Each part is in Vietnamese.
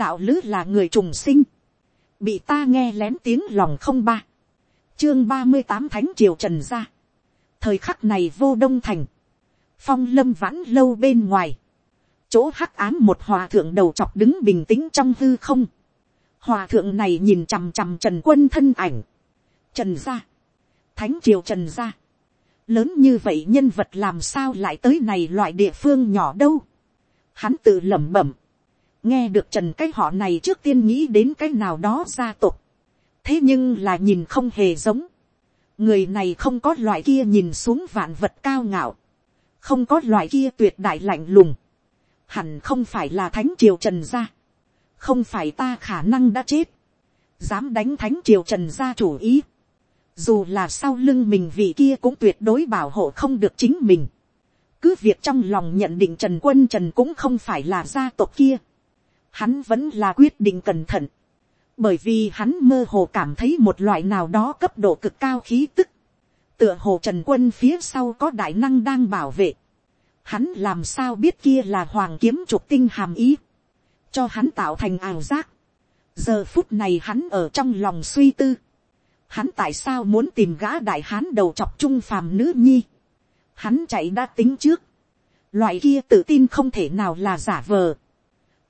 đạo lữ là người trùng sinh, bị ta nghe lén tiếng lòng không ba, chương ba mươi tám thánh triều trần gia, thời khắc này vô đông thành, phong lâm vãn lâu bên ngoài, chỗ hắc ám một hòa thượng đầu chọc đứng bình tĩnh trong hư không, hòa thượng này nhìn chằm chằm trần quân thân ảnh, trần gia, thánh triều trần gia, lớn như vậy nhân vật làm sao lại tới này loại địa phương nhỏ đâu, hắn tự lẩm bẩm, nghe được trần cái họ này trước tiên nghĩ đến cái nào đó gia tộc, thế nhưng là nhìn không hề giống, người này không có loại kia nhìn xuống vạn vật cao ngạo, không có loại kia tuyệt đại lạnh lùng, hẳn không phải là thánh triều trần gia, không phải ta khả năng đã chết, dám đánh thánh triều trần gia chủ ý, dù là sau lưng mình vị kia cũng tuyệt đối bảo hộ không được chính mình, cứ việc trong lòng nhận định trần quân trần cũng không phải là gia tộc kia, hắn vẫn là quyết định cẩn thận, bởi vì hắn mơ hồ cảm thấy một loại nào đó cấp độ cực cao khí tức, tựa hồ trần quân phía sau có đại năng đang bảo vệ, hắn làm sao biết kia là hoàng kiếm trục tinh hàm ý, cho hắn tạo thành ảo giác. giờ phút này hắn ở trong lòng suy tư, hắn tại sao muốn tìm gã đại hán đầu chọc trung phàm nữ nhi, hắn chạy đã tính trước, loại kia tự tin không thể nào là giả vờ,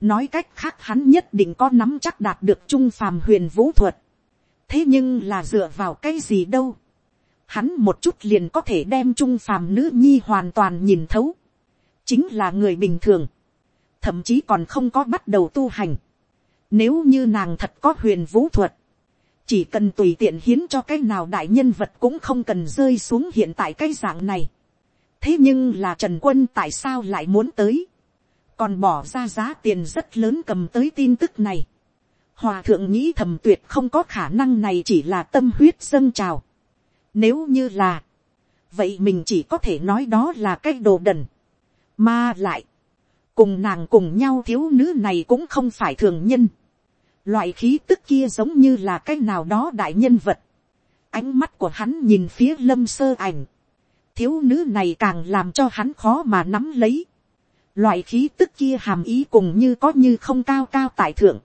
nói cách khác hắn nhất định có nắm chắc đạt được trung phàm huyền vũ thuật, thế nhưng là dựa vào cái gì đâu, hắn một chút liền có thể đem trung phàm nữ nhi hoàn toàn nhìn thấu, chính là người bình thường, thậm chí còn không có bắt đầu tu hành. Nếu như nàng thật có huyền vũ thuật, chỉ cần tùy tiện hiến cho cái nào đại nhân vật cũng không cần rơi xuống hiện tại cái dạng này. thế nhưng là trần quân tại sao lại muốn tới, còn bỏ ra giá tiền rất lớn cầm tới tin tức này. Hòa thượng nghĩ thầm tuyệt không có khả năng này chỉ là tâm huyết dâng trào. Nếu như là, vậy mình chỉ có thể nói đó là cái đồ đần. Mà lại, cùng nàng cùng nhau thiếu nữ này cũng không phải thường nhân. Loại khí tức kia giống như là cái nào đó đại nhân vật. Ánh mắt của hắn nhìn phía lâm sơ ảnh. Thiếu nữ này càng làm cho hắn khó mà nắm lấy. Loại khí tức kia hàm ý cùng như có như không cao cao tại thượng.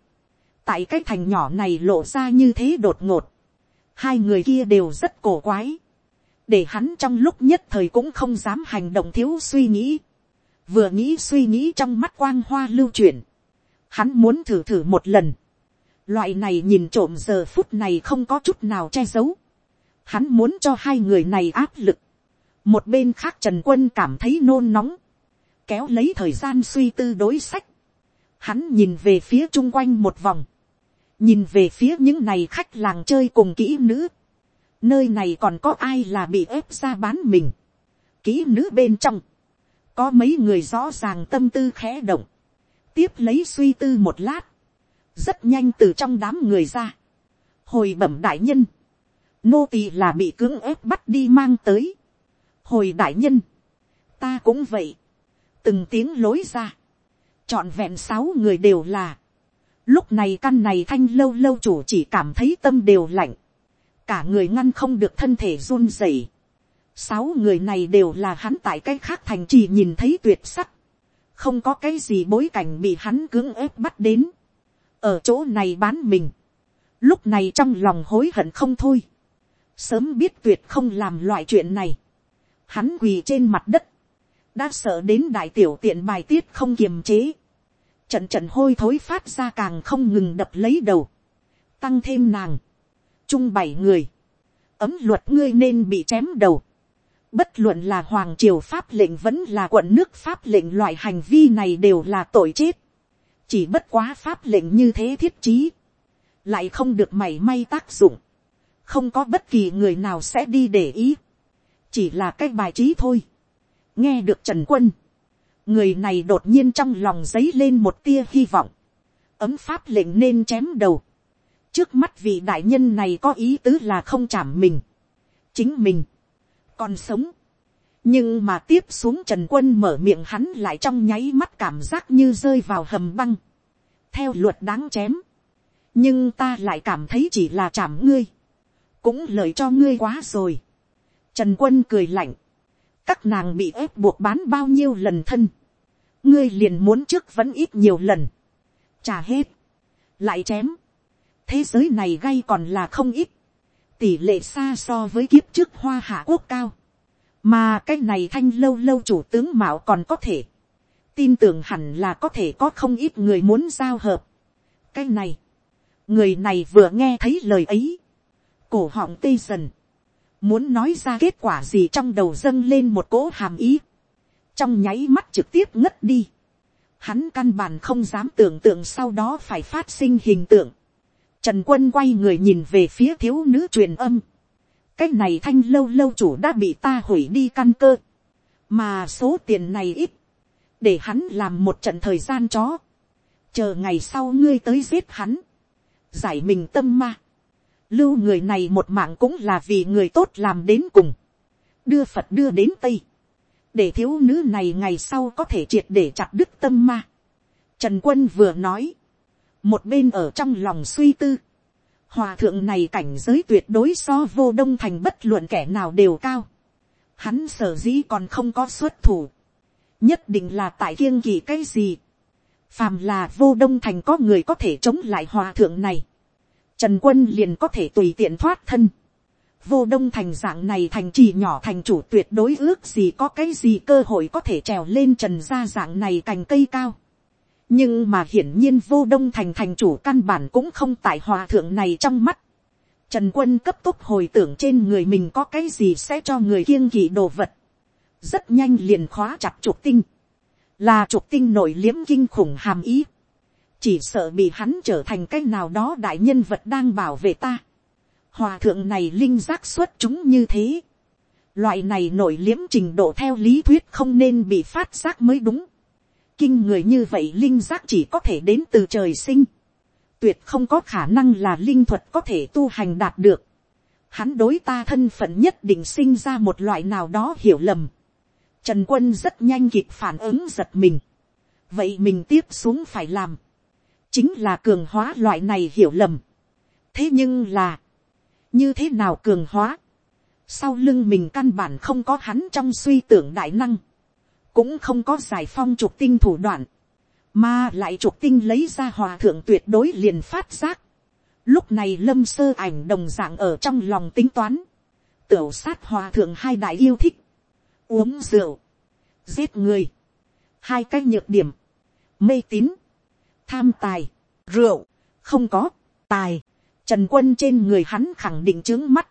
Tại cái thành nhỏ này lộ ra như thế đột ngột. Hai người kia đều rất cổ quái. Để hắn trong lúc nhất thời cũng không dám hành động thiếu suy nghĩ vừa nghĩ suy nghĩ trong mắt quang hoa lưu chuyển, hắn muốn thử thử một lần, loại này nhìn trộm giờ phút này không có chút nào che giấu, hắn muốn cho hai người này áp lực, một bên khác trần quân cảm thấy nôn nóng, kéo lấy thời gian suy tư đối sách, hắn nhìn về phía chung quanh một vòng, nhìn về phía những này khách làng chơi cùng kỹ nữ, nơi này còn có ai là bị ép ra bán mình, kỹ nữ bên trong, có mấy người rõ ràng tâm tư khẽ động, tiếp lấy suy tư một lát, rất nhanh từ trong đám người ra, hồi bẩm đại nhân, nô tỳ là bị cưỡng ép bắt đi mang tới, hồi đại nhân, ta cũng vậy, từng tiếng lối ra, trọn vẹn sáu người đều là, lúc này căn này thanh lâu lâu chủ chỉ cảm thấy tâm đều lạnh, cả người ngăn không được thân thể run rẩy, Sáu người này đều là hắn tại cái khác thành trì nhìn thấy tuyệt sắc. Không có cái gì bối cảnh bị hắn cưỡng ép bắt đến. Ở chỗ này bán mình. Lúc này trong lòng hối hận không thôi. Sớm biết tuyệt không làm loại chuyện này. Hắn quỳ trên mặt đất. Đã sợ đến đại tiểu tiện bài tiết không kiềm chế. Trận trận hôi thối phát ra càng không ngừng đập lấy đầu. Tăng thêm nàng. Chung bảy người. Ấm luật ngươi nên bị chém đầu Bất luận là hoàng triều pháp lệnh vẫn là quận nước pháp lệnh loại hành vi này đều là tội chết. Chỉ bất quá pháp lệnh như thế thiết chí. Lại không được mảy may tác dụng. Không có bất kỳ người nào sẽ đi để ý. Chỉ là cái bài trí thôi. Nghe được Trần Quân. Người này đột nhiên trong lòng dấy lên một tia hy vọng. Ấm pháp lệnh nên chém đầu. Trước mắt vị đại nhân này có ý tứ là không chạm mình. Chính mình còn sống. nhưng mà tiếp xuống trần quân mở miệng hắn lại trong nháy mắt cảm giác như rơi vào hầm băng. theo luật đáng chém. nhưng ta lại cảm thấy chỉ là chạm ngươi. cũng lời cho ngươi quá rồi. trần quân cười lạnh các nàng bị ép buộc bán bao nhiêu lần thân. ngươi liền muốn trước vẫn ít nhiều lần. trả hết. lại chém, thế giới này gay còn là không ít, tỷ lệ xa so với kiếp trước hoa hạ quốc cao, mà cái này thanh lâu lâu chủ tướng mạo còn có thể, tin tưởng hẳn là có thể có không ít người muốn giao hợp. cái này, người này vừa nghe thấy lời ấy, cổ họng tê dần, muốn nói ra kết quả gì trong đầu dâng lên một cỗ hàm ý, trong nháy mắt trực tiếp ngất đi, hắn căn bản không dám tưởng tượng sau đó phải phát sinh hình tượng, trần quân quay người nhìn về phía thiếu nữ truyền âm, cái này thanh lâu lâu chủ đã bị ta hủy đi căn cơ, mà số tiền này ít, để hắn làm một trận thời gian chó, chờ ngày sau ngươi tới giết hắn, giải mình tâm ma, lưu người này một mạng cũng là vì người tốt làm đến cùng, đưa phật đưa đến tây, để thiếu nữ này ngày sau có thể triệt để chặt đứt tâm ma. Trần quân vừa nói, một bên ở trong lòng suy tư, hòa thượng này cảnh giới tuyệt đối so vô đông thành bất luận kẻ nào đều cao, hắn sở dĩ còn không có xuất thủ, nhất định là tại kiêng kỳ cái gì, phàm là vô đông thành có người có thể chống lại hòa thượng này, trần quân liền có thể tùy tiện thoát thân. vô đông thành dạng này thành trì nhỏ thành chủ tuyệt đối ước gì có cái gì cơ hội có thể trèo lên trần ra dạng này cành cây cao. nhưng mà hiển nhiên vô đông thành thành chủ căn bản cũng không tại hòa thượng này trong mắt. Trần quân cấp tốc hồi tưởng trên người mình có cái gì sẽ cho người kiêng kỵ đồ vật. Rất nhanh liền khóa chặt trục tinh. Là trục tinh nổi liếm kinh khủng hàm ý chỉ sợ bị hắn trở thành cái nào đó đại nhân vật đang bảo vệ ta. Hòa thượng này linh giác xuất chúng như thế. Loại này nổi liếm trình độ theo lý thuyết không nên bị phát giác mới đúng. Kinh người như vậy linh giác chỉ có thể đến từ trời sinh. Tuyệt không có khả năng là linh thuật có thể tu hành đạt được. Hắn đối ta thân phận nhất định sinh ra một loại nào đó hiểu lầm. Trần quân rất nhanh kịp phản ứng giật mình. Vậy mình tiếp xuống phải làm chính là cường hóa loại này hiểu lầm. thế nhưng là, như thế nào cường hóa, sau lưng mình căn bản không có hắn trong suy tưởng đại năng, cũng không có giải phong trục tinh thủ đoạn, mà lại trục tinh lấy ra hòa thượng tuyệt đối liền phát giác. Lúc này lâm sơ ảnh đồng dạng ở trong lòng tính toán, tửu sát hòa thượng hai đại yêu thích, uống rượu, giết người, hai cái nhược điểm, mê tín, tham tài, rượu, không có, tài, trần quân trên người hắn khẳng định trướng mắt,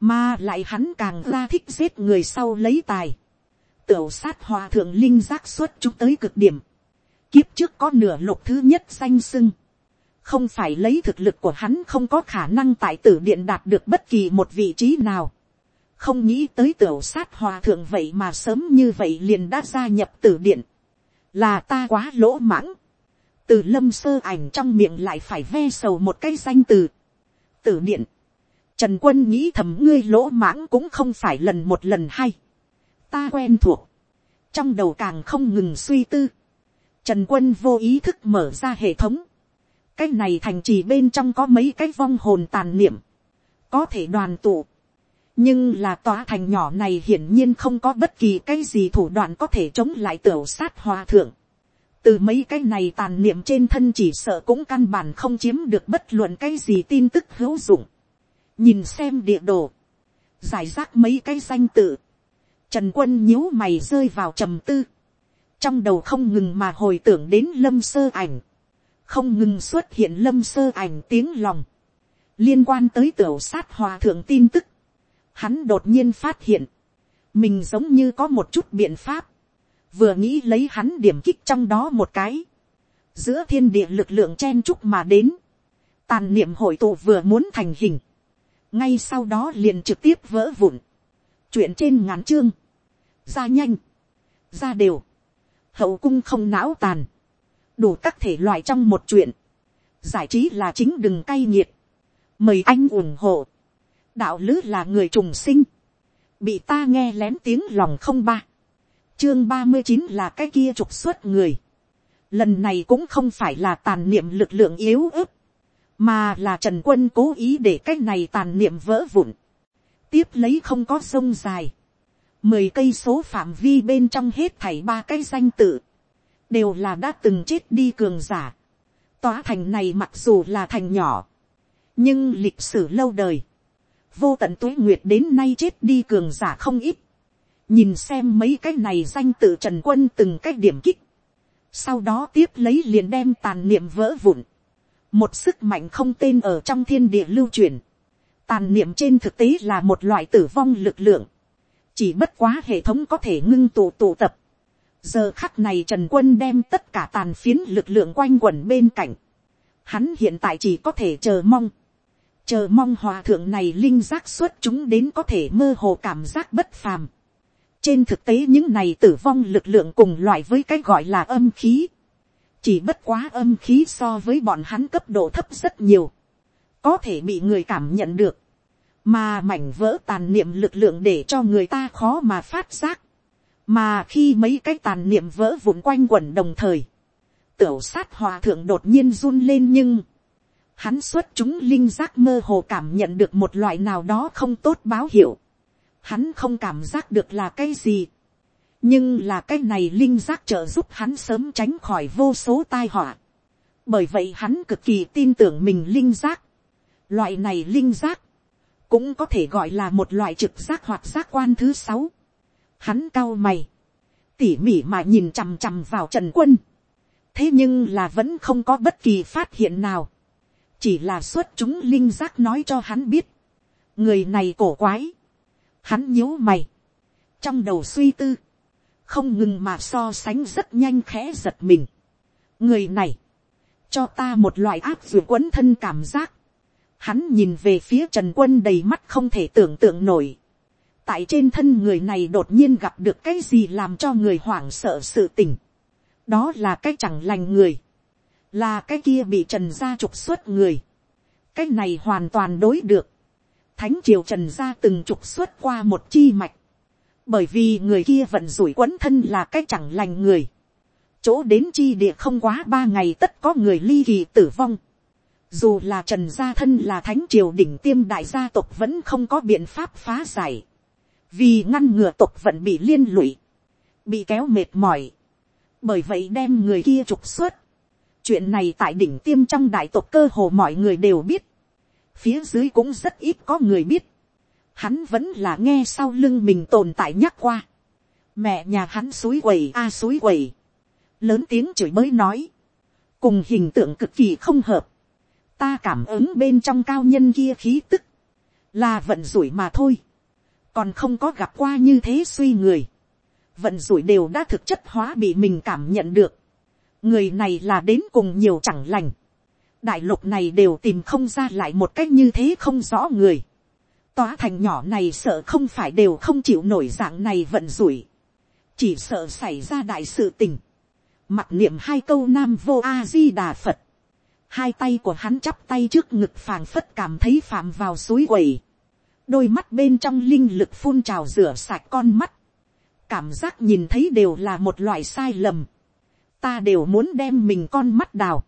mà lại hắn càng ra thích giết người sau lấy tài, tiểu sát hòa thượng linh giác xuất chúng tới cực điểm, kiếp trước có nửa lục thứ nhất danh sưng, không phải lấy thực lực của hắn không có khả năng tại tử điện đạt được bất kỳ một vị trí nào, không nghĩ tới tiểu sát hòa thượng vậy mà sớm như vậy liền đã gia nhập tử điện, là ta quá lỗ mãng, từ lâm sơ ảnh trong miệng lại phải ve sầu một cái danh từ. tử điện, trần quân nghĩ thầm ngươi lỗ mãng cũng không phải lần một lần hay. ta quen thuộc, trong đầu càng không ngừng suy tư. trần quân vô ý thức mở ra hệ thống. cái này thành trì bên trong có mấy cái vong hồn tàn niệm, có thể đoàn tụ. nhưng là tòa thành nhỏ này hiển nhiên không có bất kỳ cái gì thủ đoạn có thể chống lại tiểu sát hòa thượng từ mấy cái này tàn niệm trên thân chỉ sợ cũng căn bản không chiếm được bất luận cái gì tin tức hữu dụng. nhìn xem địa đồ, giải rác mấy cái danh tự, trần quân nhíu mày rơi vào trầm tư, trong đầu không ngừng mà hồi tưởng đến lâm sơ ảnh, không ngừng xuất hiện lâm sơ ảnh tiếng lòng, liên quan tới tiểu sát hòa thượng tin tức, hắn đột nhiên phát hiện, mình giống như có một chút biện pháp, vừa nghĩ lấy hắn điểm kích trong đó một cái, giữa thiên địa lực lượng chen chúc mà đến, tàn niệm hội tụ vừa muốn thành hình, ngay sau đó liền trực tiếp vỡ vụn, chuyện trên ngắn chương, ra nhanh, ra đều, hậu cung không não tàn, đủ các thể loại trong một chuyện, giải trí là chính đừng cay nghiệt, mời anh ủng hộ, đạo lứ là người trùng sinh, bị ta nghe lén tiếng lòng không ba, chương ba mươi chín là cái kia trục xuất người. Lần này cũng không phải là tàn niệm lực lượng yếu ớt, mà là trần quân cố ý để cái này tàn niệm vỡ vụn. tiếp lấy không có sông dài. mười cây số phạm vi bên trong hết thảy ba cái danh tự, đều là đã từng chết đi cường giả. Tòa thành này mặc dù là thành nhỏ, nhưng lịch sử lâu đời, vô tận tuế nguyệt đến nay chết đi cường giả không ít, nhìn xem mấy cái này danh tự trần quân từng cái điểm kích, sau đó tiếp lấy liền đem tàn niệm vỡ vụn, một sức mạnh không tên ở trong thiên địa lưu truyền, tàn niệm trên thực tế là một loại tử vong lực lượng, chỉ bất quá hệ thống có thể ngưng tụ tụ tập, giờ khắc này trần quân đem tất cả tàn phiến lực lượng quanh quẩn bên cạnh, hắn hiện tại chỉ có thể chờ mong, chờ mong hòa thượng này linh giác xuất chúng đến có thể mơ hồ cảm giác bất phàm trên thực tế những này tử vong lực lượng cùng loại với cái gọi là âm khí, chỉ bất quá âm khí so với bọn hắn cấp độ thấp rất nhiều, có thể bị người cảm nhận được, mà mảnh vỡ tàn niệm lực lượng để cho người ta khó mà phát giác, mà khi mấy cái tàn niệm vỡ vụn quanh quẩn đồng thời, tiểu sát hòa thượng đột nhiên run lên nhưng, hắn xuất chúng linh giác mơ hồ cảm nhận được một loại nào đó không tốt báo hiệu, hắn không cảm giác được là cái gì, nhưng là cái này linh giác trợ giúp hắn sớm tránh khỏi vô số tai họa, bởi vậy hắn cực kỳ tin tưởng mình linh giác, loại này linh giác, cũng có thể gọi là một loại trực giác hoặc giác quan thứ sáu, hắn cao mày, tỉ mỉ mà nhìn chằm chằm vào trần quân, thế nhưng là vẫn không có bất kỳ phát hiện nào, chỉ là xuất chúng linh giác nói cho hắn biết, người này cổ quái, hắn nhíu mày, trong đầu suy tư, không ngừng mà so sánh rất nhanh khẽ giật mình. người này, cho ta một loại áp dụng quấn thân cảm giác, hắn nhìn về phía trần quân đầy mắt không thể tưởng tượng nổi, tại trên thân người này đột nhiên gặp được cái gì làm cho người hoảng sợ sự tình. đó là cái chẳng lành người, là cái kia bị trần gia trục xuất người. cái này hoàn toàn đối được thánh triều trần gia từng trục xuất qua một chi mạch. bởi vì người kia vận rủi quấn thân là cái chẳng lành người. chỗ đến chi địa không quá ba ngày tất có người ly kỳ tử vong. dù là trần gia thân là thánh triều đỉnh tiêm đại gia tộc vẫn không có biện pháp phá giải vì ngăn ngừa tộc vận bị liên lụy, bị kéo mệt mỏi, bởi vậy đem người kia trục xuất. chuyện này tại đỉnh tiêm trong đại tộc cơ hồ mọi người đều biết, phía dưới cũng rất ít có người biết, hắn vẫn là nghe sau lưng mình tồn tại nhắc qua, mẹ nhà hắn suối quẩy a suối quẩy. Lớn tiếng chửi mới nói, cùng hình tượng cực kỳ không hợp, ta cảm ứng bên trong cao nhân kia khí tức, là vận rủi mà thôi. Còn không có gặp qua như thế suy người, vận rủi đều đã thực chất hóa bị mình cảm nhận được, người này là đến cùng nhiều chẳng lành, đại lục này đều tìm không ra lại một cách như thế không rõ người, tòa thành nhỏ này sợ không phải đều không chịu nổi dạng này vận rủi, chỉ sợ xảy ra đại sự tình, mặc niệm hai câu nam vô a di đà phật, hai tay của hắn chắp tay trước ngực phàng phất cảm thấy phạm vào suối quẩy. đôi mắt bên trong linh lực phun trào rửa sạch con mắt, cảm giác nhìn thấy đều là một loại sai lầm, ta đều muốn đem mình con mắt đào,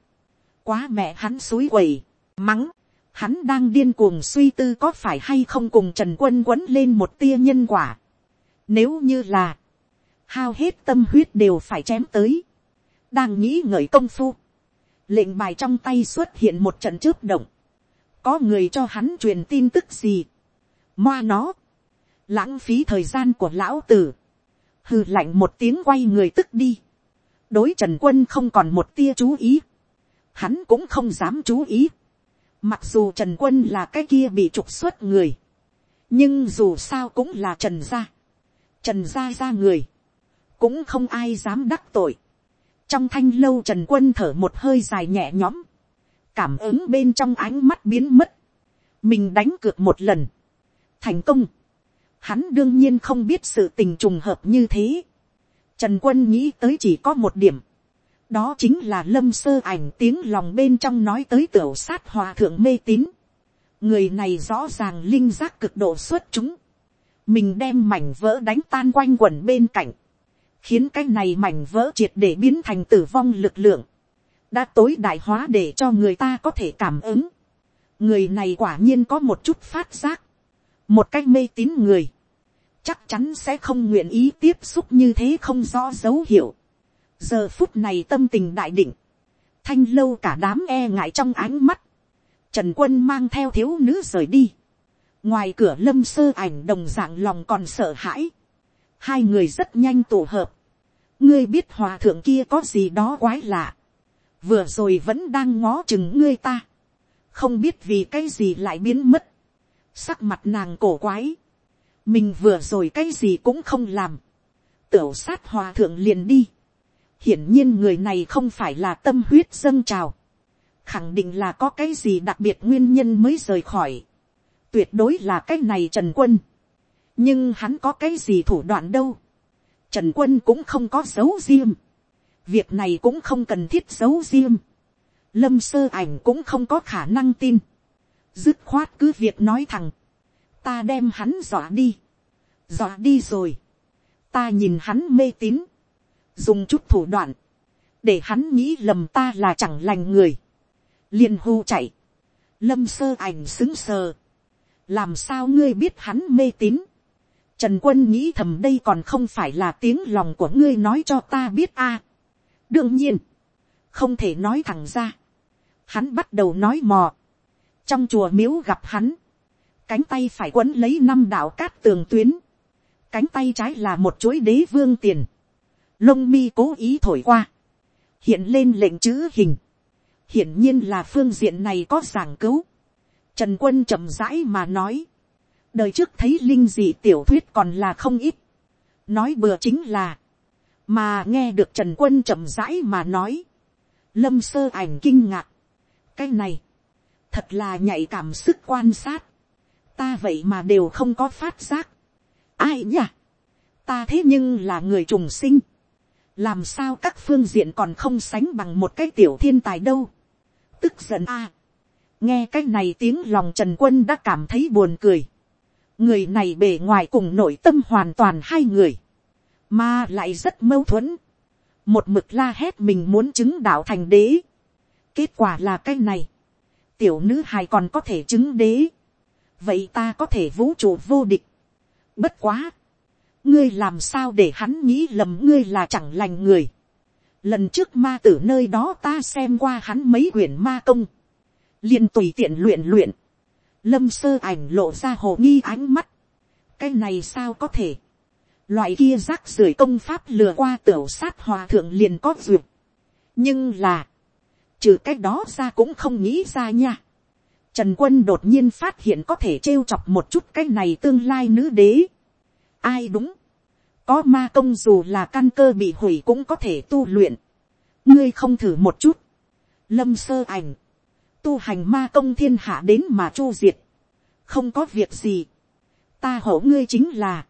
quá mẹ hắn suối quầy, mắng, hắn đang điên cuồng suy tư có phải hay không cùng trần quân quấn lên một tia nhân quả, nếu như là, hao hết tâm huyết đều phải chém tới, đang nghĩ ngợi công phu, lệnh bài trong tay xuất hiện một trận chớp động, có người cho hắn truyền tin tức gì, Moa nó. Lãng phí thời gian của lão tử. Hừ lạnh một tiếng quay người tức đi. Đối Trần Quân không còn một tia chú ý. Hắn cũng không dám chú ý. Mặc dù Trần Quân là cái kia bị trục xuất người. Nhưng dù sao cũng là Trần Gia. Trần Gia gia người. Cũng không ai dám đắc tội. Trong thanh lâu Trần Quân thở một hơi dài nhẹ nhõm. Cảm ứng bên trong ánh mắt biến mất. Mình đánh cược một lần, thành công. Hắn đương nhiên không biết sự tình trùng hợp như thế. Trần quân nghĩ tới chỉ có một điểm. Đó chính là lâm sơ ảnh tiếng lòng bên trong nói tới tiểu sát hòa thượng mê tín. Người này rõ ràng linh giác cực độ xuất chúng. Mình đem mảnh vỡ đánh tan quanh quẩn bên cạnh. Khiến cái này mảnh vỡ triệt để biến thành tử vong lực lượng. Đã tối đại hóa để cho người ta có thể cảm ứng. Người này quả nhiên có một chút phát giác một cách mê tín người, chắc chắn sẽ không nguyện ý tiếp xúc như thế không rõ dấu hiệu giờ phút này tâm tình đại định, thanh lâu cả đám e ngại trong ánh mắt, trần quân mang theo thiếu nữ rời đi, ngoài cửa lâm sơ ảnh đồng dạng lòng còn sợ hãi, hai người rất nhanh tụ hợp, ngươi biết hòa thượng kia có gì đó quái lạ, vừa rồi vẫn đang ngó chừng ngươi ta, không biết vì cái gì lại biến mất, sắc mặt nàng cổ quái, mình vừa rồi cái gì cũng không làm, tửu sát hòa thượng liền đi, hiển nhiên người này không phải là tâm huyết dâng trào, khẳng định là có cái gì đặc biệt nguyên nhân mới rời khỏi, tuyệt đối là cái này trần quân, nhưng hắn có cái gì thủ đoạn đâu, trần quân cũng không có dấu riêng, việc này cũng không cần thiết giấu riêng, lâm sơ ảnh cũng không có khả năng tin, dứt khoát cứ việc nói thẳng, ta đem hắn dọa đi, dọa đi rồi, ta nhìn hắn mê tín, dùng chút thủ đoạn, để hắn nghĩ lầm ta là chẳng lành người, liền hù chạy, lâm sơ ảnh xứng sờ, làm sao ngươi biết hắn mê tín, trần quân nghĩ thầm đây còn không phải là tiếng lòng của ngươi nói cho ta biết a, à, đương nhiên, không thể nói thẳng ra. Hắn bắt đầu nói mò. Trong chùa miếu gặp hắn. Cánh tay phải quấn lấy năm đạo cát tường tuyến. Cánh tay trái là một chuỗi đế vương tiền. Lông mi cố ý thổi qua. Hiện lên lệnh chữ hình. Hiển nhiên là phương diện này có giảng cứu. Trần quân chậm rãi mà nói. Đời trước thấy linh dị tiểu thuyết còn là không ít. Nói bừa chính là mà nghe được trần quân chậm rãi mà nói, lâm sơ ảnh kinh ngạc, cái này, thật là nhạy cảm sức quan sát, ta vậy mà đều không có phát giác, ai nhỉ, ta thế nhưng là người trùng sinh, làm sao các phương diện còn không sánh bằng một cái tiểu thiên tài đâu, tức giận a, nghe cái này tiếng lòng trần quân đã cảm thấy buồn cười, người này bề ngoài cùng nội tâm hoàn toàn hai người, mà lại rất mâu thuẫn, một mực la hét mình muốn chứng đạo thành đế, kết quả là cái này, tiểu nữ hài còn có thể chứng đế, vậy ta có thể vũ trụ vô địch, bất quá, ngươi làm sao để hắn nghĩ lầm ngươi là chẳng lành người, lần trước ma tử nơi đó ta xem qua hắn mấy quyển ma công, liền tùy tiện luyện luyện, lâm sơ ảnh lộ ra hồ nghi ánh mắt, cái này sao có thể, loại kia rác rưởi công pháp lừa qua tiểu sát hòa thượng liền có duyệt. nhưng là, trừ cái đó ra cũng không nghĩ ra nha. Trần quân đột nhiên phát hiện có thể trêu chọc một chút cái này tương lai nữ đế ai đúng, có ma công dù là căn cơ bị hủy cũng có thể tu luyện. ngươi không thử một chút. lâm sơ ảnh, tu hành ma công thiên hạ đến mà chu diệt. không có việc gì. ta hổ ngươi chính là,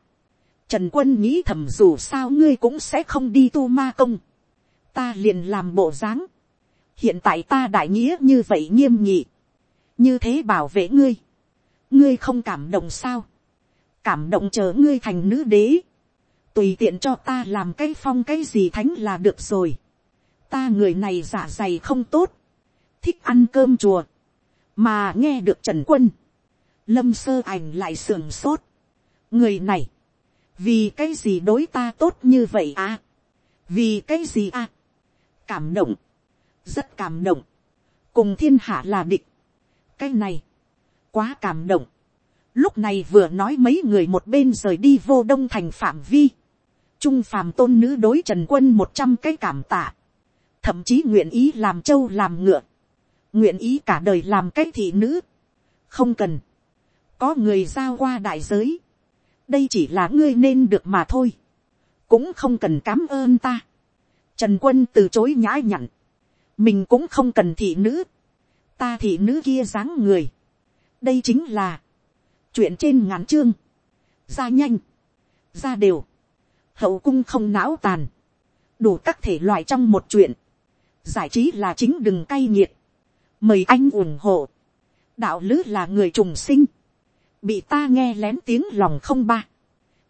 Trần quân nghĩ thầm dù sao ngươi cũng sẽ không đi tu ma công. Ta liền làm bộ dáng. Hiện tại ta đại nghĩa như vậy nghiêm nhị. Như thế bảo vệ ngươi. Ngươi không cảm động sao. Cảm động chờ ngươi thành nữ đế. Tùy tiện cho ta làm cái phong cái gì thánh là được rồi. Ta người này giả dày không tốt. Thích ăn cơm chùa. Mà nghe được Trần Quân. Lâm sơ ảnh lại sườn sốt. Người này vì cái gì đối ta tốt như vậy à, vì cái gì à, cảm động, rất cảm động, cùng thiên hạ là địch, cái này, quá cảm động, lúc này vừa nói mấy người một bên rời đi vô đông thành phạm vi, trung phàm tôn nữ đối trần quân một trăm cái cảm tạ, thậm chí nguyện ý làm châu làm ngựa, nguyện ý cả đời làm cái thị nữ, không cần, có người giao qua đại giới, đây chỉ là ngươi nên được mà thôi, cũng không cần cám ơn ta. Trần quân từ chối nhã nhặn, mình cũng không cần thị nữ, ta thị nữ kia dáng người, đây chính là, chuyện trên ngắn chương, ra nhanh, ra đều, hậu cung không não tàn, đủ các thể loại trong một chuyện, giải trí là chính đừng cay nghiệt, mời anh ủng hộ, đạo lứ là người trùng sinh, bị ta nghe lén tiếng lòng không ba,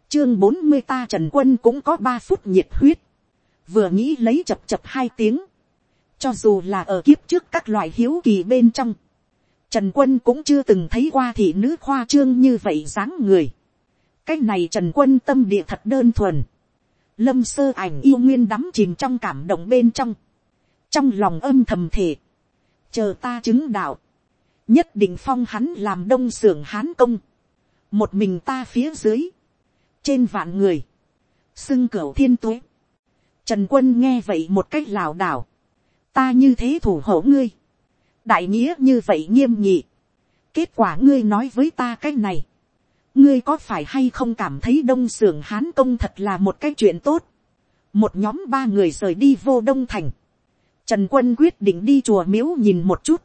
chương bốn mươi ta trần quân cũng có ba phút nhiệt huyết, vừa nghĩ lấy chập chập hai tiếng, cho dù là ở kiếp trước các loại hiếu kỳ bên trong, trần quân cũng chưa từng thấy qua thị nữ khoa trương như vậy dáng người, cái này trần quân tâm địa thật đơn thuần, lâm sơ ảnh yêu nguyên đắm chìm trong cảm động bên trong, trong lòng âm thầm thể, chờ ta chứng đạo, nhất định phong hắn làm đông sưởng hán công, một mình ta phía dưới, trên vạn người, xưng cửu thiên tuế, trần quân nghe vậy một cách lảo đảo, ta như thế thủ hộ ngươi, đại nghĩa như vậy nghiêm nhị, kết quả ngươi nói với ta cái này, ngươi có phải hay không cảm thấy đông s ư ở n g hán công thật là một cái chuyện tốt, một nhóm ba người rời đi vô đông thành, trần quân quyết định đi chùa miếu nhìn một chút,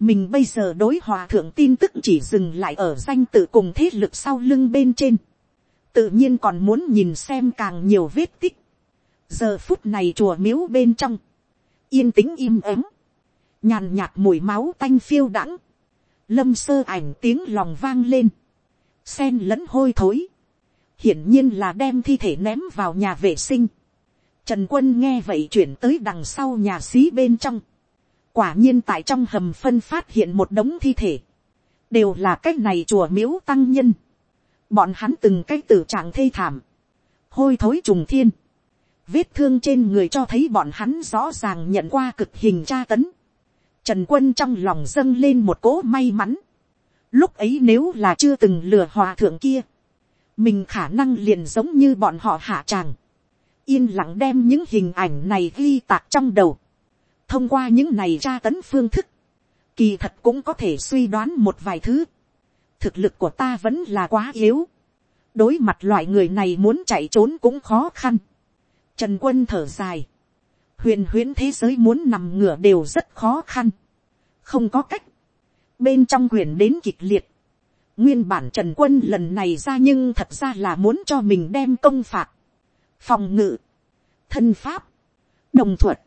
mình bây giờ đối hòa thượng tin tức chỉ dừng lại ở danh tự cùng thế lực sau lưng bên trên. tự nhiên còn muốn nhìn xem càng nhiều vết tích. giờ phút này chùa miếu bên trong, yên tĩnh im ắng, nhàn nhạt mùi máu tanh phiêu đãng, lâm sơ ảnh tiếng lòng vang lên, sen lẫn hôi thối, hiển nhiên là đem thi thể ném vào nhà vệ sinh. Trần quân nghe vậy chuyển tới đằng sau nhà xí bên trong, quả nhiên tại trong hầm phân phát hiện một đống thi thể, đều là cái này chùa miếu tăng nhân, bọn hắn từng cái tử trạng thê thảm, hôi thối trùng thiên, vết thương trên người cho thấy bọn hắn rõ ràng nhận qua cực hình tra tấn, trần quân trong lòng dâng lên một cỗ may mắn, lúc ấy nếu là chưa từng lừa hòa thượng kia, mình khả năng liền giống như bọn họ hạ tràng, yên lặng đem những hình ảnh này ghi tạc trong đầu, thông qua những này tra tấn phương thức, kỳ thật cũng có thể suy đoán một vài thứ. thực lực của ta vẫn là quá yếu. đối mặt loại người này muốn chạy trốn cũng khó khăn. trần quân thở dài huyền huyễn thế giới muốn nằm ngửa đều rất khó khăn. không có cách. bên trong quyền đến kịch liệt. nguyên bản trần quân lần này ra nhưng thật ra là muốn cho mình đem công phạt, phòng ngự, thân pháp, đồng thuật,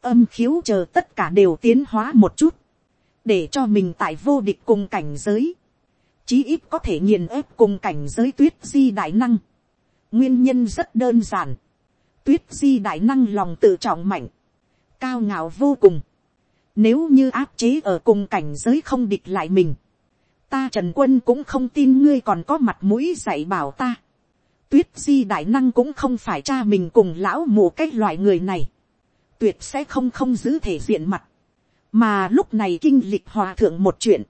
âm khiếu chờ tất cả đều tiến hóa một chút, để cho mình tại vô địch cùng cảnh giới, chí ít có thể nghiền ép cùng cảnh giới tuyết di đại năng. nguyên nhân rất đơn giản, tuyết di đại năng lòng tự trọng mạnh, cao ngạo vô cùng, nếu như áp chế ở cùng cảnh giới không địch lại mình, ta trần quân cũng không tin ngươi còn có mặt mũi dạy bảo ta. tuyết di đại năng cũng không phải cha mình cùng lão mù cái loại người này tuyệt sẽ không không giữ thể diện mặt. Mà lúc này kinh lịch hòa thượng một chuyện.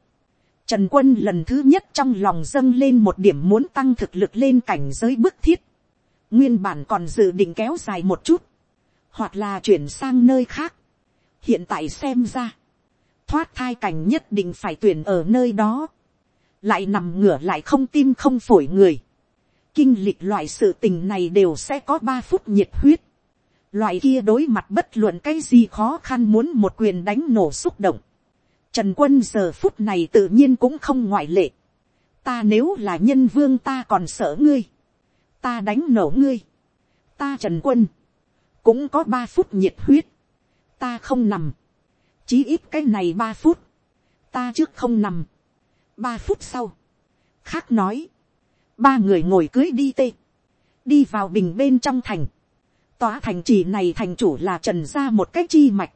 Trần quân lần thứ nhất trong lòng dâng lên một điểm muốn tăng thực lực lên cảnh giới bức thiết. Nguyên bản còn dự định kéo dài một chút. Hoặc là chuyển sang nơi khác. Hiện tại xem ra. Thoát thai cảnh nhất định phải tuyển ở nơi đó. Lại nằm ngửa lại không tim không phổi người. Kinh lịch loại sự tình này đều sẽ có ba phút nhiệt huyết Loại kia đối mặt bất luận cái gì khó khăn muốn một quyền đánh nổ xúc động. Trần quân giờ phút này tự nhiên cũng không ngoại lệ. Ta nếu là nhân vương ta còn sợ ngươi. Ta đánh nổ ngươi. Ta trần quân. Cũng có ba phút nhiệt huyết. Ta không nằm. Chí ít cái này ba phút. Ta trước không nằm. Ba phút sau. Khác nói. Ba người ngồi cưới đi tê. Đi vào bình bên trong thành Tòa thành trì này thành chủ là Trần gia một cách chi mạch.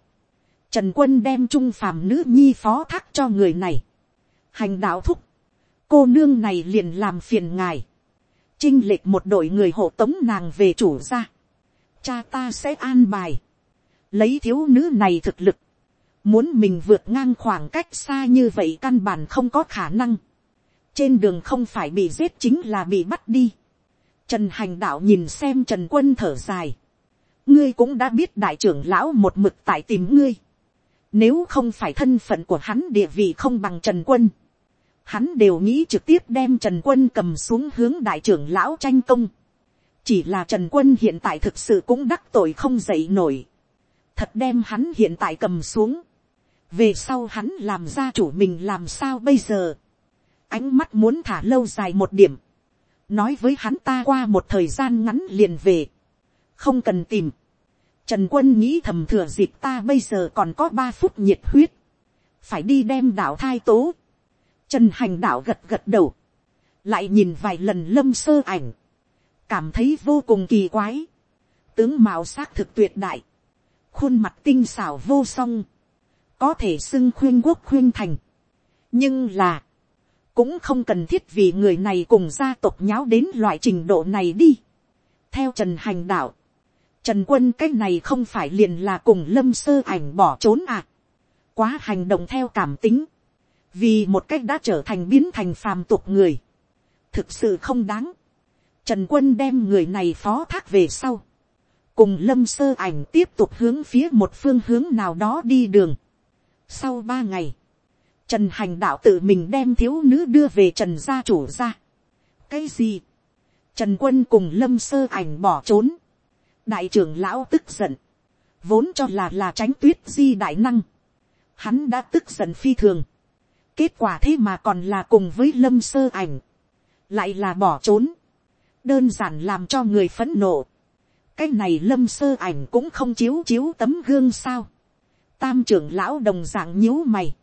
Trần quân đem trung phàm nữ nhi phó thác cho người này. Hành đạo thúc. Cô nương này liền làm phiền ngài. Trinh lệch một đội người hộ tống nàng về chủ gia. Cha ta sẽ an bài. Lấy thiếu nữ này thực lực. Muốn mình vượt ngang khoảng cách xa như vậy căn bản không có khả năng. Trên đường không phải bị giết chính là bị bắt đi. Trần hành đạo nhìn xem Trần quân thở dài ngươi cũng đã biết đại trưởng lão một mực tại tìm ngươi. Nếu không phải thân phận của hắn địa vị không bằng Trần Quân. Hắn đều nghĩ trực tiếp đem Trần Quân cầm xuống hướng đại trưởng lão tranh công. Chỉ là Trần Quân hiện tại thực sự cũng đắc tội không dậy nổi. Thật đem hắn hiện tại cầm xuống. Về sau hắn làm ra chủ mình làm sao bây giờ. Ánh mắt muốn thả lâu dài một điểm. Nói với hắn ta qua một thời gian ngắn liền về không cần tìm. Trần quân nghĩ thầm thừa dịp ta bây giờ còn có ba phút nhiệt huyết. Phải đi đem đảo thai tố. Trần hành đạo gật gật đầu. Lại nhìn vài lần lâm sơ ảnh. Cảm thấy vô cùng kỳ quái. Tướng mạo xác thực tuyệt đại. Khuôn mặt tinh xảo vô song. Có thể xưng khuyên quốc khuyên thành. Nhưng là. Cũng không cần thiết vì người này cùng gia tộc nháo đến loại trình độ này đi. Theo Trần Hành Đạo, Trần quân cái này không phải liền là cùng lâm sơ ảnh bỏ trốn à. Quá hành động theo cảm tính. Vì một cách đã trở thành biến thành phàm tục người. Thực sự không đáng. Trần quân đem người này phó thác về sau. Cùng lâm sơ ảnh tiếp tục hướng phía một phương hướng nào đó đi đường. Sau ba ngày. Trần hành đạo tự mình đem thiếu nữ đưa về trần gia chủ ra. Cái gì? Trần quân cùng lâm sơ ảnh bỏ trốn đại trưởng lão tức giận, vốn cho là là tránh tuyết di đại năng, hắn đã tức giận phi thường, kết quả thế mà còn là cùng với lâm sơ ảnh, lại là bỏ trốn, đơn giản làm cho người phấn nộ, cái này lâm sơ ảnh cũng không chiếu chiếu tấm gương sao, tam trưởng lão đồng dạng nhíu mày,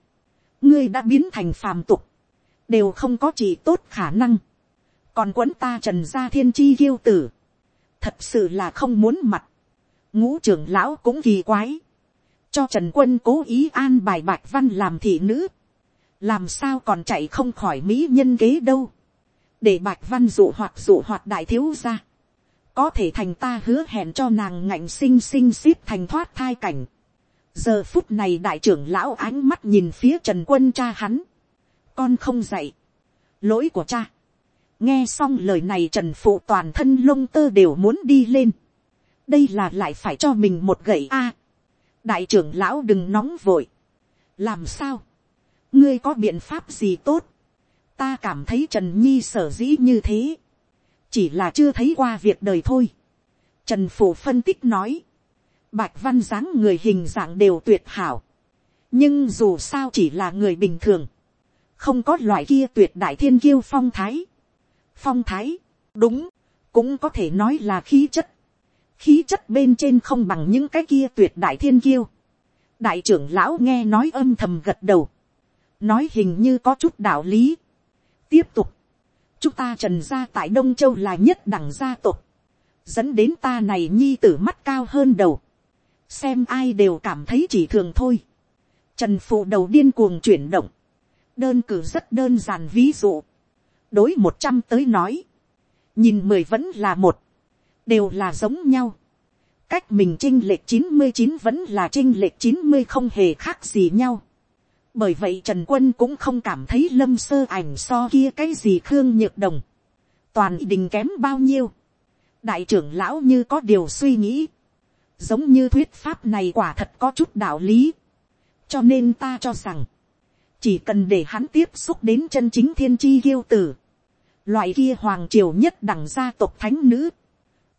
ngươi đã biến thành phàm tục, đều không có chỉ tốt khả năng, còn quấn ta trần gia thiên chi kiêu tử, thật sự là không muốn mặt. ngũ trưởng lão cũng kỳ quái. cho trần quân cố ý an bài bạch văn làm thị nữ làm sao còn chạy không khỏi mỹ nhân kế đâu. để bạch văn dụ hoạt dụ hoạt đại thiếu ra. có thể thành ta hứa hẹn cho nàng ngạnh sinh sinh xíp thành thoát thai cảnh. giờ phút này đại trưởng lão ánh mắt nhìn phía trần quân cha hắn. con không dạy. lỗi của cha nghe xong lời này trần phụ toàn thân lông tơ đều muốn đi lên. đây là lại phải cho mình một gậy a. đại trưởng lão đừng nóng vội. làm sao ngươi có biện pháp gì tốt. ta cảm thấy trần nhi sở dĩ như thế. chỉ là chưa thấy qua việc đời thôi. trần phủ phân tích nói. bạch văn dáng người hình dạng đều tuyệt hảo. nhưng dù sao chỉ là người bình thường. không có loại kia tuyệt đại thiên kiêu phong thái phong thái, đúng, cũng có thể nói là khí chất. khí chất bên trên không bằng những cái kia tuyệt đại thiên kiêu. đại trưởng lão nghe nói âm thầm gật đầu, nói hình như có chút đạo lý. tiếp tục, chúng ta trần gia tại đông châu là nhất đẳng gia tộc, dẫn đến ta này nhi tử mắt cao hơn đầu, xem ai đều cảm thấy chỉ thường thôi. Trần phụ đầu điên cuồng chuyển động, đơn cử rất đơn giản ví dụ, đối một trăm tới nói, nhìn mười vẫn là một, đều là giống nhau. cách mình chinh lệch chín mươi chín vẫn là chinh lệch chín mươi không hề khác gì nhau bởi vậy trần quân cũng không cảm thấy lâm sơ ảnh so kia cái gì khương nhược đồng. toàn đình kém bao nhiêu. đại trưởng lão như có điều suy nghĩ. giống như thuyết pháp này quả thật có chút đạo lý. cho nên ta cho rằng, chỉ cần để hắn tiếp xúc đến chân chính thiên chi yêu tử, Loại kia hoàng triều nhất đẳng gia tộc thánh nữ.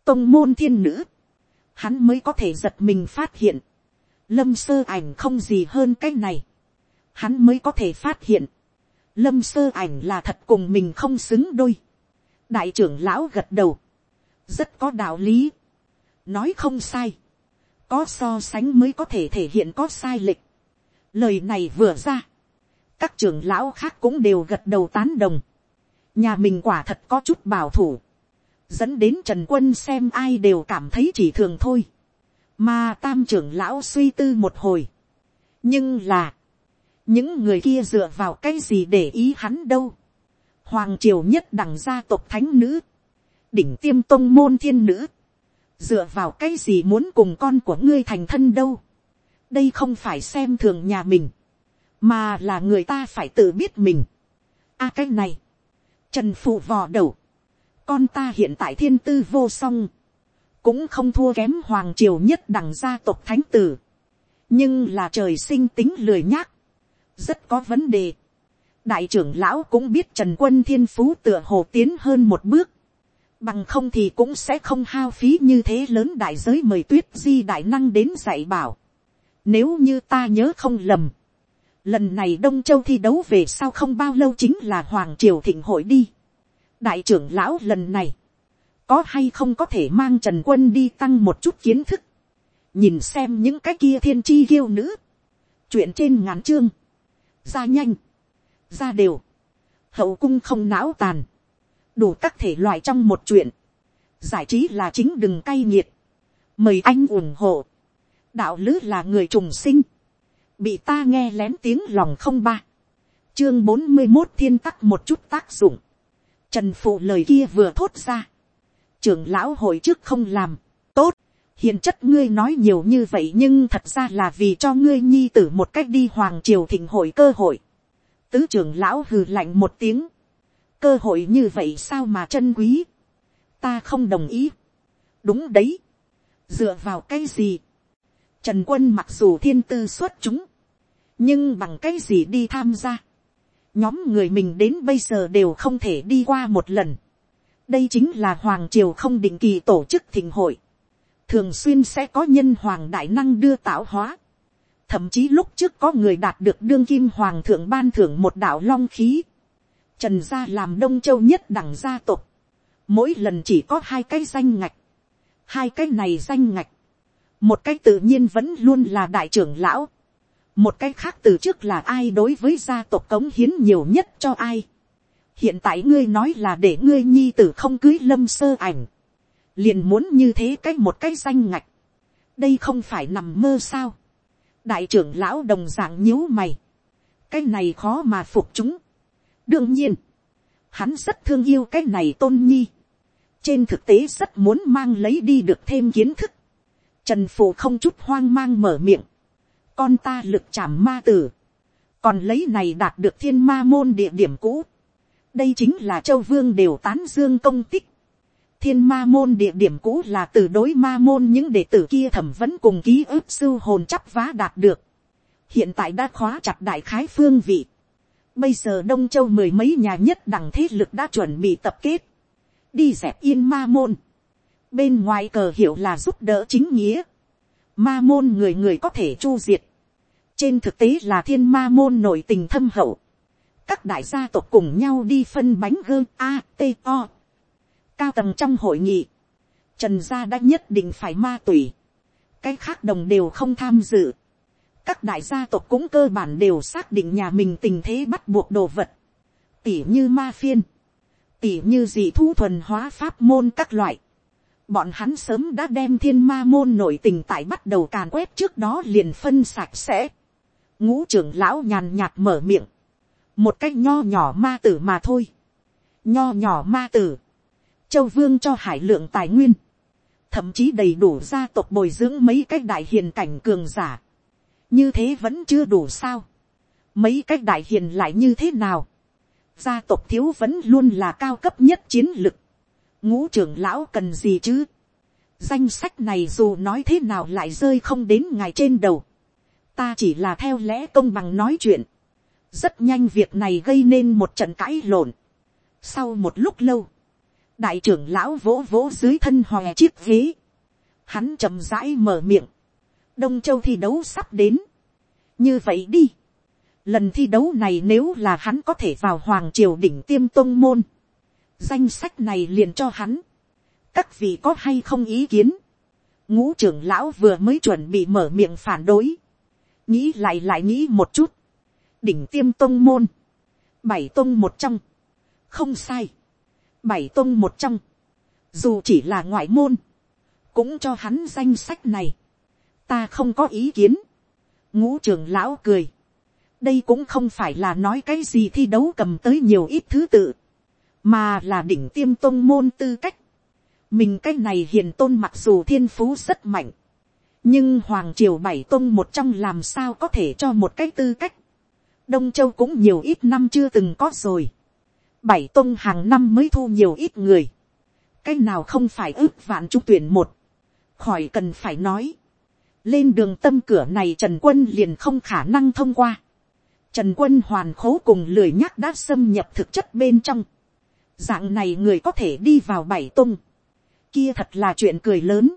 Tông môn thiên nữ. Hắn mới có thể giật mình phát hiện. Lâm sơ ảnh không gì hơn cái này. Hắn mới có thể phát hiện. Lâm sơ ảnh là thật cùng mình không xứng đôi. Đại trưởng lão gật đầu. Rất có đạo lý. Nói không sai. Có so sánh mới có thể thể hiện có sai lệch. Lời này vừa ra. Các trưởng lão khác cũng đều gật đầu tán đồng nhà mình quả thật có chút bảo thủ, dẫn đến trần quân xem ai đều cảm thấy chỉ thường thôi, mà tam trưởng lão suy tư một hồi, nhưng là, những người kia dựa vào cái gì để ý hắn đâu, hoàng triều nhất đẳng gia tộc thánh nữ, đỉnh tiêm tôn môn thiên nữ, dựa vào cái gì muốn cùng con của ngươi thành thân đâu, đây không phải xem thường nhà mình, mà là người ta phải tự biết mình. a cái này, Trần phụ vò đầu. Con ta hiện tại thiên tư vô song. Cũng không thua kém hoàng triều nhất đẳng gia tộc thánh tử. Nhưng là trời sinh tính lười nhác. Rất có vấn đề. Đại trưởng lão cũng biết Trần quân thiên phú tựa hồ tiến hơn một bước. Bằng không thì cũng sẽ không hao phí như thế lớn đại giới mời tuyết di đại năng đến dạy bảo. Nếu như ta nhớ không lầm, Lần này Đông Châu thi đấu về sau không bao lâu chính là Hoàng Triều Thịnh hội đi. Đại trưởng lão lần này. Có hay không có thể mang Trần Quân đi tăng một chút kiến thức. Nhìn xem những cái kia thiên chi kiêu nữ. Chuyện trên ngắn chương. Ra nhanh. Ra đều. Hậu cung không não tàn. Đủ các thể loại trong một chuyện. Giải trí là chính đừng cay nghiệt. Mời anh ủng hộ. Đạo lứ là người trùng sinh bị ta nghe lén tiếng lòng không ba, chương bốn mươi một thiên tắc một chút tác dụng, trần phụ lời kia vừa thốt ra, trưởng lão hội trước không làm, tốt, hiện chất ngươi nói nhiều như vậy nhưng thật ra là vì cho ngươi nhi tử một cách đi hoàng triều thịnh hội cơ hội. tứ trưởng lão hừ lạnh một tiếng. cơ hội như vậy sao mà chân quý. ta không đồng ý. đúng đấy. dựa vào cái gì. trần quân mặc dù thiên tư xuất chúng. nhưng bằng cái gì đi tham gia. nhóm người mình đến bây giờ đều không thể đi qua một lần. đây chính là hoàng triều không định kỳ tổ chức thịnh hội thường xuyên sẽ có nhân hoàng đại năng đưa tạo hóa. Thậm chí lúc trước có người đạt được đương kim hoàng thượng ban thưởng một đạo long khí. Trần gia làm đông châu nhất đẳng gia tộc. Mỗi lần chỉ có hai cái danh ngạch. Hai cái này danh ngạch. Một cái tự nhiên vẫn luôn là đại trưởng lão. Một cái khác từ trước là ai đối với gia tộc cống hiến nhiều nhất cho ai. Hiện tại ngươi nói là để ngươi nhi tử không cưới lâm sơ ảnh liền muốn như thế cái một cái danh ngạch, đây không phải nằm mơ sao, đại trưởng lão đồng d ạ n g nhíu mày, cái này khó mà phục chúng, đương nhiên, hắn rất thương yêu cái này tôn nhi, trên thực tế rất muốn mang lấy đi được thêm kiến thức, trần phù không chút hoang mang mở miệng, con ta lực chảm ma tử, còn lấy này đạt được thiên ma môn địa điểm cũ, đây chính là châu vương đều tán dương công tích, thiên ma môn địa điểm cũ là từ đối ma môn những đệ tử kia thẩm vẫn cùng ký ức sưu hồn chắp vá đạt được. hiện tại đã khóa chặt đại khái phương vị. bây giờ đông châu mười mấy nhà nhất đẳng thế lực đã chuẩn bị tập kết. đi dẹp yên ma môn. bên ngoài cờ hiệu là giúp đỡ chính nghĩa. ma môn người người có thể chu diệt. trên thực tế là thiên ma môn nội tình thâm hậu. các đại gia tộc cùng nhau đi phân bánh gơ, a, t, o cao tầng trong hội nghị, trần gia đã nhất định phải ma tùy, cái khác đồng đều không tham dự, các đại gia tộc cũng cơ bản đều xác định nhà mình tình thế bắt buộc đồ vật, tỉ như ma phiên, tỉ như dị thu thuần hóa pháp môn các loại, bọn hắn sớm đã đem thiên ma môn nội tình tại bắt đầu càn quét trước đó liền phân sạch sẽ, ngũ trưởng lão nhàn nhạt mở miệng, một cách nho nhỏ ma tử mà thôi, nho nhỏ ma tử, châu vương cho hải lượng tài nguyên, thậm chí đầy đủ gia tộc bồi dưỡng mấy cái đại hiền cảnh cường giả. như thế vẫn chưa đủ sao. mấy cái đại hiền lại như thế nào. gia tộc thiếu vẫn luôn là cao cấp nhất chiến lực. ngũ trưởng lão cần gì chứ. danh sách này dù nói thế nào lại rơi không đến ngài trên đầu. ta chỉ là theo lẽ công bằng nói chuyện. rất nhanh việc này gây nên một trận cãi lộn. sau một lúc lâu, đại trưởng lão vỗ vỗ dưới thân hòe chiếc ghế, hắn chậm rãi mở miệng, đông châu thi đấu sắp đến, như vậy đi, lần thi đấu này nếu là hắn có thể vào hoàng triều đỉnh tiêm tôn môn, danh sách này liền cho hắn, các vị có hay không ý kiến, ngũ trưởng lão vừa mới chuẩn bị mở miệng phản đối, nghĩ lại lại nghĩ một chút, đỉnh tiêm tôn môn, bảy tôn một trong, không sai, bảy tôn một trong, dù chỉ là ngoại môn, cũng cho hắn danh sách này, ta không có ý kiến, ngũ trưởng lão cười, đây cũng không phải là nói cái gì thi đấu cầm tới nhiều ít thứ tự, mà là đỉnh tiêm tôn môn tư cách, mình cái này hiền tôn mặc dù thiên phú rất mạnh, nhưng hoàng triều bảy tôn một trong làm sao có thể cho một cái tư cách, đông châu cũng nhiều ít năm chưa từng có rồi, bảy tông hàng năm mới thu nhiều ít người. cái nào không phải ước vạn trung tuyển một. khỏi cần phải nói. lên đường tâm cửa này trần quân liền không khả năng thông qua. trần quân hoàn khố cùng lười nhắc đã xâm nhập thực chất bên trong. dạng này người có thể đi vào bảy tung kia thật là chuyện cười lớn.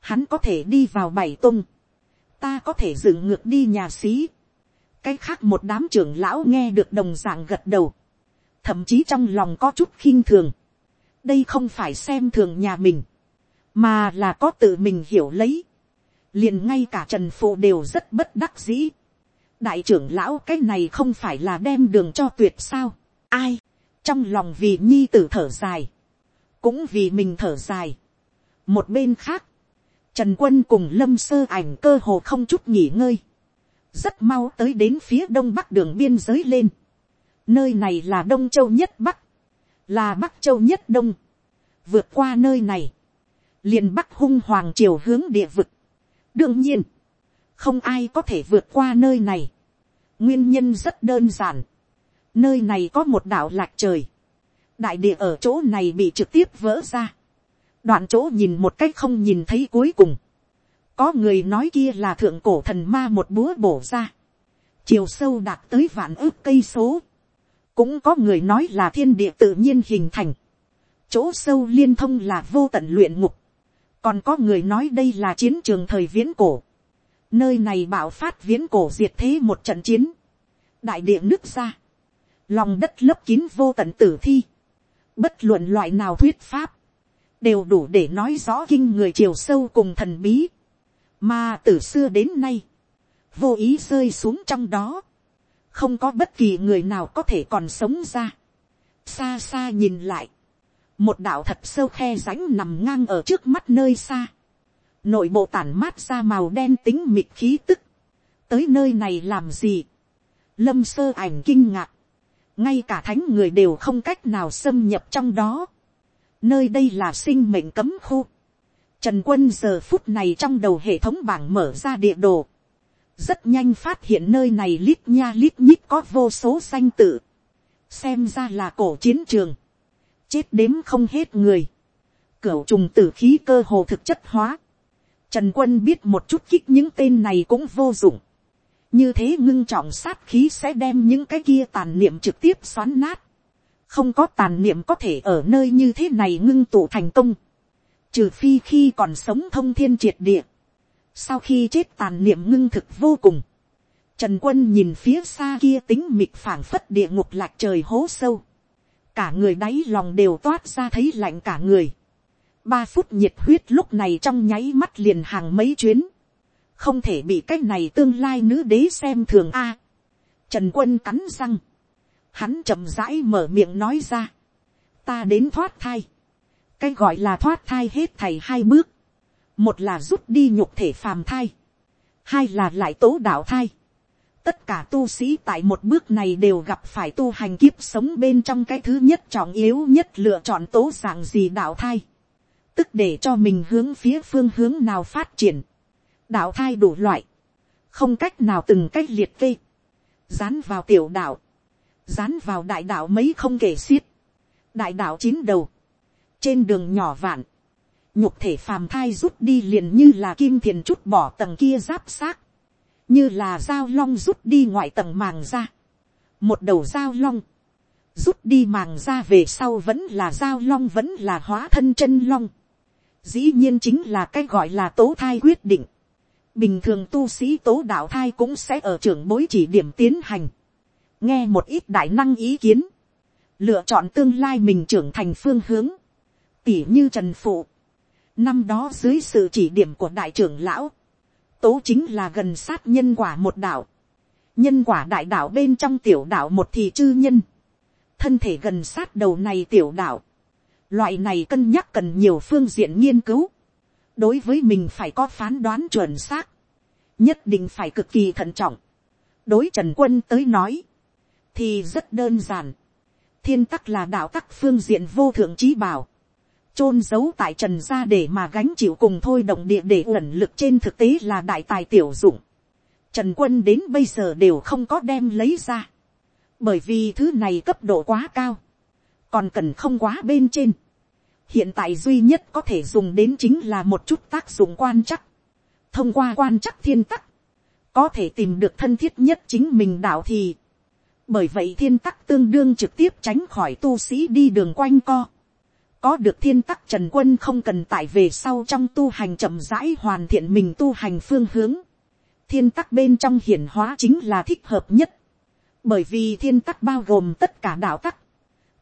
hắn có thể đi vào bảy tung ta có thể dựng ngược đi nhà sĩ cái khác một đám trưởng lão nghe được đồng dạng gật đầu thậm chí trong lòng có chút khinh thường, đây không phải xem thường nhà mình, mà là có tự mình hiểu lấy, liền ngay cả trần phụ đều rất bất đắc dĩ, đại trưởng lão cái này không phải là đem đường cho tuyệt sao, ai, trong lòng vì nhi tử thở dài, cũng vì mình thở dài. một bên khác, trần quân cùng lâm sơ ảnh cơ hồ không chút nghỉ ngơi, rất mau tới đến phía đông bắc đường biên giới lên, Nơi này là Đông Châu nhất Bắc. Là Bắc Châu nhất Đông. Vượt qua nơi này. liền bắc hung hoàng triều hướng địa vực. đương nhiên, không ai có thể vượt qua nơi này. nguyên nhân rất đơn giản. nơi này có một đảo lạc trời. đại địa ở chỗ này bị trực tiếp vỡ ra. đoạn chỗ nhìn một cách không nhìn thấy cuối cùng. có người nói kia là thượng cổ thần ma một búa bổ ra. chiều sâu đạt tới vạn ước cây số cũng có người nói là thiên địa tự nhiên hình thành. chỗ sâu liên thông là vô tận luyện ngục. Còn có người nói đây là chiến trường thời viễn cổ, nơi này bạo phát viễn cổ diệt thế một trận chiến, đại địa nước ra, lòng đất lấp kín vô tận tử thi, bất luận loại nào thuyết pháp, đều đủ để nói rõ kinh người chiều sâu cùng thần bí, mà từ xưa đến nay, vô ý rơi xuống trong đó, không có bất kỳ người nào có thể còn sống ra, xa xa nhìn lại, một đạo thật sâu khe rãnh nằm ngang ở trước mắt nơi xa, nội bộ tản mát ra màu đen tính mịt khí tức, tới nơi này làm gì, lâm sơ ảnh kinh ngạc, ngay cả thánh người đều không cách nào xâm nhập trong đó, nơi đây là sinh mệnh cấm khu, trần quân giờ phút này trong đầu hệ thống bảng mở ra địa đồ, rất nhanh phát hiện nơi này lít nha lít nhít có vô số danh tự, xem ra là cổ chiến trường, chết đếm không hết người, cửa trùng tử khí cơ hồ thực chất hóa, trần quân biết một chút kích những tên này cũng vô dụng, như thế ngưng trọng sát khí sẽ đem những cái kia tàn niệm trực tiếp xoắn nát, không có tàn niệm có thể ở nơi như thế này ngưng tụ thành công, trừ phi khi còn sống thông thiên triệt địa, sau khi chết tàn niệm ngưng thực vô cùng, trần quân nhìn phía xa kia tính mịt phảng phất địa ngục lạc trời hố sâu, cả người đáy lòng đều toát ra thấy lạnh cả người. ba phút nhiệt huyết lúc này trong nháy mắt liền hàng mấy chuyến. không thể bị cái này tương lai nữ đế xem thường a. trần quân cắn răng. hắn chậm rãi mở miệng nói ra. ta đến thoát thai. cái gọi là thoát thai hết thầy hai bước một là rút đi nhục thể phàm thai. hai là lại tố đạo thai tất cả tu sĩ tại một bước này đều gặp phải tu hành kiếp sống bên trong cái thứ nhất trọng yếu nhất lựa chọn tố dạng gì đạo thai. Tức để cho mình hướng phía phương hướng nào phát triển. Đạo thai đủ loại. Không cách nào từng cách liệt kê. Dán vào tiểu đạo. Dán vào đại đạo mấy không kể xiết. Đại đạo chín đầu. Trên đường nhỏ vạn. Nhục thể phàm thai rút đi liền như là kim thiền chút bỏ tầng kia giáp xác. Như là dao long rút đi ngoại tầng màng ra, một đầu dao long, rút đi màng ra về sau vẫn là dao long vẫn là hóa thân chân long, dĩ nhiên chính là cái gọi là tố thai quyết định, bình thường tu sĩ tố đạo thai cũng sẽ ở trưởng bối chỉ điểm tiến hành, nghe một ít đại năng ý kiến, lựa chọn tương lai mình trưởng thành phương hướng, tỉ như trần phụ, năm đó dưới sự chỉ điểm của đại trưởng lão, tố chính là gần sát nhân quả một đạo. nhân quả đại đạo bên trong tiểu đạo một thì chư nhân. thân thể gần sát đầu này tiểu đạo. loại này cân nhắc cần nhiều phương diện nghiên cứu. đối với mình phải có phán đoán chuẩn xác. nhất định phải cực kỳ thận trọng. đối trần quân tới nói. thì rất đơn giản. thiên tắc là đạo tắc phương diện vô thượng trí bảo chôn giấu tại trần gia để mà gánh chịu cùng thôi động địa để uẩn lực trên thực tế là đại tài tiểu dụng. Trần quân đến bây giờ đều không có đem lấy ra. Bởi vì thứ này cấp độ quá cao. Còn cần không quá bên trên. Hiện tại duy nhất có thể dùng đến chính là một chút tác dụng quan chắc. Thông qua quan chắc thiên tắc. Có thể tìm được thân thiết nhất chính mình đạo thì. Bởi vậy thiên tắc tương đương trực tiếp tránh khỏi tu sĩ đi đường quanh co có được thiên tắc trần quân không cần tại về sau trong tu hành chậm rãi hoàn thiện mình tu hành phương hướng. thiên tắc bên trong hiển hóa chính là thích hợp nhất. bởi vì thiên tắc bao gồm tất cả đạo tắc.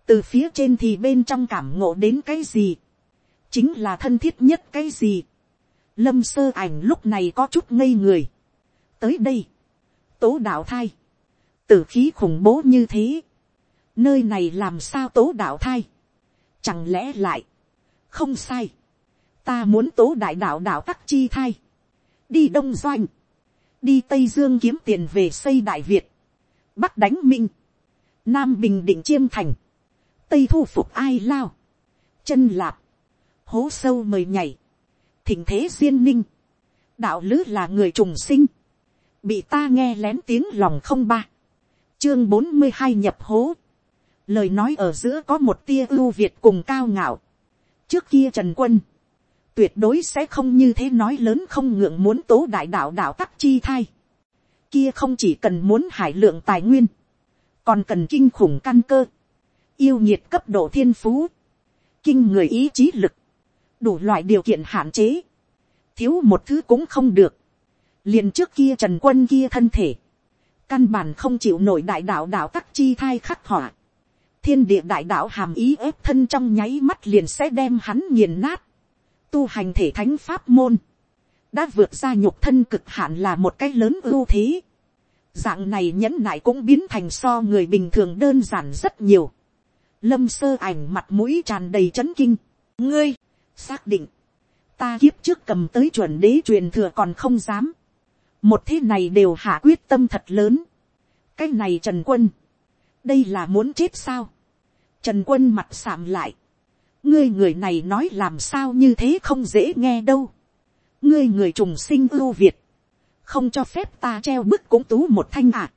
từ phía trên thì bên trong cảm ngộ đến cái gì. chính là thân thiết nhất cái gì. lâm sơ ảnh lúc này có chút ngây người. tới đây, tố đạo thai, tử khí khủng bố như thế. nơi này làm sao tố đạo thai Chẳng lẽ lại. Không sai. Ta muốn tố đại đạo đạo tắc chi thai. Đi Đông Doanh. Đi Tây Dương kiếm tiền về xây Đại Việt. Bắc đánh Minh. Nam Bình Định Chiêm Thành. Tây thu phục ai lao. Chân lạp. Hố sâu mời nhảy. thịnh thế duyên ninh, đạo lữ là người trùng sinh, bị ta nghe lén tiếng lòng không ba, chương bốn mươi hai nhập hố, lời nói ở giữa có một tia ưu việt cùng cao ngạo, trước kia trần quân, tuyệt đối sẽ không như thế nói lớn không ngượng muốn tố đại đạo đạo tắc chi thai, kia không chỉ cần muốn hải lượng tài nguyên, còn cần kinh khủng căn cơ, yêu nhiệt cấp độ thiên phú, kinh người ý chí lực, đủ loại điều kiện hạn chế, thiếu một thứ cũng không được, liền trước kia trần quân kia thân thể, căn bản không chịu nổi đại đạo đạo tắc chi thai khắc họa, thiên địa đại đạo hàm ý ép thân trong nháy mắt liền sẽ đem hắn nghiền nát, tu hành thể thánh pháp môn, đã vượt ra nhục thân cực hạn là một cái lớn ưu thế, dạng này nhẫn nại cũng biến thành so người bình thường đơn giản rất nhiều, lâm sơ ảnh mặt mũi tràn đầy chấn kinh, ngươi, xác định, ta kiếp trước cầm tới chuẩn đế truyền thừa còn không dám, một thế này đều hạ quyết tâm thật lớn, cái này trần quân, đây là muốn chết sao, trần quân mặt sạm lại, ngươi người này nói làm sao như thế không dễ nghe đâu, ngươi người trùng sinh ưu việt, không cho phép ta treo bức cũng tú một thanh ạ,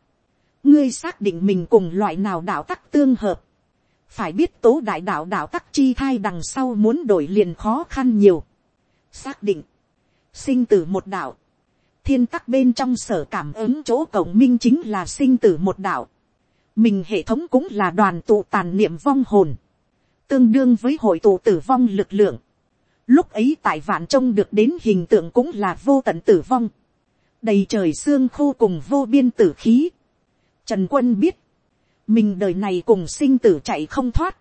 ngươi xác định mình cùng loại nào đạo tắc tương hợp, phải biết tố đại đạo đạo tắc chi thai đằng sau muốn đổi liền khó khăn nhiều. xác định, sinh tử một đạo, thiên tắc bên trong sở cảm ứng chỗ cổng minh chính là sinh tử một đạo mình hệ thống cũng là đoàn tụ tàn niệm vong hồn, tương đương với hội tụ tử vong lực lượng. lúc ấy tại vạn trông được đến hình tượng cũng là vô tận tử vong, đầy trời xương khô cùng vô biên tử khí. Trần quân biết, mình đời này cùng sinh tử chạy không thoát,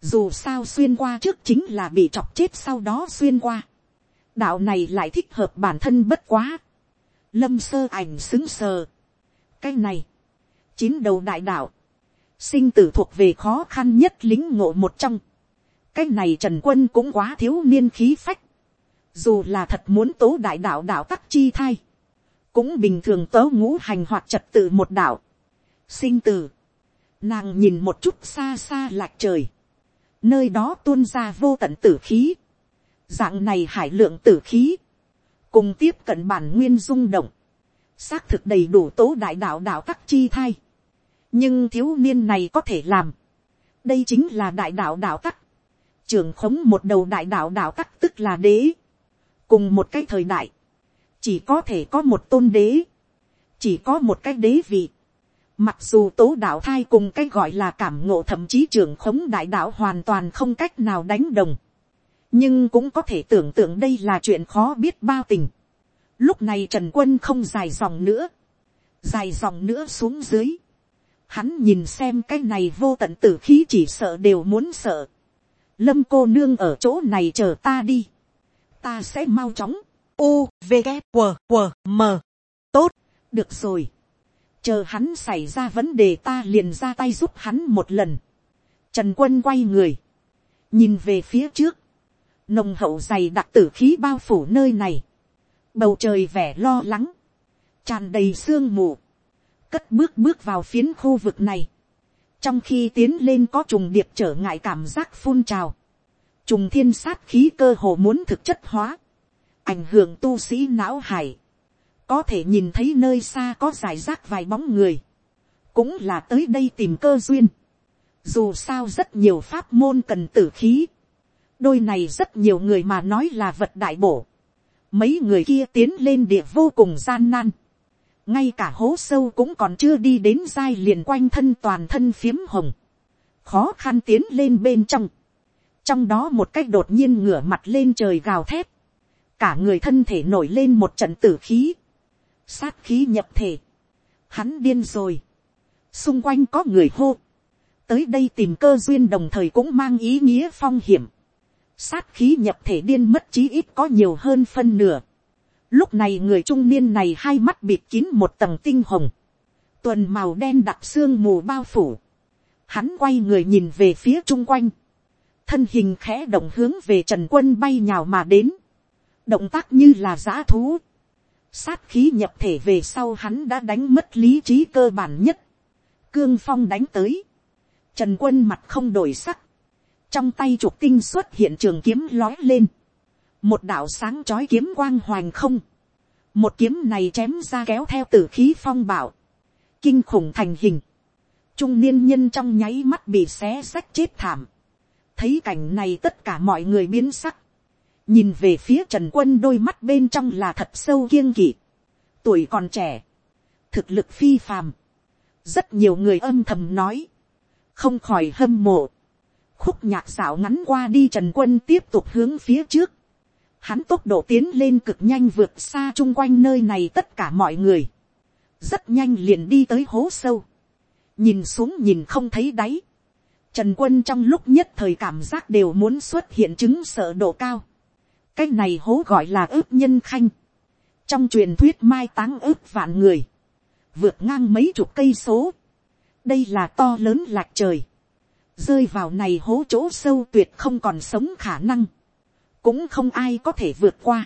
dù sao xuyên qua trước chính là bị chọc chết sau đó xuyên qua, đạo này lại thích hợp bản thân bất quá, lâm sơ ảnh xứng sờ, cái này, chín đầu đại đạo, sinh tử thuộc về khó khăn nhất lính ngộ một trong, cái này trần quân cũng quá thiếu niên khí phách, dù là thật muốn tố đại đạo đạo tắc chi thay cũng bình thường tớ ngũ hành hoặc trật tự một đạo, sinh tử, Nàng nhìn một chút xa xa lạc trời. Nơi đó tuôn ra vô tận tử khí. Dạng này hải lượng tử khí. Cùng tiếp cận bản nguyên rung động. Xác thực đầy đủ tố đại đạo đạo tắc chi thay nhưng thiếu niên này có thể làm. Đây chính là đại đạo đạo tắc. trưởng khống một đầu đại đạo đạo tắc tức là đế. Cùng một cái thời đại. Chỉ có thể có một tôn đế. Chỉ có một cái đế vị Mặc dù tố đạo thai cùng cái gọi là cảm ngộ thậm chí trưởng khống đại đạo hoàn toàn không cách nào đánh đồng. Nhưng cũng có thể tưởng tượng đây là chuyện khó biết bao tình. Lúc này Trần Quân không dài dòng nữa. Dài dòng nữa xuống dưới. Hắn nhìn xem cái này vô tận tử khí chỉ sợ đều muốn sợ. Lâm cô nương ở chỗ này chờ ta đi. Ta sẽ mau chóng. U, V, K, W, W, M. Tốt, được rồi chờ hắn xảy ra vấn đề ta liền ra tay giúp hắn một lần. Trần quân quay người, nhìn về phía trước, nồng hậu dày đặc tử khí bao phủ nơi này, bầu trời vẻ lo lắng, tràn đầy sương mù, cất bước bước vào phiến khu vực này, trong khi tiến lên có trùng điệp trở ngại cảm giác phun trào, trùng thiên sát khí cơ hồ muốn thực chất hóa, ảnh hưởng tu sĩ não hải, có thể nhìn thấy nơi xa có giải rác vài bóng người, cũng là tới đây tìm cơ duyên. Dù sao rất nhiều pháp môn cần tử khí, đôi này rất nhiều người mà nói là vật đại bổ. Mấy người kia tiến lên địa vô cùng gian nan. Ngay cả hố sâu cũng còn chưa đi đến dai liền quanh thân toàn thân phiếm hồng. Khó khăn tiến lên bên trong. Trong đó một cách đột nhiên ngửa mặt lên trời gào thét. Cả người thân thể nổi lên một trận tử khí sát khí nhập thể, hắn điên rồi, xung quanh có người hô, tới đây tìm cơ duyên đồng thời cũng mang ý nghĩa phong hiểm, sát khí nhập thể điên mất chí ít có nhiều hơn phân nửa, lúc này người trung niên này hai mắt bịt kín một tầng tinh hồng, tuần màu đen đặc xương mù bao phủ, hắn quay người nhìn về phía chung quanh, thân hình khẽ động hướng về trần quân bay nhào mà đến, động tác như là giã thú, sát khí nhập thể về sau hắn đã đánh mất lý trí cơ bản nhất. Cương phong đánh tới. Trần quân mặt không đổi sắc. Trong tay trục tinh xuất hiện trường kiếm lói lên một đạo sáng chói kiếm quang hoành không, một kiếm này chém ra kéo theo t ử khí phong bảo, kinh khủng thành hình, trung niên nhân trong nháy mắt bị xé xách chết thảm, thấy cảnh này tất cả mọi người biến sắc, nhìn về phía trần quân đôi mắt bên trong là thật sâu kiêng kỵ, tuổi còn trẻ, thực lực phi phàm, rất nhiều người âm thầm nói, không khỏi hâm mộ, khúc nhạc xảo ngắn qua đi trần quân tiếp tục hướng phía trước, hắn tốc độ tiến lên cực nhanh vượt xa chung quanh nơi này tất cả mọi người, rất nhanh liền đi tới hố sâu, nhìn xuống nhìn không thấy đáy, trần quân trong lúc nhất thời cảm giác đều muốn xuất hiện chứng sợ độ cao, cái này hố gọi là ướp nhân khanh, trong truyền thuyết mai táng ướp vạn người, vượt ngang mấy chục cây số, đây là to lớn lạc trời, rơi vào này hố chỗ sâu tuyệt không còn sống khả năng, cũng không ai có thể vượt qua,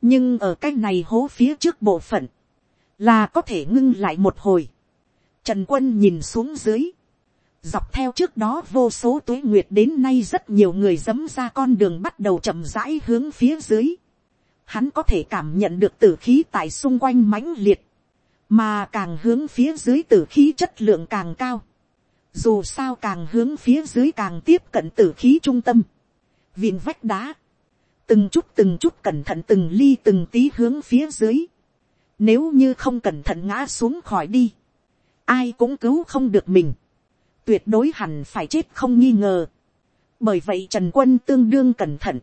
nhưng ở cái này hố phía trước bộ phận, là có thể ngưng lại một hồi, trần quân nhìn xuống dưới, dọc theo trước đó vô số tuế nguyệt đến nay rất nhiều người dấm ra con đường bắt đầu chậm rãi hướng phía dưới. Hắn có thể cảm nhận được tử khí tại xung quanh mãnh liệt, mà càng hướng phía dưới tử khí chất lượng càng cao. Dù sao càng hướng phía dưới càng tiếp cận tử khí trung tâm. Viện vách đá, từng chút từng chút cẩn thận từng ly từng tí hướng phía dưới. Nếu như không cẩn thận ngã xuống khỏi đi, ai cũng cứu không được mình tuyệt đối hẳn phải chết không nghi ngờ. Bởi vậy Trần Quân tương đương cẩn thận.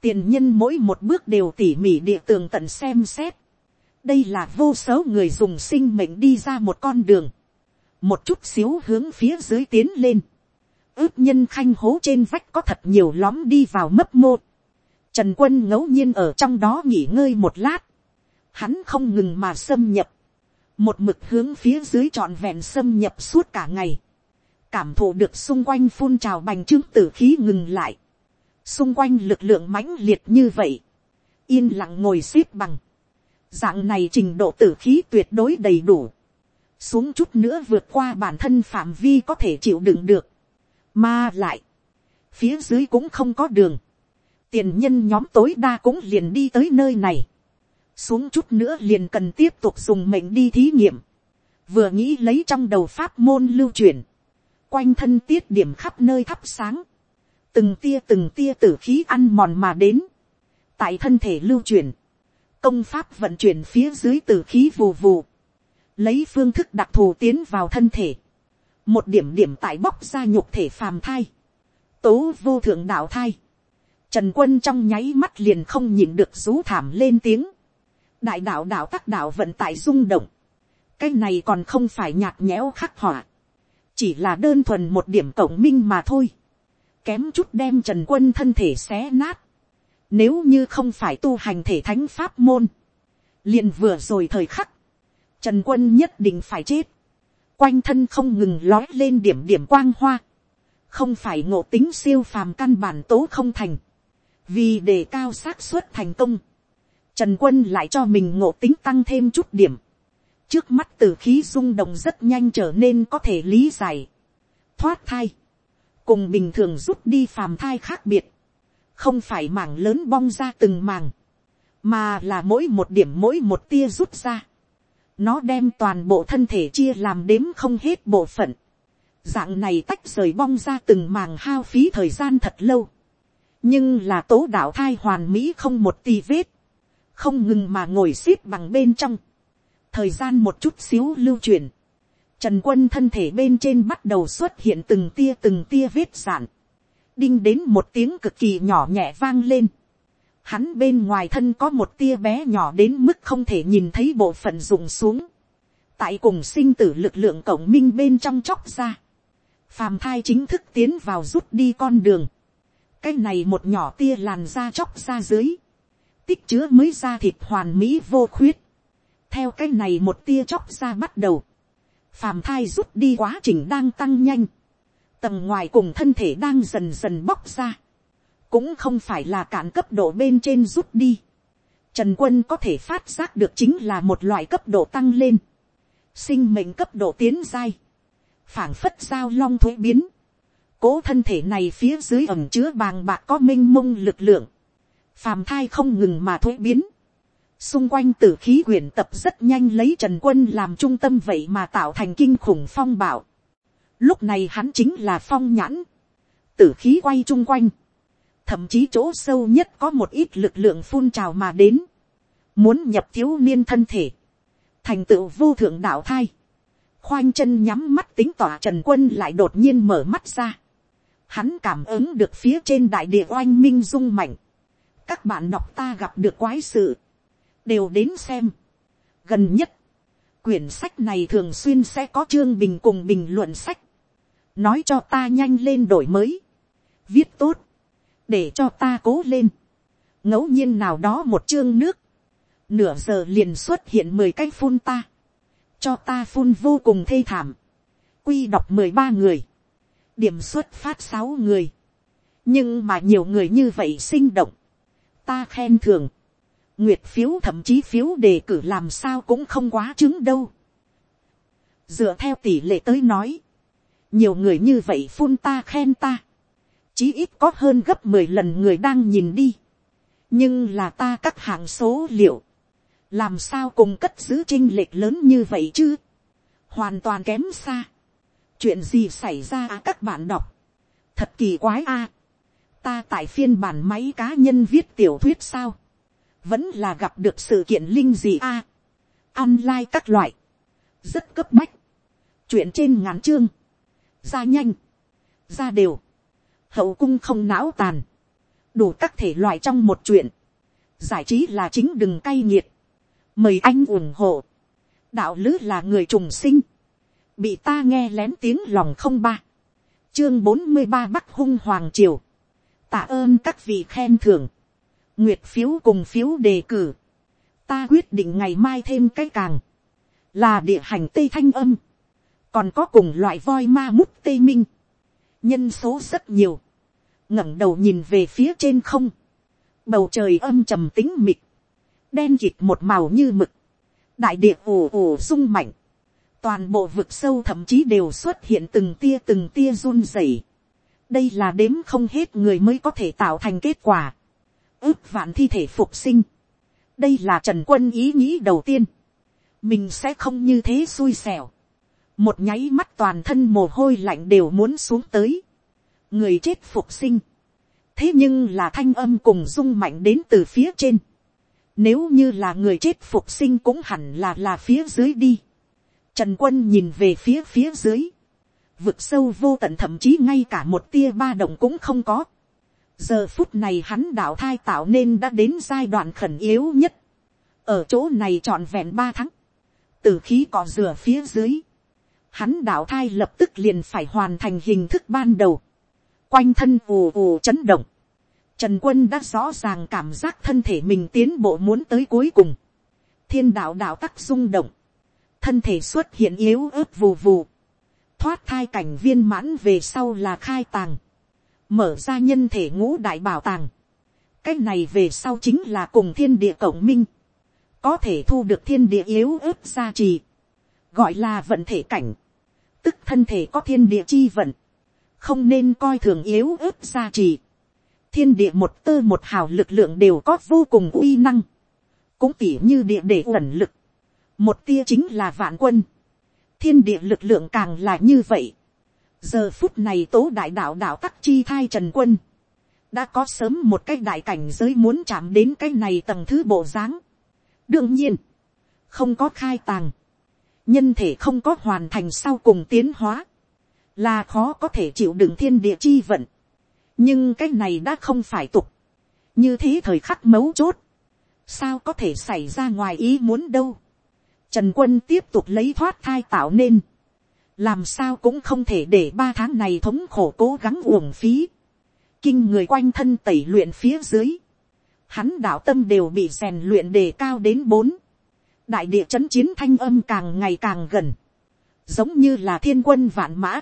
Tiền nhân mỗi một bước đều tỉ mỉ địa tường tận xem xét. Đây là vô số người dùng sinh mệnh đi ra một con đường. Một chút xíu hướng phía dưới tiến lên. ước nhân khanh hố trên vách có thật nhiều lóm đi vào mấp mô. Trần Quân ngẫu nhiên ở trong đó nghỉ ngơi một lát. Hắn không ngừng mà xâm nhập. Một mực hướng phía dưới trọn vẹn xâm nhập suốt cả ngày. Cảm thụ được xung quanh phun trào bành trướng tử khí ngừng lại, xung quanh lực lượng mãnh liệt như vậy, yên lặng ngồi xếp bằng, dạng này trình độ tử khí tuyệt đối đầy đủ, xuống chút nữa vượt qua bản thân phạm vi có thể chịu đựng được, mà lại, phía dưới cũng không có đường, tiền nhân nhóm tối đa cũng liền đi tới nơi này, xuống chút nữa liền cần tiếp tục dùng mệnh đi thí nghiệm, vừa nghĩ lấy trong đầu pháp môn lưu truyền, quanh thân tiết điểm khắp nơi thắp sáng, từng tia từng tia tử khí ăn mòn mà đến, tại thân thể lưu truyền, công pháp vận chuyển phía dưới tử khí vù vù, lấy phương thức đặc thù tiến vào thân thể, một điểm điểm tại bóc ra nhục thể phàm thai, tố vô thượng đạo thai, trần quân trong nháy mắt liền không nhìn được rú thảm lên tiếng, đại đạo đạo tắc đạo vận tại rung động, cái này còn không phải nhạt nhẽo khắc họa, chỉ là đơn thuần một điểm cộng minh mà thôi, kém chút đem trần quân thân thể xé nát, nếu như không phải tu hành thể thánh pháp môn, liền vừa rồi thời khắc, trần quân nhất định phải chết, quanh thân không ngừng lói lên điểm điểm quang hoa, không phải ngộ tính siêu phàm căn bản tố không thành, vì đề cao xác suất thành công, trần quân lại cho mình ngộ tính tăng thêm chút điểm, trước mắt từ khí rung động rất nhanh trở nên có thể lý giải. thoát thai, cùng bình thường rút đi phàm thai khác biệt, không phải mảng lớn bong ra từng màng mà là mỗi một điểm mỗi một tia rút ra. nó đem toàn bộ thân thể chia làm đếm không hết bộ phận. dạng này tách rời bong ra từng màng hao phí thời gian thật lâu nhưng là tố đạo thai hoàn mỹ không một tì vết, không ngừng mà ngồi x ế p bằng bên trong. Thời gian một chút xíu lưu truyền, trần quân thân thể bên trên bắt đầu xuất hiện từng tia từng tia vết sản, đinh đến một tiếng cực kỳ nhỏ nhẹ vang lên, hắn bên ngoài thân có một tia bé nhỏ đến mức không thể nhìn thấy bộ phận rụng xuống, tại cùng sinh tử lực lượng cổng minh bên trong chóc ra, phàm thai chính thức tiến vào rút đi con đường, cái này một nhỏ tia làn da chóc ra dưới, tích chứa mới ra thịt hoàn mỹ vô khuyết, theo cái này một tia chóc ra bắt đầu, phàm thai rút đi quá trình đang tăng nhanh, tầng ngoài cùng thân thể đang dần dần bóc ra, cũng không phải là cản cấp độ bên trên rút đi. Trần quân có thể phát giác được chính là một loại cấp độ tăng lên, sinh mệnh cấp độ tiến dai, phảng phất giao long thuế biến, cố thân thể này phía dưới ẩm chứa bàng bạc có m i n h mông lực lượng, phàm thai không ngừng mà thuế biến, xung quanh tử khí quyển tập rất nhanh lấy trần quân làm trung tâm vậy mà tạo thành kinh khủng phong bảo. lúc này hắn chính là phong nhãn, tử khí quay chung quanh, thậm chí chỗ sâu nhất có một ít lực lượng phun trào mà đến, muốn nhập thiếu niên thân thể, thành tựu vô thượng đạo thai, khoanh chân nhắm mắt tính tỏa trần quân lại đột nhiên mở mắt ra, hắn cảm ứng được phía trên đại địa oanh minh rung mạnh, các bạn đọc ta gặp được quái sự, đều đến xem. gần nhất, quyển sách này thường xuyên sẽ có chương bình cùng bình luận sách, nói cho ta nhanh lên đổi mới, viết tốt, để cho ta cố lên, ngẫu nhiên nào đó một chương nước, nửa giờ liền xuất hiện mười cái phun ta, cho ta phun vô cùng thê thảm, quy đọc mười ba người, điểm xuất phát sáu người, nhưng mà nhiều người như vậy sinh động, ta khen thường, nguyệt phiếu thậm chí phiếu đề cử làm sao cũng không quá chứng đâu. dựa theo tỷ lệ tới nói, nhiều người như vậy phun ta khen ta, chí ít có hơn gấp mười lần người đang nhìn đi. nhưng là ta các hạng số liệu, làm sao cùng cất giữ chinh lệch lớn như vậy chứ, hoàn toàn kém xa chuyện gì xảy ra à các bạn đọc, thật kỳ quái a. ta tại phiên bản máy cá nhân viết tiểu thuyết sao, vẫn là gặp được sự kiện linh gì a. À? online các loại, rất cấp bách, chuyện trên ngắn chương, ra nhanh, ra đều, hậu cung không não tàn, đủ các thể loại trong một chuyện, giải trí là chính đừng cay nghiệt, mời anh ủng hộ, đạo lứ là người trùng sinh, bị ta nghe lén tiếng lòng không ba, chương bốn mươi ba bắc hung hoàng triều, tạ ơn các vị khen thưởng, nguyệt phiếu cùng phiếu đề cử, ta quyết định ngày mai thêm cái càng, là địa hành tây thanh âm, còn có cùng loại voi ma mút tây minh, nhân số rất nhiều, ngẩng đầu nhìn về phía trên không, bầu trời âm trầm tính mịt, đen kịt một màu như mực, đại địa ồ ồ sung mạnh, toàn bộ vực sâu thậm chí đều xuất hiện từng tia từng tia run rẩy. đây là đếm không hết người mới có thể tạo thành kết quả, ước vạn thi thể phục sinh. đây là trần quân ý nghĩ đầu tiên, mình sẽ không như thế xui xẻo, một nháy mắt toàn thân mồ hôi lạnh đều muốn xuống tới, người chết phục sinh, thế nhưng là thanh âm cùng rung mạnh đến từ phía trên, nếu như là người chết phục sinh cũng hẳn là là phía dưới đi. Trần quân nhìn về phía phía dưới. Vực sâu vô tận thậm chí ngay cả một tia ba động cũng không có. Giờ phút này hắn đảo thai tạo nên đã đến giai đoạn khẩn yếu nhất. Ở chỗ này trọn vẹn ba tháng. Từ khí cỏ rửa phía dưới. Hắn đảo thai lập tức liền phải hoàn thành hình thức ban đầu. Quanh thân ù ù chấn động Trần quân đã rõ ràng cảm giác thân thể mình tiến bộ muốn tới cuối cùng. Thiên đạo đạo tắc rung động. Thân thể xuất hiện yếu ớt vù vù. Thoát thai cảnh viên mãn về sau là khai tàng. Mở ra nhân thể ngũ đại bảo tàng. Cái này về sau chính là cùng thiên địa cộng minh. Có thể thu được thiên địa yếu ớt gia trì. Gọi là vận thể cảnh. Tức thân thể có thiên địa chi vận. Không nên coi thường yếu ớt gia trì thiên địa một tơ một hào lực lượng đều có vô cùng uy năng, cũng tỉ như địa để ẩn lực, một tia chính là vạn quân, thiên địa lực lượng càng là như vậy. giờ phút này tố đại đạo đạo tắc chi thai trần quân, đã có sớm một cái đại cảnh giới muốn chạm đến cái này tầng thứ bộ dáng. đương nhiên, không có khai tàng, nhân thể không có hoàn thành sau cùng tiến hóa, là khó có thể chịu đựng thiên địa chi vận. Nhưng cái này đã không phải tục, như thế thời khắc mấu chốt, sao có thể xảy ra ngoài ý muốn đâu. Trần quân tiếp tục lấy thoát thai tạo nên, làm sao cũng không thể để ba tháng này thống khổ cố gắng uổng phí, kinh người quanh thân tẩy luyện phía dưới, hắn đạo tâm đều bị rèn luyện đề cao đến bốn, đại địa chấn chiến thanh âm càng ngày càng gần, giống như là thiên quân vạn mã,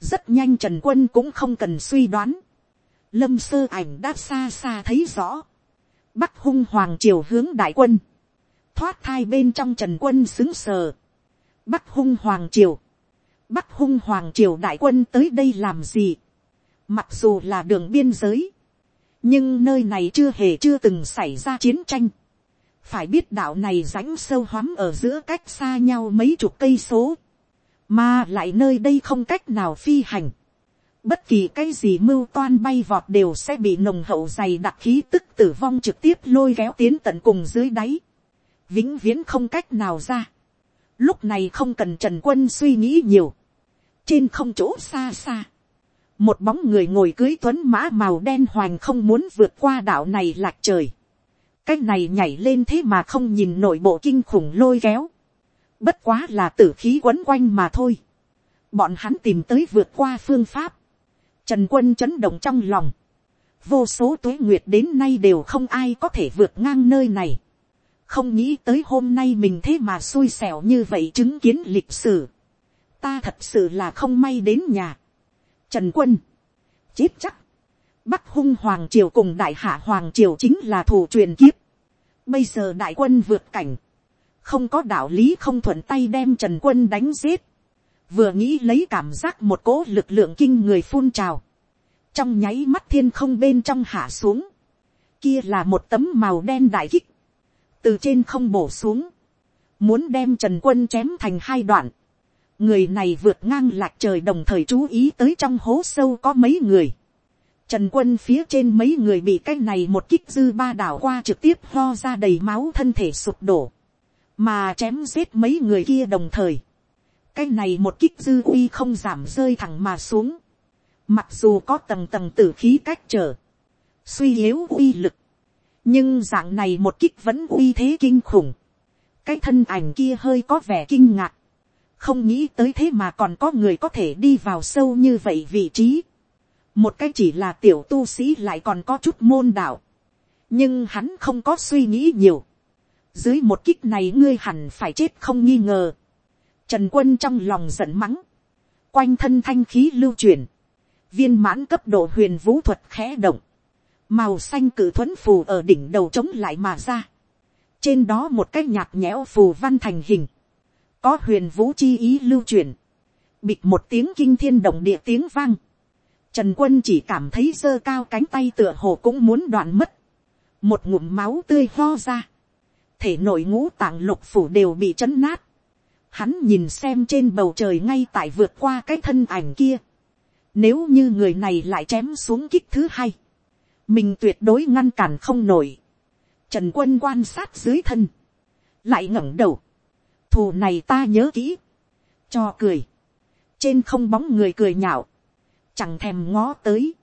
rất nhanh trần quân cũng không cần suy đoán, lâm sơ ảnh đã xa xa thấy rõ, bắc hung hoàng triều hướng đại quân, thoát thai bên trong trần quân xứng sờ, bắc hung hoàng triều, bắc hung hoàng triều đại quân tới đây làm gì, mặc dù là đường biên giới, nhưng nơi này chưa hề chưa từng xảy ra chiến tranh. phải biết đạo này rãnh sâu hoắm ở giữa cách xa nhau mấy chục cây số, mà lại nơi đây không cách nào phi hành. bất kỳ cái gì mưu toan bay vọt đều sẽ bị nồng hậu dày đặc khí tức tử vong trực tiếp lôi kéo tiến tận cùng dưới đáy, vĩnh viễn không cách nào ra. lúc này không cần trần quân suy nghĩ nhiều, trên không chỗ xa xa, một bóng người ngồi cưới tuấn mã màu đen hoành không muốn vượt qua đảo này lạc trời. cái này nhảy lên thế mà không nhìn nội bộ kinh khủng lôi kéo. bất quá là tử khí quấn quanh mà thôi. bọn hắn tìm tới vượt qua phương pháp. trần quân chấn động trong lòng. vô số tuế nguyệt đến nay đều không ai có thể vượt ngang nơi này không nghĩ tới hôm nay mình thế mà xui xẻo như vậy chứng kiến lịch sử. ta thật sự là không may đến nhà Trần quân. Chết chắc. Bắc hung hoàng triều cùng đại hạ hoàng triều chính là thủ truyền kiếp. Bây giờ đại quân vượt cảnh. Không có đạo lý không thuận tay đem trần quân đánh giết. Vừa nghĩ lấy cảm giác một cỗ lực lượng kinh người phun trào. Trong nháy mắt thiên không bên trong hạ xuống. Kia là một tấm màu đen đại kích. Từ trên không bổ xuống. Muốn đem trần quân chém thành hai đoạn người này vượt ngang lạc trời đồng thời chú ý tới trong hố sâu có mấy người. Trần quân phía trên mấy người bị cái này một kích dư ba đảo qua trực tiếp lo ra đầy máu thân thể sụp đổ. Mà chém giết mấy người kia đồng thời. Cái này một kích dư uy không giảm rơi thẳng mà xuống. Mặc dù có tầng tầng tử khí cách trở. Suy yếu uy lực. Nhưng dạng này một kích vẫn uy thế kinh khủng. Cái thân ảnh kia hơi có vẻ kinh ngạc không nghĩ tới thế mà còn có người có thể đi vào sâu như vậy vị trí. một cái chỉ là tiểu tu sĩ lại còn có chút môn đạo. nhưng hắn không có suy nghĩ nhiều. dưới một kích này ngươi hẳn phải chết không nghi ngờ. trần quân trong lòng giận mắng. quanh thân thanh khí lưu truyền. viên mãn cấp độ huyền vũ thuật khẽ động màu xanh cử thuẫn phù ở đỉnh đầu chống lại mà ra. trên đó một cái nhạt nhẽo phù văn thành hình. Có huyền vũ chi ý lưu truyền, bịt một tiếng kinh thiên động địa tiếng vang, trần quân chỉ cảm thấy giơ cao cánh tay tựa hồ cũng muốn đoạn mất, một ngụm máu tươi ho ra, thể nội ngũ tạng lục phủ đều bị chấn nát, hắn nhìn xem trên bầu trời ngay tại vượt qua cái thân ảnh kia, nếu như người này lại chém xuống kích thứ hai, mình tuyệt đối ngăn cản không nổi. Trần quân quan sát dưới thân, lại ngẩng đầu, thù này ta nhớ kỹ, cho cười, trên không bóng người cười nhạo, chẳng thèm ngó tới,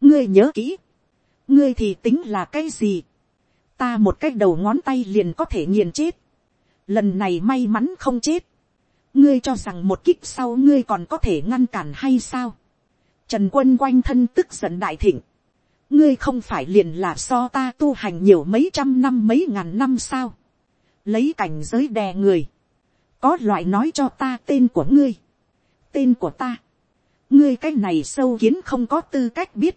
ngươi nhớ kỹ, ngươi thì tính là cái gì, ta một cái đầu ngón tay liền có thể nghiền chết, lần này may mắn không chết, ngươi cho rằng một kích sau ngươi còn có thể ngăn cản hay sao, trần quân quanh thân tức giận đại thịnh, ngươi không phải liền là so ta tu hành nhiều mấy trăm năm mấy ngàn năm sao, lấy cảnh giới đè người, có loại nói cho ta tên của ngươi, tên của ta, ngươi cái này sâu kiến không có tư cách biết,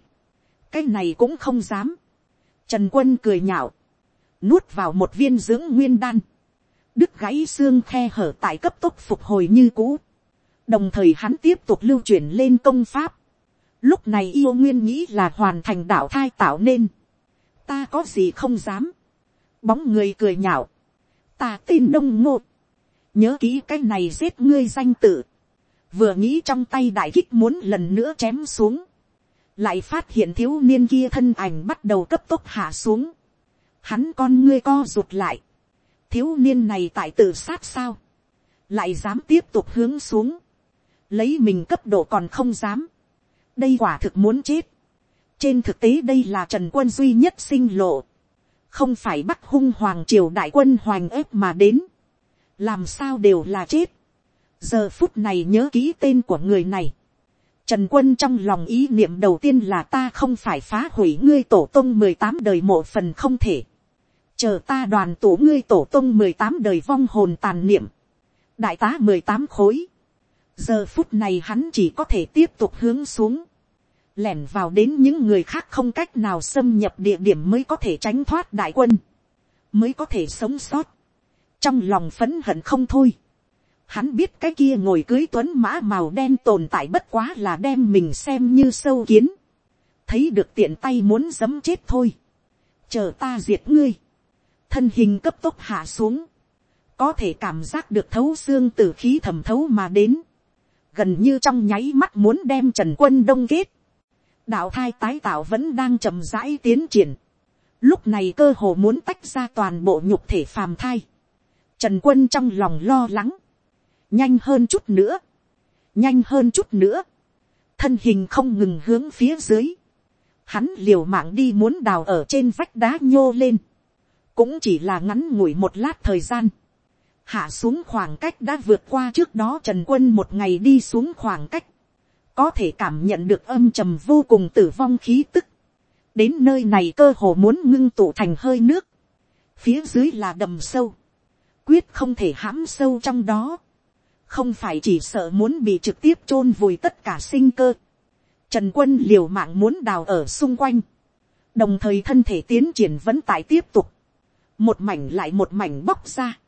cái này cũng không dám. Trần quân cười nhạo, nuốt vào một viên dưỡng nguyên đan, đứt gãy xương khe hở tại cấp tốc phục hồi như cũ, đồng thời hắn tiếp tục lưu chuyển lên công pháp. Lúc này yêu nguyên nghĩ là hoàn thành đạo thai tạo nên, ta có gì không dám, bóng người cười nhạo, ta tin đông ngột, nhớ kỹ cái này giết ngươi danh tự, vừa nghĩ trong tay đại kích muốn lần nữa chém xuống, lại phát hiện thiếu niên kia thân ảnh bắt đầu cấp tốc hạ xuống, hắn con ngươi co rụt lại, thiếu niên này tại tự sát sao, lại dám tiếp tục hướng xuống, lấy mình cấp độ còn không dám, đây quả thực muốn chết, trên thực tế đây là trần quân duy nhất sinh lộ, không phải bắt hung hoàng triều đại quân hoành ép mà đến, làm sao đều là chết. giờ phút này nhớ ký tên của người này. Trần quân trong lòng ý niệm đầu tiên là ta không phải phá hủy ngươi tổ tông mười tám đời một phần không thể. Chờ ta đoàn tổ ngươi tổ tông mười tám đời vong hồn tàn niệm. Đại tá mười tám khối. Giờ phút này hắn chỉ có thể tiếp tục hướng xuống. Lẻn vào đến những người khác không cách nào xâm nhập địa điểm mới có thể tránh thoát đại quân. Mới có thể sống sót trong lòng phấn hận không thôi. Hắn biết cái kia ngồi cưới tuấn mã màu đen tồn tại bất quá là đem mình xem như sâu kiến. thấy được tiện tay muốn giấm chết thôi, chờ ta diệt ngươi, thân hình cấp tốc hạ xuống, có thể cảm giác được thấu xương từ khí thẩm thấu mà đến, gần như trong nháy mắt muốn đem trần quân đông kết, đạo thai tái tạo vẫn đang chậm rãi tiến triển, lúc này cơ hồ muốn tách ra toàn bộ nhục thể phàm thai, trần quân trong lòng lo lắng, nhanh hơn chút nữa, nhanh hơn chút nữa, thân hình không ngừng hướng phía dưới, hắn liều mạng đi muốn đào ở trên vách đá nhô lên, cũng chỉ là ngắn ngủi một lát thời gian, hạ xuống khoảng cách đã vượt qua trước đó trần quân một ngày đi xuống khoảng cách, có thể cảm nhận được âm trầm vô cùng tử vong khí tức, đến nơi này cơ hồ muốn ngưng tụ thành hơi nước, phía dưới là đầm sâu, quyết không thể hãm sâu trong đó, không phải chỉ sợ muốn bị trực tiếp chôn vùi tất cả sinh cơ, trần quân liều mạng muốn đào ở xung quanh, đồng thời thân thể tiến triển vẫn tại tiếp tục, một mảnh lại một mảnh bóc ra,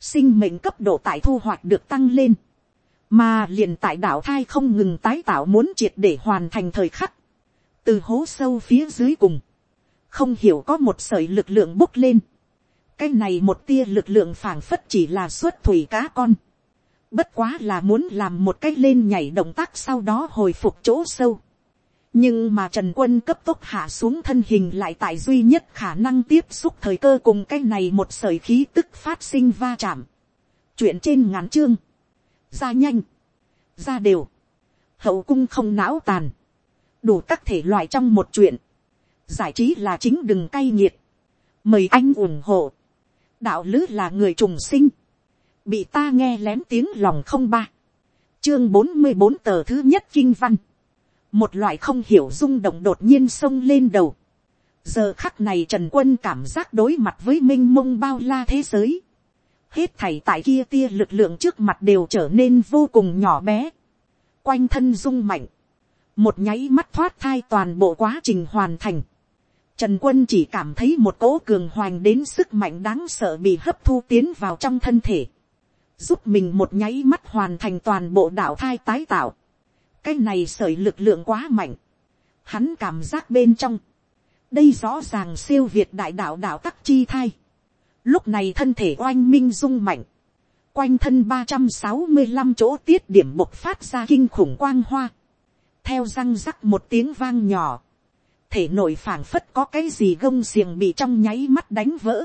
sinh mệnh cấp độ tại thu hoạch được tăng lên, mà liền tại đảo thai không ngừng tái tạo muốn triệt để hoàn thành thời khắc, từ hố sâu phía dưới cùng, không hiểu có một sợi lực lượng bốc lên, cái này một tia lực lượng phảng phất chỉ là xuất thủy cá con, bất quá là muốn làm một cái lên nhảy động tác sau đó hồi phục chỗ sâu, nhưng mà trần quân cấp tốc hạ xuống thân hình lại tại duy nhất khả năng tiếp xúc thời cơ cùng cái này một sởi khí tức phát sinh va chạm. chuyện trên ngắn chương, ra nhanh, ra đều, hậu cung không não tàn, đủ các thể loại trong một chuyện, giải trí là chính đừng cay nghiệt, mời anh ủng hộ, đạo lứ là người trùng sinh, bị ta nghe lén tiếng lòng không ba, chương bốn mươi bốn tờ thứ nhất kinh văn, một loại không hiểu rung động đột nhiên xông lên đầu. giờ khắc này trần quân cảm giác đối mặt với m i n h mông bao la thế giới. hết thảy tại kia tia lực lượng trước mặt đều trở nên vô cùng nhỏ bé. quanh thân rung mạnh. một nháy mắt thoát thai toàn bộ quá trình hoàn thành. Trần quân chỉ cảm thấy một cỗ cường hoành đến sức mạnh đáng sợ bị hấp thu tiến vào trong thân thể. giúp mình một nháy mắt hoàn thành toàn bộ đạo thai tái tạo cái này sởi lực lượng quá mạnh, hắn cảm giác bên trong, đây rõ ràng siêu việt đại đạo đạo tắc chi thai, lúc này thân thể oanh minh rung mạnh, quanh thân ba trăm sáu mươi năm chỗ tiết điểm bộc phát ra kinh khủng quang hoa, theo răng rắc một tiếng vang nhỏ, thể nội phảng phất có cái gì gông xiềng bị trong nháy mắt đánh vỡ,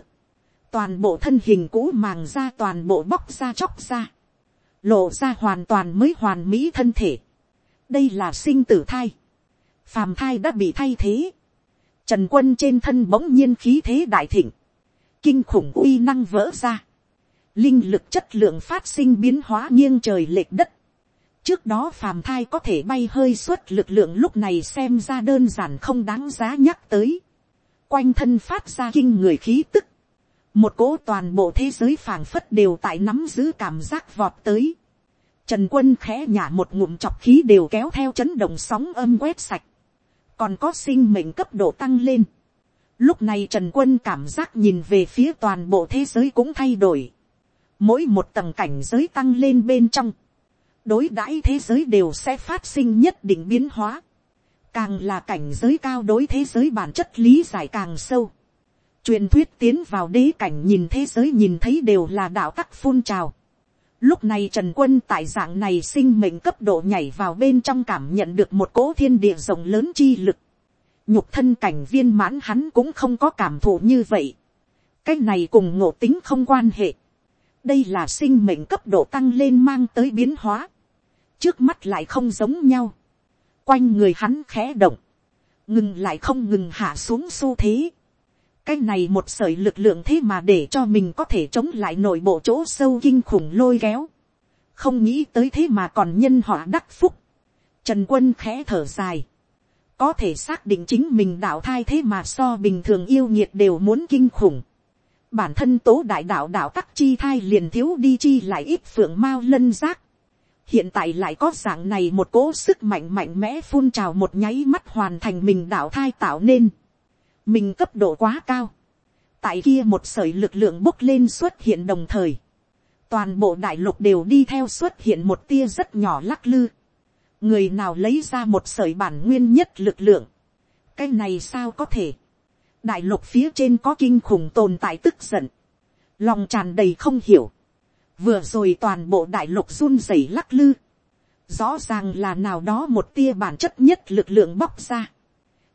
toàn bộ thân hình cũ màng ra toàn bộ bóc ra chóc ra, lộ ra hoàn toàn mới hoàn mỹ thân thể, đây là sinh tử thai, phàm thai đã bị thay thế, trần quân trên thân bỗng nhiên khí thế đại thịnh, kinh khủng uy năng vỡ ra, linh lực chất lượng phát sinh biến hóa nghiêng trời lệch đất, trước đó phàm thai có thể bay hơi suốt lực lượng lúc này xem ra đơn giản không đáng giá nhắc tới, quanh thân phát ra kinh người khí tức, một cỗ toàn bộ thế giới phảng phất đều tại nắm giữ cảm giác vọt tới, Trần quân khẽ nhả một ngụm chọc khí đều kéo theo chấn động sóng âm quét sạch. Còn có sinh mệnh cấp độ tăng lên. Lúc này Trần quân cảm giác nhìn về phía toàn bộ thế giới cũng thay đổi. Mỗi một tầng cảnh giới tăng lên bên trong. Đối đãi thế giới đều sẽ phát sinh nhất định biến hóa. Càng là cảnh giới cao đối thế giới bản chất lý giải càng sâu. Truyền thuyết tiến vào đế cảnh nhìn thế giới nhìn thấy đều là đạo tắc phun trào Lúc này Trần Quân tại dạng này sinh mệnh cấp độ nhảy vào bên trong cảm nhận được một cỗ thiên địa rộng lớn chi lực. Nhục thân cảnh viên mãn hắn cũng không có cảm thụ như vậy. Cái này cùng ngộ tính không quan hệ. Đây là sinh mệnh cấp độ tăng lên mang tới biến hóa. Trước mắt lại không giống nhau. Quanh người hắn khẽ động. Ngừng lại không ngừng hạ xuống xu thế cái này một sởi lực lượng thế mà để cho mình có thể chống lại nội bộ chỗ sâu kinh khủng lôi kéo. không nghĩ tới thế mà còn nhân họa đắc phúc. trần quân khẽ thở dài. có thể xác định chính mình đạo thai thế mà so bình thường yêu nhiệt đều muốn kinh khủng. bản thân tố đại đạo đạo tắc chi thai liền thiếu đi chi lại ít phượng mao lân giác. hiện tại lại có dạng này một cố sức mạnh mạnh mẽ phun trào một nháy mắt hoàn thành mình đạo thai tạo nên mình cấp độ quá cao, tại kia một sởi lực lượng bốc lên xuất hiện đồng thời, toàn bộ đại lục đều đi theo xuất hiện một tia rất nhỏ lắc lư, người nào lấy ra một sởi bản nguyên nhất lực lượng, cái này sao có thể, đại lục phía trên có kinh khủng tồn tại tức giận, lòng tràn đầy không hiểu, vừa rồi toàn bộ đại lục run rẩy lắc lư, rõ ràng là nào đó một tia bản chất nhất lực lượng bóc ra,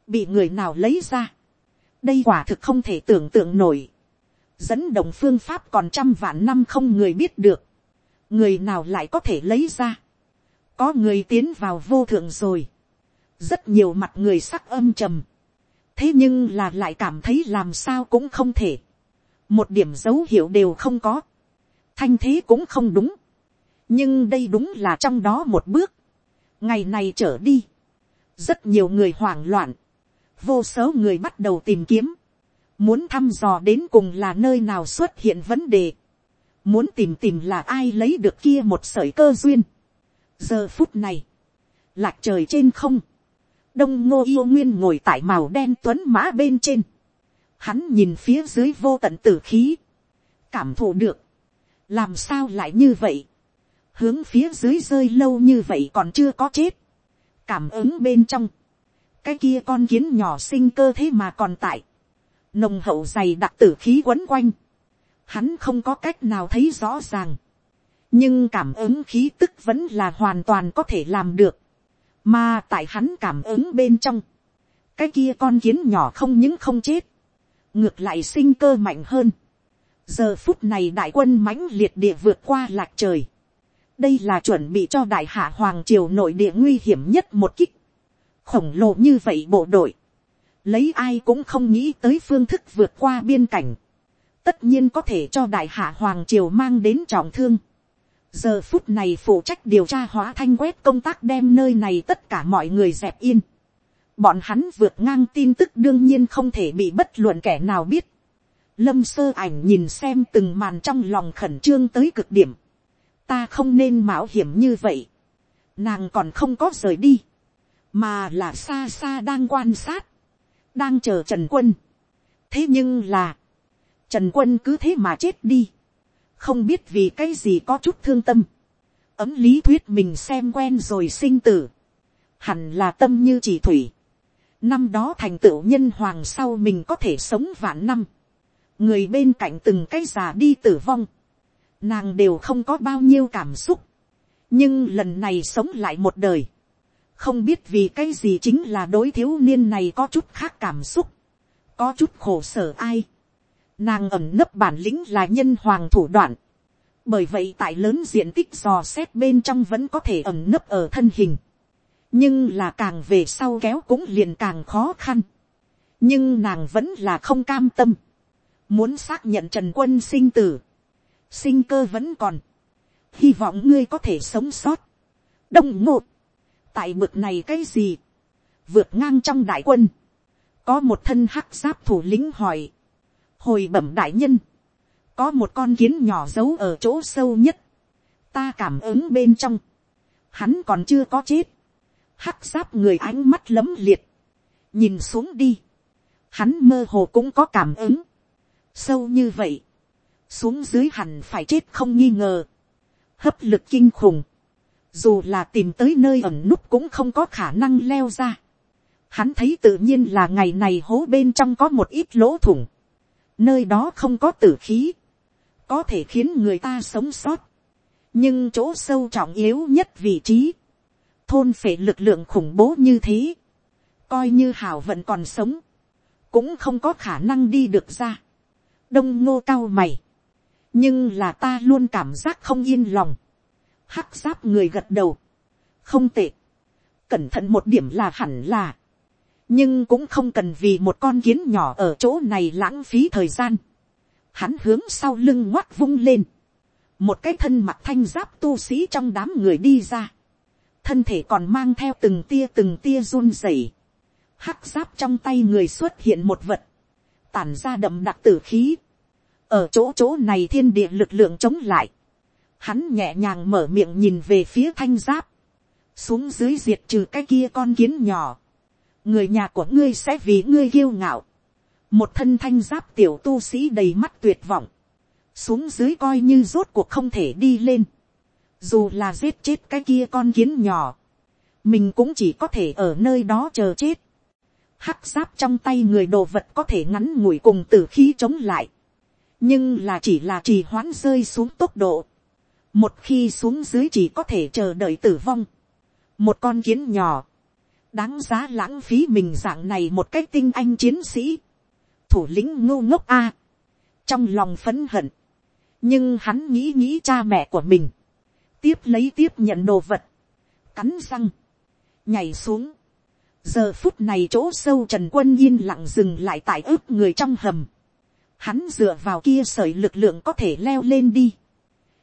bị người nào lấy ra, đây quả thực không thể tưởng tượng nổi, dẫn động phương pháp còn trăm vạn năm không người biết được, người nào lại có thể lấy ra, có người tiến vào vô thượng rồi, rất nhiều mặt người sắc âm trầm, thế nhưng là lại cảm thấy làm sao cũng không thể, một điểm dấu hiệu đều không có, thanh thế cũng không đúng, nhưng đây đúng là trong đó một bước, ngày này trở đi, rất nhiều người hoảng loạn, vô số người bắt đầu tìm kiếm, muốn thăm dò đến cùng là nơi nào xuất hiện vấn đề, muốn tìm tìm là ai lấy được kia một sởi cơ duyên. giờ phút này, lạc trời trên không, đông ngô yêu nguyên ngồi tại màu đen tuấn mã bên trên, hắn nhìn phía dưới vô tận tử khí, cảm thụ được, làm sao lại như vậy, hướng phía dưới rơi lâu như vậy còn chưa có chết, cảm ứng bên trong, cái kia con kiến nhỏ sinh cơ thế mà còn tại, nồng hậu dày đặc tử khí quấn quanh, hắn không có cách nào thấy rõ ràng, nhưng cảm ứng khí tức vẫn là hoàn toàn có thể làm được, mà tại hắn cảm ứng bên trong, cái kia con kiến nhỏ không những không chết, ngược lại sinh cơ mạnh hơn. giờ phút này đại quân mãnh liệt địa vượt qua lạc trời, đây là chuẩn bị cho đại hạ hoàng triều nội địa nguy hiểm nhất một kích, khổng lồ như vậy bộ đội, lấy ai cũng không nghĩ tới phương thức vượt qua biên cảnh, tất nhiên có thể cho đại hạ hoàng triều mang đến trọng thương. giờ phút này phụ trách điều tra hóa thanh quét công tác đem nơi này tất cả mọi người dẹp yên. bọn hắn vượt ngang tin tức đương nhiên không thể bị bất luận kẻ nào biết. lâm sơ ảnh nhìn xem từng màn trong lòng khẩn trương tới cực điểm. ta không nên mạo hiểm như vậy. nàng còn không có rời đi, mà là xa xa đang quan sát đang chờ trần quân. thế nhưng là, trần quân cứ thế mà chết đi. không biết vì cái gì có chút thương tâm. ấm lý thuyết mình xem quen rồi sinh tử. hẳn là tâm như chỉ thủy. năm đó thành tựu nhân hoàng sau mình có thể sống vạn năm. người bên cạnh từng cái già đi tử vong. nàng đều không có bao nhiêu cảm xúc. nhưng lần này sống lại một đời không biết vì cái gì chính là đối thiếu niên này có chút khác cảm xúc, có chút khổ sở ai. Nàng ẩm nấp bản lĩnh là nhân hoàng thủ đoạn, bởi vậy tại lớn diện tích dò xét bên trong vẫn có thể ẩm nấp ở thân hình, nhưng là càng về sau kéo cũng liền càng khó khăn, nhưng nàng vẫn là không cam tâm, muốn xác nhận trần quân sinh tử, sinh cơ vẫn còn, hy vọng ngươi có thể sống sót. đông một, tại mực này cái gì, vượt ngang trong đại quân, có một thân hắc giáp thủ lĩnh hỏi, hồi bẩm đại nhân, có một con kiến nhỏ giấu ở chỗ sâu nhất, ta cảm ứng bên trong, hắn còn chưa có chết, hắc giáp người ánh mắt lấm liệt, nhìn xuống đi, hắn mơ hồ cũng có cảm ứng, sâu như vậy, xuống dưới hẳn phải chết không nghi ngờ, hấp lực kinh khủng, dù là tìm tới nơi ẩn núp cũng không có khả năng leo ra. Hắn thấy tự nhiên là ngày này hố bên trong có một ít lỗ thủng, nơi đó không có tử khí, có thể khiến người ta sống sót, nhưng chỗ sâu trọng yếu nhất vị trí, thôn phệ lực lượng khủng bố như thế, coi như hảo vẫn còn sống, cũng không có khả năng đi được ra. đông ngô cao mày, nhưng là ta luôn cảm giác không yên lòng, hắc giáp người gật đầu. không tệ. cẩn thận một điểm là hẳn là. nhưng cũng không cần vì một con kiến nhỏ ở chỗ này lãng phí thời gian. hắn hướng sau lưng ngoắt vung lên. một cái thân mặt thanh giáp tu sĩ trong đám người đi ra. thân thể còn mang theo từng tia từng tia run rẩy. hắc giáp trong tay người xuất hiện một vật. tản ra đậm đặc tử khí. ở chỗ chỗ này thiên địa lực lượng chống lại hắn nhẹ nhàng mở miệng nhìn về phía thanh giáp, xuống dưới diệt trừ cái kia con kiến nhỏ, người nhà của ngươi sẽ vì ngươi kiêu ngạo, một thân thanh giáp tiểu tu sĩ đầy mắt tuyệt vọng, xuống dưới coi như rốt cuộc không thể đi lên, dù là giết chết cái kia con kiến nhỏ, mình cũng chỉ có thể ở nơi đó chờ chết, hắc giáp trong tay người đồ vật có thể ngắn ngủi cùng t ử khí chống lại, nhưng là chỉ là trì hoãn rơi xuống tốc độ, một khi xuống dưới chỉ có thể chờ đợi tử vong, một con kiến nhỏ, đáng giá lãng phí mình dạng này một cách tinh anh chiến sĩ, thủ lĩnh ngô ngốc a, trong lòng phấn hận, nhưng hắn nghĩ nghĩ cha mẹ của mình, tiếp lấy tiếp nhận đồ vật, cắn răng, nhảy xuống, giờ phút này chỗ sâu trần quân yên lặng dừng lại tại ướp người trong hầm, hắn dựa vào kia sởi lực lượng có thể leo lên đi,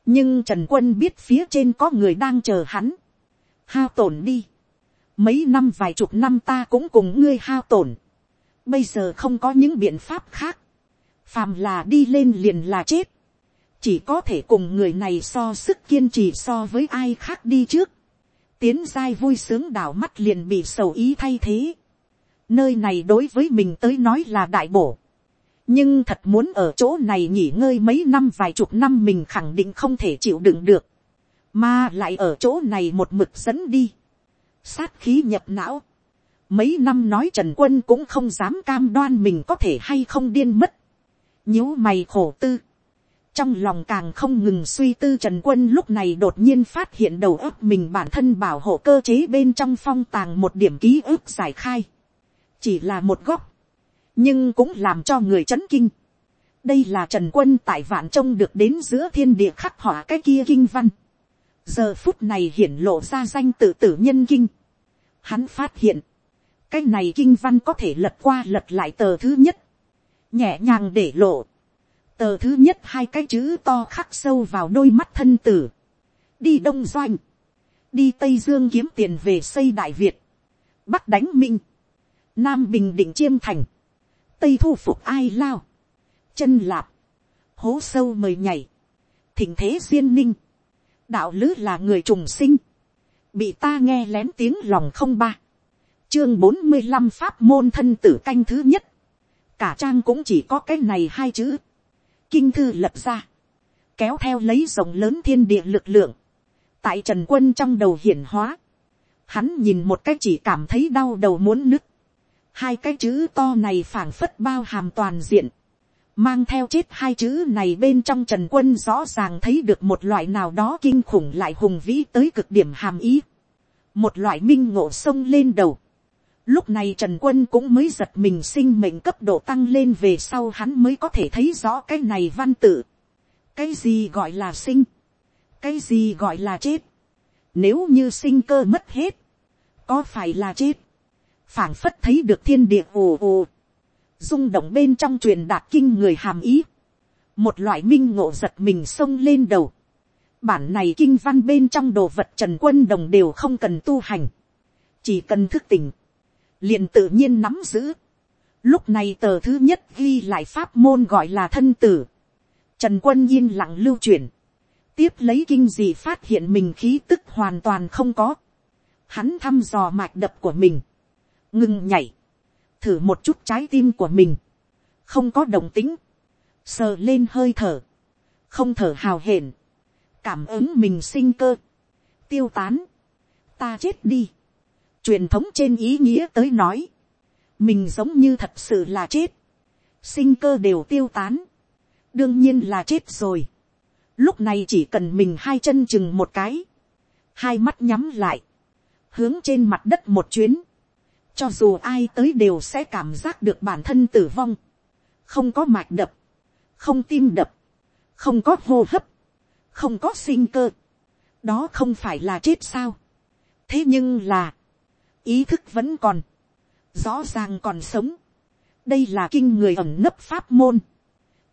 nhưng trần quân biết phía trên có người đang chờ hắn, hao tổn đi, mấy năm vài chục năm ta cũng cùng ngươi hao tổn, bây giờ không có những biện pháp khác, phàm là đi lên liền là chết, chỉ có thể cùng người này so sức kiên trì so với ai khác đi trước, tiến giai vui sướng đảo mắt liền bị sầu ý thay thế, nơi này đối với mình tới nói là đại bổ, nhưng thật muốn ở chỗ này nghỉ ngơi mấy năm vài chục năm mình khẳng định không thể chịu đựng được, mà lại ở chỗ này một mực dẫn đi, sát khí nhập não, mấy năm nói trần quân cũng không dám cam đoan mình có thể hay không điên mất, nhíu mày khổ tư, trong lòng càng không ngừng suy tư trần quân lúc này đột nhiên phát hiện đầu óc mình bản thân bảo hộ cơ chế bên trong phong tàng một điểm ký ức giải khai, chỉ là một góc, nhưng cũng làm cho người chấn kinh. đây là trần quân tại vạn trông được đến giữa thiên địa khắc họa cái kia kinh văn. giờ phút này hiển lộ ra danh tự tử nhân kinh. hắn phát hiện, cái này kinh văn có thể lật qua lật lại tờ thứ nhất, nhẹ nhàng để lộ. tờ thứ nhất hai cái chữ to khắc sâu vào đôi mắt thân tử. đi đông doanh, đi tây dương kiếm tiền về xây đại việt, bắc đánh minh, nam bình định chiêm thành, tây thu phục ai lao, chân lạp, hố sâu mời nhảy, thỉnh thế duyên ninh, đạo lứ là người trùng sinh, bị ta nghe lén tiếng lòng không ba, chương bốn mươi năm pháp môn thân tử canh thứ nhất, cả trang cũng chỉ có cái này hai chữ, kinh thư lập ra, kéo theo lấy rộng lớn thiên địa lực lượng, tại trần quân trong đầu hiển hóa, hắn nhìn một cách chỉ cảm thấy đau đầu muốn nứt, hai cái chữ to này phảng phất bao hàm toàn diện, mang theo chết hai chữ này bên trong trần quân rõ ràng thấy được một loại nào đó kinh khủng lại hùng vĩ tới cực điểm hàm ý, một loại minh ngộ sông lên đầu, lúc này trần quân cũng mới giật mình sinh mệnh cấp độ tăng lên về sau hắn mới có thể thấy rõ cái này văn tự, cái gì gọi là sinh, cái gì gọi là chết, nếu như sinh cơ mất hết, có phải là chết, phảng phất thấy được thiên địa ồ ồ, rung động bên trong truyền đạt kinh người hàm ý, một loại minh ngộ giật mình xông lên đầu, bản này kinh văn bên trong đồ vật trần quân đồng đều không cần tu hành, chỉ cần thức tỉnh, liền tự nhiên nắm giữ. Lúc này tờ thứ nhất ghi lại pháp môn gọi là thân tử. Trần quân yên lặng lưu chuyển. Tiếp lấy kinh gì phát hiện mình khí tức hoàn toàn không có. Hắn thăm dò mạch đập của mình ngừng nhảy, thử một chút trái tim của mình, không có đồng tính, sờ lên hơi thở, không thở hào hển, cảm ứng mình sinh cơ, tiêu tán, ta chết đi, truyền thống trên ý nghĩa tới nói, mình giống như thật sự là chết, sinh cơ đều tiêu tán, đương nhiên là chết rồi, lúc này chỉ cần mình hai chân chừng một cái, hai mắt nhắm lại, hướng trên mặt đất một chuyến, cho dù ai tới đều sẽ cảm giác được bản thân tử vong, không có mạch đập, không tim đập, không có hô hấp, không có sinh cơ, đó không phải là chết sao. thế nhưng là, ý thức vẫn còn, rõ ràng còn sống, đây là kinh người ẩm nấp pháp môn.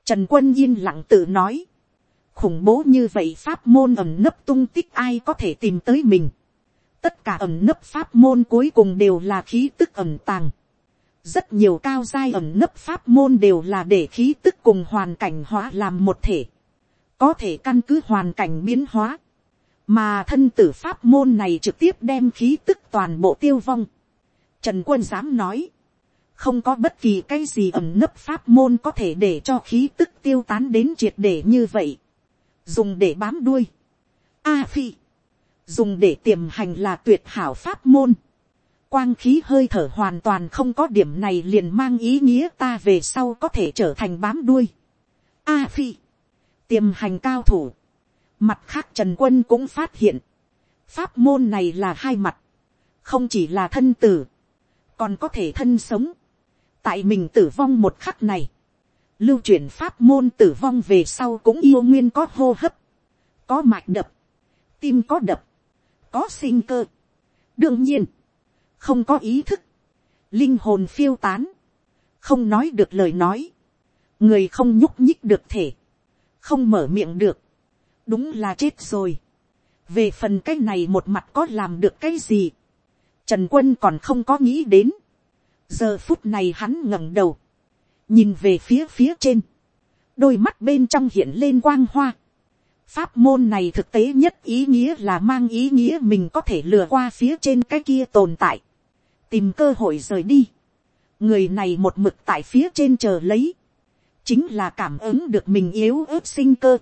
Trần quân yên lặng tự nói, khủng bố như vậy pháp môn ẩm nấp tung tích ai có thể tìm tới mình? Tất cả ẩm nấp pháp môn cuối cùng đều là khí tức ẩm tàng. rất nhiều cao giai ẩm nấp pháp môn đều là để khí tức cùng hoàn cảnh hóa làm một thể. có thể căn cứ hoàn cảnh biến hóa. mà thân tử pháp môn này trực tiếp đem khí tức toàn bộ tiêu vong. trần quân dám nói. không có bất kỳ cái gì ẩm nấp pháp môn có thể để cho khí tức tiêu tán đến triệt để như vậy. dùng để bám đuôi. a phi dùng để tiềm hành là tuyệt hảo pháp môn. quang khí hơi thở hoàn toàn không có điểm này liền mang ý nghĩa ta về sau có thể trở thành bám đuôi. A phi, tiềm hành cao thủ. Mặt khác Trần Quân cũng phát hiện, pháp môn này là hai mặt, không chỉ là thân tử, còn có thể thân sống. Tại mình tử vong một khắc này, lưu chuyển pháp môn tử vong về sau cũng yêu nguyên có hô hấp, có mạch đập, tim có đập, có sinh cơ. đương nhiên, không có ý thức, linh hồn phiêu tán, không nói được lời nói, người không nhúc nhích được thể, không mở miệng được, đúng là chết rồi. về phần cái này một mặt có làm được cái gì, trần quân còn không có nghĩ đến. giờ phút này hắn ngẩng đầu, nhìn về phía phía trên, đôi mắt bên trong hiện lên quang hoa. Pháp môn này thực tế nhất ý nghĩa là mang ý nghĩa mình có thể lừa qua phía trên cái kia tồn tại tìm cơ hội rời đi. người này một mực tại phía trên chờ lấy, chính là cảm ứng được mình yếu ớt sinh cơ.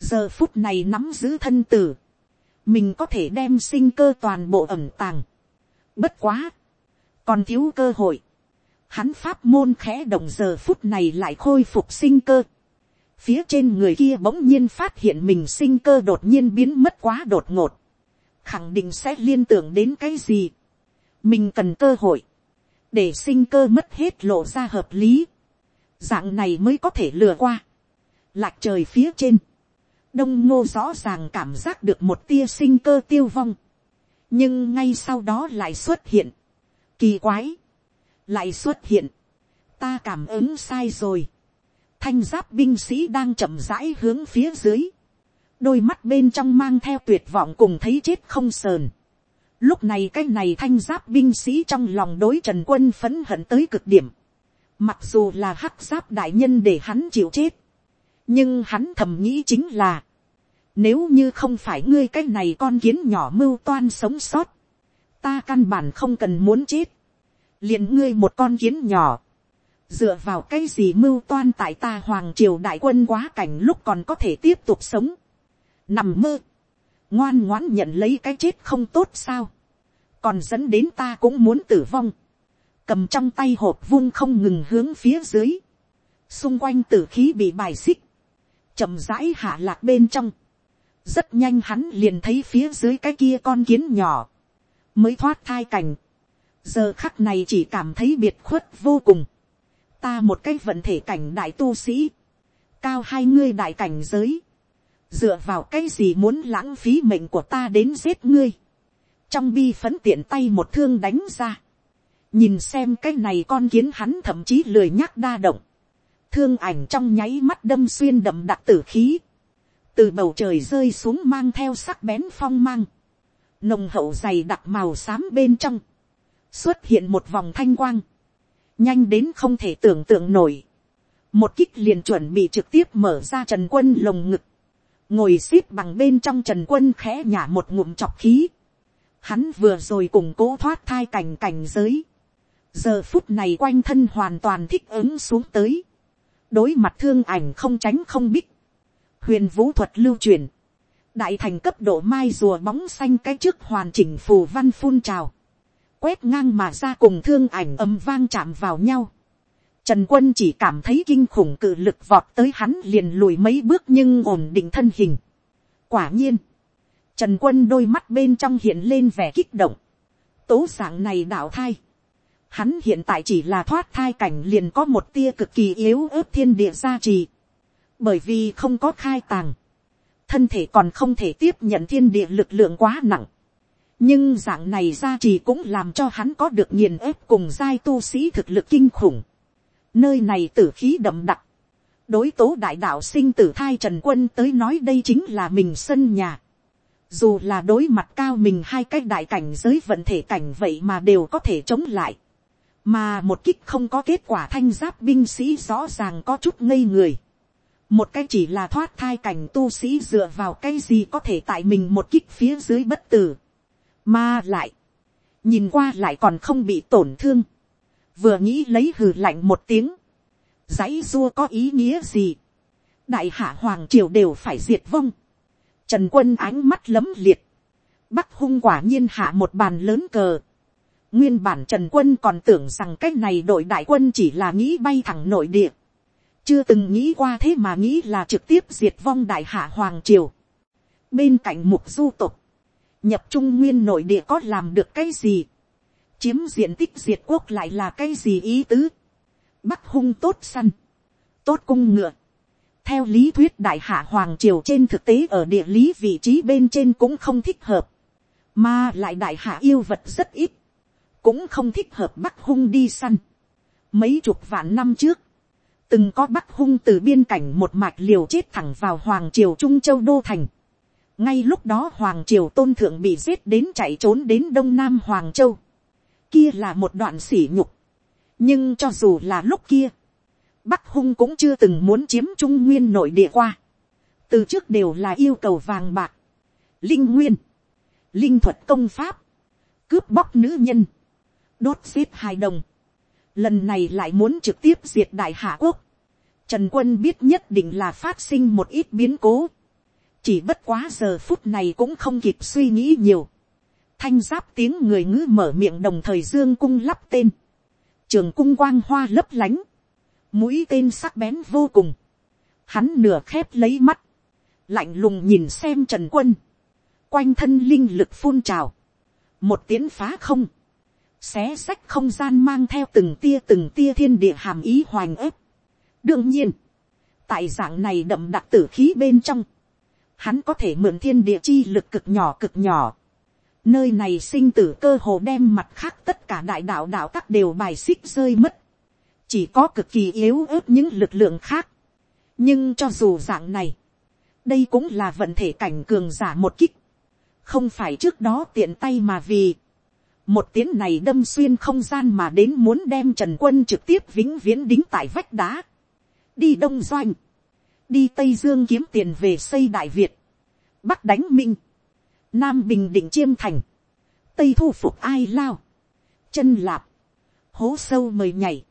giờ phút này nắm giữ thân tử, mình có thể đem sinh cơ toàn bộ ẩm tàng. bất quá, còn thiếu cơ hội. hắn pháp môn khẽ động giờ phút này lại khôi phục sinh cơ phía trên người kia bỗng nhiên phát hiện mình sinh cơ đột nhiên biến mất quá đột ngột. khẳng định sẽ liên tưởng đến cái gì? Mình cần cơ hội, để sinh cơ mất hết lộ ra hợp lý, dạng này mới có thể lừa qua, lạc trời phía trên, đông ngô rõ ràng cảm giác được một tia sinh cơ tiêu vong, nhưng ngay sau đó lại xuất hiện, kỳ quái, lại xuất hiện, ta cảm ứng sai rồi, thanh giáp binh sĩ đang chậm rãi hướng phía dưới, đôi mắt bên trong mang theo tuyệt vọng cùng thấy chết không sờn, Lúc này cái này thanh giáp binh sĩ trong lòng đối trần quân phấn hận tới cực điểm. Mặc dù là hắc giáp đại nhân để hắn chịu chết. Nhưng hắn thầm nghĩ chính là. Nếu như không phải ngươi cái này con kiến nhỏ mưu toan sống sót. Ta căn bản không cần muốn chết. liền ngươi một con kiến nhỏ. Dựa vào cái gì mưu toan tại ta hoàng triều đại quân quá cảnh lúc còn có thể tiếp tục sống. Nằm mơ. Ngoan ngoãn nhận lấy cái chết không tốt sao, còn dẫn đến ta cũng muốn tử vong, cầm trong tay hộp vung không ngừng hướng phía dưới, xung quanh tử khí bị bài xích, chậm rãi hạ lạc bên trong, rất nhanh hắn liền thấy phía dưới cái kia con kiến nhỏ, mới thoát thai cảnh, giờ khắc này chỉ cảm thấy biệt khuất vô cùng, ta một cái vận thể cảnh đại tu sĩ, cao hai ngươi đại cảnh giới, dựa vào cái gì muốn lãng phí mệnh của ta đến giết ngươi, trong bi phấn tiện tay một thương đánh ra, nhìn xem cái này con kiến hắn thậm chí lười nhắc đa động, thương ảnh trong nháy mắt đâm xuyên đậm đặc tử khí, từ bầu trời rơi xuống mang theo sắc bén phong mang, nồng hậu dày đặc màu xám bên trong, xuất hiện một vòng thanh quang, nhanh đến không thể tưởng tượng nổi, một kích liền chuẩn bị trực tiếp mở ra trần quân lồng ngực, ngồi x ế p bằng bên trong trần quân khẽ nhả một ngụm chọc khí, hắn vừa rồi cùng cố thoát thai cảnh cảnh giới, giờ phút này quanh thân hoàn toàn thích ứng xuống tới, đối mặt thương ảnh không tránh không bích, huyền vũ thuật lưu truyền, đại thành cấp độ mai rùa bóng xanh cái trước hoàn chỉnh phù văn phun trào, quét ngang mà ra cùng thương ảnh âm vang chạm vào nhau, Trần quân chỉ cảm thấy kinh khủng cự lực vọt tới hắn liền lùi mấy bước nhưng ổn định thân hình. Quả nhiên, Trần quân đôi mắt bên trong hiện lên vẻ kích động. Tố sáng này đạo thai. Hắn hiện tại chỉ là thoát thai cảnh liền có một tia cực kỳ yếu ớt thiên địa gia trì. Bởi vì không có khai tàng. Thân thể còn không thể tiếp nhận thiên địa lực lượng quá nặng. Nhưng dạng này ra trì cũng làm cho hắn có được nghiền ép cùng giai tu sĩ thực lực kinh khủng. Nơi này tử khí đậm đặc. Đối tố đại đạo sinh tử thai Trần Quân tới nói đây chính là mình sân nhà dù là đối mặt cao mình hai cái đại cảnh giới vận thể cảnh vậy mà đều có thể chống lại, mà một kích không có kết quả thanh giáp binh sĩ rõ ràng có chút ngây người, một cái chỉ là thoát thai cảnh tu sĩ dựa vào cái gì có thể tại mình một kích phía dưới bất tử, mà lại, nhìn qua lại còn không bị tổn thương, vừa nghĩ lấy hừ lạnh một tiếng, dãy rua có ý nghĩa gì, đại hạ hoàng triều đều phải diệt vong, Trần quân ánh mắt lấm liệt. Bắc hung quả nhiên hạ một bàn lớn cờ. Nguyên bản Trần Quân còn tưởng rằng cách này đội đại quân chỉ là nghĩ bay thẳng nội địa. Chưa từng nghĩ qua thế mà nghĩ là trực tiếp diệt vong đại hạ Hoàng Triều. Bên cạnh mục du tục. Nhập trung nguyên nội địa có làm được cái gì? Chiếm diện tích diệt quốc lại là cái gì ý tứ? Bắc hung tốt săn. Tốt cung ngựa. Theo lý thuyết đại hạ Hoàng Triều trên thực tế ở địa lý vị trí bên trên cũng không thích hợp. Mà lại đại hạ yêu vật rất ít cũng không thích hợp bắc hung đi săn. mấy chục vạn năm trước, từng có bắc hung từ biên cảnh một mạch liều chết thẳng vào hoàng triều trung châu đô thành ngay lúc đó hoàng triều tôn thượng bị giết đến chạy trốn đến đông nam hoàng châu. kia là một đoạn sỉ nhục. nhưng cho dù là lúc kia, bắc hung cũng chưa từng muốn chiếm trung nguyên nội địa qua. từ trước đều là yêu cầu vàng bạc, linh nguyên, linh thuật công pháp, cướp bóc nữ nhân, đốt xếp hai đồng. Lần này lại muốn trực tiếp diệt đại hạ quốc. Trần quân biết nhất định là phát sinh một ít biến cố. Chỉ bất quá giờ phút này cũng không kịp suy nghĩ nhiều. Thanh giáp tiếng người ngữ mở miệng đồng thời dương cung lắp tên. Trường cung quang hoa lấp lánh. Mũi tên sắc bén vô cùng. Hắn nửa khép lấy mắt. Lạnh lùng nhìn xem trần quân. Quanh thân linh lực phun trào. Một tiếng phá không xé sách không gian mang theo từng tia từng tia thiên địa hàm ý hoành ếp. đương nhiên, tại dạng này đậm đặc tử khí bên trong, hắn có thể mượn thiên địa chi lực cực nhỏ cực nhỏ. nơi này sinh tử cơ hồ đem mặt khác tất cả đại đạo đạo các đều bài xích rơi mất. chỉ có cực kỳ yếu ớt những lực lượng khác. nhưng cho dù dạng này, đây cũng là vận thể cảnh cường giả một kích. không phải trước đó tiện tay mà vì một tiếng này đâm xuyên không gian mà đến muốn đem trần quân trực tiếp vĩnh viễn đính tại vách đá. đi đông doanh, đi tây dương kiếm tiền về xây đại việt, bắc đánh minh, nam bình định chiêm thành, tây thu phục ai lao, chân lạp, hố sâu mời nhảy,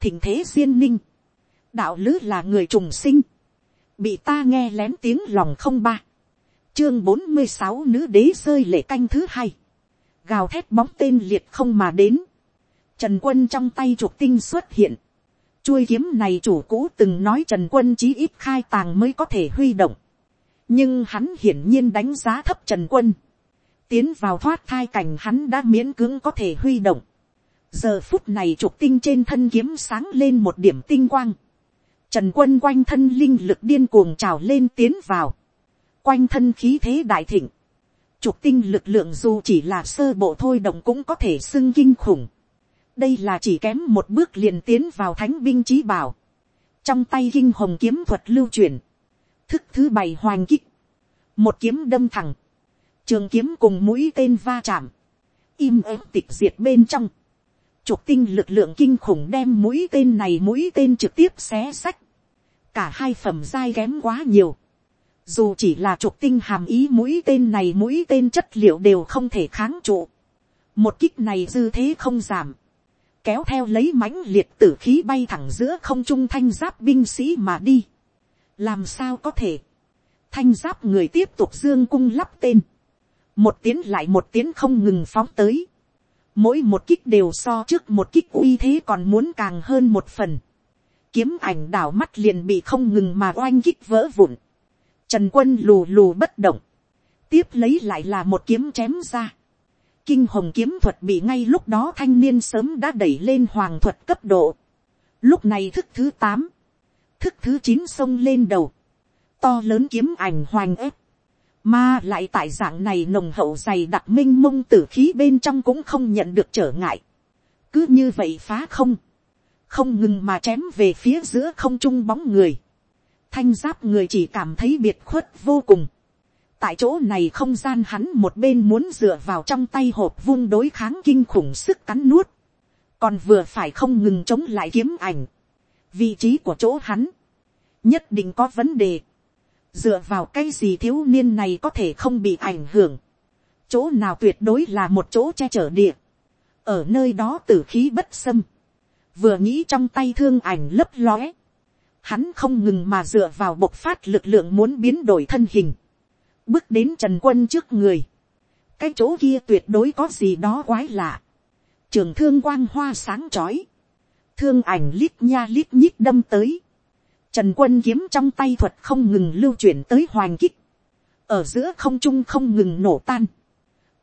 thỉnh thế duyên ninh, đạo lứ là người trùng sinh, bị ta nghe lén tiếng lòng không ba, chương bốn mươi sáu nữ đế rơi lệ canh thứ hai, gào thét bóng tên liệt không mà đến, trần quân trong tay chuộc tinh xuất hiện, chuôi kiếm này chủ cũ từng nói trần quân chí ít khai tàng mới có thể huy động, nhưng hắn hiển nhiên đánh giá thấp trần quân, tiến vào thoát thai cảnh hắn đã miễn cưỡng có thể huy động, giờ phút này trục tinh trên thân kiếm sáng lên một điểm tinh quang, trần quân quanh thân linh lực điên cuồng trào lên tiến vào, quanh thân khí thế đại thịnh, Trục tinh lực lượng dù chỉ là sơ bộ thôi động cũng có thể xưng kinh khủng. Đây là chỉ kém một bước liền tiến vào thánh binh trí bảo. Trong tay kinh hồng kiếm thuật lưu truyền. Thức thứ bảy hoành kích. Một kiếm đâm thẳng. Trường kiếm cùng mũi tên va chạm. Im ớt tịch diệt bên trong. Trục tinh lực lượng kinh khủng đem mũi tên này mũi tên trực tiếp xé sách. Cả hai phẩm dai kém quá nhiều dù chỉ là trục tinh hàm ý mũi tên này mũi tên chất liệu đều không thể kháng trụ. một kích này dư thế không giảm, kéo theo lấy mãnh liệt tử khí bay thẳng giữa không trung thanh giáp binh sĩ mà đi. làm sao có thể, thanh giáp người tiếp tục dương cung lắp tên, một tiếng lại một tiếng không ngừng phóng tới, mỗi một kích đều so trước một kích uy thế còn muốn càng hơn một phần, kiếm ảnh đảo mắt liền bị không ngừng mà oanh kích vỡ vụn, Trần quân lù lù bất động. Tiếp lấy lại là một kiếm chém ra. Kinh hồng kiếm thuật bị ngay lúc đó thanh niên sớm đã đẩy lên hoàng thuật cấp độ. Lúc này thức thứ tám Thức thứ chín xông lên đầu. To lớn kiếm ảnh hoành ép. Mà lại tại dạng này nồng hậu dày đặc minh mông tử khí bên trong cũng không nhận được trở ngại. Cứ như vậy phá không. Không ngừng mà chém về phía giữa không trung bóng người thanh giáp người chỉ cảm thấy biệt khuất vô cùng tại chỗ này không gian hắn một bên muốn dựa vào trong tay hộp vung đối kháng kinh khủng sức cắn nuốt, còn vừa phải không ngừng chống lại kiếm ảnh. vị trí của chỗ hắn, nhất định có vấn đề. dựa vào cái gì thiếu niên này có thể không bị ảnh hưởng. chỗ nào tuyệt đối là một chỗ che chở địa. ở nơi đó tử khí bất xâm. vừa nghĩ trong tay thương ảnh lấp lóe hắn không ngừng mà dựa vào bộc phát lực lượng muốn biến đổi thân hình, bước đến trần quân trước người, cái chỗ kia tuyệt đối có gì đó quái lạ, trường thương quang hoa sáng chói, thương ảnh lít nha lít nhít đâm tới, trần quân kiếm trong tay thuật không ngừng lưu chuyển tới hoàng kích, ở giữa không trung không ngừng nổ tan,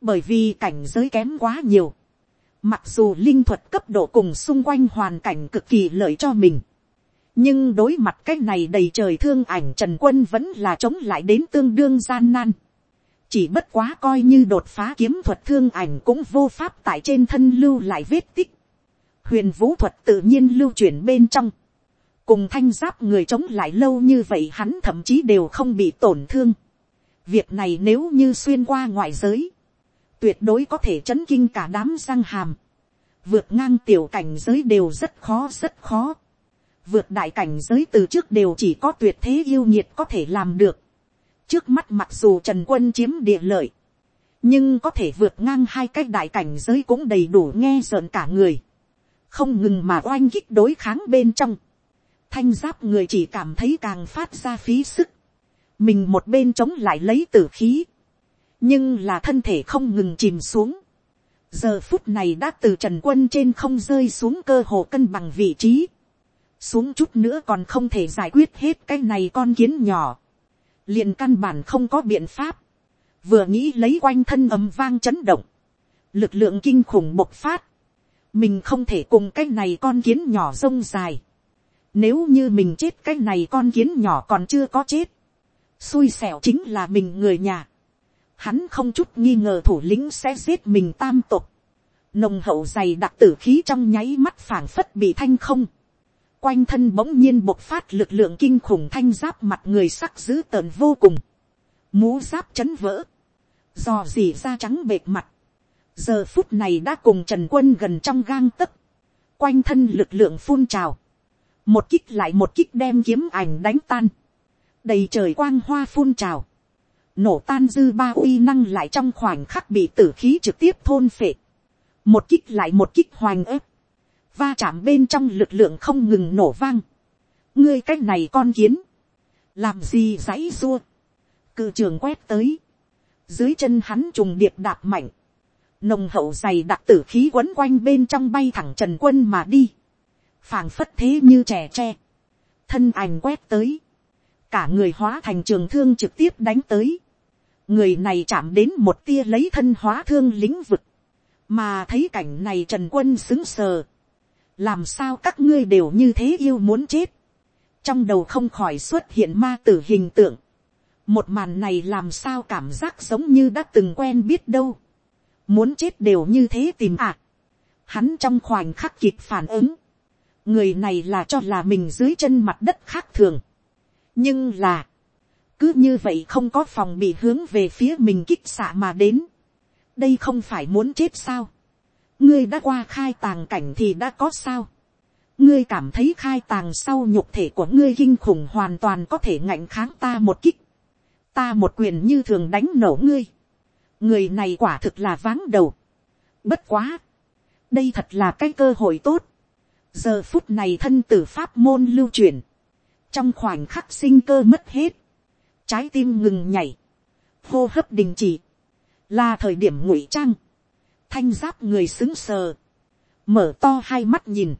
bởi vì cảnh giới kém quá nhiều, mặc dù linh thuật cấp độ cùng xung quanh hoàn cảnh cực kỳ lợi cho mình, nhưng đối mặt cái này đầy trời thương ảnh trần quân vẫn là chống lại đến tương đương gian nan, chỉ bất quá coi như đột phá kiếm thuật thương ảnh cũng vô pháp tại trên thân lưu lại vết tích, huyền vũ thuật tự nhiên lưu chuyển bên trong, cùng thanh giáp người chống lại lâu như vậy hắn thậm chí đều không bị tổn thương. việc này nếu như xuyên qua ngoại giới, tuyệt đối có thể chấn kinh cả đám răng hàm, vượt ngang tiểu cảnh giới đều rất khó rất khó, vượt đại cảnh giới từ trước đều chỉ có tuyệt thế yêu nhiệt có thể làm được, trước mắt mặc dù trần quân chiếm địa lợi, nhưng có thể vượt ngang hai cái đại cảnh giới cũng đầy đủ nghe rợn cả người, không ngừng mà oanh kích đối kháng bên trong, thanh giáp người chỉ cảm thấy càng phát ra phí sức, mình một bên chống lại lấy tử khí, nhưng là thân thể không ngừng chìm xuống, giờ phút này đã từ trần quân trên không rơi xuống cơ hồ cân bằng vị trí, xuống chút nữa còn không thể giải quyết hết cái này con kiến nhỏ, liền căn bản không có biện pháp, vừa nghĩ lấy quanh thân ầm vang chấn động, lực lượng kinh khủng bộc phát, mình không thể cùng cái này con kiến nhỏ rông dài, nếu như mình chết cái này con kiến nhỏ còn chưa có chết. Xui xẻo chính là mình người nhà. Hắn không chút nghi ngờ thủ lĩnh sẽ giết mình tam tục. Nồng hậu dày đặc tử khí trong nháy mắt phảng phất bị thanh không. Quanh thân bỗng nhiên bộc phát lực lượng kinh khủng thanh giáp mặt người sắc dữ tợn vô cùng. Mũ giáp chấn vỡ. Dò dỉ ra trắng bệt mặt. Giờ phút này đã cùng Trần Quân gần trong gang tấc. Quanh thân lực lượng phun trào một kích lại một kích đem kiếm ảnh đánh tan, đầy trời quang hoa phun trào, nổ tan dư ba uy năng lại trong khoảnh khắc bị tử khí trực tiếp thôn phệ, một kích lại một kích hoành ép, va chạm bên trong lực lượng không ngừng nổ vang, ngươi c á c h này con kiến, làm gì dãy xua, cự trường quét tới, dưới chân hắn trùng điệp đạp mạnh, nồng hậu dày đặc tử khí quấn quanh bên trong bay thẳng trần quân mà đi, phảng phất thế như trẻ tre, thân ảnh quét tới, cả người hóa thành trường thương trực tiếp đánh tới, người này chạm đến một tia lấy thân hóa thương lĩnh vực, mà thấy cảnh này trần quân xứng sờ, làm sao các ngươi đều như thế yêu muốn chết, trong đầu không khỏi xuất hiện ma tử hình tượng, một màn này làm sao cảm giác giống như đã từng quen biết đâu, muốn chết đều như thế tìm ạ, hắn trong khoảnh khắc kịp phản ứng, người này là cho là mình dưới chân mặt đất khác thường. nhưng là, cứ như vậy không có phòng bị hướng về phía mình kích xạ mà đến. đây không phải muốn chết sao ngươi đã qua khai tàng cảnh thì đã có sao. ngươi cảm thấy khai tàng sau nhục thể của ngươi kinh khủng hoàn toàn có thể ngạnh kháng ta một kích. ta một quyền như thường đánh nổ ngươi. người này quả thực là váng đầu. bất quá. đây thật là cái cơ hội tốt giờ phút này thân tử pháp môn lưu truyền, trong khoảnh khắc sinh cơ mất hết, trái tim ngừng nhảy, hô hấp đình chỉ, là thời điểm ngụy trang, thanh giáp người xứng sờ, mở to hai mắt nhìn,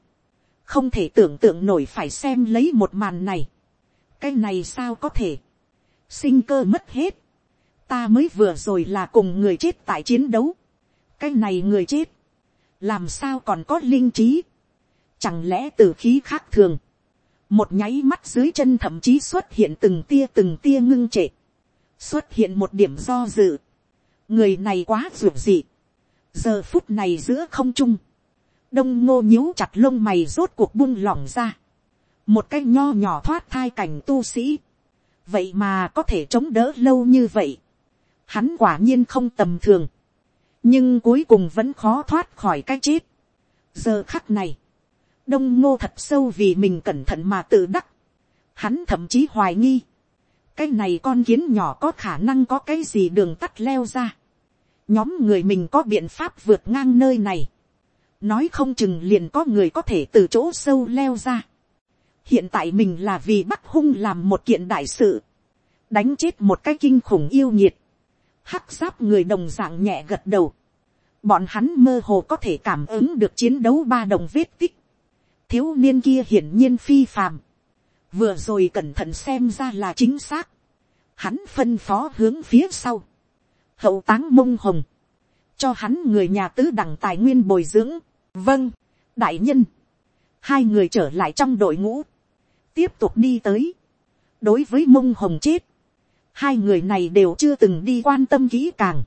không thể tưởng tượng nổi phải xem lấy một màn này, cái này sao có thể, sinh cơ mất hết, ta mới vừa rồi là cùng người chết tại chiến đấu, cái này người chết, làm sao còn có linh trí, Chẳng lẽ từ khí khác thường. Một nháy mắt dưới chân thậm chí xuất hiện từng tia từng tia ngưng trệ. Xuất hiện một điểm do dự. Người này quá ruột dị. Giờ phút này giữa không trung. Đông ngô nhíu chặt lông mày rốt cuộc buông lỏng ra. Một cái nho nhỏ thoát thai cảnh tu sĩ. Vậy mà có thể chống đỡ lâu như vậy. Hắn quả nhiên không tầm thường. Nhưng cuối cùng vẫn khó thoát khỏi cái chết. Giờ khắc này, đông ngô thật sâu vì mình cẩn thận mà tự đắc. Hắn thậm chí hoài nghi. cái này con kiến nhỏ có khả năng có cái gì đường tắt leo ra nhóm người mình có biện pháp vượt ngang nơi này. nói không chừng liền có người có thể từ chỗ sâu leo ra. hiện tại mình là vì bắt hung làm một kiện đại sự. đánh chết một cái kinh khủng yêu nhiệt. hắc giáp người đồng dạng nhẹ gật đầu. bọn hắn mơ hồ có thể cảm ứng được chiến đấu ba đồng vết tích, thiếu niên kia hiển nhiên phi phàm, vừa rồi cẩn thận xem ra là chính xác, hắn phân phó hướng phía sau, hậu táng mông hồng, cho hắn người nhà tứ đẳng tài nguyên bồi dưỡng, vâng, đại nhân, hai người trở lại trong đội ngũ, tiếp tục đi tới, đối với mông hồng chết, hai người này đều chưa từng đi quan tâm kỹ càng,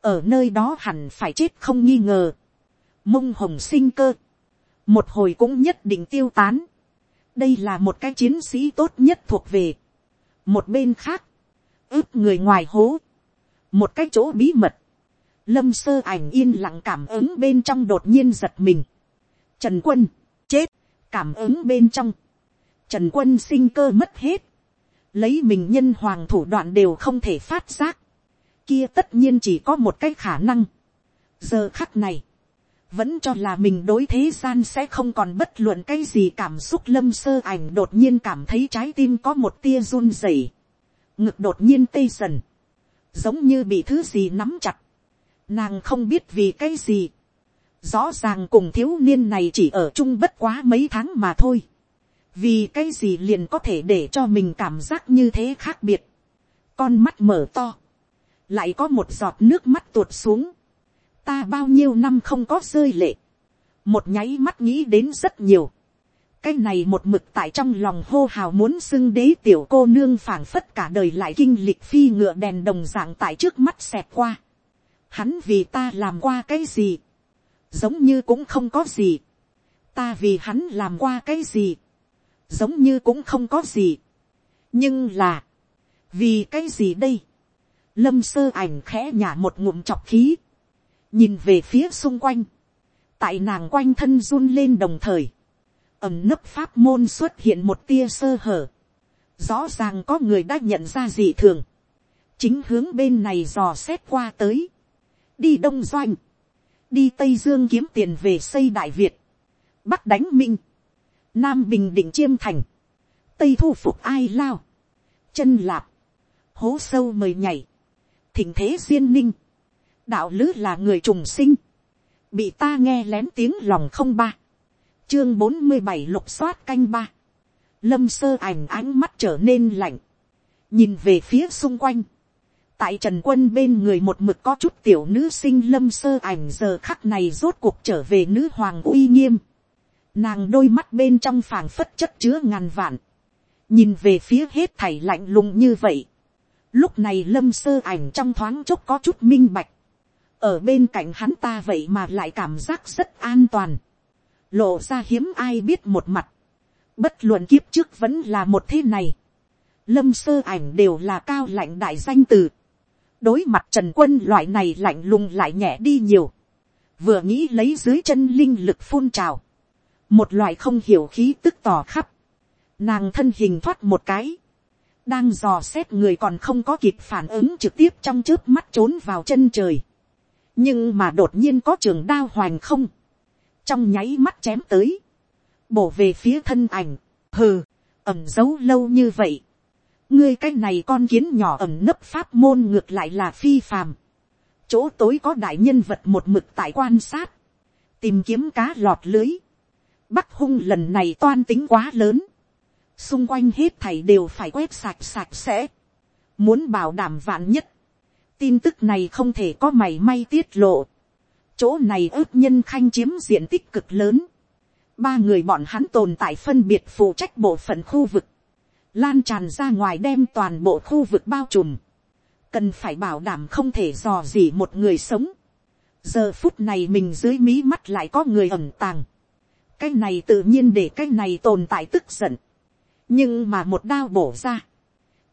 ở nơi đó hẳn phải chết không nghi ngờ, mông hồng sinh cơ, một hồi cũng nhất định tiêu tán, đây là một cái chiến sĩ tốt nhất thuộc về, một bên khác, ướp người ngoài hố, một cái chỗ bí mật, lâm sơ ảnh yên lặng cảm ứng bên trong đột nhiên giật mình, trần quân, chết, cảm ứng bên trong, trần quân sinh cơ mất hết, lấy mình nhân hoàng thủ đoạn đều không thể phát giác, kia tất nhiên chỉ có một cái khả năng. giờ khắc này, vẫn cho là mình đối thế gian sẽ không còn bất luận cái gì cảm xúc. Lâm sơ ảnh đột nhiên cảm thấy trái tim có một tia run rẩy, ngực đột nhiên tê dần, giống như bị thứ gì nắm chặt, nàng không biết vì cái gì, rõ ràng cùng thiếu niên này chỉ ở chung bất quá mấy tháng mà thôi, vì cái gì liền có thể để cho mình cảm giác như thế khác biệt, con mắt mở to, lại có một giọt nước mắt tuột xuống, ta bao nhiêu năm không có rơi lệ, một nháy mắt nghĩ đến rất nhiều, cái này một mực tại trong lòng hô hào muốn xưng đế tiểu cô nương phảng phất cả đời lại kinh lịch phi ngựa đèn đồng dạng tại trước mắt xẹt qua. Hắn vì ta làm qua cái gì? Giống như cũng không có gì. Ta vì hắn làm qua cái gì? Giống như cũng không có gì. Nhưng là. Vì cái gì đây? Lâm sơ ảnh khẽ nhả một ngụm chọc khí. Nhìn về phía xung quanh. Tại nàng quanh thân run lên đồng thời. Ẩm nấp pháp môn xuất hiện một tia sơ hở. Rõ ràng có người đã nhận ra dị thường. Chính hướng bên này dò xét qua tới. Đi Đông Doanh. Đi Tây Dương kiếm tiền về xây Đại Việt. Bắc đánh Minh. Nam Bình Định Chiêm Thành. Tây thu phục ai lao. Chân lạp. Hố sâu mời nhảy thỉnh thế duyên ninh, đạo lứ là người trùng sinh, bị ta nghe lén tiếng lòng không ba, chương bốn mươi bảy lục soát canh ba, lâm sơ ảnh ánh mắt trở nên lạnh, nhìn về phía xung quanh, tại trần quân bên người một mực có chút tiểu nữ sinh lâm sơ ảnh giờ khắc này rốt cuộc trở về nữ hoàng uy nghiêm, nàng đôi mắt bên trong phảng phất chất chứa ngàn vạn, nhìn về phía hết thảy lạnh lùng như vậy, Lúc này lâm sơ ảnh trong thoáng chốc có chút minh bạch. Ở bên cạnh hắn ta vậy mà lại cảm giác rất an toàn. Lộ ra hiếm ai biết một mặt. Bất luận kiếp trước vẫn là một thế này. Lâm sơ ảnh đều là cao lạnh đại danh từ. Đối mặt trần quân loại này lạnh lùng lại nhẹ đi nhiều. Vừa nghĩ lấy dưới chân linh lực phun trào. Một loại không hiểu khí tức tỏ khắp. Nàng thân hình thoát một cái đang dò xét người còn không có kịp phản ứng trực tiếp trong trước mắt trốn vào chân trời. nhưng mà đột nhiên có trường đao hoành không, trong nháy mắt chém tới, bổ về phía thân ảnh, hừ, ẩm giấu lâu như vậy. ngươi cái này con kiến nhỏ ẩm nấp pháp môn ngược lại là phi phàm. chỗ tối có đại nhân vật một mực tại quan sát, tìm kiếm cá lọt lưới. bắc hung lần này toan tính quá lớn, xung quanh hết thảy đều phải quét sạch sạch sẽ, muốn bảo đảm vạn nhất, tin tức này không thể có mảy may tiết lộ, chỗ này ước nhân khanh chiếm diện tích cực lớn, ba người bọn hắn tồn tại phân biệt phụ trách bộ phận khu vực, lan tràn ra ngoài đem toàn bộ khu vực bao trùm, cần phải bảo đảm không thể dò dỉ một người sống, giờ phút này mình dưới mí mắt lại có người ẩn tàng, cái này tự nhiên để cái này tồn tại tức giận, nhưng mà một đao bổ ra,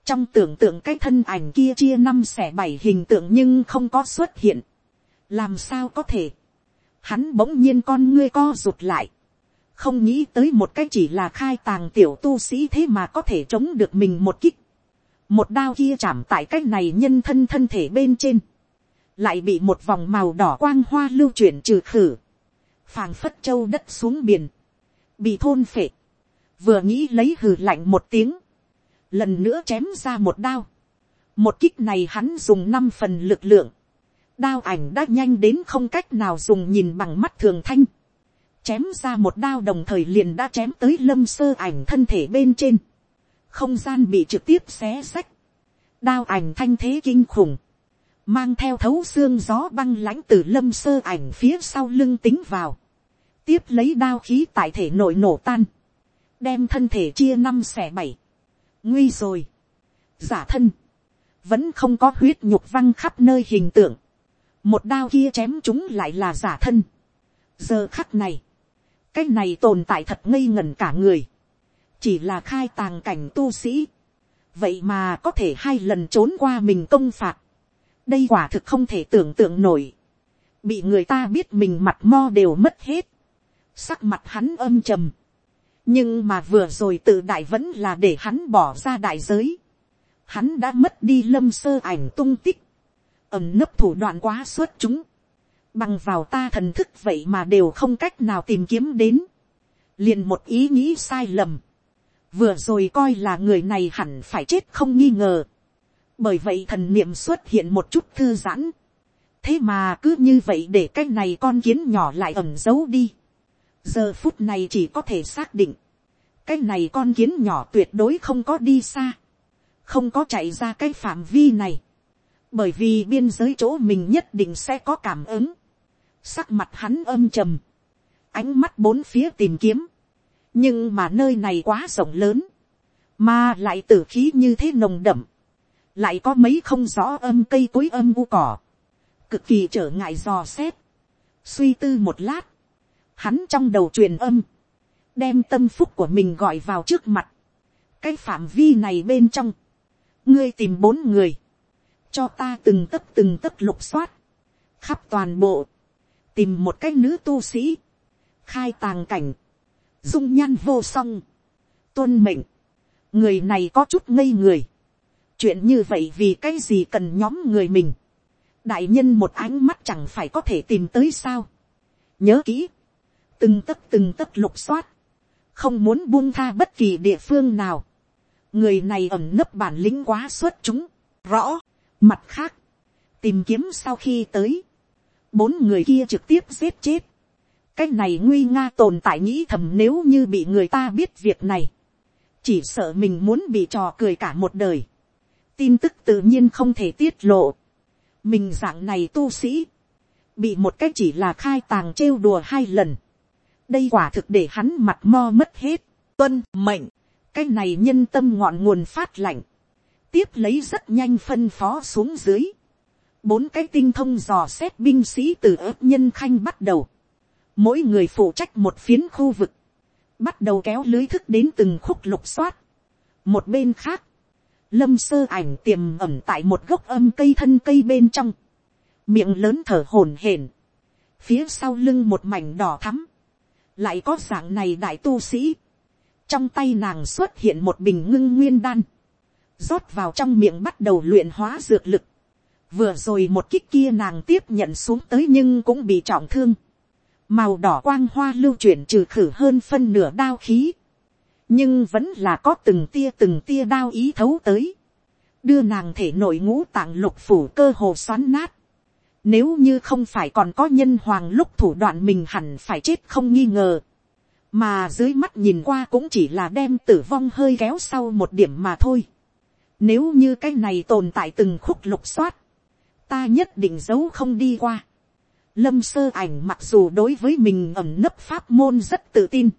trong tưởng tượng cái thân ảnh kia chia năm xẻ bảy hình tượng nhưng không có xuất hiện, làm sao có thể, hắn bỗng nhiên con ngươi co rụt lại, không nghĩ tới một cái chỉ là khai tàng tiểu tu sĩ thế mà có thể chống được mình một kích, một đao kia chạm tại cái này nhân thân thân thể bên trên, lại bị một vòng màu đỏ quang hoa lưu chuyển trừ khử, phàng phất châu đất xuống biển, bị thôn phệ, vừa nghĩ lấy hừ lạnh một tiếng, lần nữa chém ra một đao. một kích này hắn dùng năm phần lực lượng, đao ảnh đã nhanh đến không cách nào dùng nhìn bằng mắt thường thanh, chém ra một đao đồng thời liền đã chém tới lâm sơ ảnh thân thể bên trên, không gian bị trực tiếp xé sách. đao ảnh thanh thế kinh khủng, mang theo thấu xương gió băng lãnh từ lâm sơ ảnh phía sau lưng tính vào, tiếp lấy đao khí tại thể nội nổ tan, đem thân thể chia năm xẻ bảy, nguy rồi, giả thân, vẫn không có huyết nhục văng khắp nơi hình tượng, một đao kia chém chúng lại là giả thân. giờ khắc này, cái này tồn tại thật ngây ngẩn cả người, chỉ là khai tàng cảnh tu sĩ, vậy mà có thể hai lần trốn qua mình công phạt, đây quả thực không thể tưởng tượng nổi, bị người ta biết mình mặt mo đều mất hết, sắc mặt hắn âm trầm, nhưng mà vừa rồi tự đại vẫn là để hắn bỏ ra đại giới, hắn đã mất đi lâm sơ ảnh tung tích, ẩm nấp thủ đoạn quá xuất chúng, bằng vào ta thần thức vậy mà đều không cách nào tìm kiếm đến, liền một ý nghĩ sai lầm, vừa rồi coi là người này hẳn phải chết không nghi ngờ, bởi vậy thần niệm xuất hiện một chút thư giãn, thế mà cứ như vậy để cái này con kiến nhỏ lại ẩm giấu đi, giờ phút này chỉ có thể xác định, cái này con kiến nhỏ tuyệt đối không có đi xa, không có chạy ra cái phạm vi này, bởi vì biên giới chỗ mình nhất định sẽ có cảm ứng, sắc mặt hắn âm trầm, ánh mắt bốn phía tìm kiếm, nhưng mà nơi này quá rộng lớn, mà lại tử khí như thế nồng đậm, lại có mấy không rõ âm cây cối âm u cỏ, cực kỳ trở ngại dò xét, suy tư một lát, hắn trong đầu truyền âm, đem tâm phúc của mình gọi vào trước mặt, cái phạm vi này bên trong, ngươi tìm bốn người, cho ta từng tấc từng tấc lục soát, khắp toàn bộ, tìm một cái nữ tu sĩ, khai tàng cảnh, dung nhan vô song, tuân mệnh, người này có chút ngây người, chuyện như vậy vì cái gì cần nhóm người mình, đại nhân một ánh mắt chẳng phải có thể tìm tới sao, nhớ kỹ, từng tấc từng tấc lục soát, không muốn buông tha bất kỳ địa phương nào, người này ẩm nấp bản lĩnh quá xuất chúng, rõ, Mặt khác, tìm kiếm sau khi tới, bốn người kia trực tiếp giết chết. cái này nguy nga tồn tại nghĩ thầm nếu như bị người ta biết việc này, chỉ sợ mình muốn bị trò cười cả một đời. tin tức tự nhiên không thể tiết lộ. mình dạng này tu sĩ, bị một cách chỉ là khai tàng trêu đùa hai lần. đây quả thực để hắn mặt mo mất hết, tuân mệnh, cái này nhân tâm ngọn nguồn phát lạnh, tiếp lấy rất nhanh phân phó xuống dưới. bốn cái tinh thông dò xét binh sĩ từ ớt nhân khanh bắt đầu. mỗi người phụ trách một phiến khu vực. bắt đầu kéo lưới thức đến từng khúc lục xoát. một bên khác, lâm sơ ảnh tiềm ẩm tại một gốc âm cây thân cây bên trong. miệng lớn thở hổn hển. phía sau lưng một mảnh đỏ thắm. lại có dạng này đại tu sĩ. trong tay nàng xuất hiện một bình ngưng nguyên đan rót vào trong miệng bắt đầu luyện hóa dược lực. Vừa rồi một kích kia nàng tiếp nhận xuống tới nhưng cũng bị trọng thương. Màu đỏ quang hoa lưu chuyển trừ khử hơn phân nửa đao khí. Nhưng vẫn là có từng tia từng tia đao ý thấu tới. Đưa nàng thể nội ngũ tạng lục phủ cơ hồ xoắn nát. Nếu như không phải còn có nhân hoàng lúc thủ đoạn mình hẳn phải chết không nghi ngờ. Mà dưới mắt nhìn qua cũng chỉ là đem tử vong hơi kéo sau một điểm mà thôi. Nếu như cái này tồn tại từng khúc lục soát, ta nhất định giấu không đi qua. Lâm sơ ảnh mặc dù đối với mình ẩm nấp pháp môn rất tự tin.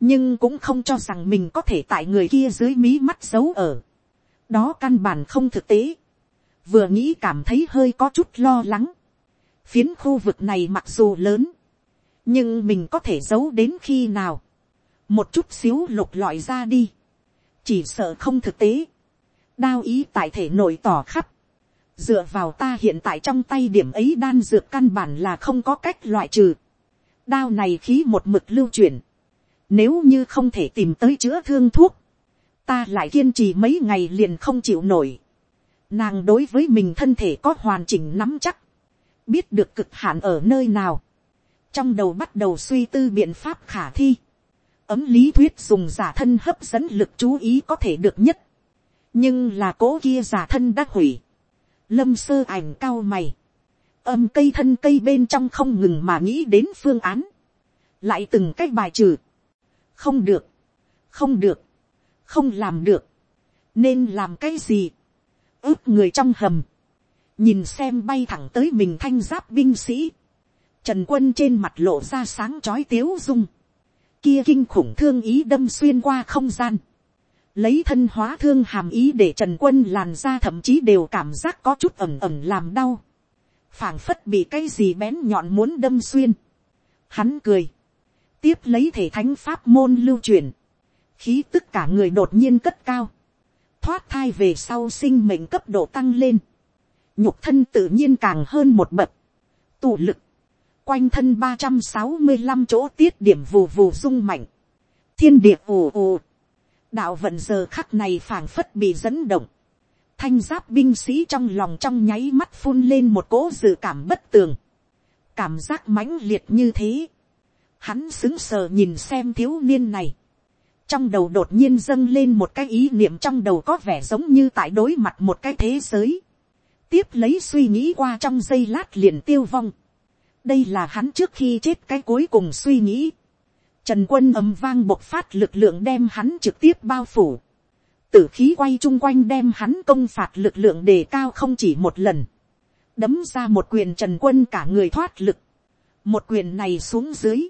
Nhưng cũng không cho rằng mình có thể tại người kia dưới mí mắt giấu ở. Đó căn bản không thực tế. Vừa nghĩ cảm thấy hơi có chút lo lắng. Phiến khu vực này mặc dù lớn. Nhưng mình có thể giấu đến khi nào. Một chút xíu lục lọi ra đi. Chỉ sợ không thực tế đao ý tại thể nội tỏ khắp. Dựa vào ta hiện tại trong tay điểm ấy đan dược căn bản là không có cách loại trừ. Đao này khí một mực lưu chuyển. Nếu như không thể tìm tới chữa thương thuốc. Ta lại kiên trì mấy ngày liền không chịu nổi. Nàng đối với mình thân thể có hoàn chỉnh nắm chắc. Biết được cực hạn ở nơi nào. Trong đầu bắt đầu suy tư biện pháp khả thi. Ấm lý thuyết dùng giả thân hấp dẫn lực chú ý có thể được nhất nhưng là cố kia giả thân đã hủy, lâm sơ ảnh cao mày, âm cây thân cây bên trong không ngừng mà nghĩ đến phương án, lại từng cách bài trừ, không được, không được, không làm được, nên làm cái gì, ướp người trong hầm, nhìn xem bay thẳng tới mình thanh giáp binh sĩ, trần quân trên mặt lộ ra sáng chói tiếu dung, kia kinh khủng thương ý đâm xuyên qua không gian, lấy thân hóa thương hàm ý để trần quân làn ra thậm chí đều cảm giác có chút ẩm ẩm làm đau, phảng phất bị cái gì bén nhọn muốn đâm xuyên, hắn cười, tiếp lấy thể thánh pháp môn lưu truyền, khí tức cả người đột nhiên cất cao, thoát thai về sau sinh mệnh cấp độ tăng lên, nhục thân tự nhiên càng hơn một bậc, tụ lực, quanh thân ba trăm sáu mươi năm chỗ tiết điểm vù vù rung mạnh, thiên địa ù ù, đạo vận giờ khắc này phảng phất bị dẫn động, thanh giáp binh sĩ trong lòng trong nháy mắt phun lên một cỗ dự cảm bất tường, cảm giác mãnh liệt như thế, hắn xứng sờ nhìn xem thiếu niên này, trong đầu đột nhiên dâng lên một cái ý niệm trong đầu có vẻ giống như tại đối mặt một cái thế giới, tiếp lấy suy nghĩ qua trong giây lát liền tiêu vong, đây là hắn trước khi chết cái cuối cùng suy nghĩ, trần quân ầm vang bộc phát lực lượng đem hắn trực tiếp bao phủ, tử khí quay chung quanh đem hắn công phạt lực lượng đề cao không chỉ một lần, đấm ra một quyền trần quân cả người thoát lực, một quyền này xuống dưới,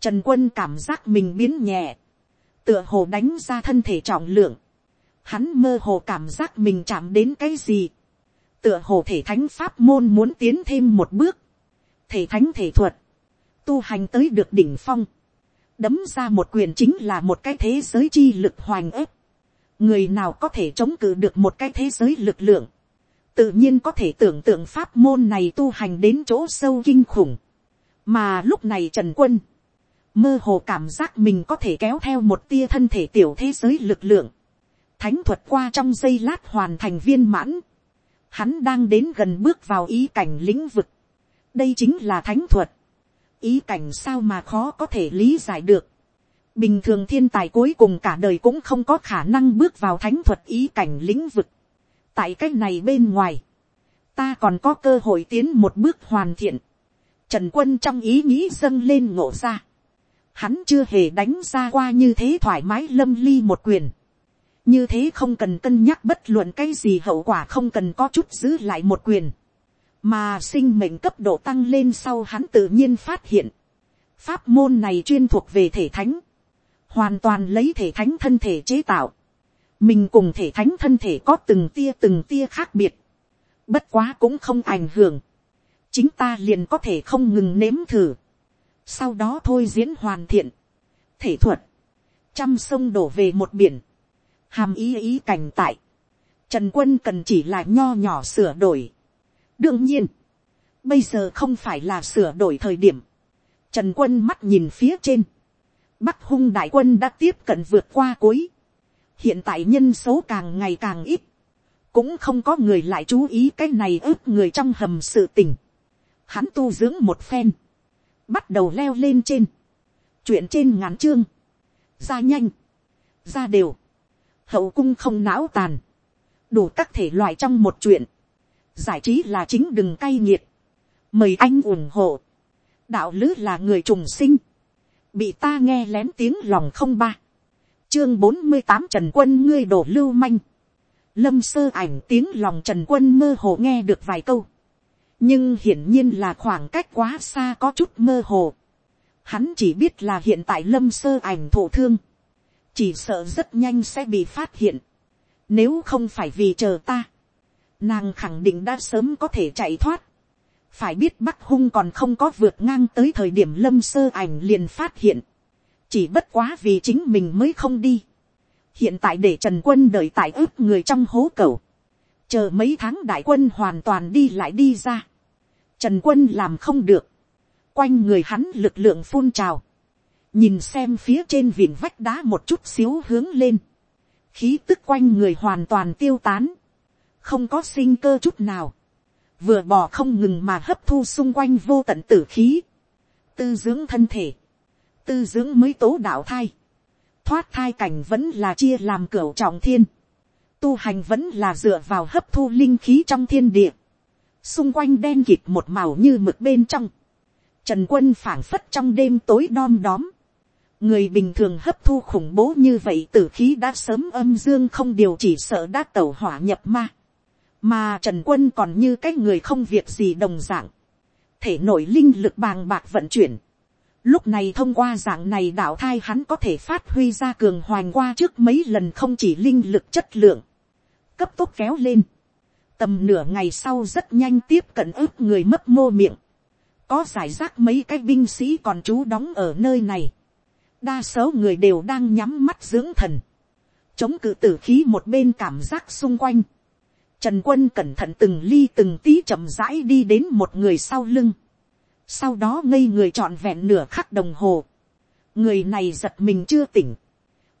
trần quân cảm giác mình biến nhẹ, tựa hồ đánh ra thân thể trọng lượng, hắn mơ hồ cảm giác mình chạm đến cái gì, tựa hồ thể thánh pháp môn muốn tiến thêm một bước, thể thánh thể thuật, tu hành tới được đỉnh phong, đấm ra một quyền chính là một cái thế giới chi lực hoành ếp. người nào có thể chống cự được một cái thế giới lực lượng, tự nhiên có thể tưởng tượng pháp môn này tu hành đến chỗ sâu kinh khủng, mà lúc này trần quân, mơ hồ cảm giác mình có thể kéo theo một tia thân thể tiểu thế giới lực lượng, thánh thuật qua trong giây lát hoàn thành viên mãn, hắn đang đến gần bước vào ý cảnh lĩnh vực, đây chính là thánh thuật, ý cảnh sao mà khó có thể lý giải được, bình thường thiên tài cuối cùng cả đời cũng không có khả năng bước vào thánh thuật ý cảnh lĩnh vực, tại cách này bên ngoài, ta còn có cơ hội tiến một bước hoàn thiện, trần quân trong ý nghĩ dâng lên ngộ ra, hắn chưa hề đánh ra qua như thế thoải mái lâm ly một quyền. như thế không cần cân nhắc bất luận cái gì hậu quả không cần có chút giữ lại một quyền mà sinh mệnh cấp độ tăng lên sau hắn tự nhiên phát hiện. pháp môn này chuyên thuộc về thể thánh. hoàn toàn lấy thể thánh thân thể chế tạo. mình cùng thể thánh thân thể có từng tia từng tia khác biệt. bất quá cũng không ảnh hưởng. chính ta liền có thể không ngừng nếm thử sau đó thôi diễn hoàn thiện, thể thuật, trăm sông đổ về một biển, hàm ý ý cảnh tại, trần quân cần chỉ là nho nhỏ sửa đổi đương nhiên, bây giờ không phải là sửa đổi thời điểm, trần quân mắt nhìn phía trên, bắc hung đại quân đã tiếp cận vượt qua cuối, hiện tại nhân số càng ngày càng ít, cũng không có người lại chú ý cái này ướp người trong hầm sự tình. Hắn tu dưỡng một phen, bắt đầu leo lên trên, chuyện trên ngắn chương, ra nhanh, ra đều, hậu cung không não tàn, đủ các thể loại trong một chuyện, giải trí là chính đừng cay nghiệt, mời anh ủng hộ, đạo lứ là người trùng sinh, bị ta nghe lén tiếng lòng không ba, chương bốn mươi tám trần quân ngươi đổ lưu manh, lâm sơ ảnh tiếng lòng trần quân mơ hồ nghe được vài câu, nhưng hiển nhiên là khoảng cách quá xa có chút mơ hồ. Hắn chỉ biết là hiện tại lâm sơ ảnh thổ thương, chỉ sợ rất nhanh sẽ bị phát hiện. Nếu không phải vì chờ ta, nàng khẳng định đã sớm có thể chạy thoát. phải biết bắc hung còn không có vượt ngang tới thời điểm lâm sơ ảnh liền phát hiện. chỉ bất quá vì chính mình mới không đi. hiện tại để trần quân đợi tại ướp người trong hố cầu chờ mấy tháng đại quân hoàn toàn đi lại đi ra, trần quân làm không được, quanh người hắn lực lượng phun trào, nhìn xem phía trên viền vách đá một chút xíu hướng lên, khí tức quanh người hoàn toàn tiêu tán, không có sinh cơ chút nào, vừa bỏ không ngừng mà hấp thu xung quanh vô tận tử khí, tư dưỡng thân thể, tư dưỡng mới tố đạo thai, thoát thai cảnh vẫn là chia làm cửa trọng thiên, tu hành vẫn là dựa vào hấp thu linh khí trong thiên địa, xung quanh đen kịt một màu như mực bên trong, trần quân phảng phất trong đêm tối đom đóm, người bình thường hấp thu khủng bố như vậy tử khí đã sớm âm dương không điều chỉ sợ đã tẩu hỏa nhập ma, mà trần quân còn như cái người không việc gì đồng dạng, thể nội linh lực bàng bạc vận chuyển, Lúc này thông qua dạng này đạo thai hắn có thể phát huy ra cường hoành qua trước mấy lần không chỉ linh lực chất lượng. Cấp tốc kéo lên. Tầm nửa ngày sau rất nhanh tiếp cận ướp người mất mô miệng. Có giải rác mấy cái binh sĩ còn trú đóng ở nơi này. Đa số người đều đang nhắm mắt dưỡng thần. Chống cự tử khí một bên cảm giác xung quanh. Trần quân cẩn thận từng ly từng tí chậm rãi đi đến một người sau lưng. Sau đó ngây người trọn vẹn nửa khắc đồng hồ, người này giật mình chưa tỉnh,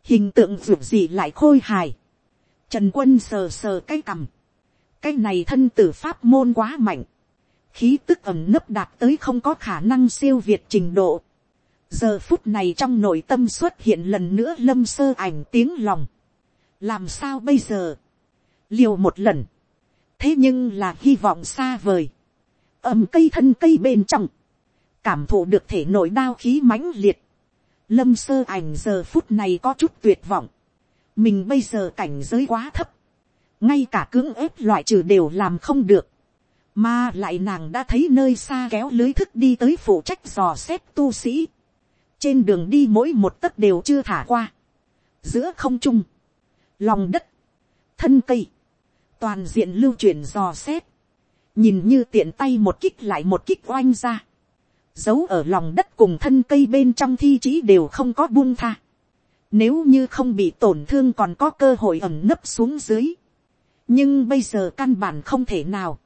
hình tượng ruột gì lại khôi hài, trần quân sờ sờ cái cằm, cái này thân tử pháp môn quá mạnh, khí tức ẩm nấp đạt tới không có khả năng siêu việt trình độ, giờ phút này trong nội tâm xuất hiện lần nữa lâm sơ ảnh tiếng lòng, làm sao bây giờ, liều một lần, thế nhưng là hy vọng xa vời, ầm cây thân cây bên trong, cảm thụ được thể nội đao khí mãnh liệt, lâm sơ ảnh giờ phút này có chút tuyệt vọng, mình bây giờ cảnh giới quá thấp, ngay cả cưỡng ép loại trừ đều làm không được, mà lại nàng đã thấy nơi xa kéo lưới thức đi tới phụ trách dò xét tu sĩ, trên đường đi mỗi một tấc đều chưa thả qua, giữa không trung, lòng đất, thân cây, toàn diện lưu truyền dò xét, nhìn như tiện tay một kích lại một kích oanh ra, giấu ở lòng đất cùng thân cây bên trong thi chỉ đều không có buông tha. Nếu như không bị tổn thương còn có cơ hội ẩm nấp xuống dưới. Nhưng bây giờ căn bản không thể nào.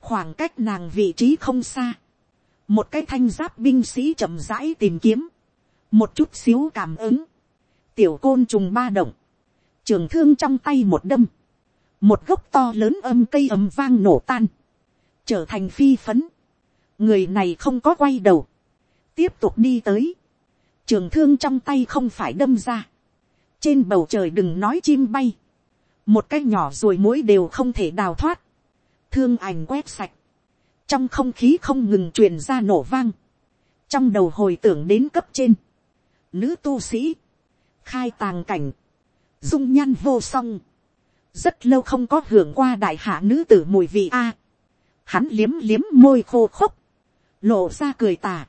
Khoảng cách nàng vị trí không xa. Một cái thanh giáp binh sĩ chậm rãi tìm kiếm. Một chút xíu cảm ứng. Tiểu côn trùng ba động. Trường thương trong tay một đâm. Một gốc to lớn âm cây ấm vang nổ tan. Trở thành phi phấn. Người này không có quay đầu, tiếp tục đi tới, trường thương trong tay không phải đâm ra, trên bầu trời đừng nói chim bay, một cái nhỏ rồi mũi đều không thể đào thoát, thương ảnh quét sạch, trong không khí không ngừng truyền ra nổ vang, trong đầu hồi tưởng đến cấp trên, nữ tu sĩ, khai tàng cảnh, dung nhan vô song, rất lâu không có hưởng qua đại hạ nữ tử mùi vị a, hắn liếm liếm môi khô khốc, lộ ra cười tà.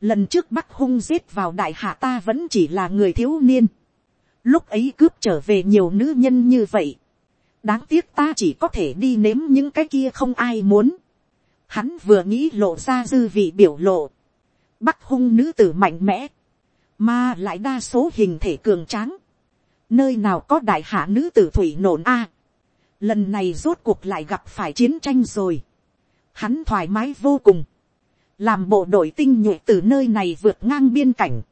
Lần trước bắc hung giết vào đại hạ ta vẫn chỉ là người thiếu niên. Lúc ấy cướp trở về nhiều nữ nhân như vậy. Đáng tiếc ta chỉ có thể đi nếm những cái kia không ai muốn. Hắn vừa nghĩ lộ ra dư vị biểu lộ. Bắc hung nữ tử mạnh mẽ. Mà lại đa số hình thể cường tráng. Nơi nào có đại hạ nữ tử thủy nổn a? Lần này rốt cuộc lại gặp phải chiến tranh rồi. Hắn thoải mái vô cùng. Làm bộ đội tinh nhuệ từ nơi này vượt ngang biên cảnh,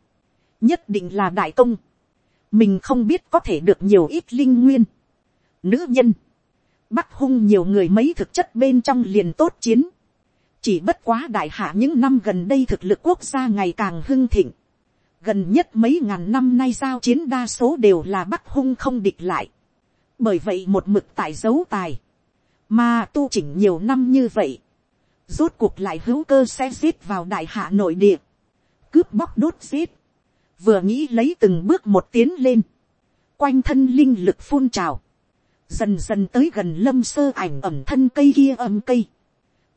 nhất định là đại công, mình không biết có thể được nhiều ít linh nguyên. Nữ nhân, bắc hung nhiều người mấy thực chất bên trong liền tốt chiến, chỉ bất quá đại hạ những năm gần đây thực lực quốc gia ngày càng hưng thịnh, gần nhất mấy ngàn năm nay giao chiến đa số đều là bắc hung không địch lại, bởi vậy một mực tại dấu tài, mà tu chỉnh nhiều năm như vậy, rốt cuộc lại hữu cơ sẽ giết vào đại hạ nội địa, cướp bóc đốt giết, vừa nghĩ lấy từng bước một tiến lên, quanh thân linh lực phun trào, dần dần tới gần lâm sơ ảnh ẩm thân cây kia âm cây,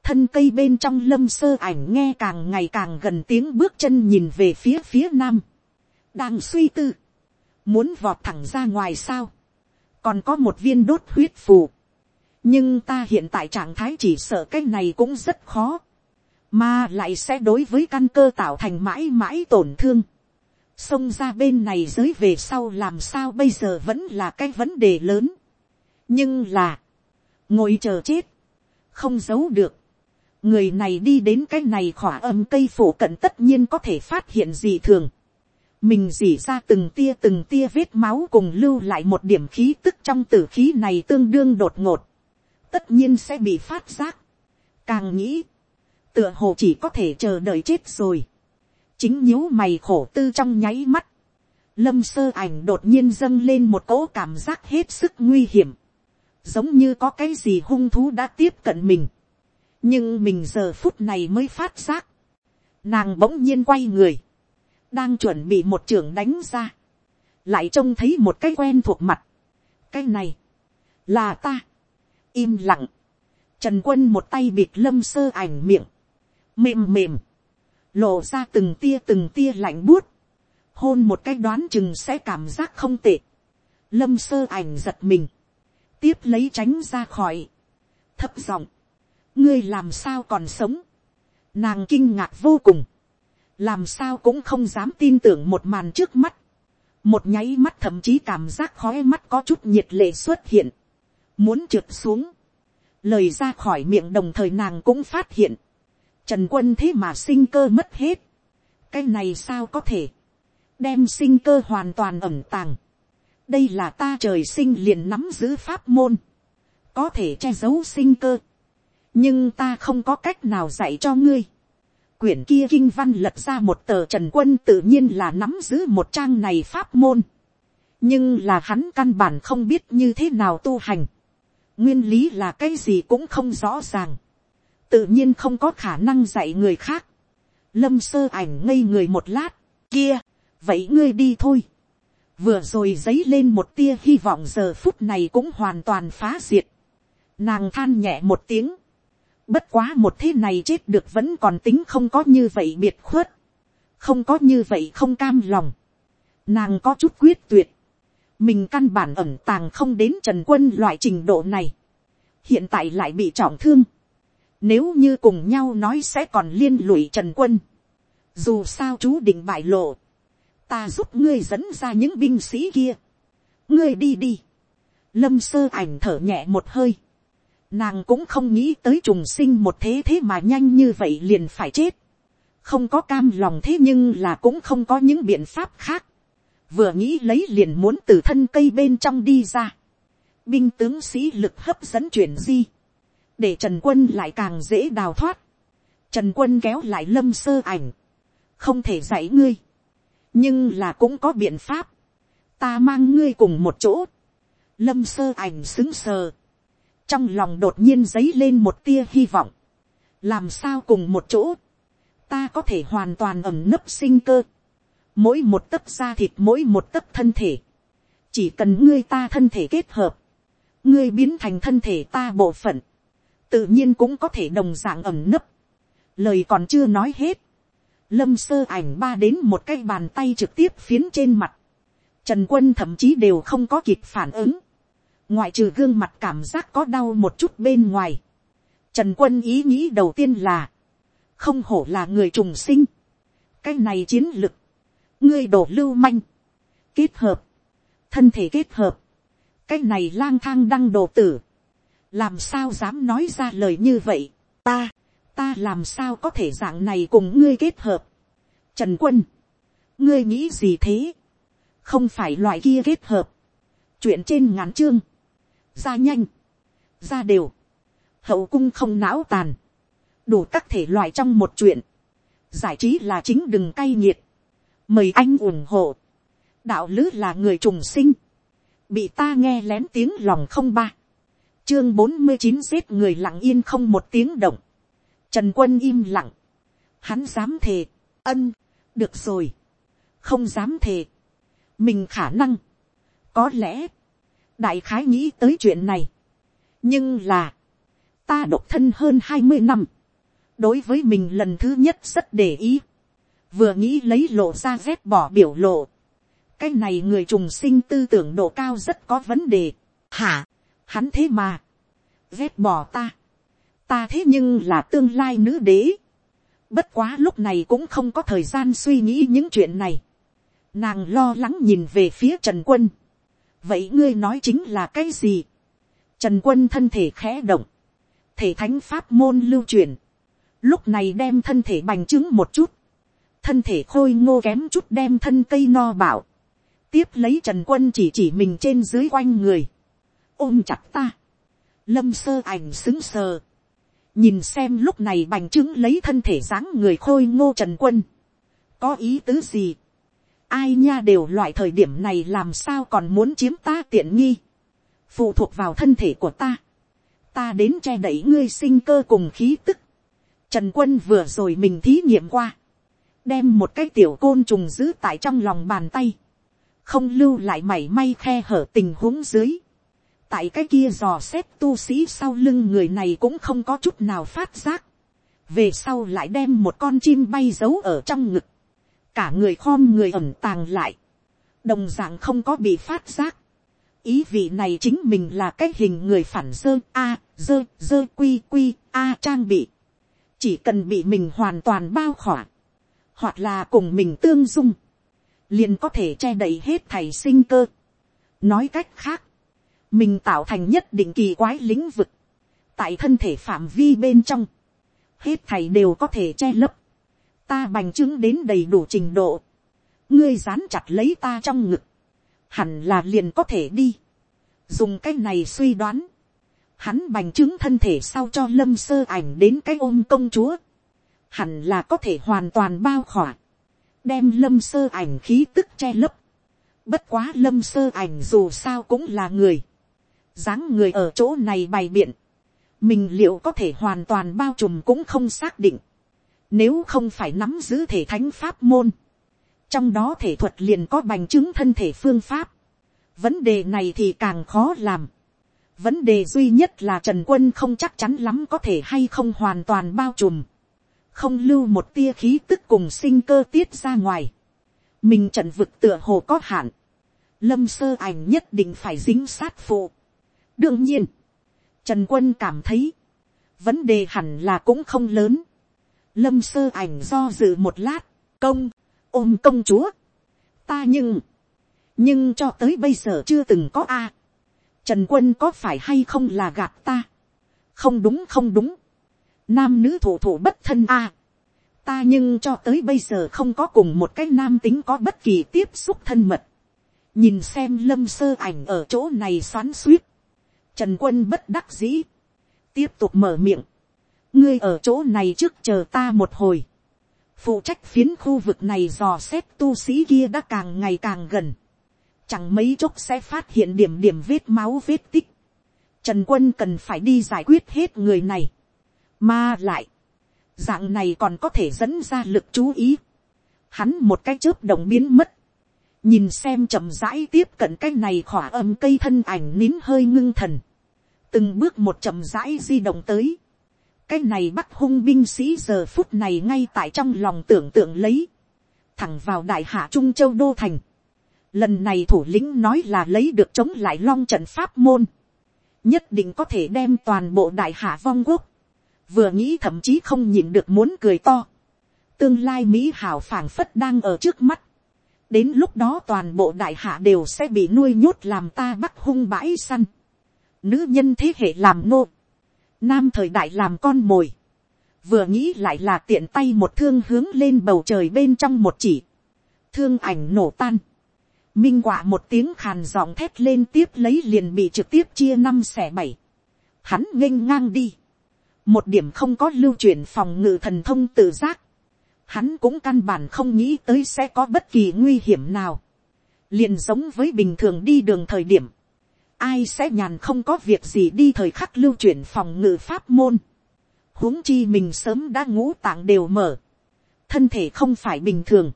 thân cây bên trong lâm sơ ảnh nghe càng ngày càng gần tiếng bước chân nhìn về phía phía nam, đang suy tư, muốn vọt thẳng ra ngoài sao, còn có một viên đốt huyết phù, nhưng ta hiện tại trạng thái chỉ sợ cái này cũng rất khó, mà lại sẽ đối với căn cơ tạo thành mãi mãi tổn thương. xông ra bên này giới về sau làm sao bây giờ vẫn là cái vấn đề lớn. nhưng là, ngồi chờ chết, không giấu được người này đi đến cái này khỏa âm cây phủ cận tất nhiên có thể phát hiện gì thường. mình dỉ ra từng tia từng tia vết máu cùng lưu lại một điểm khí tức trong tử khí này tương đương đột ngột tất nhiên sẽ bị phát giác. Càng nghĩ, tựa hồ chỉ có thể chờ đợi chết rồi. Chính nhíu mày khổ tư trong nháy mắt. Lâm sơ ảnh đột nhiên dâng lên một cỗ cảm giác hết sức nguy hiểm. Giống như có cái gì hung thú đã tiếp cận mình nhưng mình giờ phút này mới phát giác, nàng bỗng nhiên quay người, đang chuẩn bị một trưởng đánh ra, lại trông thấy một cái quen thuộc mặt, cái này, là ta, im lặng, trần quân một tay bịt lâm sơ ảnh miệng, mềm mềm, lộ ra từng tia từng tia lạnh buốt, hôn một cái đoán chừng sẽ cảm giác không tệ, lâm sơ ảnh giật mình, tiếp lấy tránh ra khỏi, thấp giọng, ngươi làm sao còn sống, nàng kinh ngạc vô cùng, làm sao cũng không dám tin tưởng một màn trước mắt, một nháy mắt thậm chí cảm giác khói mắt có chút nhiệt lệ xuất hiện, muốn trượt xuống, lời ra khỏi miệng đồng thời nàng cũng phát hiện, trần quân thế mà sinh cơ mất hết, cái này sao có thể, đem sinh cơ hoàn toàn ẩm tàng, đây là ta trời sinh liền nắm giữ pháp môn, có thể che giấu sinh cơ, nhưng ta không có cách nào dạy cho ngươi. quyển kia kinh văn lật ra một tờ trần quân tự nhiên là nắm giữ một trang này pháp môn, nhưng là hắn căn bản không biết như thế nào tu hành, nguyên lý là cái gì cũng không rõ ràng, tự nhiên không có khả năng dạy người khác. lâm sơ ảnh ngây người một lát, kia, vậy ngươi đi thôi. vừa rồi dấy lên một tia hy vọng giờ phút này cũng hoàn toàn phá diệt. nàng than nhẹ một tiếng, bất quá một thế này chết được vẫn còn tính không có như vậy biệt khuất, không có như vậy không cam lòng. nàng có chút quyết tuyệt, mình căn bản ẩm tàng không đến trần quân loại trình độ này, hiện tại lại bị trọng thương, nếu như cùng nhau nói sẽ còn liên lụy trần quân, dù sao chú định bại lộ, ta giúp ngươi dẫn ra những binh sĩ kia, ngươi đi đi, lâm sơ ảnh thở nhẹ một hơi, nàng cũng không nghĩ tới trùng sinh một thế thế mà nhanh như vậy liền phải chết, không có cam lòng thế nhưng là cũng không có những biện pháp khác, vừa nghĩ lấy liền muốn từ thân cây bên trong đi ra, binh tướng sĩ lực hấp dẫn chuyển di, để trần quân lại càng dễ đào thoát, trần quân kéo lại lâm sơ ảnh, không thể giải ngươi, nhưng là cũng có biện pháp, ta mang ngươi cùng một chỗ, lâm sơ ảnh xứng sờ, trong lòng đột nhiên dấy lên một tia hy vọng, làm sao cùng một chỗ, ta có thể hoàn toàn ẩm nấp sinh cơ, mỗi một tấc da thịt mỗi một tấc thân thể, chỉ cần ngươi ta thân thể kết hợp, ngươi biến thành thân thể ta bộ phận, tự nhiên cũng có thể đồng dạng ẩm nấp, lời còn chưa nói hết, lâm sơ ảnh ba đến một cái bàn tay trực tiếp phiến trên mặt, trần quân thậm chí đều không có kịp phản ứng, ngoại trừ gương mặt cảm giác có đau một chút bên ngoài, trần quân ý nghĩ đầu tiên là, không hổ là người trùng sinh, cái này chiến lực, ngươi đổ lưu manh, kết hợp, thân thể kết hợp, cái này lang thang đăng đồ tử, làm sao dám nói ra lời như vậy, ta, ta làm sao có thể dạng này cùng ngươi kết hợp. Trần quân, ngươi nghĩ gì thế, không phải loại kia kết hợp, chuyện trên ngắn chương, ra nhanh, ra đều, hậu cung không não tàn, đủ các thể loại trong một chuyện, giải trí là chính đừng cay nghiệt, mời anh ủng hộ, đạo lứ là người trùng sinh, bị ta nghe lén tiếng lòng không ba, chương bốn mươi chín giết người lặng yên không một tiếng động, trần quân im lặng, hắn dám thề, ân, được rồi, không dám thề, mình khả năng, có lẽ, đại khái nghĩ tới chuyện này, nhưng là, ta độc thân hơn hai mươi năm, đối với mình lần thứ nhất rất để ý, vừa nghĩ lấy lộ ra rét bỏ biểu lộ, cái này người trùng sinh tư tưởng độ cao rất có vấn đề, hả, hắn thế mà, ghét bỏ ta, ta thế nhưng là tương lai nữ đế, bất quá lúc này cũng không có thời gian suy nghĩ những chuyện này, nàng lo lắng nhìn về phía trần quân, vậy ngươi nói chính là cái gì, trần quân thân thể khẽ động, thể thánh pháp môn lưu truyền, lúc này đem thân thể bành trướng một chút, thân thể khôi ngô kém chút đem thân cây no bảo, tiếp lấy trần quân chỉ chỉ mình trên dưới quanh người, ôm chặt ta, lâm sơ ảnh xứng sờ, nhìn xem lúc này bành trướng lấy thân thể dáng người khôi ngô trần quân, có ý tứ gì, ai nha đều loại thời điểm này làm sao còn muốn chiếm ta tiện nghi, phụ thuộc vào thân thể của ta, ta đến che đẩy ngươi sinh cơ cùng khí tức. Trần quân vừa rồi mình thí nghiệm qua, đem một cái tiểu côn trùng giữ tại trong lòng bàn tay, không lưu lại mảy may khe hở tình huống dưới. tại cái kia dò xét tu sĩ sau lưng người này cũng không có chút nào phát giác. về sau lại đem một con chim bay giấu ở trong ngực, cả người khom người ẩm tàng lại, đồng d ạ n g không có bị phát giác. Ý vị này chính mình là cái hình người phản dơ a dơ dơ quy quy a trang bị. Chỉ cần bị mình hoàn toàn bao khỏa. Hoặc là cùng mình tương dung. Liền có thể che đậy hết thầy sinh cơ. Nói cách khác mình tạo thành nhất định kỳ quái lĩnh vực. Tại thân thể phạm vi bên trong hết thầy đều có thể che lấp ta bành trướng đến đầy đủ trình độ. Ngươi dán chặt lấy ta trong ngực. Hẳn là liền có thể đi. dùng cái này suy đoán, hắn bành trướng thân thể sau cho lâm sơ ảnh đến cái ôm công chúa, hẳn là có thể hoàn toàn bao khỏa, đem lâm sơ ảnh khí tức che lấp. bất quá lâm sơ ảnh dù sao cũng là người, dáng người ở chỗ này bày biện, mình liệu có thể hoàn toàn bao trùm cũng không xác định, nếu không phải nắm giữ thể thánh pháp môn, trong đó thể thuật liền có bành chứng thân thể phương pháp. vấn đề này thì càng khó làm. vấn đề duy nhất là trần quân không chắc chắn lắm có thể hay không hoàn toàn bao trùm. không lưu một tia khí tức cùng sinh cơ tiết ra ngoài. mình trận vực tựa hồ có hạn. lâm sơ ảnh nhất định phải dính sát phụ. đương nhiên, trần quân cảm thấy, vấn đề hẳn là cũng không lớn lâm sơ ảnh do dự một lát, công, ôm công chúa. ta nhưng, nhưng cho tới bây giờ chưa từng có a. trần quân có phải hay không là gạt ta. không đúng không đúng. nam nữ thủ thủ bất thân a. ta nhưng cho tới bây giờ không có cùng một cái nam tính có bất kỳ tiếp xúc thân mật. nhìn xem lâm sơ ảnh ở chỗ này xoắn suýt. trần quân bất đắc dĩ. tiếp tục mở miệng ngươi ở chỗ này trước chờ ta một hồi. Phụ trách phiến khu vực này dò xét tu sĩ kia đã càng ngày càng gần, chẳng mấy chốc sẽ phát hiện điểm điểm vết máu vết tích, trần quân cần phải đi giải quyết hết người này, mà lại, dạng này còn có thể dẫn ra lực chú ý, hắn một cái chớp động biến mất, nhìn xem chậm rãi tiếp cận cái này khỏa âm cây thân ảnh nín hơi ngưng thần, từng bước một chậm rãi di động tới, cái này bắt hung binh sĩ giờ phút này ngay tại trong lòng tưởng tượng lấy, thẳng vào đại hạ trung châu đô thành. Lần này thủ lĩnh nói là lấy được chống lại long trận pháp môn, nhất định có thể đem toàn bộ đại hạ vong quốc, vừa nghĩ thậm chí không nhìn được muốn cười to. Tương lai Mỹ hảo phảng phất đang ở trước mắt. Đến lúc đó toàn bộ đại hạ đều sẽ bị nuôi nhốt làm ta bắt hung bãi săn. Nữ nhân thế hệ làm nô nam thời đại làm con mồi, vừa nghĩ lại là tiện tay một thương hướng lên bầu trời bên trong một chỉ, thương ảnh nổ tan, minh quả một tiếng khàn giọng thét lên tiếp lấy liền bị trực tiếp chia năm xẻ bảy, hắn nghênh ngang đi, một điểm không có lưu truyền phòng ngự thần thông tự giác, hắn cũng căn bản không nghĩ tới sẽ có bất kỳ nguy hiểm nào, liền giống với bình thường đi đường thời điểm, ai sẽ nhàn không có việc gì đi thời khắc lưu chuyển phòng ngự pháp môn. huống chi mình sớm đã ngũ tạng đều mở. thân thể không phải bình thường.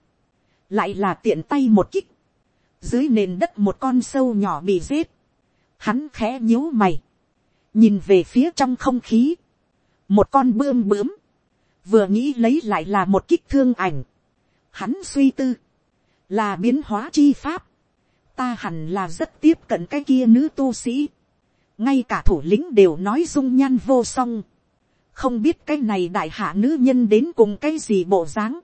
lại là tiện tay một kích. dưới nền đất một con sâu nhỏ bị giết. hắn khẽ nhíu mày. nhìn về phía trong không khí. một con bươm bướm. vừa nghĩ lấy lại là một kích thương ảnh. hắn suy tư. là biến hóa chi pháp ta hẳn là rất tiếp cận cái kia nữ tu sĩ. ngay cả thủ lĩnh đều nói dung nhan vô song. không biết cái này đại hạ nữ nhân đến cùng cái gì bộ dáng.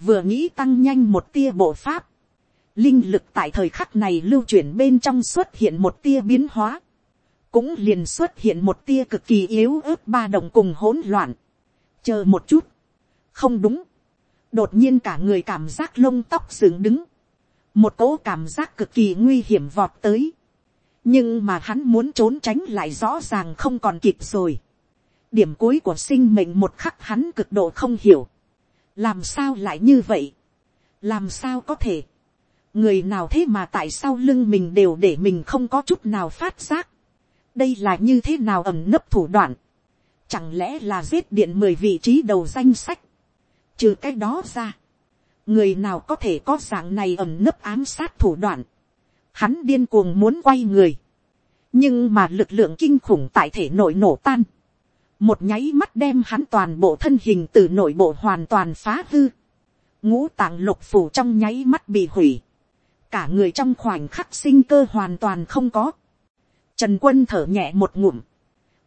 vừa nghĩ tăng nhanh một tia bộ pháp. linh lực tại thời khắc này lưu chuyển bên trong xuất hiện một tia biến hóa. cũng liền xuất hiện một tia cực kỳ yếu ớt ba động cùng hỗn loạn. chờ một chút. không đúng. đột nhiên cả người cảm giác lông tóc dựng đứng một cỗ cảm giác cực kỳ nguy hiểm vọt tới, nhưng mà hắn muốn trốn tránh lại rõ ràng không còn kịp rồi. điểm cuối của sinh mệnh một khắc hắn cực độ không hiểu, làm sao lại như vậy, làm sao có thể, người nào thế mà tại sao lưng mình đều để mình không có chút nào phát giác, đây là như thế nào ẩm nấp thủ đoạn, chẳng lẽ là giết điện mười vị trí đầu danh sách, trừ cái đó ra, người nào có thể có dạng này ẩm nấp ám sát thủ đoạn, hắn điên cuồng muốn quay người, nhưng mà lực lượng kinh khủng tại thể nội nổ tan, một nháy mắt đem hắn toàn bộ thân hình từ nội bộ hoàn toàn phá hư, ngũ tạng lục phủ trong nháy mắt bị hủy, cả người trong khoảnh khắc sinh cơ hoàn toàn không có, trần quân thở nhẹ một ngụm,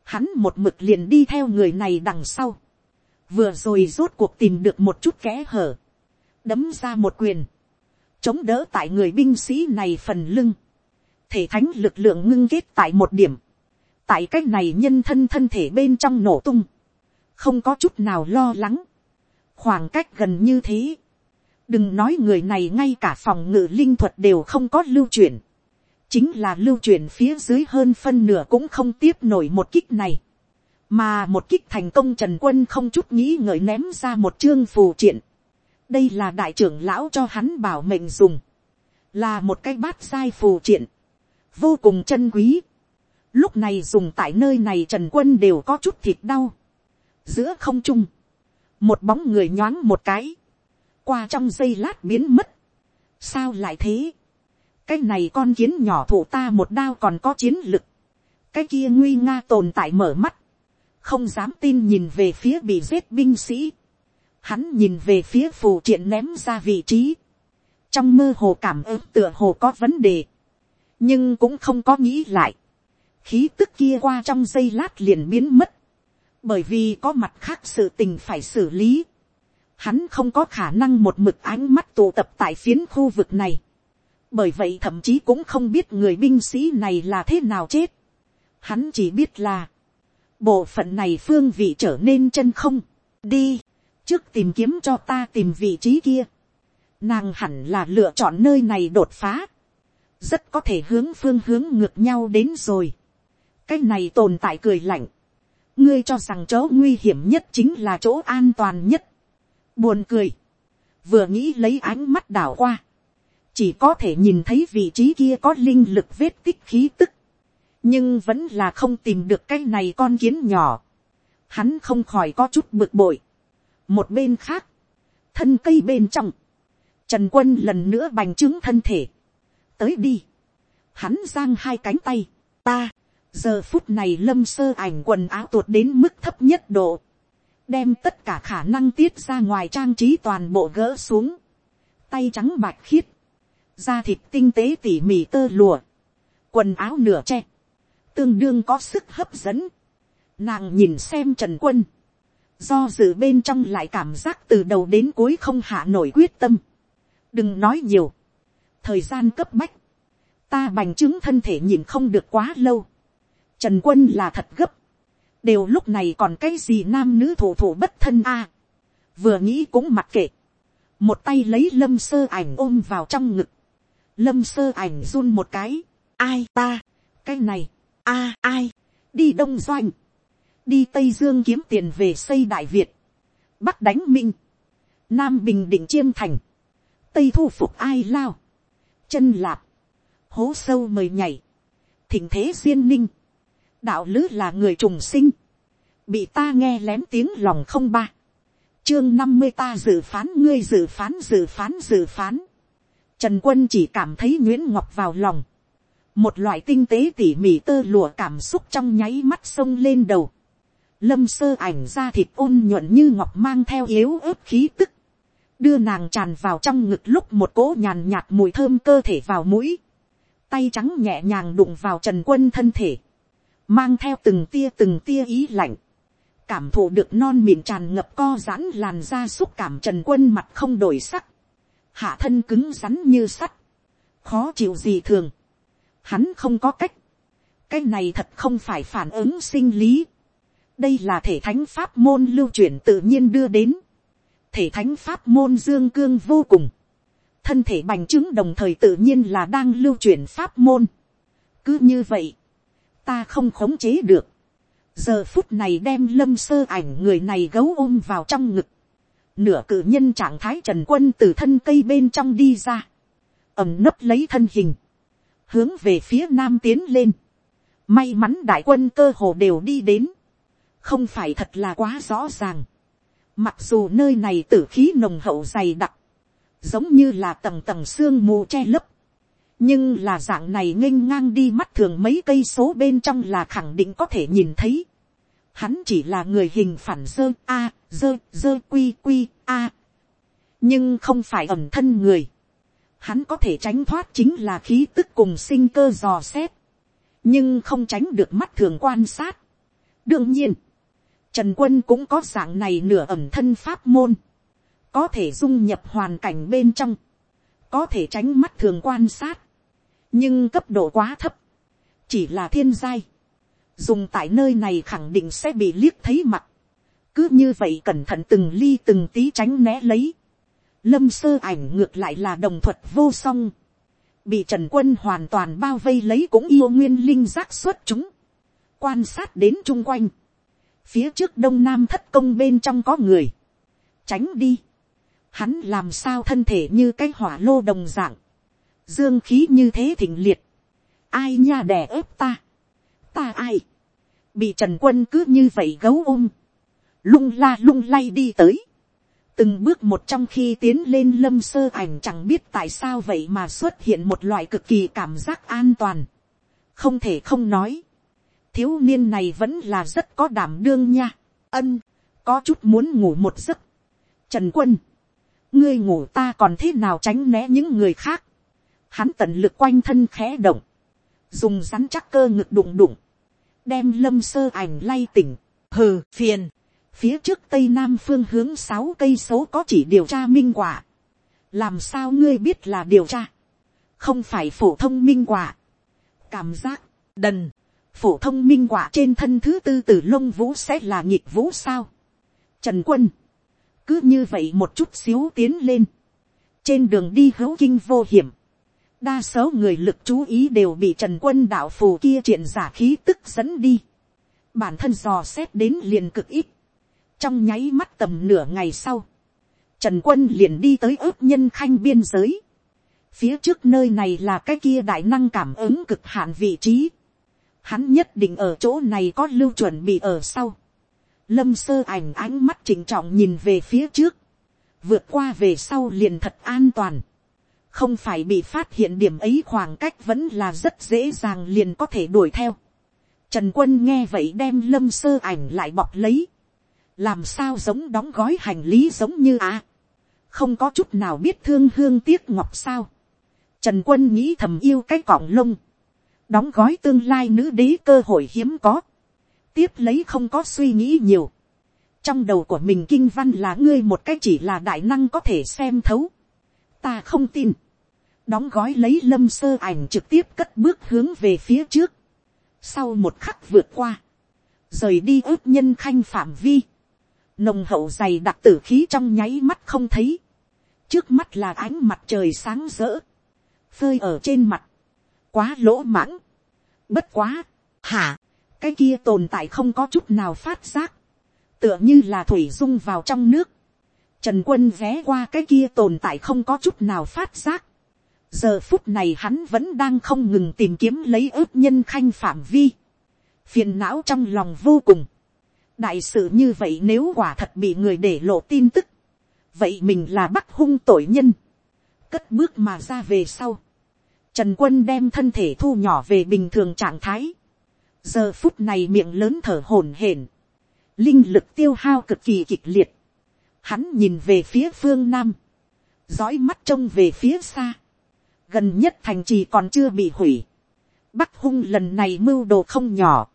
hắn một mực liền đi theo người này đằng sau, vừa rồi rốt cuộc tìm được một chút kẽ hở, đấm ra một quyền, chống đỡ tại người binh sĩ này phần lưng, thể thánh lực lượng ngưng kết tại một điểm, tại c á c h này nhân thân thân thể bên trong nổ tung, không có chút nào lo lắng, khoảng cách gần như thế, đừng nói người này ngay cả phòng ngự linh thuật đều không có lưu chuyển, chính là lưu chuyển phía dưới hơn phân nửa cũng không tiếp nổi một kích này, mà một kích thành công trần quân không chút nghĩ ngợi ném ra một chương phù triện, đây là đại trưởng lão cho hắn bảo mệnh dùng, là một cái bát sai phù triện, vô cùng chân quý, Lúc này dùng tại nơi này Trần Quân đều có chút thịt đau. Giữa không trung. Một bóng người nhoáng một cái. Qua trong giây lát biến mất. Sao lại thế? Cái này con kiến nhỏ thủ ta một đao còn có chiến lực. Cái kia nguy nga tồn tại mở mắt. Không dám tin nhìn về phía bị giết binh sĩ. Hắn nhìn về phía phù triện ném ra vị trí. Trong mơ hồ cảm ứng tựa hồ có vấn đề. Nhưng cũng không có nghĩ lại khí tức kia qua trong giây lát liền biến mất, bởi vì có mặt khác sự tình phải xử lý. Hắn không có khả năng một mực ánh mắt tụ tập tại phiến khu vực này, bởi vậy thậm chí cũng không biết người binh sĩ này là thế nào chết. Hắn chỉ biết là, bộ phận này phương vị trở nên chân không, đi, trước tìm kiếm cho ta tìm vị trí kia. Nàng hẳn là lựa chọn nơi này đột phá, rất có thể hướng phương hướng ngược nhau đến rồi cái này tồn tại cười lạnh. ngươi cho rằng chỗ nguy hiểm nhất chính là chỗ an toàn nhất. buồn cười. vừa nghĩ lấy ánh mắt đảo qua. chỉ có thể nhìn thấy vị trí kia có linh lực vết tích khí tức. nhưng vẫn là không tìm được cái này con kiến nhỏ. hắn không khỏi có chút bực bội một bên khác, thân cây bên trong, trần quân lần nữa bành trướng thân thể. tới đi. hắn giang hai cánh tay. ta, giờ phút này lâm sơ ảnh quần áo tuột đến mức thấp nhất độ, đem tất cả khả năng tiết ra ngoài trang trí toàn bộ gỡ xuống, tay trắng bạch khiết, da thịt tinh tế tỉ mỉ tơ lùa, quần áo nửa che, tương đương có sức hấp dẫn, nàng nhìn xem trần quân, do dự bên trong lại cảm giác từ đầu đến cuối không hạ nổi quyết tâm, đừng nói nhiều, thời gian cấp bách, ta bành trướng thân thể nhìn không được quá lâu, Trần quân là thật gấp. Đều lúc này còn cái gì nam nữ thủ thủ bất thân a Vừa nghĩ cũng mặc kệ. Một tay lấy lâm sơ ảnh ôm vào trong ngực. Lâm sơ ảnh run một cái. Ai ta. Cái này. a ai. Đi Đông Doanh. Đi Tây Dương kiếm tiền về xây Đại Việt. Bắc đánh Minh. Nam Bình Định Chiêm Thành. Tây thu phục ai lao. Chân lạp. Hố sâu mời nhảy. Thỉnh thế duyên ninh đạo lứ là người trùng sinh, bị ta nghe lén tiếng lòng không ba, chương năm mươi ta dự phán ngươi dự phán dự phán dự phán, trần quân chỉ cảm thấy nguyễn ngọc vào lòng, một loại tinh tế tỉ mỉ tơ lụa cảm xúc trong nháy mắt sông lên đầu, lâm sơ ảnh ra thịt ôn nhuận như ngọc mang theo yếu ớt khí tức, đưa nàng tràn vào trong ngực lúc một cỗ nhàn nhạt mùi thơm cơ thể vào mũi, tay trắng nhẹ nhàng đụng vào trần quân thân thể, mang theo từng tia từng tia ý lạnh, cảm thụ được non miệng tràn ngập co giãn làn da xúc cảm trần quân mặt không đổi sắc, hạ thân cứng rắn như sắt, khó chịu gì thường, hắn không có cách, cái này thật không phải phản ứng sinh lý, đây là thể thánh pháp môn lưu chuyển tự nhiên đưa đến, thể thánh pháp môn dương cương vô cùng, thân thể bành trướng đồng thời tự nhiên là đang lưu chuyển pháp môn. cứ như vậy, ta không khống chế được. giờ phút này đem lâm sơ ảnh người này gấu ôm vào trong ngực. nửa cử nhân trạng thái trần quân từ thân cây bên trong đi ra. ẩm nấp lấy thân hình. hướng về phía nam tiến lên. may mắn đại quân cơ hồ đều đi đến, không phải thật là quá rõ ràng, mặc dù nơi này tử khí nồng hậu dày đặc, giống như là tầng tầng xương mù che lấp, nhưng là dạng này nghênh ngang đi mắt thường mấy cây số bên trong là khẳng định có thể nhìn thấy. Hắn chỉ là người hình phản dơ a, dơ, dơ quy quy a. nhưng không phải ẩm thân người. Hắn có thể tránh thoát chính là khí tức cùng sinh cơ dò xét. nhưng không tránh được mắt thường quan sát. đương nhiên, trần quân cũng có dạng này nửa ẩm thân pháp môn. có thể dung nhập hoàn cảnh bên trong. có thể tránh mắt thường quan sát. Nhưng cấp độ quá thấp, chỉ là thiên giai, dùng tại nơi này khẳng định sẽ bị liếc thấy mặt, cứ như vậy cẩn thận từng ly từng tí tránh né lấy, lâm sơ ảnh ngược lại là đồng thuật vô song, bị trần quân hoàn toàn bao vây lấy cũng yêu nguyên linh giác xuất chúng, quan sát đến chung quanh, phía trước đông nam thất công bên trong có người, tránh đi, hắn làm sao thân thể như cái hỏa lô đồng dạng, dương khí như thế thịnh liệt, ai nha đè ép ta, ta ai, bị trần quân cứ như vậy gấu ôm, lung la lung lay đi tới, từng bước một trong khi tiến lên lâm sơ ảnh chẳng biết tại sao vậy mà xuất hiện một loại cực kỳ cảm giác an toàn, không thể không nói, thiếu niên này vẫn là rất có đảm đương nha, ân, có chút muốn ngủ một giấc, trần quân, ngươi ngủ ta còn thế nào tránh né những người khác, hắn tận lực quanh thân khẽ động, dùng rắn chắc cơ ngực đụng đụng, đem lâm sơ ảnh lay tỉnh, hừ phiền, phía trước tây nam phương hướng sáu cây số có chỉ điều tra minh quả, làm sao ngươi biết là điều tra, không phải phổ thông minh quả, cảm giác, đần, phổ thông minh quả trên thân thứ tư từ lông vũ sẽ là nhịp vũ sao, trần quân, cứ như vậy một chút xíu tiến lên, trên đường đi hữu kinh vô hiểm, đa số người lực chú ý đều bị trần quân đạo phù kia triển giả khí tức dẫn đi. bản thân dò xét đến liền cực ít. trong nháy mắt tầm nửa ngày sau, trần quân liền đi tới ước nhân khanh biên giới. phía trước nơi này là cái kia đại năng cảm ứng cực hạn vị trí hắn nhất định ở chỗ này có lưu chuẩn bị ở sau. lâm sơ ảnh ánh mắt chỉnh trọng nhìn về phía trước. vượt qua về sau liền thật an toàn không phải bị phát hiện điểm ấy khoảng cách vẫn là rất dễ dàng liền có thể đuổi theo. Trần quân nghe vậy đem lâm sơ ảnh lại bọc lấy. làm sao giống đóng gói hành lý giống như à. không có chút nào biết thương hương tiếc ngọc sao. Trần quân nghĩ thầm yêu cái cọng lông đóng gói tương lai nữ đế cơ hội hiếm có. tiếp lấy không có suy nghĩ nhiều. trong đầu của mình kinh văn là ngươi một cái chỉ là đại năng có thể xem thấu ta không tin. đóng gói lấy lâm sơ ảnh trực tiếp cất bước hướng về phía trước. sau một khắc vượt qua, rời đi ước nhân khanh phạm vi, nồng hậu dày đặc tử khí trong nháy mắt không thấy. trước mắt là ánh mặt trời sáng rỡ, phơi ở trên mặt, quá lỗ mãng, bất quá, hả, cái kia tồn tại không có chút nào phát giác, tựa như là thủy dung vào trong nước, Trần quân ghé qua cái kia tồn tại không có chút nào phát giác. Giờ phút này hắn vẫn đang không ngừng tìm kiếm lấy ước nhân khanh phạm vi. Phiền não trong lòng vô cùng. Đại sự như vậy nếu quả thật bị người để lộ tin tức. Vậy mình là bắt hung tội nhân. Cất bước mà ra về sau. Trần quân đem thân thể thu nhỏ về bình thường trạng thái. Giờ phút này miệng lớn thở hổn hển. Linh lực tiêu hao cực kỳ kịch liệt Hắn nhìn về phía phương nam. Dõi mắt trông về phía xa. Gần nhất thành trì còn chưa bị hủy. Bắc hung lần này mưu đồ không nhỏ.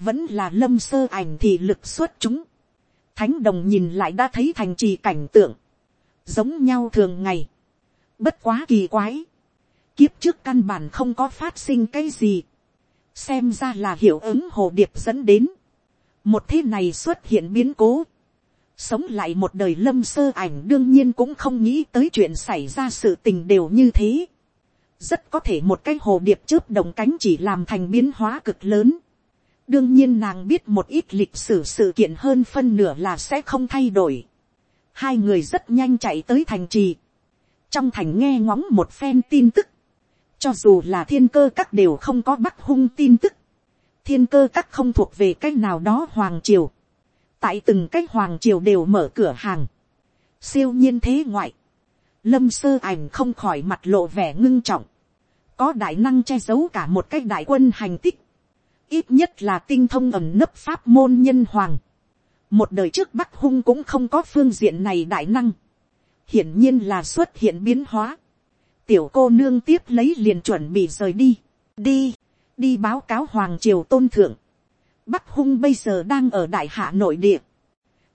Vẫn là lâm sơ ảnh thì lực xuất chúng. Thánh đồng nhìn lại đã thấy thành trì cảnh tượng. Giống nhau thường ngày. Bất quá kỳ quái. Kiếp trước căn bản không có phát sinh cái gì. Xem ra là hiệu ứng hồ điệp dẫn đến. Một thế này xuất hiện biến cố Sống lại một đời lâm sơ ảnh đương nhiên cũng không nghĩ tới chuyện xảy ra sự tình đều như thế. Rất có thể một cái hồ điệp chớp đồng cánh chỉ làm thành biến hóa cực lớn. Đương nhiên nàng biết một ít lịch sử sự kiện hơn phân nửa là sẽ không thay đổi. Hai người rất nhanh chạy tới thành trì. Trong thành nghe ngóng một phen tin tức. Cho dù là thiên cơ các đều không có bắt hung tin tức. thiên cơ các không thuộc về cái nào đó hoàng triều, tại từng cái hoàng triều đều mở cửa hàng, siêu nhiên thế ngoại, lâm sơ ảnh không khỏi mặt lộ vẻ ngưng trọng, có đại năng che giấu cả một cái đại quân hành tích, ít nhất là tinh thông ẩm nấp pháp môn nhân hoàng, một đời trước bắc hung cũng không có phương diện này đại năng, hiển nhiên là xuất hiện biến hóa, tiểu cô nương tiếp lấy liền chuẩn bị rời đi, đi, đi báo cáo hoàng triều tôn thượng, bắc hung bây giờ đang ở đại hạ nội địa,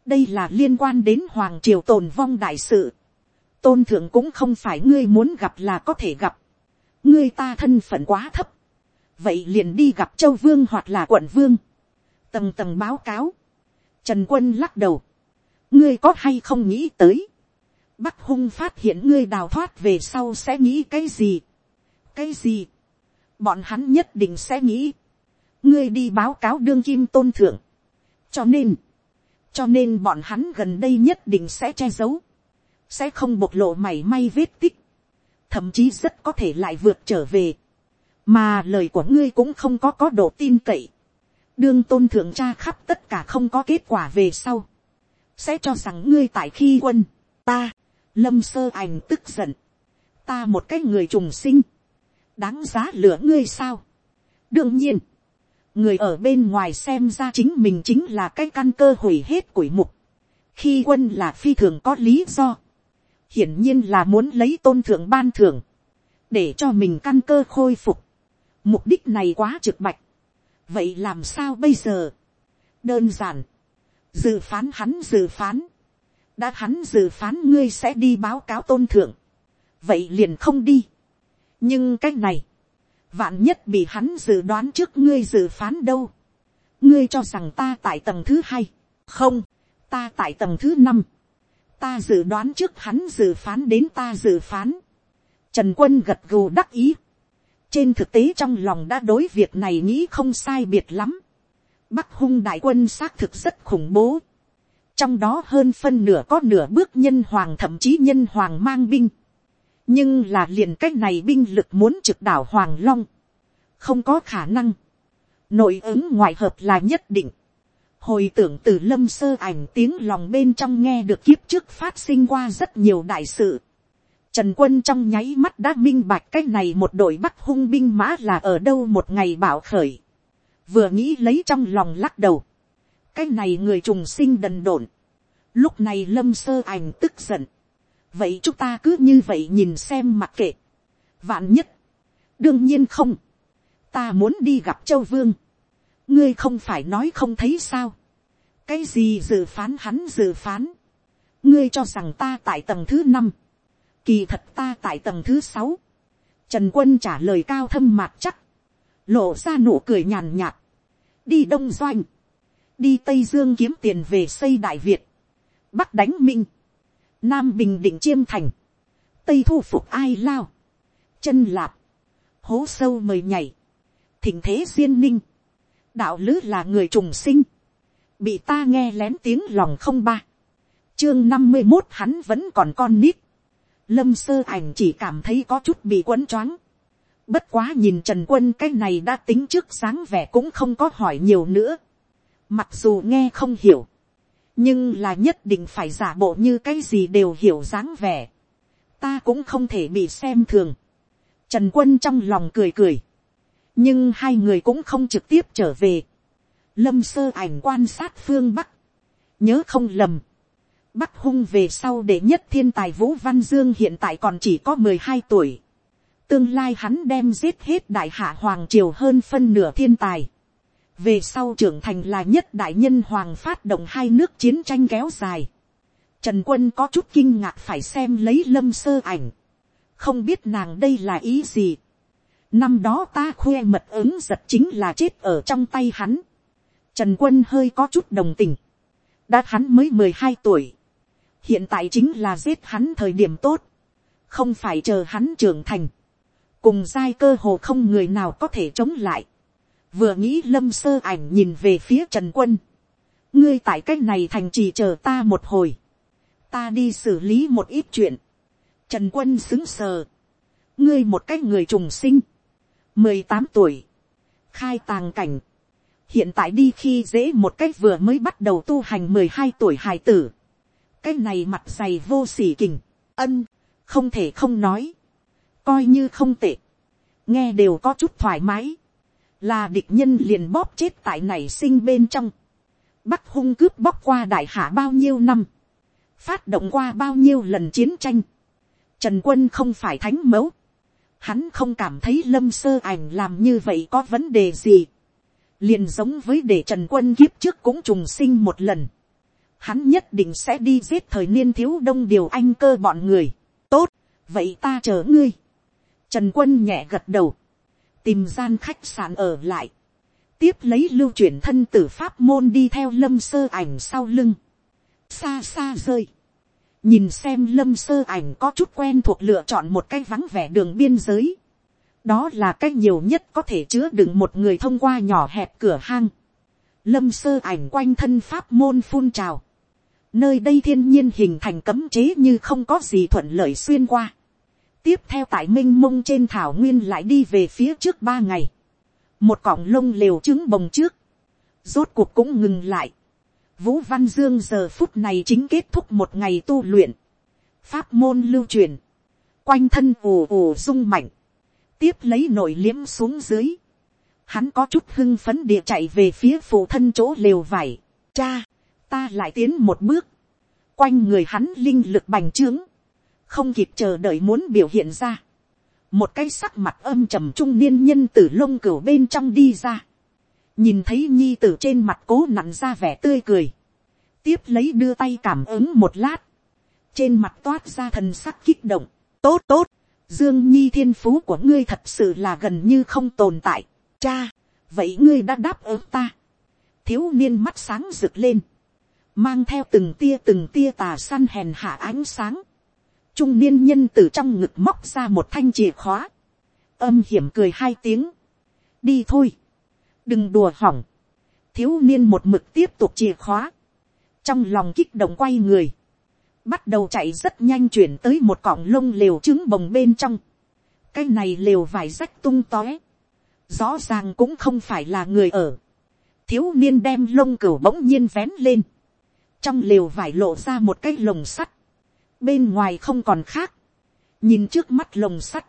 đây là liên quan đến hoàng triều tồn vong đại sự, tôn thượng cũng không phải ngươi muốn gặp là có thể gặp, ngươi ta thân phận quá thấp, vậy liền đi gặp châu vương hoặc là quận vương, tầng tầng báo cáo, trần quân lắc đầu, ngươi có hay không nghĩ tới, bắc hung phát hiện ngươi đào thoát về sau sẽ nghĩ cái gì, cái gì, bọn hắn nhất định sẽ nghĩ, ngươi đi báo cáo đương kim tôn thượng, cho nên, cho nên bọn hắn gần đây nhất định sẽ che giấu, sẽ không bộc lộ mảy may vết tích, thậm chí rất có thể lại vượt trở về, mà lời của ngươi cũng không có có độ tin cậy, đương tôn thượng tra khắp tất cả không có kết quả về sau, sẽ cho rằng ngươi tại khi quân, ta, lâm sơ ảnh tức giận, ta một cái người trùng sinh, đáng giá lửa ngươi sao. đương nhiên, người ở bên ngoài xem ra chính mình chính là cái căn cơ hủy hết củi mục, khi quân là phi thường có lý do, hiển nhiên là muốn lấy tôn thượng ban thưởng, để cho mình căn cơ khôi phục. Mục đích này quá trực bạch. Vậy làm sao bây giờ? Đơn giản. Dự phán hắn dự phán. Đã hắn dự phán ngươi sẽ đi báo cáo tôn thượng. Vậy liền không đi. Nhưng cái này. Vạn nhất bị hắn dự đoán trước ngươi dự phán đâu. Ngươi cho rằng ta tại tầng thứ hai. Không. Ta tại tầng thứ năm ta dự đoán trước hắn dự phán đến ta dự phán. Trần quân gật gù đắc ý. Trên thực tế trong lòng đã đối việc này nghĩ không sai biệt lắm. Bắc hung đại quân xác thực rất khủng bố. Trong đó hơn phân nửa có nửa bước nhân hoàng thậm chí nhân hoàng mang binh. Nhưng là liền cách này binh lực muốn trực đảo Hoàng Long. Không có khả năng. Nội ứng ngoại hợp là nhất định hồi tưởng từ lâm sơ ảnh tiếng lòng bên trong nghe được kiếp trước phát sinh qua rất nhiều đại sự. Trần quân trong nháy mắt đã minh bạch cách này một đội bắt hung binh mã là ở đâu một ngày bảo khởi. Vừa nghĩ lấy trong lòng lắc đầu. Cái này người trùng sinh đần độn. Lúc này lâm sơ ảnh tức giận. Vậy chúng ta cứ như vậy nhìn xem mặc kệ. Vạn nhất. Đương nhiên không. Ta muốn đi gặp châu vương ngươi không phải nói không thấy sao. cái gì dự phán hắn dự phán. ngươi cho rằng ta tại tầng thứ năm. kỳ thật ta tại tầng thứ sáu. trần quân trả lời cao thâm mạc chắc. lộ ra nụ cười nhàn nhạt. đi đông doanh đi tây dương kiếm tiền về xây đại việt. bắc đánh minh. nam bình định chiêm thành. tây thu phục ai lao. chân lạp. hố sâu mời nhảy. thỉnh thế duyên ninh đạo lứ là người trùng sinh, bị ta nghe lén tiếng lòng không ba, chương năm mươi một hắn vẫn còn con nít, lâm sơ ảnh chỉ cảm thấy có chút bị quấn choáng, bất quá nhìn trần quân cái này đã tính trước sáng vẻ cũng không có hỏi nhiều nữa, mặc dù nghe không hiểu, nhưng là nhất định phải giả bộ như cái gì đều hiểu dáng vẻ, ta cũng không thể bị xem thường, trần quân trong lòng cười cười, nhưng hai người cũng không trực tiếp trở về. lâm sơ ảnh quan sát phương bắc, nhớ không lầm, bắc hung về sau để nhất thiên tài vũ văn dương hiện tại còn chỉ có mười hai tuổi. tương lai hắn đem giết hết đại hạ hoàng triều hơn phân nửa thiên tài về sau trưởng thành là nhất đại nhân hoàng phát động hai nước chiến tranh kéo dài. trần quân có chút kinh ngạc phải xem lấy lâm sơ ảnh. không biết nàng đây là ý gì Năm đó ta khoe mật ứng giật chính là chết ở trong tay hắn. Trần quân hơi có chút đồng tình. Đã hắn mới mười hai tuổi. Hiện tại chính là giết hắn thời điểm tốt. Không phải chờ hắn trưởng thành. Cùng giai cơ hồ không người nào có thể chống lại. Vừa nghĩ lâm sơ ảnh nhìn về phía Trần quân. Ngươi tại cách này thành trì chờ ta một hồi. Ta đi xử lý một ít chuyện. Trần quân xứng sờ. Ngươi một cách người trùng sinh mười tám tuổi, khai tàng cảnh, hiện tại đi khi dễ một cách vừa mới bắt đầu tu hành mười hai tuổi hài tử, cái này mặt dày vô sỉ kình, ân, không thể không nói, coi như không tệ, nghe đều có chút thoải mái, là địch nhân liền bóp chết tại nảy sinh bên trong, bắc hung cướp bóc qua đại hạ bao nhiêu năm, phát động qua bao nhiêu lần chiến tranh, trần quân không phải thánh mẫu, hắn không cảm thấy lâm sơ ảnh làm như vậy có vấn đề gì, liền giống với để trần quân kiếp trước cũng trùng sinh một lần, hắn nhất định sẽ đi giết thời niên thiếu đông điều anh cơ bọn người, tốt, vậy ta chờ ngươi, trần quân nhẹ gật đầu, tìm gian khách sạn ở lại, tiếp lấy lưu chuyển thân tử pháp môn đi theo lâm sơ ảnh sau lưng, xa xa rơi, nhìn xem lâm sơ ảnh có chút quen thuộc lựa chọn một cái vắng vẻ đường biên giới, đó là cái nhiều nhất có thể chứa đựng một người thông qua nhỏ hẹp cửa hang, lâm sơ ảnh quanh thân pháp môn phun trào, nơi đây thiên nhiên hình thành cấm chế như không có gì thuận lợi xuyên qua, tiếp theo tại m i n h mông trên thảo nguyên lại đi về phía trước ba ngày, một cọng lông lều trứng bồng trước, rốt cuộc cũng ngừng lại, vũ văn dương giờ phút này chính kết thúc một ngày tu luyện, pháp môn lưu truyền, quanh thân ù ù rung mạnh, tiếp lấy nội liếm xuống dưới, hắn có chút hưng phấn địa chạy về phía phụ thân chỗ lều vải, cha, ta lại tiến một bước, quanh người hắn linh lực bành trướng, không kịp chờ đợi muốn biểu hiện ra. một cái sắc mặt âm trầm trung niên nhân từ lông cửu bên trong đi ra. nhìn thấy nhi tử trên mặt cố nặn ra vẻ tươi cười. tiếp lấy đưa tay cảm ứng một lát. trên mặt toát ra thần sắc kích động. tốt tốt, dương nhi thiên phú của ngươi thật sự là gần như không tồn tại. cha, vậy ngươi đã đáp ứng ta. thiếu niên mắt sáng rực lên mang theo từng tia từng tia tà săn hèn hạ ánh sáng, trung niên nhân từ trong ngực móc ra một thanh chìa khóa, âm hiểm cười hai tiếng, đi thôi, đừng đùa hỏng, thiếu niên một mực tiếp tục chìa khóa, trong lòng kích động quay người, bắt đầu chạy rất nhanh chuyển tới một cọng lông lều trứng bồng bên trong, cái này lều vải rách tung tóe, rõ ràng cũng không phải là người ở, thiếu niên đem lông cửu bỗng nhiên vén lên, trong lều vải lộ ra một cái lồng sắt, bên ngoài không còn khác, nhìn trước mắt lồng sắt,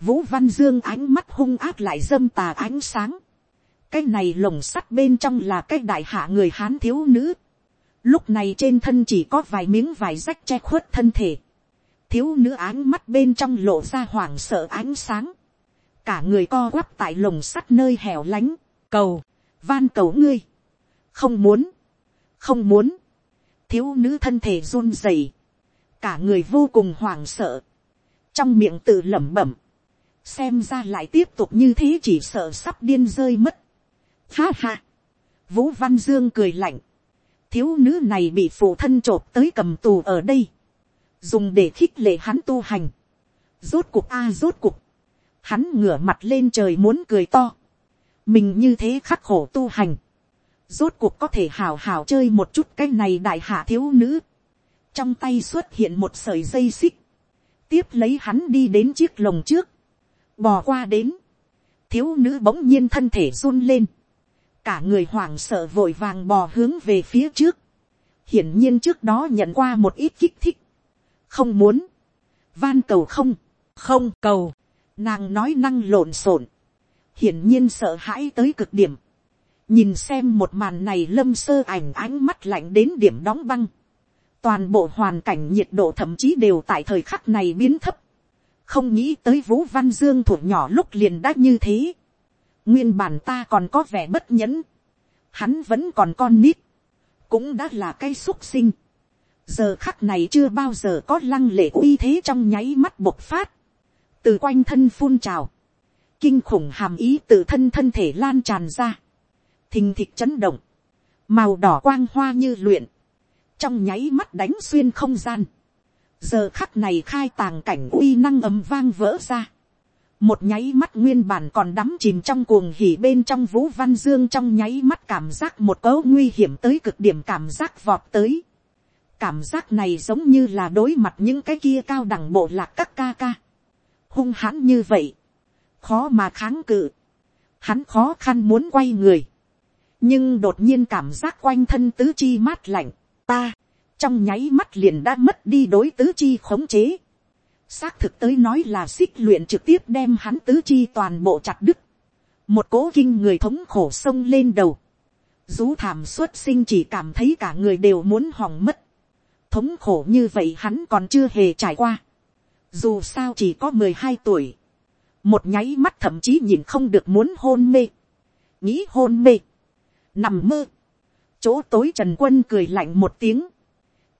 vũ văn dương ánh mắt hung áp lại dâm tà ánh sáng, cái này lồng sắt bên trong là cái đại hạ người hán thiếu nữ, lúc này trên thân chỉ có vài miếng vải rách che khuất thân thể, thiếu nữ ánh mắt bên trong lộ ra hoảng sợ ánh sáng, cả người co quắp tại lồng sắt nơi hẻo lánh, cầu, van cầu ngươi, không muốn, không muốn, thiếu nữ thân thể run rẩy, cả người vô cùng hoảng sợ, trong miệng tự lẩm bẩm, xem ra lại tiếp tục như thế chỉ sợ sắp điên rơi mất. Ha ha, vũ văn dương cười lạnh, thiếu nữ này bị phụ thân t tới cầm tù ở đây, dùng để khích lệ hắn tu hành, rốt cuộc a rốt cuộc, hắn ngửa mặt lên trời muốn cười to, mình như thế khắc khổ tu hành, rốt cuộc có thể hào hào chơi một chút cái này đại hạ thiếu nữ, trong tay xuất hiện một sợi dây xích, tiếp lấy hắn đi đến chiếc lồng trước, bò qua đến, thiếu nữ bỗng nhiên thân thể run lên, cả người hoảng sợ vội vàng bò hướng về phía trước, hiển nhiên trước đó nhận qua một ít kích thích, không muốn, van cầu không, không cầu, nàng nói năng lộn xộn, hiển nhiên sợ hãi tới cực điểm, nhìn xem một màn này lâm sơ ảnh ánh mắt lạnh đến điểm đóng băng, toàn bộ hoàn cảnh nhiệt độ thậm chí đều tại thời khắc này biến thấp, không nghĩ tới vũ văn dương thuộc nhỏ lúc liền đã như thế, nguyên bản ta còn có vẻ bất nhẫn, hắn vẫn còn con nít, cũng đã là cây xuất sinh, giờ khắc này chưa bao giờ có lăng lệ uy thế trong nháy mắt bộc phát, từ quanh thân phun trào, kinh khủng hàm ý từ thân thân thể lan tràn ra, thình thịch chấn động, màu đỏ quang hoa như luyện, trong nháy mắt đánh xuyên không gian, giờ khắc này khai tàng cảnh uy năng ầm vang vỡ ra, một nháy mắt nguyên bản còn đắm chìm trong cuồng hỉ bên trong vũ văn dương trong nháy mắt cảm giác một cấu nguy hiểm tới cực điểm cảm giác vọt tới. cảm giác này giống như là đối mặt những cái kia cao đẳng bộ lạc các ca ca. hung hãn như vậy, khó mà kháng cự, hắn khó khăn muốn quay người, nhưng đột nhiên cảm giác quanh thân tứ chi mát lạnh, ta, trong nháy mắt liền đã mất đi đối tứ chi khống chế. xác thực tới nói là xích luyện trực tiếp đem hắn tứ chi toàn bộ chặt đứt. một cố kinh người thống khổ sông lên đầu. rú thảm xuất sinh chỉ cảm thấy cả người đều muốn hỏng mất. thống khổ như vậy hắn còn chưa hề trải qua. dù sao chỉ có mười hai tuổi. một nháy mắt thậm chí nhìn không được muốn hôn mê. nghĩ hôn mê. nằm mơ chỗ tối trần quân cười lạnh một tiếng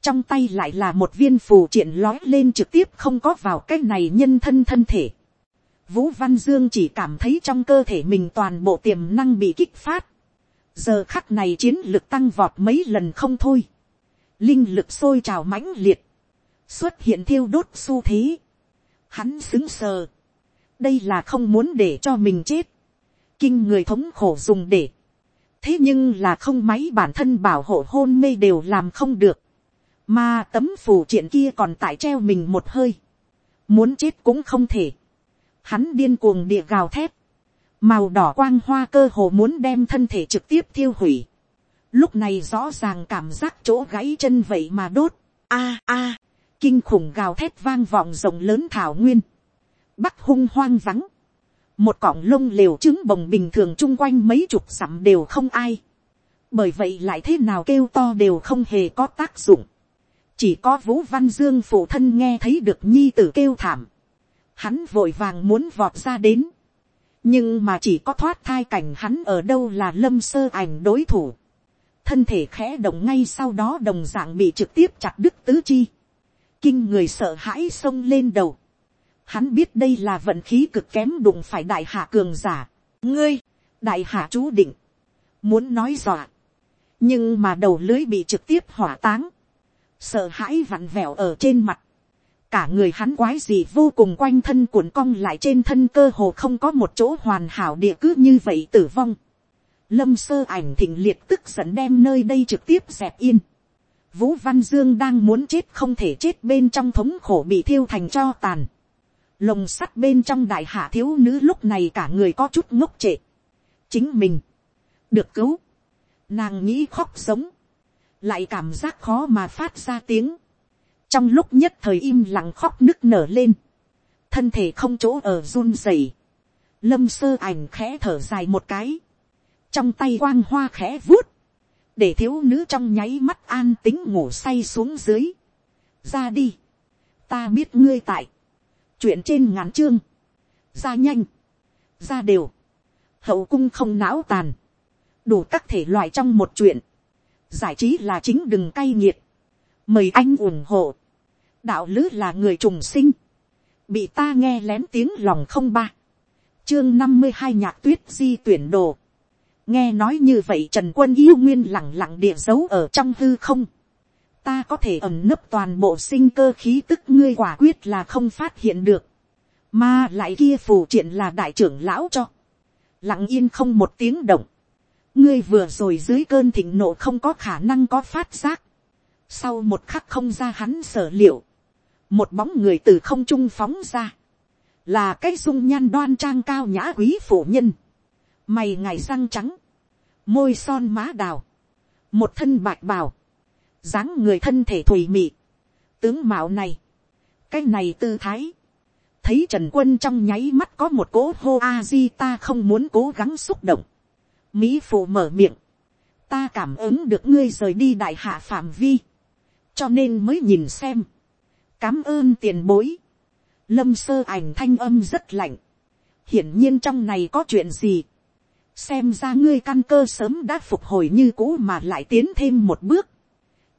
trong tay lại là một viên phù triển lói lên trực tiếp không có vào cái này nhân thân thân thể. Vũ Văn Dương chỉ cảm thấy trong cơ thể mình toàn bộ tiềm năng bị kích phát. Giờ khắc này chiến lực tăng vọt mấy lần không thôi. Linh lực sôi trào mãnh liệt. Xuất hiện thiêu đốt xu thế. Hắn xứng sờ. Đây là không muốn để cho mình chết. Kinh người thống khổ dùng để. Thế nhưng là không máy bản thân bảo hộ hôn mê đều làm không được mà tấm phù triện kia còn tại treo mình một hơi. Muốn chết cũng không thể. Hắn điên cuồng địa gào thét. Màu đỏ quang hoa cơ hồ muốn đem thân thể trực tiếp thiêu hủy. Lúc này rõ ràng cảm giác chỗ gãy chân vậy mà đốt. a a kinh khủng gào thét vang vọng rộng lớn thảo nguyên. Bắc hung hoang vắng. Một cọng lông liều trứng bồng bình thường chung quanh mấy chục sẵm đều không ai. Bởi vậy lại thế nào kêu to đều không hề có tác dụng. Chỉ có vũ văn dương phụ thân nghe thấy được nhi tử kêu thảm, hắn vội vàng muốn vọt ra đến, nhưng mà chỉ có thoát thai cảnh hắn ở đâu là lâm sơ ảnh đối thủ, thân thể khẽ động ngay sau đó đồng d ạ n g bị trực tiếp chặt đứt tứ chi, kinh người sợ hãi xông lên đầu, hắn biết đây là vận khí cực kém đụng phải đại hạ cường giả, ngươi, đại hạ chú định, muốn nói dọa, nhưng mà đầu lưới bị trực tiếp hỏa táng, sợ hãi vặn vẹo ở trên mặt, cả người hắn quái gì vô cùng quanh thân cuộn cong lại trên thân cơ hồ không có một chỗ hoàn hảo địa cứ như vậy tử vong. Lâm sơ ảnh thịnh liệt tức giận đem nơi đây trực tiếp dẹp yên. Vũ Văn Dương đang muốn chết không thể chết bên trong thống khổ bị thiêu thành cho tàn. Lồng sắt bên trong đại hạ thiếu nữ lúc này cả người có chút ngốc trệ. Chính mình. Được cứu. Nàng nghĩ khóc sống. Lại cảm giác khó mà phát ra tiếng, trong lúc nhất thời im lặng khóc nức nở lên, thân thể không chỗ ở run rẩy, lâm sơ ảnh khẽ thở dài một cái, trong tay quang hoa khẽ vuốt, để thiếu nữ trong nháy mắt an tính ngủ say xuống dưới, ra đi, ta biết ngươi tại, chuyện trên ngắn chương, ra nhanh, ra đều, hậu cung không não tàn, đủ các thể loại trong một chuyện, giải trí là chính đừng cay nghiệt, mời anh ủng hộ, đạo lứ là người trùng sinh, bị ta nghe lén tiếng lòng không ba, chương năm mươi hai nhạc tuyết di tuyển đồ, nghe nói như vậy trần quân yêu nguyên lẳng lặng địa dấu ở trong hư không, ta có thể ẩm nấp toàn bộ sinh cơ khí tức ngươi quả quyết là không phát hiện được, mà lại kia phù triện là đại trưởng lão cho, lặng yên không một tiếng động, ngươi vừa rồi dưới cơn thịnh nộ không có khả năng có phát giác. Sau một khắc không ra hắn sở liệu. Một bóng người từ không trung phóng ra. Là cái dung nhan đoan trang cao nhã quý phụ nhân. Mày ngày răng trắng. Môi son má đào. Một thân bạch bào dáng người thân thể thùy mị. Tướng mạo này. Cái này tư thái. Thấy Trần Quân trong nháy mắt có một cố hô A-di ta không muốn cố gắng xúc động Mỹ phụ mở miệng. Ta cảm ứng được ngươi rời đi đại hạ phạm vi. Cho nên mới nhìn xem. Cám ơn tiền bối. Lâm sơ ảnh thanh âm rất lạnh. Hiển nhiên trong này có chuyện gì. Xem ra ngươi căn cơ sớm đã phục hồi như cũ mà lại tiến thêm một bước.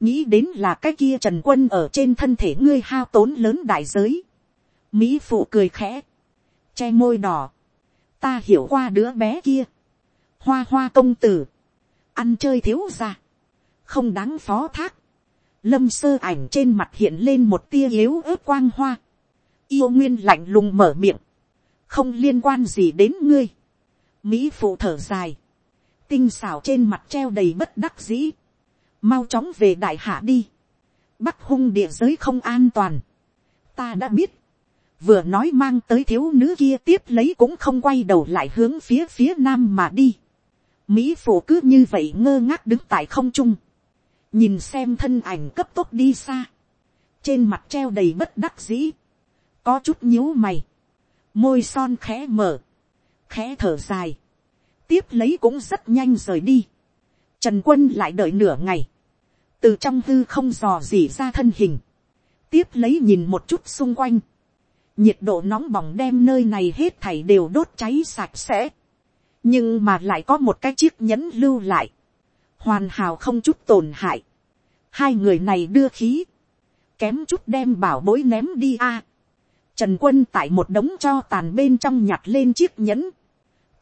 Nghĩ đến là cái kia trần quân ở trên thân thể ngươi hao tốn lớn đại giới. Mỹ phụ cười khẽ. Che môi đỏ. Ta hiểu qua đứa bé kia. Hoa hoa công tử, ăn chơi thiếu ra, không đáng phó thác, lâm sơ ảnh trên mặt hiện lên một tia yếu ớt quang hoa, yêu nguyên lạnh lùng mở miệng, không liên quan gì đến ngươi, mỹ phụ thở dài, tinh xảo trên mặt treo đầy bất đắc dĩ, mau chóng về đại hạ đi, bắc hung địa giới không an toàn, ta đã biết, vừa nói mang tới thiếu nữ kia tiếp lấy cũng không quay đầu lại hướng phía phía nam mà đi. Mỹ phụ cứ như vậy ngơ ngác đứng tại không trung, nhìn xem thân ảnh cấp tốc đi xa, trên mặt treo đầy bất đắc dĩ, có chút nhíu mày, môi son khẽ mở, khẽ thở dài, tiếp lấy cũng rất nhanh rời đi, trần quân lại đợi nửa ngày, từ trong hư không dò dỉ ra thân hình, tiếp lấy nhìn một chút xung quanh, nhiệt độ nóng bỏng đem nơi này hết thảy đều đốt cháy sạch sẽ, nhưng mà lại có một cái chiếc nhẫn lưu lại, hoàn hảo không chút tổn hại, hai người này đưa khí, kém chút đem bảo bối ném đi a. Trần quân tại một đống cho tàn bên trong nhặt lên chiếc nhẫn,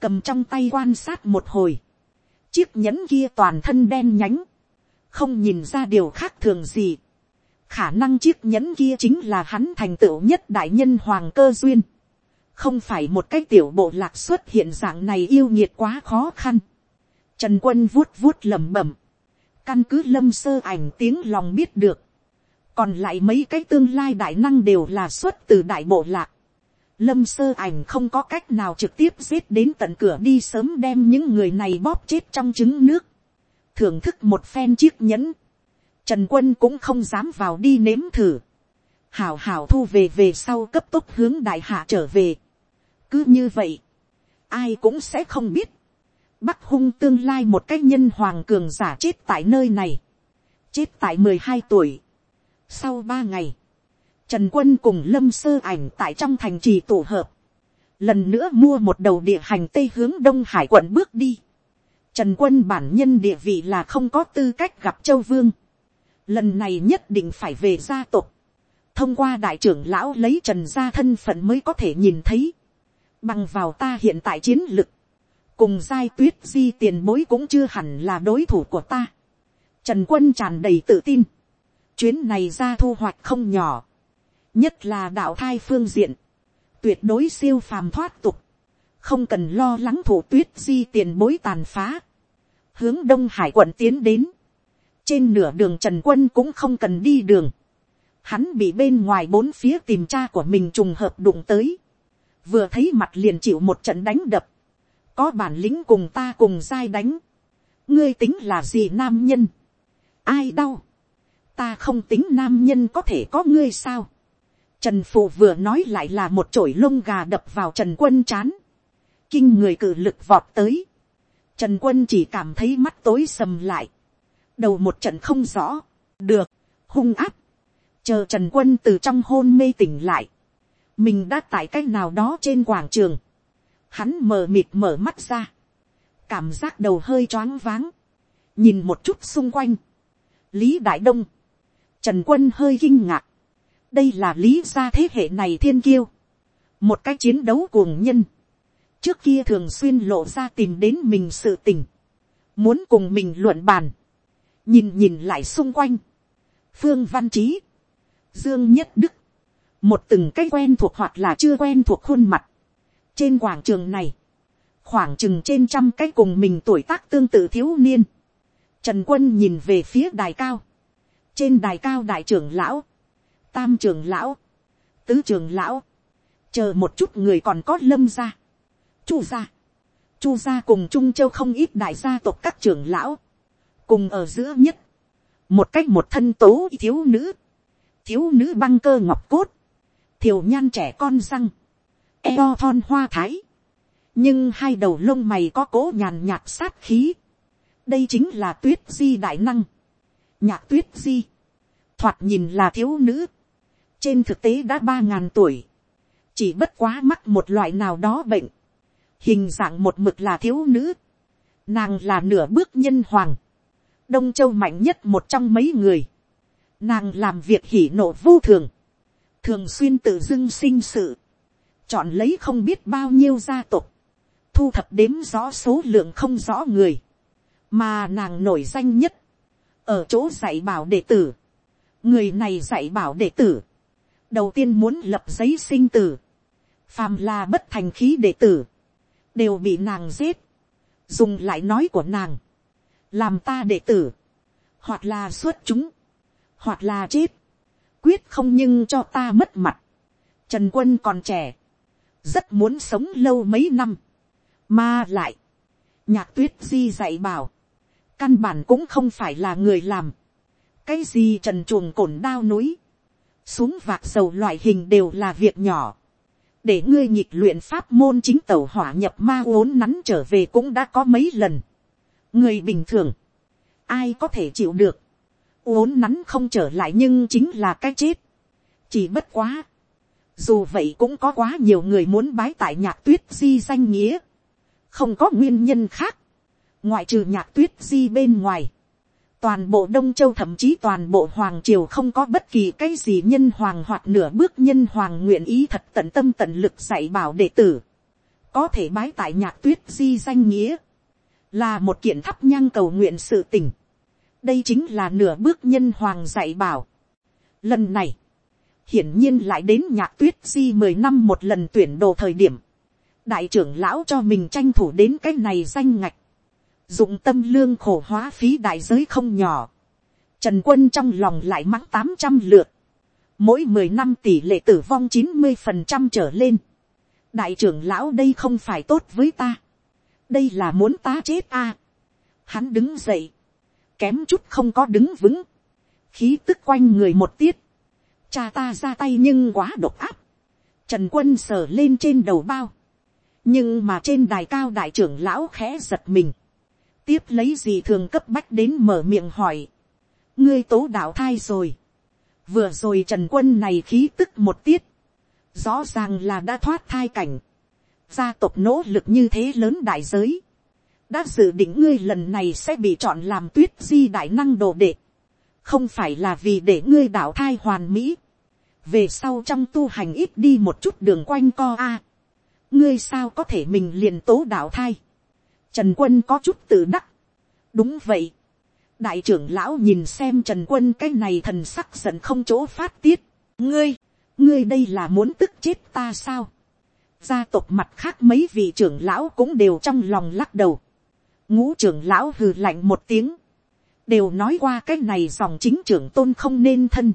cầm trong tay quan sát một hồi, chiếc nhẫn kia toàn thân đen nhánh, không nhìn ra điều khác thường gì, khả năng chiếc nhẫn kia chính là hắn thành tựu nhất đại nhân hoàng cơ duyên, không phải một cái tiểu bộ lạc xuất hiện dạng này yêu nhiệt quá khó khăn. Trần quân vuốt vuốt lẩm bẩm, căn cứ lâm sơ ảnh tiếng lòng biết được, còn lại mấy cái tương lai đại năng đều là xuất từ đại bộ lạc. Lâm sơ ảnh không có cách nào trực tiếp giết đến tận cửa đi sớm đem những người này bóp chết trong trứng nước. Thưởng thức một phen chiếc nhẫn. Trần quân cũng không dám vào đi nếm thử. Hảo hảo thu về về sau cấp tốc hướng đại hạ trở về. Cứ như vậy. Ai cũng sẽ không biết. Bắc hung tương lai một cái nhân hoàng cường giả chết tại nơi này. Chết tại mười hai tuổi sau ba ngày, Trần Quân cùng Lâm Sơ Ảnh tại trong thành trì tổ hợp. Lần nữa mua một đầu địa hành Tây hướng Đông Hải quận bước đi. Trần Quân bản nhân địa vị là không có tư cách gặp Châu Vương. Lần này nhất định phải về gia tộc. Thông qua đại trưởng lão lấy Trần gia thân phận mới có thể nhìn thấy. Bằng vào ta hiện tại chiến lực. Cùng giai tuyết di tiền bối cũng chưa hẳn là đối thủ của ta. Trần Quân tràn đầy tự tin chuyến này ra thu hoạch không nhỏ, nhất là đạo thai phương diện, tuyệt đối siêu phàm thoát tục, không cần lo lắng thủ tuyết di tiền bối tàn phá, hướng đông hải quận tiến đến, trên nửa đường trần quân cũng không cần đi đường, hắn bị bên ngoài bốn phía tìm cha của mình trùng hợp đụng tới, vừa thấy mặt liền chịu một trận đánh đập, có bản lĩnh cùng ta cùng sai đánh, ngươi tính là gì nam nhân, ai đau, ta không tính nam nhân có thể có ngươi sao. Trần Phụ vừa nói lại là một chổi lông gà đập vào Trần Quân chán. Kinh người cử lực vọt tới. Trần Quân chỉ cảm thấy mắt tối sầm lại. Đầu một trận không rõ. Được. Hung áp. Chờ Trần Quân từ trong hôn mê tỉnh lại. Mình đã tại cách nào đó trên quảng trường. Hắn mờ mịt mở mắt ra. Cảm giác đầu hơi choáng váng. Nhìn một chút xung quanh. Lý Đại Đông Trần quân hơi kinh ngạc. Đây là lý gia thế hệ này thiên kiêu. Một cái chiến đấu cuồng nhân. Trước kia thường xuyên lộ ra tìm đến mình sự tình. Muốn cùng mình luận bàn. Nhìn nhìn lại xung quanh. Phương Văn Trí. Dương Nhất Đức. Một từng cái quen thuộc hoặc là chưa quen thuộc khuôn mặt. Trên quảng trường này. Khoảng chừng trên trăm cái cùng mình tuổi tác tương tự thiếu niên. Trần Quân nhìn về phía đài cao trên đài cao đại trưởng lão, tam trưởng lão, tứ trưởng lão, chờ một chút người còn có lâm ra chu gia, chu gia cùng trung châu không ít đại gia tộc các trưởng lão, cùng ở giữa nhất, một cách một thân tố thiếu nữ, thiếu nữ băng cơ ngọc cốt, thiều nhan trẻ con răng, eo thon hoa thái, nhưng hai đầu lông mày có cố nhàn nhạt sát khí, đây chính là tuyết di đại năng, nhạc tuyết di, thoạt nhìn là thiếu nữ, trên thực tế đã ba ngàn tuổi, chỉ bất quá mắc một loại nào đó bệnh, hình dạng một mực là thiếu nữ, nàng là nửa bước nhân hoàng, đông châu mạnh nhất một trong mấy người, nàng làm việc hỉ nộ vô thường, thường xuyên tự dưng sinh sự, chọn lấy không biết bao nhiêu gia tộc, thu thập đếm rõ số lượng không rõ người, mà nàng nổi danh nhất, ở chỗ dạy bảo đệ tử, người này dạy bảo đệ tử, đầu tiên muốn lập giấy sinh tử, phàm là bất thành khí đệ tử, đều bị nàng giết, dùng lại nói của nàng, làm ta đệ tử, hoặc là xuất chúng, hoặc là chết, quyết không nhưng cho ta mất mặt. Trần quân còn trẻ, rất muốn sống lâu mấy năm, mà lại, nhạc tuyết di dạy bảo, căn bản cũng không phải là người làm, cái gì trần chuồng cổn đao núi, xuống vạc dầu loại hình đều là việc nhỏ, để ngươi nhịp luyện pháp môn chính tàu hỏa nhập ma uốn nắn trở về cũng đã có mấy lần. người bình thường, ai có thể chịu được, uốn nắn không trở lại nhưng chính là cái chết. chỉ bất quá, dù vậy cũng có quá nhiều người muốn bái tại nhạc tuyết di danh nghĩa, không có nguyên nhân khác, ngoại trừ nhạc tuyết di bên ngoài, toàn bộ đông châu thậm chí toàn bộ hoàng triều không có bất kỳ cái gì nhân hoàng hoặc nửa bước nhân hoàng nguyện ý thật tận tâm tận lực dạy bảo đệ tử, có thể bái tại nhạc tuyết di danh nghĩa, là một kiện thắp nhang cầu nguyện sự tình. đây chính là nửa bước nhân hoàng dạy bảo. lần này, hiển nhiên lại đến nhạc tuyết di mười năm một lần tuyển đồ thời điểm, đại trưởng lão cho mình tranh thủ đến cái này danh ngạch, dụng tâm lương khổ hóa phí đại giới không nhỏ, trần quân trong lòng lại mắng tám trăm lượt, mỗi mười năm tỷ lệ tử vong chín mươi phần trăm trở lên, đại trưởng lão đây không phải tốt với ta, đây là muốn ta chết a, hắn đứng dậy, kém chút không có đứng vững, khí tức quanh người một tiết, cha ta ra tay nhưng quá độc áp, trần quân sờ lên trên đầu bao, nhưng mà trên đài cao đại trưởng lão khẽ giật mình, tiếp lấy gì thường cấp bách đến mở miệng hỏi, ngươi tố đạo thai rồi, vừa rồi trần quân này khí tức một tiết, rõ ràng là đã thoát thai cảnh, gia tộc nỗ lực như thế lớn đại giới, đã dự định ngươi lần này sẽ bị chọn làm tuyết di đại năng đồ đệ, không phải là vì để ngươi đạo thai hoàn mỹ, về sau trong tu hành ít đi một chút đường quanh co a, ngươi sao có thể mình liền tố đạo thai, Trần quân có chút tự đắc. Đúng vậy. Đại trưởng lão nhìn xem Trần quân cái này thần sắc giận không chỗ phát tiết. Ngươi, ngươi đây là muốn tức chết ta sao? Gia tộc mặt khác mấy vị trưởng lão cũng đều trong lòng lắc đầu. Ngũ trưởng lão hừ lạnh một tiếng. Đều nói qua cái này dòng chính trưởng tôn không nên thân.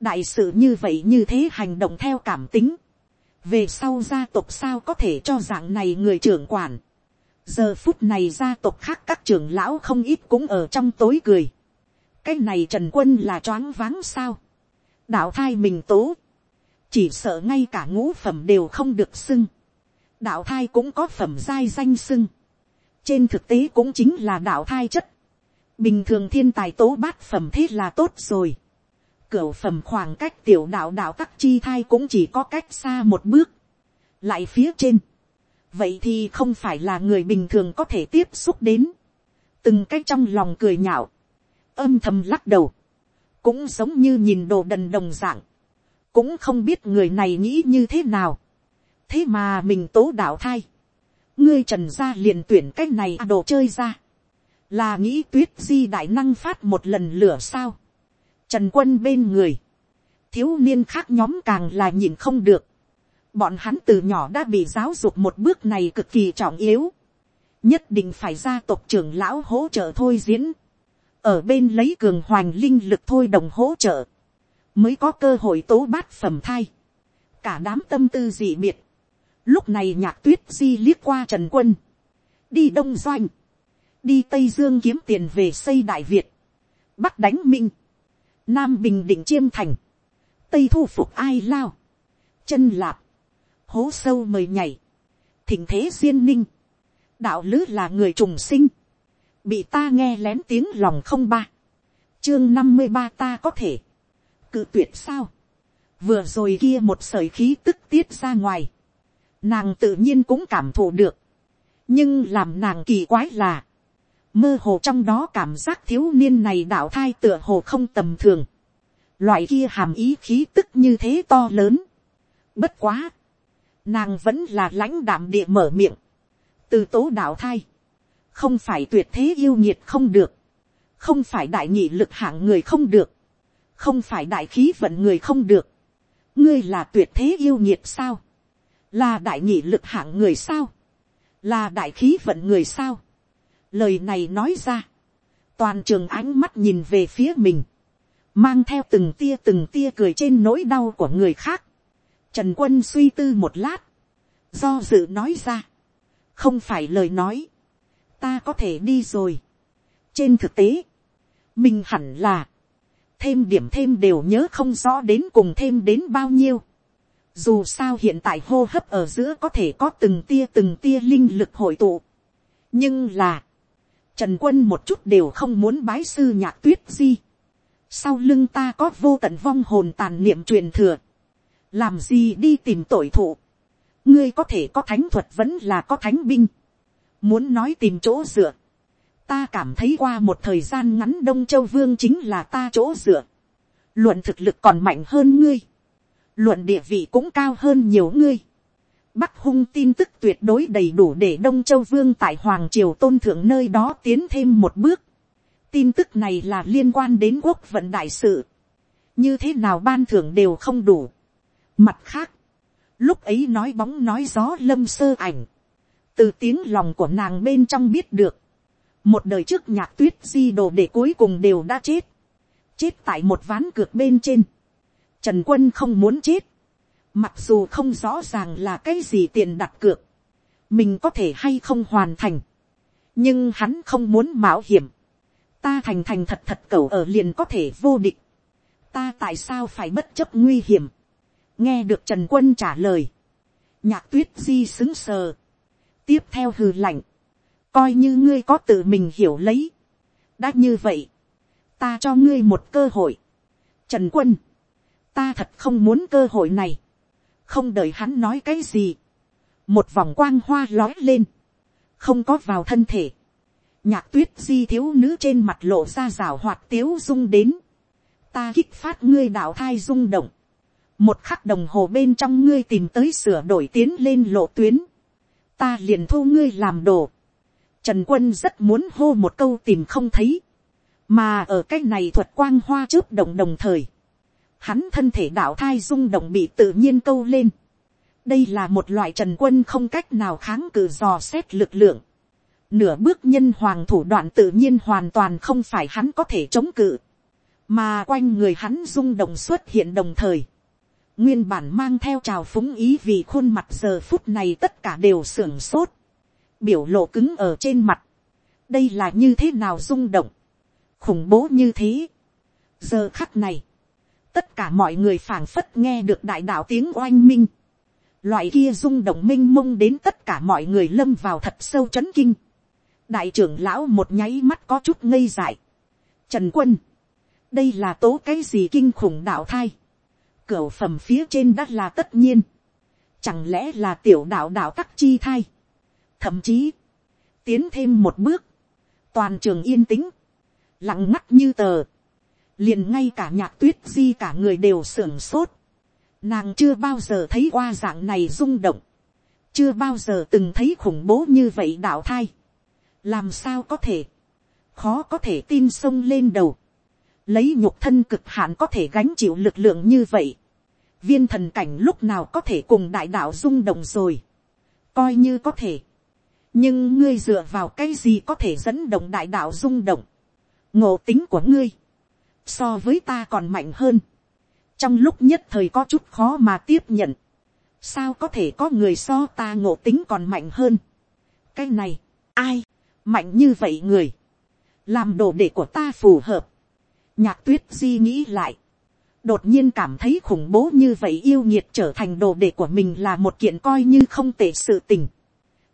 Đại sự như vậy như thế hành động theo cảm tính. Về sau gia tộc sao có thể cho dạng này người trưởng quản giờ phút này gia tộc khác các trưởng lão không ít cũng ở trong tối cười. cái này trần quân là choáng váng sao. đạo thai mình tố. chỉ sợ ngay cả ngũ phẩm đều không được xưng. đạo thai cũng có phẩm giai danh xưng. trên thực tế cũng chính là đạo thai chất. bình thường thiên tài tố bát phẩm thế là tốt rồi. cửu phẩm khoảng cách tiểu đạo đạo tắc chi thai cũng chỉ có cách xa một bước. lại phía trên vậy thì không phải là người bình thường có thể tiếp xúc đến, từng cái trong lòng cười nhạo, âm thầm lắc đầu, cũng giống như nhìn đồ đần đồng dạng, cũng không biết người này nghĩ như thế nào, thế mà mình tố đạo thai, ngươi trần gia liền tuyển cái này à đồ chơi ra, là nghĩ tuyết di đại năng phát một lần lửa sao, trần quân bên người, thiếu niên khác nhóm càng là nhìn không được, Bọn hắn từ nhỏ đã bị giáo dục một bước này cực kỳ trọng yếu. Nhất định phải ra tộc trưởng lão hỗ trợ thôi diễn. Ở bên lấy cường hoành linh lực thôi đồng hỗ trợ. Mới có cơ hội tố bát phẩm thai. Cả đám tâm tư dị biệt. Lúc này nhạc tuyết di liếc qua Trần Quân. Đi Đông Doanh. Đi Tây Dương kiếm tiền về xây Đại Việt. Bắc đánh Minh. Nam Bình Định Chiêm Thành. Tây thu phục ai lao. Chân lạp hố sâu mời nhảy, thỉnh thế duyên ninh, đạo lứ là người trùng sinh, bị ta nghe lén tiếng lòng không ba, chương năm mươi ba ta có thể, cự tuyệt sao, vừa rồi kia một sởi khí tức tiết ra ngoài, nàng tự nhiên cũng cảm thụ được, nhưng làm nàng kỳ quái là, mơ hồ trong đó cảm giác thiếu niên này đạo thai tựa hồ không tầm thường, loại kia hàm ý khí tức như thế to lớn, bất quá, nàng vẫn là lãnh đạm địa mở miệng, từ tố đạo thai, không phải tuyệt thế yêu nhiệt không được, không phải đại nhị lực hạng người không được, không phải đại khí vận người không được, ngươi là tuyệt thế yêu nhiệt sao, là đại nhị lực hạng người sao, là đại khí vận người sao, lời này nói ra, toàn trường ánh mắt nhìn về phía mình, mang theo từng tia từng tia cười trên nỗi đau của người khác, Trần quân suy tư một lát. Do dự nói ra. Không phải lời nói. ta có thể đi rồi. trên thực tế, mình hẳn là, thêm điểm thêm đều nhớ không rõ đến cùng thêm đến bao nhiêu. Dù sao hiện tại hô hấp ở giữa có thể có từng tia từng tia linh lực hội tụ. Nhưng là, Trần quân một chút đều không muốn bái sư nhạc tuyết di. Sau lưng ta có vô tận vong hồn tàn niệm truyền thừa. Làm gì đi tìm tội thụ. Ngươi có thể có thánh thuật vẫn là có thánh binh. Muốn nói tìm chỗ dựa. Ta cảm thấy qua một thời gian ngắn Đông Châu Vương chính là ta chỗ dựa. Luận thực lực còn mạnh hơn ngươi. Luận địa vị cũng cao hơn nhiều ngươi. Bắc hung tin tức tuyệt đối đầy đủ để Đông Châu Vương tại Hoàng Triều Tôn Thượng nơi đó tiến thêm một bước. Tin tức này là liên quan đến quốc vận đại sự. Như thế nào ban thưởng đều không đủ. Mặt khác, lúc ấy nói bóng nói gió lâm sơ ảnh. Từ tiếng lòng của nàng bên trong biết được. Một đời trước nhạc tuyết di đồ để cuối cùng đều đã chết. Chết tại một ván cược bên trên. Trần quân không muốn chết Mặc dù không rõ ràng là cái gì tiền đặt cược. Mình có thể hay không hoàn thành. Nhưng hắn không muốn mạo hiểm. Ta thành thành thật thật cầu ở liền có thể vô địch. Ta tại sao phải bất chấp nguy hiểm. Nghe được Trần Quân trả lời. Nhạc tuyết di xứng sờ. Tiếp theo hừ lạnh. Coi như ngươi có tự mình hiểu lấy. Đã như vậy. Ta cho ngươi một cơ hội. Trần Quân. Ta thật không muốn cơ hội này không đợi hắn nói cái gì, một vòng quang hoa lói lên, không có vào thân thể, nhạc tuyết di thiếu nữ trên mặt lộ ra rào hoạt tiếu rung đến, ta kích phát ngươi đạo thai rung động, một khắc đồng hồ bên trong ngươi tìm tới sửa đổi tiến lên lộ tuyến, ta liền thu ngươi làm đồ, trần quân rất muốn hô một câu tìm không thấy, mà ở cái này thuật quang hoa chớp động đồng thời, hắn thân thể đạo thai rung động bị tự nhiên câu lên. đây là một loại trần quân không cách nào kháng cự dò xét lực lượng. nửa bước nhân hoàng thủ đoạn tự nhiên hoàn toàn không phải hắn có thể chống cự. mà quanh người hắn rung động xuất hiện đồng thời nguyên bản mang theo trào phúng ý vì khuôn mặt giờ phút này tất cả đều sưởng sốt. biểu lộ cứng ở trên mặt. đây là như thế nào rung động. khủng bố như thế. giờ khắc này tất cả mọi người phảng phất nghe được đại đạo tiếng oanh minh, loại kia rung động minh i mông đến tất cả mọi người lâm vào thật sâu c h ấ n kinh, đại trưởng lão một nháy mắt có chút ngây dại, trần quân, đây là tố cái gì kinh khủng đạo thai, cửa phẩm phía trên đã là tất nhiên, chẳng lẽ là tiểu đạo đạo các chi thai, thậm chí, tiến thêm một bước, toàn trường yên tĩnh, lặng ngắt như tờ, liền ngay cả nhạc tuyết di cả người đều sưởng sốt. Nàng chưa bao giờ thấy qua dạng này rung động. Chưa bao giờ từng thấy khủng bố như vậy đạo thai. Làm sao có thể. Khó có thể tin sông lên đầu. Lấy nhục thân cực hạn có thể gánh chịu lực lượng như vậy. Viên thần cảnh lúc nào có thể cùng đại đạo rung động rồi. Coi như có thể. Nhưng ngươi dựa vào cái gì có thể dẫn động đại đạo rung động. Ngộ tính của ngươi. So với ta còn mạnh hơn, trong lúc nhất thời có chút khó mà tiếp nhận, sao có thể có người so ta ngộ tính còn mạnh hơn, cái này, ai, mạnh như vậy người, làm đồ đệ của ta phù hợp, nhạc tuyết di nghĩ lại, đột nhiên cảm thấy khủng bố như vậy yêu nhiệt trở thành đồ đệ của mình là một kiện coi như không tệ sự tình.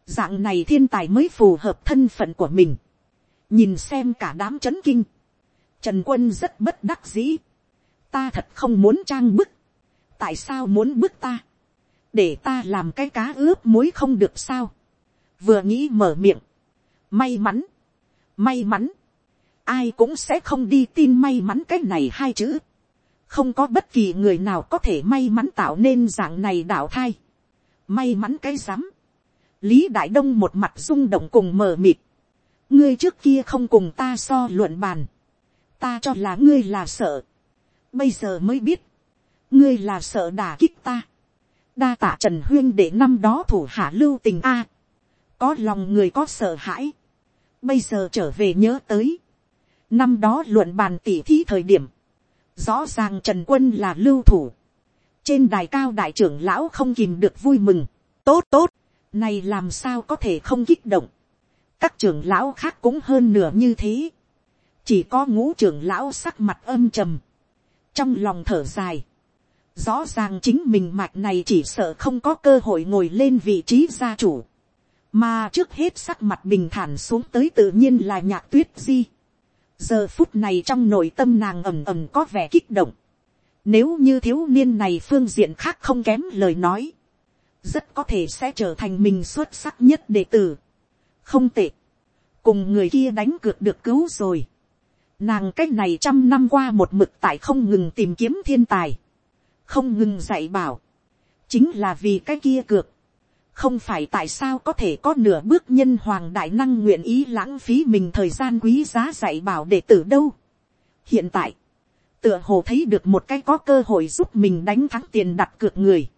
Dạng này thiên tài mới phù hợp thân phận của mình. Nhìn xem cả đám chấn kinh. Trần quân rất bất đắc dĩ. Ta thật không muốn trang bức. Tại sao muốn bức ta? Để ta làm cái cá ướp muối không được sao? Vừa nghĩ mở miệng. May mắn. May mắn. Ai cũng sẽ không đi tin may mắn cái này hai chữ. Không có bất kỳ người nào có thể may mắn tạo nên dạng này đảo thai. May mắn cái rắm. Lý Đại Đông một mặt rung động cùng mờ mịt. Ngươi trước kia không cùng ta so luận bàn. Ta cho là ngươi là sợ, bây giờ mới biết, ngươi là sợ đả kích ta, đa tạ trần huyên để năm đó thủ hạ lưu tình a, có lòng người có sợ hãi, bây giờ trở về nhớ tới, năm đó luận bàn tỉ thí thời điểm, rõ ràng trần quân là lưu thủ, trên đài cao đại trưởng lão không kìm được vui mừng, tốt tốt, này làm sao có thể không kích động, các trưởng lão khác cũng hơn nửa như thế, chỉ có ngũ trưởng lão sắc mặt âm trầm, trong lòng thở dài, rõ ràng chính mình mạch này chỉ sợ không có cơ hội ngồi lên vị trí gia chủ, mà trước hết sắc mặt bình thản xuống tới tự nhiên là nhạc tuyết di giờ phút này trong nội tâm nàng ầm ầm có vẻ kích động, nếu như thiếu niên này phương diện khác không kém lời nói, rất có thể sẽ trở thành mình xuất sắc nhất đệ tử. không tệ, cùng người kia đánh cược được cứu rồi. Nàng cách này trăm năm qua một mực tại không ngừng tìm kiếm thiên tài, không ngừng dạy bảo, chính là vì cái kia cược không phải tại sao có thể có nửa bước nhân hoàng đại năng nguyện ý lãng phí mình thời gian quý giá dạy bảo đệ tử đâu. hiện tại, tựa hồ thấy được một cái có cơ hội giúp mình đánh thắng tiền đặt cược người.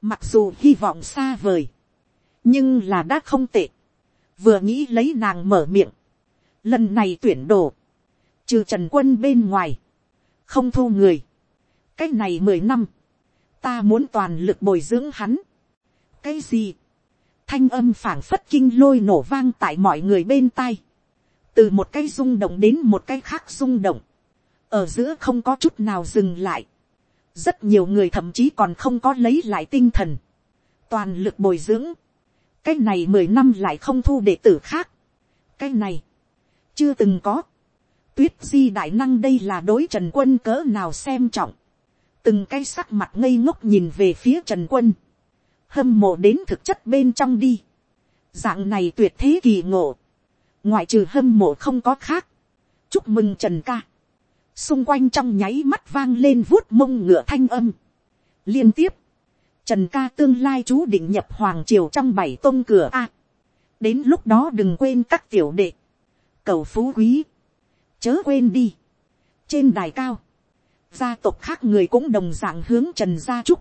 Mặc dù hy vọng xa vời, nhưng là đã không tệ. Vừa nghĩ lấy nàng mở miệng. Lần này tuyển đồ, trừ trần quân bên ngoài, không thu người. Cái này mười năm, ta muốn toàn lực bồi dưỡng hắn. Cái gì? Thanh âm phảng phất kinh lôi nổ vang tại mọi người bên tai. Từ một cái rung động đến một cái khác rung động ở giữa không có chút nào dừng lại. rất nhiều người thậm chí còn không có lấy lại tinh thần, toàn lực bồi dưỡng. cái này mười năm lại không thu đệ tử khác. cái này, chưa từng có. tuyết di đại năng đây là đối trần quân cỡ nào xem trọng. từng cái sắc mặt ngây ngốc nhìn về phía trần quân hâm mộ đến thực chất bên trong đi. dạng này tuyệt thế kỳ ngộ. ngoại trừ hâm mộ không có khác. chúc mừng trần ca xung quanh trong nháy mắt vang lên vuốt mông ngựa thanh âm. liên tiếp, trần ca tương lai chú định nhập hoàng triều trong bảy tôn cửa a. đến lúc đó đừng quên các tiểu đệ, cầu phú quý, chớ quên đi. trên đài cao, gia tộc khác người cũng đồng d ạ n g hướng trần gia chúc,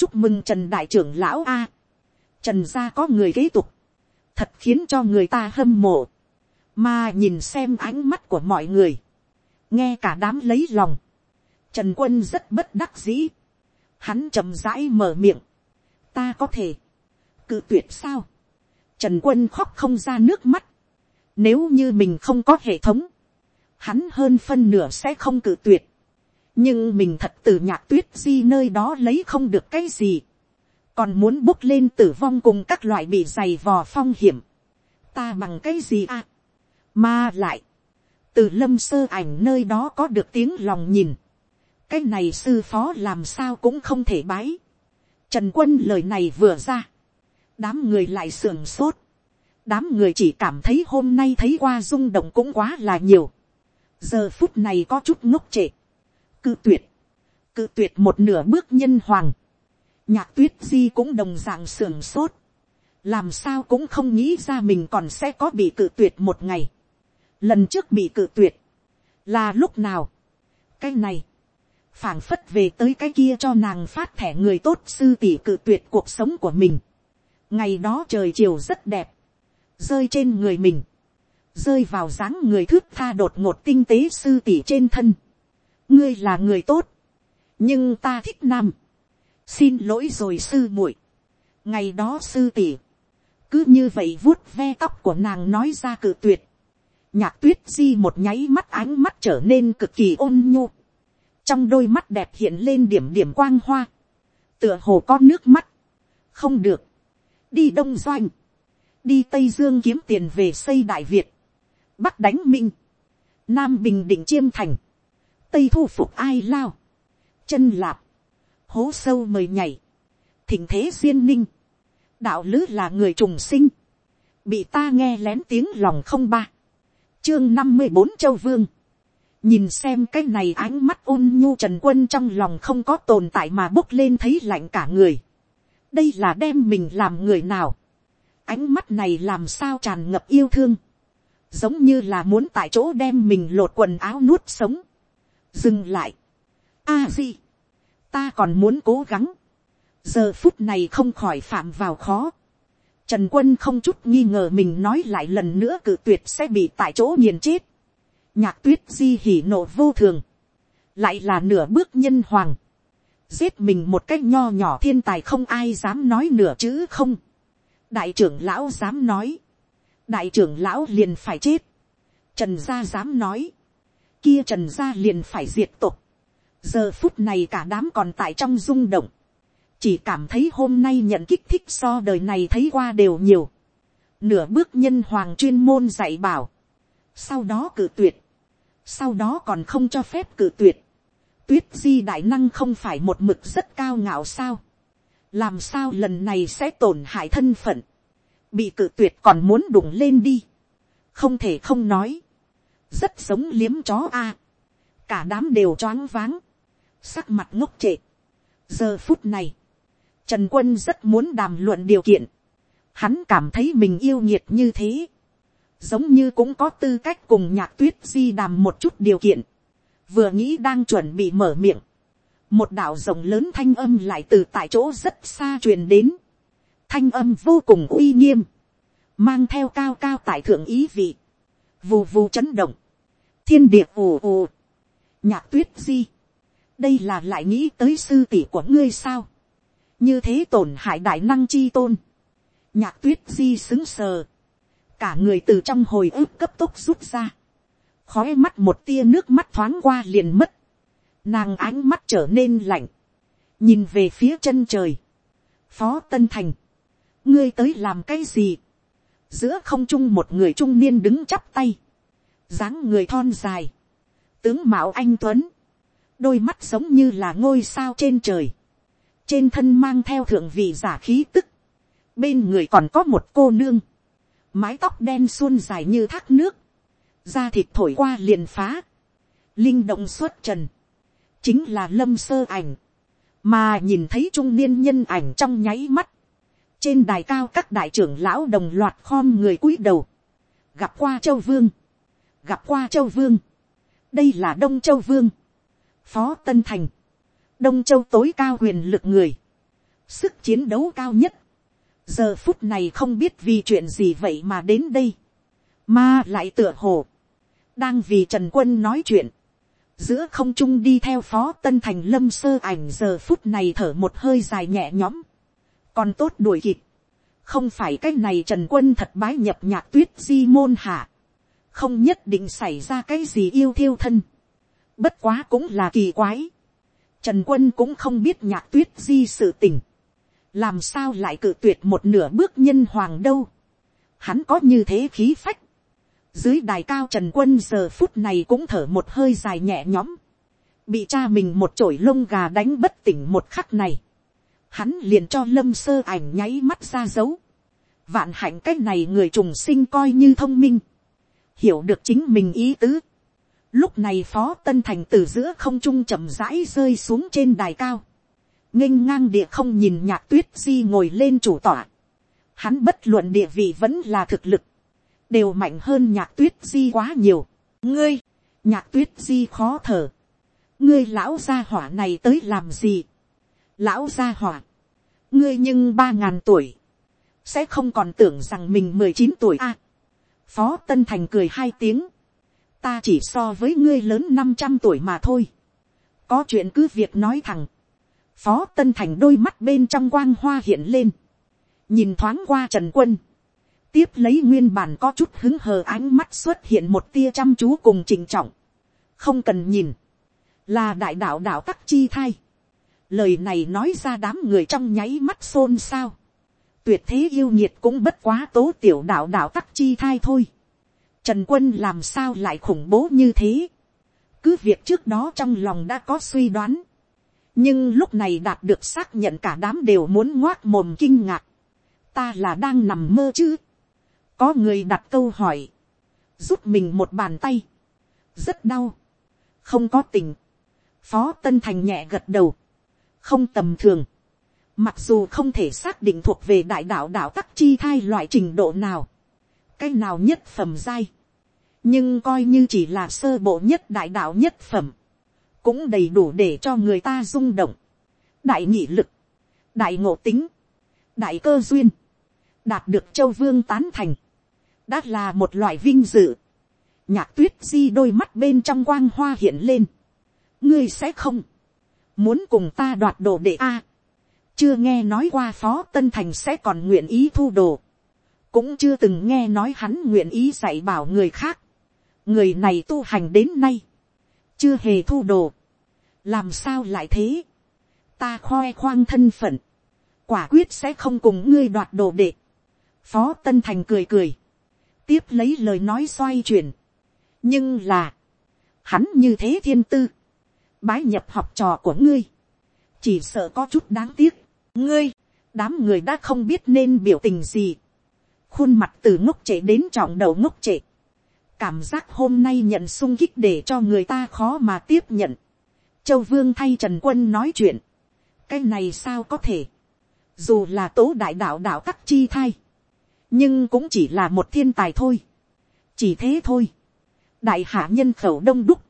chúc mừng trần đại trưởng lão a. trần gia có người kế tục, thật khiến cho người ta hâm mộ, mà nhìn xem ánh mắt của mọi người, nghe cả đám lấy lòng, trần quân rất bất đắc dĩ, hắn chậm rãi mở miệng, ta có thể, cự tuyệt sao, trần quân khóc không ra nước mắt, nếu như mình không có hệ thống, hắn hơn phân nửa sẽ không cự tuyệt, nhưng mình thật từ nhạc tuyết di nơi đó lấy không được cái gì, còn muốn bốc lên tử vong cùng các loại bị dày vò phong hiểm, ta bằng cái gì à, mà lại, từ lâm sơ ảnh nơi đó có được tiếng lòng nhìn, cái này sư phó làm sao cũng không thể bái. Trần quân lời này vừa ra, đám người lại sưởng sốt, đám người chỉ cảm thấy hôm nay thấy qua rung động cũng quá là nhiều, giờ phút này có chút ngốc trệ, cự tuyệt, cự tuyệt một nửa bước nhân hoàng, nhạc tuyết di cũng đồng d ạ n g sưởng sốt, làm sao cũng không nghĩ ra mình còn sẽ có bị cự tuyệt một ngày, lần trước bị cự tuyệt, là lúc nào, cái này, phảng phất về tới cái kia cho nàng phát thẻ người tốt sư tỷ cự tuyệt cuộc sống của mình. ngày đó trời chiều rất đẹp, rơi trên người mình, rơi vào dáng người thước tha đột ngột tinh tế sư tỷ trên thân ngươi là người tốt, nhưng ta thích nam, xin lỗi rồi sư muội. ngày đó sư tỷ, cứ như vậy vuốt ve tóc của nàng nói ra cự tuyệt, nhạc tuyết di một nháy mắt ánh mắt trở nên cực kỳ ôn nhu. trong đôi mắt đẹp hiện lên điểm điểm quang hoa. tựa hồ có nước mắt. không được. đi đông doanh. đi tây dương kiếm tiền về xây đại việt. bắc đánh minh. nam bình định chiêm thành tây thu phục ai lao. chân lạp. hố sâu mời nhảy. thỉnh thế duyên ninh. đạo lứ là người trùng sinh. bị ta nghe lén tiếng lòng không ba chương năm mươi bốn châu vương. nhìn xem cái này ánh mắt ôn nhu trần quân trong lòng không có tồn tại mà bốc lên thấy lạnh cả người. đây là đem mình làm người nào. ánh mắt này làm sao tràn ngập yêu thương. giống như là muốn tại chỗ đem mình lột quần áo nuốt sống dừng lại. a di. ta còn muốn cố gắng. giờ phút này không khỏi phạm vào khó Trần quân không chút nghi ngờ mình nói lại lần nữa cự tuyệt sẽ bị tại chỗ nghiền chết. Nhạc tuyết di hỉ nộ vô thường. Lại là nửa bước nhân hoàng. Giết mình một cách nho nhỏ thiên tài không ai dám nói nửa chữ không. Đại trưởng lão dám nói. đại trưởng lão liền phải chết, trần gia dám nói, kia trần gia liền phải diệt tục, giờ phút này cả đám còn tại trong rung động, chỉ cảm thấy hôm nay nhận kích thích so đời này thấy qua đều nhiều, nửa bước nhân hoàng chuyên môn dạy bảo, sau đó cử tuyệt, sau đó còn không cho phép cử tuyệt, tuyết di đại năng không phải một mực rất cao ngạo sao, làm sao lần này sẽ tổn hại thân phận, bị cử tuyệt còn muốn đụng lên đi, không thể không nói, rất giống liếm chó a, cả đám đều choáng váng, sắc mặt ngốc trệ. giờ phút này, trần quân rất muốn đàm luận điều kiện, hắn cảm thấy mình yêu nhiệt như thế, giống như cũng có tư cách cùng nhạc tuyết di đàm một chút điều kiện, vừa nghĩ đang chuẩn bị mở miệng, một đạo rộng lớn thanh âm lại từ tại chỗ rất xa truyền đến, thanh âm vô cùng uy nghiêm, mang theo cao cao tại thượng ý vị, vù vù chấn động, thiên địa ù ù, nhạc tuyết di, đây là lại nghĩ tới sư tỷ của ngươi sao, như thế tổn hại đại năng chi tôn, nhạc tuyết di xứng sờ, cả người từ trong hồi ức cấp tốc rút ra, khói mắt một tia nước mắt thoáng qua liền mất, nàng ánh mắt trở nên lạnh, nhìn về phía chân trời, phó tân thành, ngươi tới làm cái gì, giữa không trung một người trung niên đứng chắp tay, dáng người thon dài, tướng mạo anh tuấn, đôi mắt giống như là ngôi sao trên trời, trên thân mang theo thượng vị giả khí tức, bên người còn có một cô nương, mái tóc đen suôn dài như thác nước, da thịt thổi qua liền phá, linh động xuất trần, chính là lâm sơ ảnh, mà nhìn thấy trung niên nhân ảnh trong nháy mắt, trên đài cao các đại trưởng lão đồng loạt khom người cúi đầu, gặp qua châu vương, gặp qua châu vương, đây là đông châu vương, phó tân thành, đông châu tối cao huyền lực người, sức chiến đấu cao nhất, giờ phút này không biết vì chuyện gì vậy mà đến đây, mà lại tựa hồ, đang vì trần quân nói chuyện, giữa không trung đi theo phó tân thành lâm sơ ảnh giờ phút này thở một hơi dài nhẹ nhõm, còn tốt đuổi kịp, không phải cái này trần quân thật bái nhập nhạc tuyết di môn hạ, không nhất định xảy ra cái gì yêu thiêu thân, bất quá cũng là kỳ quái, trần quân cũng không biết nhạc tuyết di sự tình, làm sao lại cự tuyệt một nửa bước nhân hoàng đâu, hắn có như thế khí phách, dưới đài cao trần quân giờ phút này cũng thở một hơi dài nhẹ nhõm, bị cha mình một chổi lông gà đánh bất tỉnh một khắc này, hắn liền cho lâm sơ ảnh nháy mắt ra dấu, vạn hạnh cái này người trùng sinh coi như thông minh, hiểu được chính mình ý tứ. Lúc này phó tân thành từ giữa không trung chậm rãi rơi xuống trên đài cao, nghênh ngang địa không nhìn nhạc tuyết di ngồi lên chủ tọa, hắn bất luận địa vị vẫn là thực lực, đều mạnh hơn nhạc tuyết di quá nhiều. ngươi, nhạc tuyết di khó thở, ngươi lão gia hỏa này tới làm gì, lão gia hỏa, ngươi nhưng ba ngàn tuổi, sẽ không còn tưởng rằng mình mười chín tuổi a phó tân thành cười hai tiếng, ta chỉ so với ngươi lớn năm trăm tuổi mà thôi, có chuyện cứ việc nói thẳng, phó tân thành đôi mắt bên trong quang hoa hiện lên, nhìn thoáng qua trần quân, tiếp lấy nguyên bản có chút hứng hờ ánh mắt xuất hiện một tia chăm chú cùng trình trọng, không cần nhìn, là đại đạo đạo tắc chi thai, lời này nói ra đám người trong nháy mắt xôn xao, tuyệt thế yêu nhiệt cũng bất quá tố tiểu đạo đạo tắc chi thai thôi, trần quân làm sao lại khủng bố như thế, cứ việc trước đó trong lòng đã có suy đoán, nhưng lúc này đạt được xác nhận cả đám đều muốn ngoác mồm kinh ngạc, ta là đang nằm mơ chứ, có người đặt câu hỏi, giúp mình một bàn tay, rất đau, không có tình, phó tân thành nhẹ gật đầu, không tầm thường, mặc dù không thể xác định thuộc về đại đạo đạo tắc chi thai loại trình độ nào, cái nào nhất phẩm giai, nhưng coi như chỉ là sơ bộ nhất đại đạo nhất phẩm, cũng đầy đủ để cho người ta rung động, đại nhị lực, đại ngộ tính, đại cơ duyên, đạt được châu vương tán thành, đã là một loại vinh dự. nhạc tuyết di đôi mắt bên trong quang hoa hiện lên. ngươi sẽ không, muốn cùng ta đoạt đồ để a chưa nghe nói qua phó tân thành sẽ còn nguyện ý thu đồ. cũng chưa từng nghe nói hắn nguyện ý dạy bảo người khác, người này tu hành đến nay, chưa hề thu đồ, làm sao lại thế, ta khoe khoang thân phận, quả quyết sẽ không cùng ngươi đoạt đồ đệ, phó tân thành cười cười, tiếp lấy lời nói xoay chuyển, nhưng là, hắn như thế thiên tư, bái nhập học trò của ngươi, chỉ sợ có chút đáng tiếc, ngươi, đám người đã không biết nên biểu tình gì, khuôn mặt từ ngốc trệ đến trọng đầu ngốc trệ, cảm giác hôm nay nhận sung kích để cho người ta khó mà tiếp nhận, châu vương thay trần quân nói chuyện, cái này sao có thể, dù là tố đại đạo đạo tắc chi thay, nhưng cũng chỉ là một thiên tài thôi, chỉ thế thôi, đại hạ nhân khẩu đông đúc,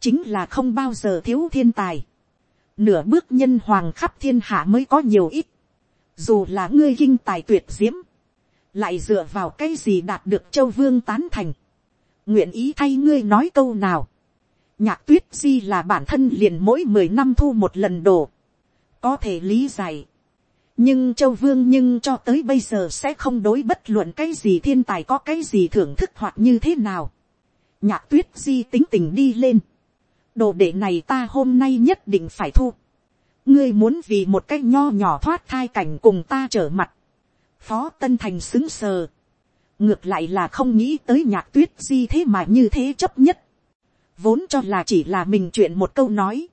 chính là không bao giờ thiếu thiên tài, nửa bước nhân hoàng khắp thiên hạ mới có nhiều ít, dù là ngươi kinh tài tuyệt diễm, lại dựa vào cái gì đạt được châu vương tán thành, nguyện ý thay ngươi nói câu nào, nhạc tuyết di là bản thân liền mỗi mười năm thu một lần đồ, có thể lý giải, nhưng châu vương nhưng cho tới bây giờ sẽ không đối bất luận cái gì thiên tài có cái gì thưởng thức hoặc như thế nào. nhạc tuyết di tính tình đi lên đồ đệ này ta hôm nay nhất định phải thu. ngươi muốn vì một cái nho nhỏ thoát thai cảnh cùng ta trở mặt. phó tân thành xứng sờ. ngược lại là không nghĩ tới nhạc tuyết di thế mà như thế chấp nhất. vốn cho là chỉ là mình chuyện một câu nói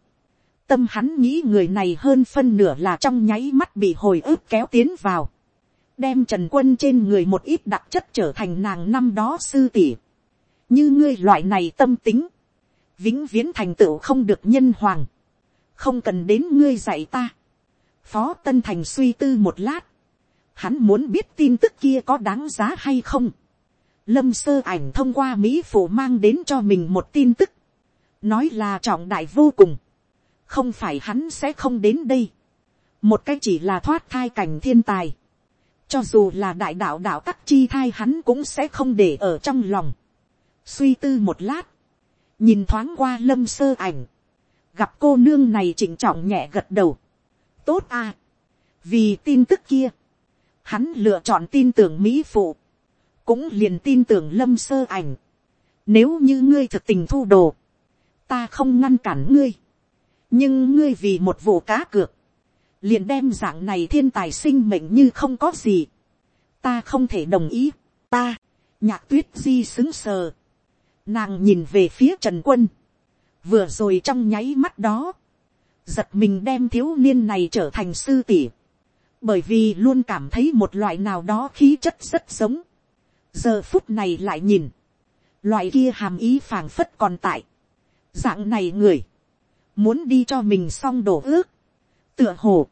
Tâm hắn nghĩ người này hơn phân nửa là trong nháy mắt bị hồi ức kéo tiến vào. Đem trần quân trên người một ít đặc chất trở thành nàng năm đó sư tỷ. Như ngươi loại này tâm tính. Vĩnh viễn thành tựu không được nhân hoàng. Không cần đến ngươi dạy ta. Phó Tân Thành suy tư một lát. Hắn muốn biết tin tức kia có đáng giá hay không. Lâm sơ ảnh thông qua Mỹ phủ mang đến cho mình một tin tức. Nói là trọng đại vô cùng không phải hắn sẽ không đến đây. một cái chỉ là thoát thai cảnh thiên tài. cho dù là đại đạo đạo tắc chi thai hắn cũng sẽ không để ở trong lòng. suy tư một lát, nhìn thoáng qua lâm sơ ảnh, gặp cô nương này chỉnh trọng nhẹ gật đầu. tốt à, vì tin tức kia, hắn lựa chọn tin tưởng mỹ phụ, cũng liền tin tưởng lâm sơ ảnh. nếu như ngươi thực tình thu đồ, ta không ngăn cản ngươi. Nhưng ngươi vì một vụ cá cược, liền đem dạng này thiên tài sinh mệnh như không có gì, ta không thể đồng ý, ta, nhạc tuyết di xứng sờ, nàng nhìn về phía trần quân, vừa rồi trong nháy mắt đó, giật mình đem thiếu niên này trở thành sư tỷ, bởi vì luôn cảm thấy một loại nào đó khí chất rất giống, giờ phút này lại nhìn, loại kia hàm ý phảng phất còn tại, dạng này người, muốn đi cho mình xong đổ ước, tựa hồ,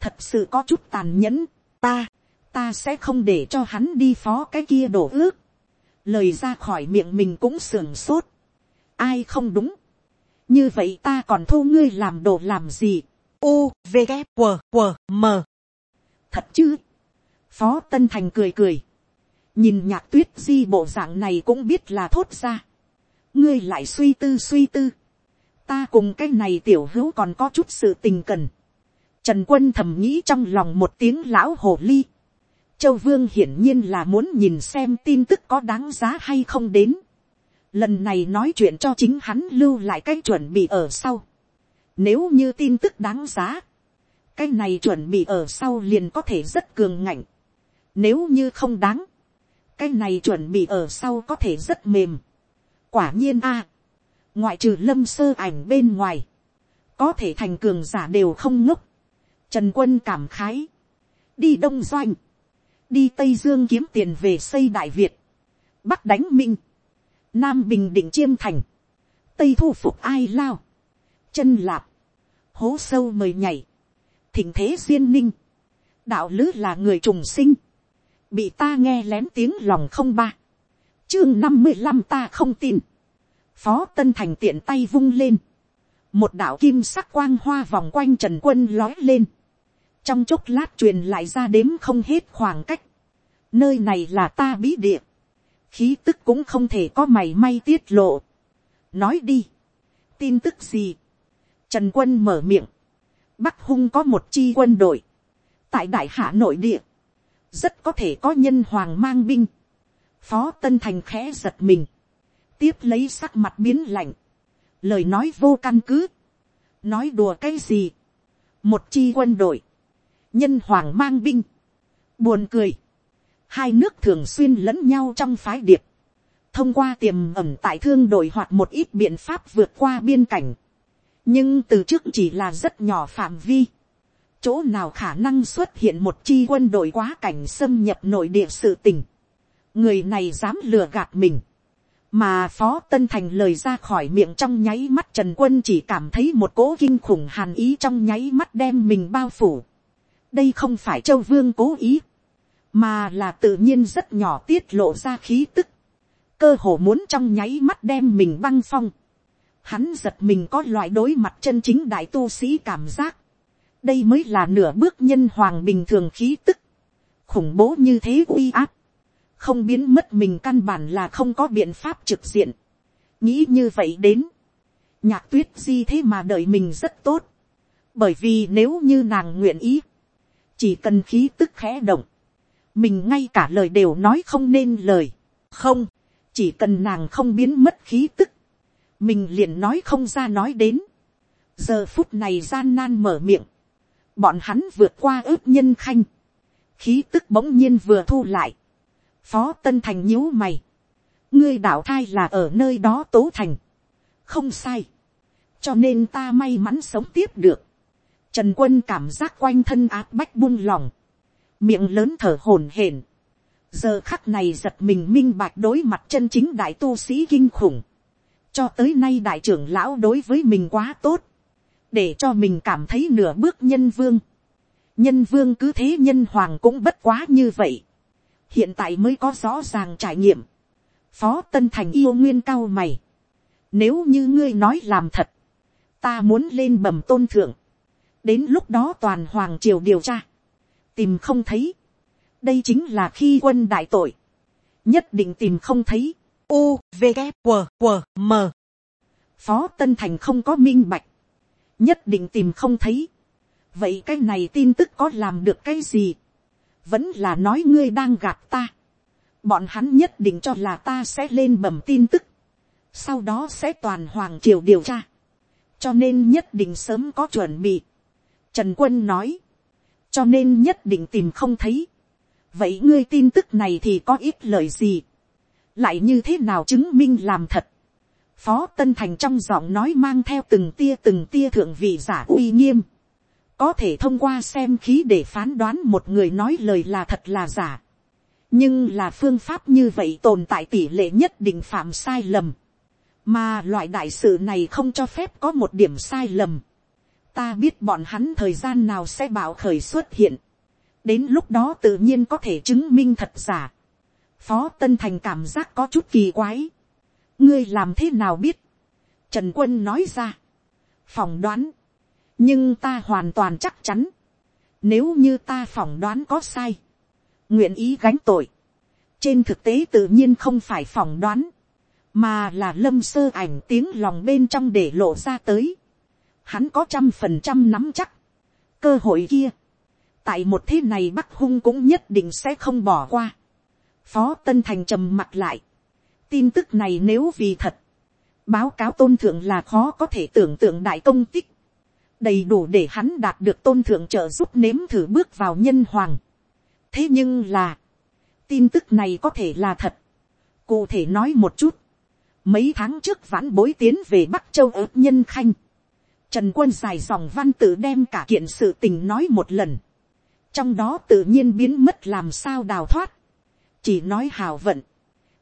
thật sự có chút tàn nhẫn, ta, ta sẽ không để cho hắn đi phó cái kia đổ ước, lời ra khỏi miệng mình cũng sưởng sốt, ai không đúng, như vậy ta còn thu ngươi làm đồ làm gì, u v g q q m. Thật chứ, phó tân thành cười cười, nhìn nhạc tuyết di bộ dạng này cũng biết là thốt ra, ngươi lại suy tư suy tư, ta cùng cái này tiểu hữu còn có chút sự tình cần. Trần quân thầm nghĩ trong lòng một tiếng lão hồ ly. Châu vương hiển nhiên là muốn nhìn xem tin tức có đáng giá hay không đến. Lần này nói chuyện cho chính hắn lưu lại cái chuẩn bị ở sau. Nếu như tin tức đáng giá. Cái này chuẩn bị ở sau liền có thể rất cường ngạnh. Nếu như không đáng. Cái này chuẩn bị ở sau có thể rất mềm. Quả nhiên a ngoại trừ lâm sơ ảnh bên ngoài, có thể thành cường giả đều không ngốc. Trần quân cảm khái, đi đông doanh, đi tây dương kiếm tiền về xây đại việt, bắc đánh minh, nam bình định chiêm thành, tây thu phục ai lao, chân lạp, hố sâu mời nhảy, thỉnh thế duyên ninh, đạo lứ là người trùng sinh, bị ta nghe lén tiếng lòng không ba, chương năm mươi năm ta không tin, phó tân thành tiện tay vung lên, một đạo kim sắc quang hoa vòng quanh trần quân lói lên, trong chốc lát truyền lại ra đếm không hết khoảng cách, nơi này là ta bí địa, khí tức cũng không thể có mày may tiết lộ, nói đi, tin tức gì, trần quân mở miệng, bắc hung có một chi quân đội, tại đại hạ nội địa, rất có thể có nhân hoàng mang binh, phó tân thành khẽ giật mình, tiếp lấy sắc mặt biến lạnh, lời nói vô căn cứ, nói đùa cái gì, một chi quân đội, nhân hoàng mang binh, buồn cười, hai nước thường xuyên lẫn nhau trong phái điệp, thông qua tiềm ẩm tại thương đội hoặc một ít biện pháp vượt qua biên cảnh, nhưng từ trước chỉ là rất nhỏ phạm vi, chỗ nào khả năng xuất hiện một chi quân đội quá cảnh xâm nhập nội địa sự tình, người này dám lừa gạt mình, mà phó tân thành lời ra khỏi miệng trong nháy mắt trần quân chỉ cảm thấy một cỗ kinh khủng hàn ý trong nháy mắt đem mình bao phủ đây không phải châu vương cố ý, mà là tự nhiên rất nhỏ tiết lộ ra khí tức, cơ hồ muốn trong nháy mắt đem mình băng phong. Hắn giật mình có loại đối mặt chân chính đại tu sĩ cảm giác. đây mới là nửa bước nhân hoàng bình thường khí tức, khủng bố như thế uy áp không biến mất mình căn bản là không có biện pháp trực diện. nghĩ như vậy đến, nhạc tuyết di thế mà đợi mình rất tốt, bởi vì nếu như nàng nguyện ý, chỉ cần khí tức khẽ động, mình ngay cả lời đều nói không nên lời, không, chỉ cần nàng không biến mất khí tức, mình liền nói không ra nói đến, giờ phút này gian nan mở miệng, bọn hắn vượt qua ướp nhân khanh, khí tức bỗng nhiên vừa thu lại, phó tân thành nhíu mày, ngươi đạo thai là ở nơi đó tố thành, không sai, cho nên ta may mắn sống tiếp được, trần quân cảm giác quanh thân áp bách buông lỏng, miệng lớn thở hổn hển, giờ khắc này giật mình minh bạch đối mặt chân chính đại tu sĩ kinh khủng, cho tới nay đại trưởng lão đối với mình quá tốt, để cho mình cảm thấy nửa bước nhân vương, nhân vương cứ thế nhân hoàng cũng bất quá như vậy, hiện tại mới có rõ ràng trải nghiệm. phó tân thành yêu nguyên cao mày. nếu như ngươi nói làm thật, ta muốn lên bầm tôn thượng đến lúc đó toàn hoàng triều điều tra, tìm không thấy. đây chính là khi quân đại tội, nhất định tìm không thấy. u v g q q m phó tân thành không có minh bạch, nhất định tìm không thấy. vậy cái này tin tức có làm được cái gì vẫn là nói ngươi đang gạt ta. bọn hắn nhất định cho là ta sẽ lên bẩm tin tức, sau đó sẽ toàn hoàng triều điều tra, cho nên nhất định sớm có chuẩn bị. Trần quân nói, cho nên nhất định tìm không thấy. vậy ngươi tin tức này thì có ít lời gì, lại như thế nào chứng minh làm thật. Phó Tân Thành trong giọng nói mang theo từng tia từng tia thượng vị giả uy nghiêm có thể thông qua xem khí để phán đoán một người nói lời là thật là giả. nhưng là phương pháp như vậy tồn tại tỷ lệ nhất định phạm sai lầm. mà loại đại sự này không cho phép có một điểm sai lầm ta biết bọn hắn thời gian nào sẽ bảo khởi xuất hiện. đến lúc đó tự nhiên có thể chứng minh thật giả. phó tân thành cảm giác có chút kỳ quái. ngươi làm thế nào biết. trần quân nói ra. phỏng đoán nhưng ta hoàn toàn chắc chắn, nếu như ta phỏng đoán có sai, nguyện ý gánh tội, trên thực tế tự nhiên không phải phỏng đoán, mà là lâm sơ ảnh tiếng lòng bên trong để lộ ra tới. Hắn có trăm phần trăm nắm chắc, cơ hội kia, tại một thế này bắc hung cũng nhất định sẽ không bỏ qua. phó tân thành trầm mặt lại, tin tức này nếu vì thật, báo cáo tôn thượng là khó có thể tưởng tượng đại công tích đầy đủ để hắn đạt được tôn thượng trợ giúp nếm thử bước vào nhân hoàng. thế nhưng là, tin tức này có thể là thật. cụ thể nói một chút, mấy tháng trước vãn bối tiến về bắc châu ớt nhân khanh trần quân dài dòng văn tự đem cả kiện sự tình nói một lần. trong đó tự nhiên biến mất làm sao đào thoát. chỉ nói hào vận.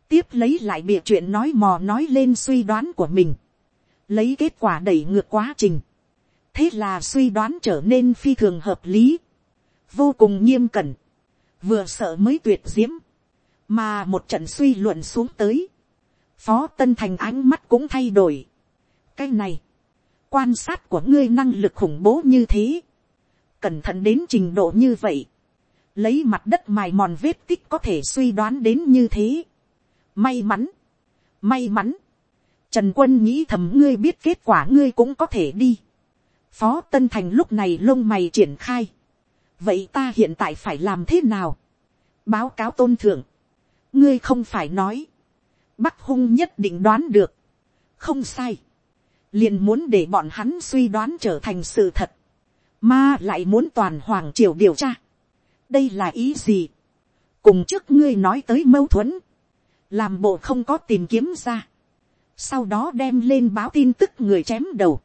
tiếp lấy lại bịa chuyện nói mò nói lên suy đoán của mình. lấy kết quả đẩy ngược quá trình thế là suy đoán trở nên phi thường hợp lý, vô cùng nghiêm cẩn, vừa sợ mới tuyệt diễm, mà một trận suy luận xuống tới, phó tân thành ánh mắt cũng thay đổi. cái này, quan sát của ngươi năng lực khủng bố như thế, cẩn thận đến trình độ như vậy, lấy mặt đất mài mòn vết tích có thể suy đoán đến như thế. may mắn, may mắn, trần quân nghĩ thầm ngươi biết kết quả ngươi cũng có thể đi. Phó Tân Thành lúc này lông mày triển khai. Vậy ta hiện tại phải làm thế nào? báo cáo tôn thượng, ngươi không phải nói, bắc hung nhất định đoán được, không sai, liền muốn để bọn hắn suy đoán trở thành sự thật, mà lại muốn toàn hoàng triều điều tra, đây là ý gì, cùng trước ngươi nói tới mâu thuẫn, làm bộ không có tìm kiếm ra, sau đó đem lên báo tin tức người chém đầu,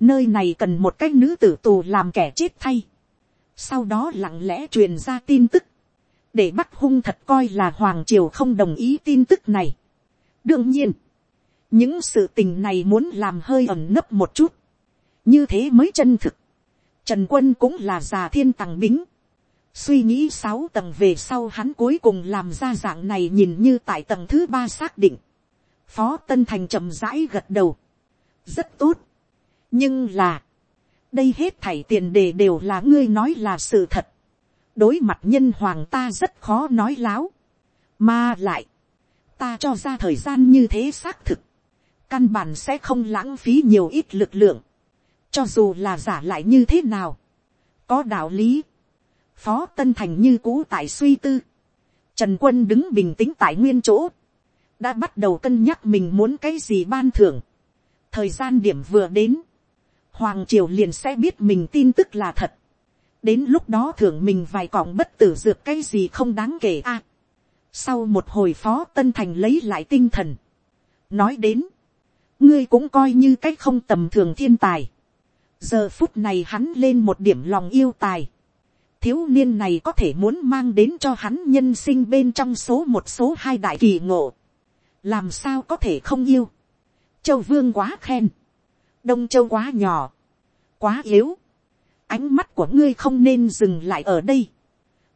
nơi này cần một cái nữ tử tù làm kẻ chết thay, sau đó lặng lẽ truyền ra tin tức, để bắt hung thật coi là hoàng triều không đồng ý tin tức này. đương nhiên, những sự tình này muốn làm hơi ẩn nấp một chút, như thế mới chân thực. Trần quân cũng là già thiên tàng bính, suy nghĩ sáu tầng về sau hắn cuối cùng làm ra dạng này nhìn như tại tầng thứ ba xác định. phó tân thành chậm rãi gật đầu, rất tốt, nhưng là, đây hết thảy tiền đề đều là ngươi nói là sự thật. đối mặt nhân hoàng ta rất khó nói láo. mà lại, ta cho ra thời gian như thế xác thực căn bản sẽ không lãng phí nhiều ít lực lượng. cho dù là giả lại như thế nào. có đạo lý. phó tân thành như cũ tại suy tư. trần quân đứng bình tĩnh tại nguyên chỗ. đã bắt đầu cân nhắc mình muốn cái gì ban thưởng. thời gian điểm vừa đến hoàng triều liền sẽ biết mình tin tức là thật. đến lúc đó thưởng mình vài cọng bất tử dược cái gì không đáng kể a. sau một hồi phó tân thành lấy lại tinh thần. nói đến, ngươi cũng coi như cách không tầm thường thiên tài. giờ phút này hắn lên một điểm lòng yêu tài. thiếu niên này có thể muốn mang đến cho hắn nhân sinh bên trong số một số hai đại kỳ ngộ. làm sao có thể không yêu. châu vương quá khen đông châu quá nhỏ, quá yếu, ánh mắt của ngươi không nên dừng lại ở đây.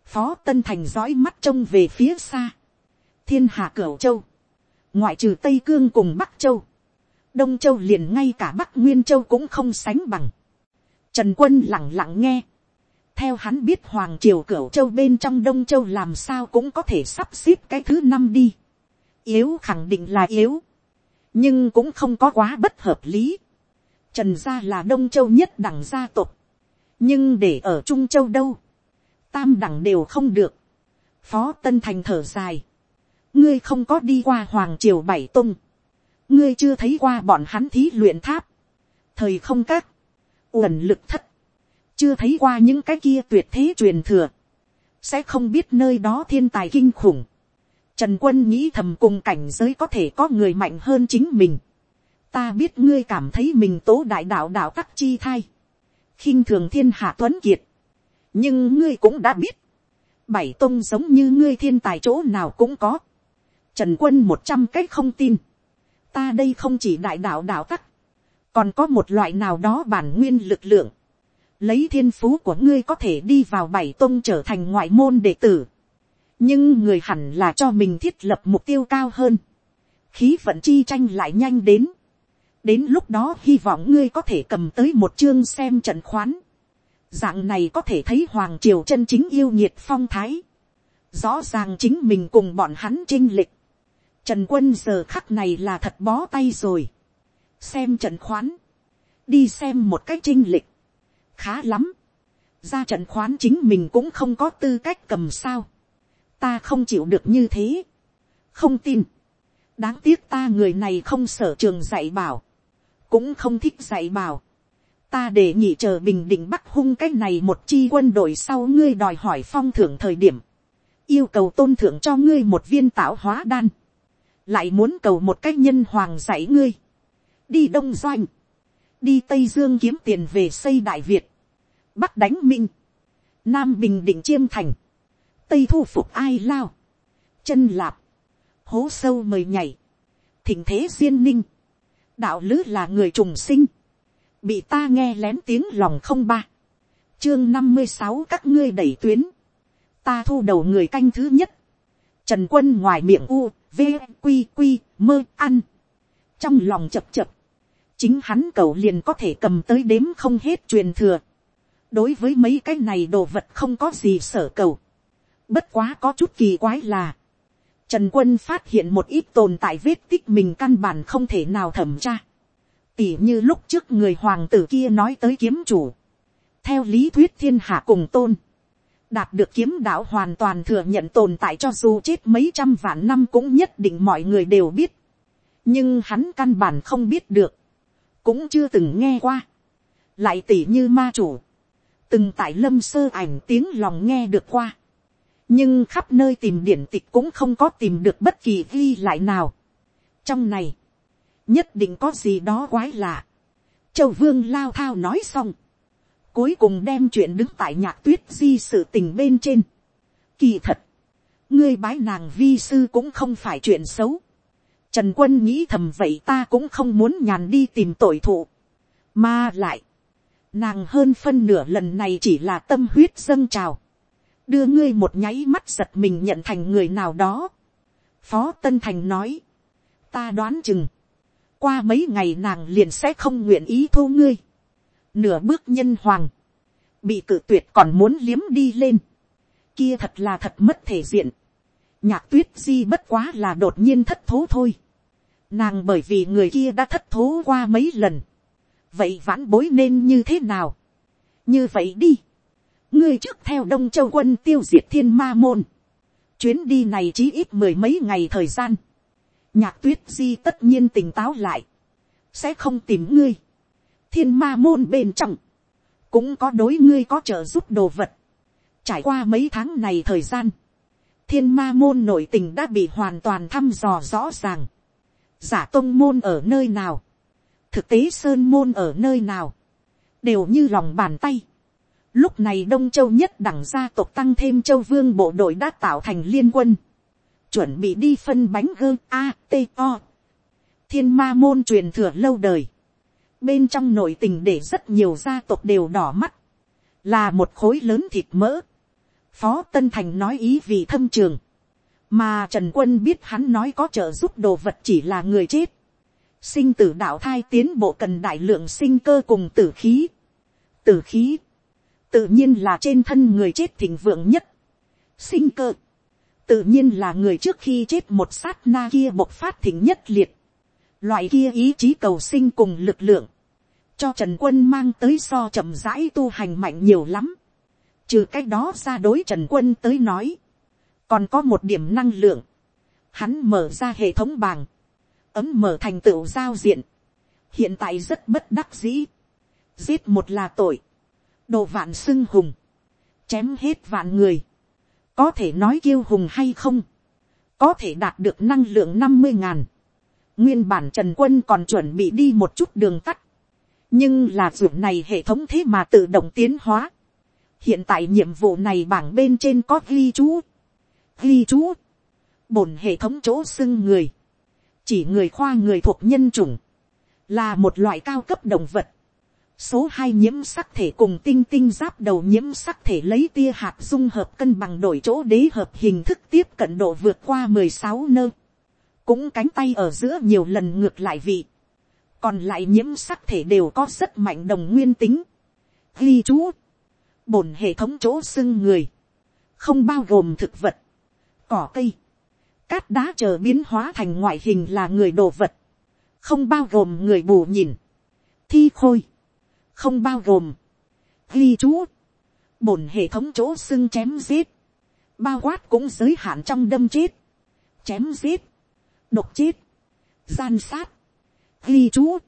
phó tân thành dõi mắt trông về phía xa, thiên hạ cửu châu, ngoại trừ tây cương cùng bắc châu, đông châu liền ngay cả bắc nguyên châu cũng không sánh bằng. trần quân lẳng lặng nghe, theo hắn biết hoàng triều cửu châu bên trong đông châu làm sao cũng có thể sắp xếp cái thứ năm đi. yếu khẳng định là yếu, nhưng cũng không có quá bất hợp lý. Trần gia là Đông Châu nhất đẳng gia tộc. Nhưng để ở Trung Châu đâu? Tam đẳng đều không được. Phó Tân Thành thở dài. Ngươi không có đi qua Hoàng Triều Bảy Tung. Ngươi chưa thấy qua bọn hắn thí luyện tháp. Thời không các. Uẩn lực thất. Chưa thấy qua những cái kia tuyệt thế truyền thừa. Sẽ không biết nơi đó thiên tài kinh khủng. Trần quân nghĩ thầm cùng cảnh giới có thể có người mạnh hơn chính mình ta biết ngươi cảm thấy mình tố đại đạo đạo tắc chi thai, khinh thường thiên hạ tuấn kiệt, nhưng ngươi cũng đã biết, bảy tôn giống như ngươi thiên tài chỗ nào cũng có, trần quân một trăm cách không tin, ta đây không chỉ đại đạo đạo tắc, còn có một loại nào đó bản nguyên lực lượng, lấy thiên phú của ngươi có thể đi vào bảy tôn trở thành ngoại môn đệ tử, nhưng người hẳn là cho mình thiết lập mục tiêu cao hơn, khí vận chi tranh lại nhanh đến, đến lúc đó hy vọng ngươi có thể cầm tới một chương xem trận khoán. dạng này có thể thấy hoàng triều chân chính yêu nhiệt phong thái. rõ ràng chính mình cùng bọn hắn trinh lịch trần quân giờ khắc này là thật bó tay rồi. xem trận khoán. đi xem một cách trinh lịch. khá lắm. ra trận khoán chính mình cũng không có tư cách cầm sao. ta không chịu được như thế. không tin đáng tiếc ta người này không sở trường dạy bảo, cũng không thích dạy bảo. ta để nhị chờ bình định bắc hung cái này một chi quân đội sau ngươi đòi hỏi phong thưởng thời điểm, yêu cầu tôn thưởng cho ngươi một viên tạo hóa đan, lại muốn cầu một cái nhân hoàng dạy ngươi, đi đông doanh, đi tây dương kiếm tiền về xây đại việt, bắc đánh minh, nam bình định chiêm thành, tây thu phục ai lao, chân lạp, hố sâu mời nhảy, thỉnh thế duyên ninh, đạo lữ là người trùng sinh, bị ta nghe lén tiếng lòng không ba, chương năm mươi sáu các ngươi đẩy tuyến, ta thu đầu người canh thứ nhất, trần quân ngoài miệng u, v, q q mơ ăn, trong lòng chập chập, chính hắn cầu liền có thể cầm tới đếm không hết truyền thừa, đối với mấy cái này đồ vật không có gì sở cầu, bất quá có chút kỳ quái là, Trần quân phát hiện một ít tồn tại vết tích mình căn bản không thể nào thẩm tra. Tỉ như lúc trước người hoàng tử kia nói tới kiếm chủ. Theo lý thuyết thiên hạ cùng tôn đạt được kiếm đạo hoàn toàn thừa nhận tồn tại cho dù chết mấy trăm vạn năm cũng nhất định mọi người đều biết. nhưng hắn căn bản không biết được, cũng chưa từng nghe qua. lại tỉ như ma chủ, từng tại lâm sơ ảnh tiếng lòng nghe được qua. nhưng khắp nơi tìm điển tịch cũng không có tìm được bất kỳ ghi lại nào. trong này, nhất định có gì đó quái lạ. châu vương lao thao nói xong, cuối cùng đem chuyện đứng tại nhạc tuyết di sự tình bên trên. Kỳ thật, ngươi bái nàng vi sư cũng không phải chuyện xấu. Trần quân nghĩ thầm vậy ta cũng không muốn nhàn đi tìm tội thụ. Mà lại, nàng hơn phân nửa lần này chỉ là tâm huyết dâng trào. Đưa ngươi một nháy mắt giật mình nhận thành người nào đó. Phó Tân Thành nói, ta đoán chừng, qua mấy ngày nàng liền sẽ không nguyện ý thu ngươi nửa bước nhân hoàng, bị cự tuyệt còn muốn liếm đi lên, kia thật là thật mất thể diện, nhạc tuyết di bất quá là đột nhiên thất thố thôi, nàng bởi vì người kia đã thất thố qua mấy lần, vậy vãn bối nên như thế nào, như vậy đi, ngươi trước theo đông châu quân tiêu diệt thiên ma môn, chuyến đi này chỉ ít mười mấy ngày thời gian, nhạc tuyết di tất nhiên tỉnh táo lại, sẽ không tìm ngươi, thiên ma môn bên trong, cũng có đối ngươi có trợ giúp đồ vật. Trải qua mấy tháng này thời gian, thiên ma môn nội tình đã bị hoàn toàn thăm dò rõ ràng. Giả tông môn ở nơi nào, thực tế sơn môn ở nơi nào, đều như lòng bàn tay. Lúc này Đông Châu nhất đẳng gia tộc tăng thêm Châu Vương bộ đội đã tạo thành liên quân. Chuẩn bị đi phân bánh gơ A, T, O. Thiên ma môn truyền thừa lâu đời bên trong nội tình để rất nhiều gia tộc đều đỏ mắt, là một khối lớn thịt mỡ. Phó Tân Thành nói ý vì thâm trường, mà Trần Quân biết hắn nói có trợ giúp đồ vật chỉ là người chết. Sinh tử đạo thai tiến bộ cần đại lượng sinh cơ cùng tử khí. Tử khí, tự nhiên là trên thân người chết thịnh vượng nhất. Sinh cơ, tự nhiên là người trước khi chết một sát na kia bộc phát thịnh nhất liệt Loại kia ý chí cầu sinh cùng lực lượng. Cho Trần Quân mang tới so chậm rãi tu hành mạnh nhiều lắm. Trừ cách đó ra đối Trần Quân tới nói. Còn có một điểm năng lượng. Hắn mở ra hệ thống bảng. Ấm mở thành tựu giao diện. Hiện tại rất bất đắc dĩ. Giết một là tội. Đồ vạn xưng hùng. Chém hết vạn người. Có thể nói kiêu hùng hay không? Có thể đạt được năng lượng năm mươi ngàn Nguyên bản Trần Quân còn chuẩn bị đi một chút đường tắt. Nhưng là dụng này hệ thống thế mà tự động tiến hóa. Hiện tại nhiệm vụ này bảng bên trên có ghi chú. Ghi chú. Bổn hệ thống chỗ xưng người. Chỉ người khoa người thuộc nhân chủng. Là một loại cao cấp động vật. Số hai nhiễm sắc thể cùng tinh tinh giáp đầu nhiễm sắc thể lấy tia hạt dung hợp cân bằng đổi chỗ đế hợp hình thức tiếp cận độ vượt qua mười sáu nơ cũng cánh tay ở giữa nhiều lần ngược lại vị, còn lại nhiễm sắc thể đều có rất mạnh đồng nguyên tính. ghi chú, bổn hệ thống chỗ xưng người, không bao gồm thực vật, cỏ cây, cát đá chờ biến hóa thành ngoại hình là người đồ vật, không bao gồm người bù nhìn, thi khôi, không bao gồm, ghi chú, bổn hệ thống chỗ xưng chém giết, bao quát cũng giới hạn trong đâm chết, chém giết, độc chết, gian sát, ghi chú.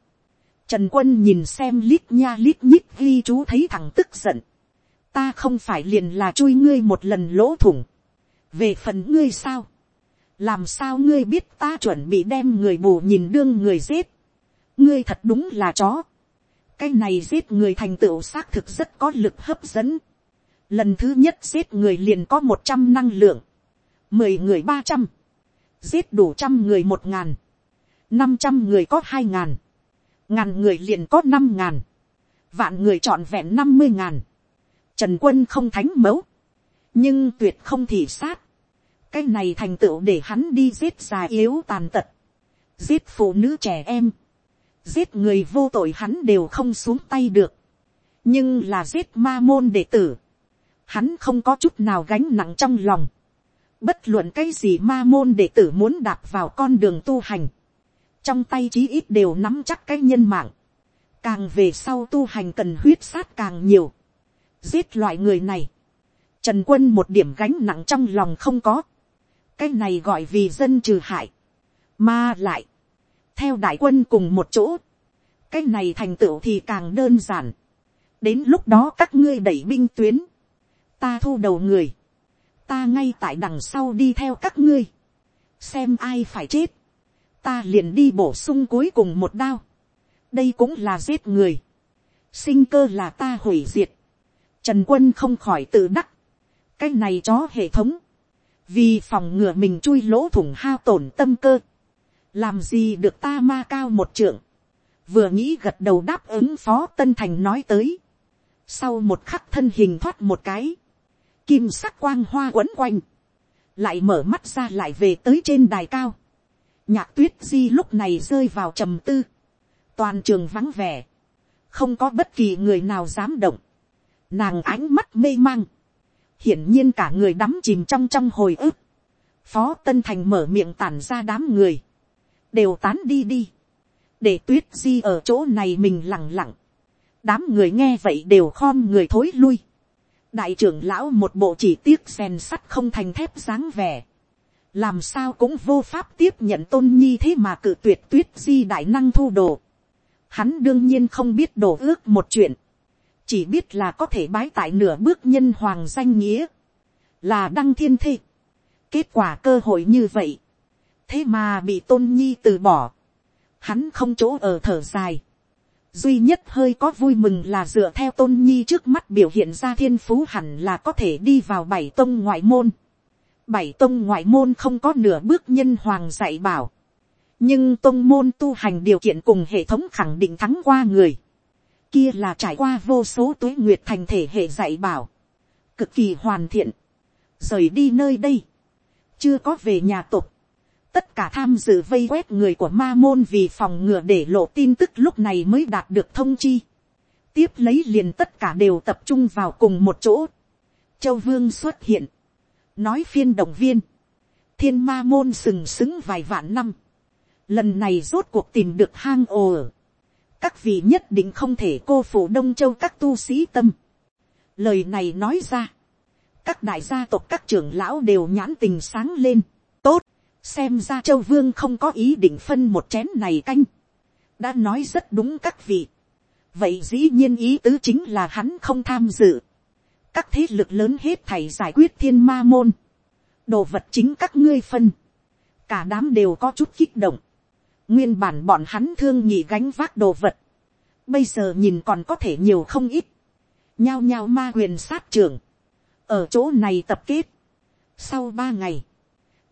Trần quân nhìn xem lít nha lít nhít ghi chú thấy thằng tức giận. Ta không phải liền là chui ngươi một lần lỗ thủng. Về phần ngươi sao? Làm sao ngươi biết ta chuẩn bị đem người bù nhìn đương người giết? Ngươi thật đúng là chó. Cái này giết người thành tựu xác thực rất có lực hấp dẫn. Lần thứ nhất giết người liền có một trăm năng lượng. Mười người ba trăm giết đủ trăm người một ngàn, năm trăm người có hai ngàn, ngàn người liền có năm ngàn, vạn người trọn vẹn năm mươi ngàn, trần quân không thánh mẫu, nhưng tuyệt không thì sát, cái này thành tựu để hắn đi giết già yếu tàn tật, giết phụ nữ trẻ em, giết người vô tội hắn đều không xuống tay được, nhưng là giết ma môn đệ tử, hắn không có chút nào gánh nặng trong lòng, Bất luận cái gì ma môn đệ tử muốn đạp vào con đường tu hành. Trong tay chí ít đều nắm chắc cái nhân mạng. Càng về sau tu hành cần huyết sát càng nhiều. Giết loại người này. Trần quân một điểm gánh nặng trong lòng không có. Cái này gọi vì dân trừ hại. Mà lại. Theo đại quân cùng một chỗ. Cái này thành tựu thì càng đơn giản. Đến lúc đó các ngươi đẩy binh tuyến. Ta thu đầu người. Ta ngay tại đằng sau đi theo các ngươi. Xem ai phải chết. Ta liền đi bổ sung cuối cùng một đao. Đây cũng là giết người. Sinh cơ là ta hủy diệt. Trần quân không khỏi tự đắc cái này chó hệ thống, vì phòng ngừa mình chui lỗ thủng hao tổn tâm cơ, làm gì được ta ma cao một trượng, vừa nghĩ gật đầu đáp ứng phó tân thành nói tới, sau một khắc thân hình thoát một cái, kim sắc quang hoa quấn quanh, lại mở mắt ra lại về tới trên đài cao, nhạc tuyết di lúc này rơi vào trầm tư, toàn trường vắng vẻ, không có bất kỳ người nào dám động, nàng ánh mắt mê mang, hiển nhiên cả người đắm chìm trong trong hồi ức. phó tân thành mở miệng tản ra đám người, đều tán đi đi, để tuyết di ở chỗ này mình lẳng lặng, đám người nghe vậy đều khom người thối lui, đại trưởng lão một bộ chỉ tiếc rèn sắt không thành thép dáng vẻ, làm sao cũng vô pháp tiếp nhận tôn nhi thế mà cự tuyệt tuyết di đại năng thu đồ, hắn đương nhiên không biết đổ ước một chuyện, chỉ biết là có thể bái tại nửa bước nhân hoàng danh nghĩa, là đăng thiên thi. Kết quả cơ hội như vậy, thế mà bị tôn nhi từ bỏ, hắn không chỗ ở thở dài, duy nhất hơi có vui mừng là dựa theo tôn nhi trước mắt biểu hiện ra thiên phú hẳn là có thể đi vào bảy tông ngoại môn. bảy tông ngoại môn không có nửa bước nhân hoàng dạy bảo. nhưng tông môn tu hành điều kiện cùng hệ thống khẳng định thắng qua người. Kia là trải qua vô số tuế nguyệt thành thể hệ dạy bảo, cực kỳ hoàn thiện, rời đi nơi đây, chưa có về nhà tục, tất cả tham dự vây quét người của ma môn vì phòng ngừa để lộ tin tức lúc này mới đạt được thông chi, tiếp lấy liền tất cả đều tập trung vào cùng một chỗ, châu vương xuất hiện, nói phiên động viên, thiên ma môn sừng sững vài vạn năm, lần này rốt cuộc tìm được hang ồ ở, các vị nhất định không thể cô phụ đông châu các tu sĩ tâm. lời này nói ra, các đại gia tộc các trưởng lão đều nhãn tình sáng lên, tốt, xem ra châu vương không có ý định phân một chén này canh, đã nói rất đúng các vị, vậy dĩ nhiên ý tứ chính là hắn không tham dự, các thế lực lớn hết thầy giải quyết thiên ma môn, đồ vật chính các ngươi phân, cả đám đều có chút kích động, Nguyên bản bọn hắn thương nhị gánh vác đồ vật. Bây giờ nhìn còn có thể nhiều không ít. Nhao nhao ma quyền sát trưởng. Ở chỗ này tập kết. Sau ba ngày.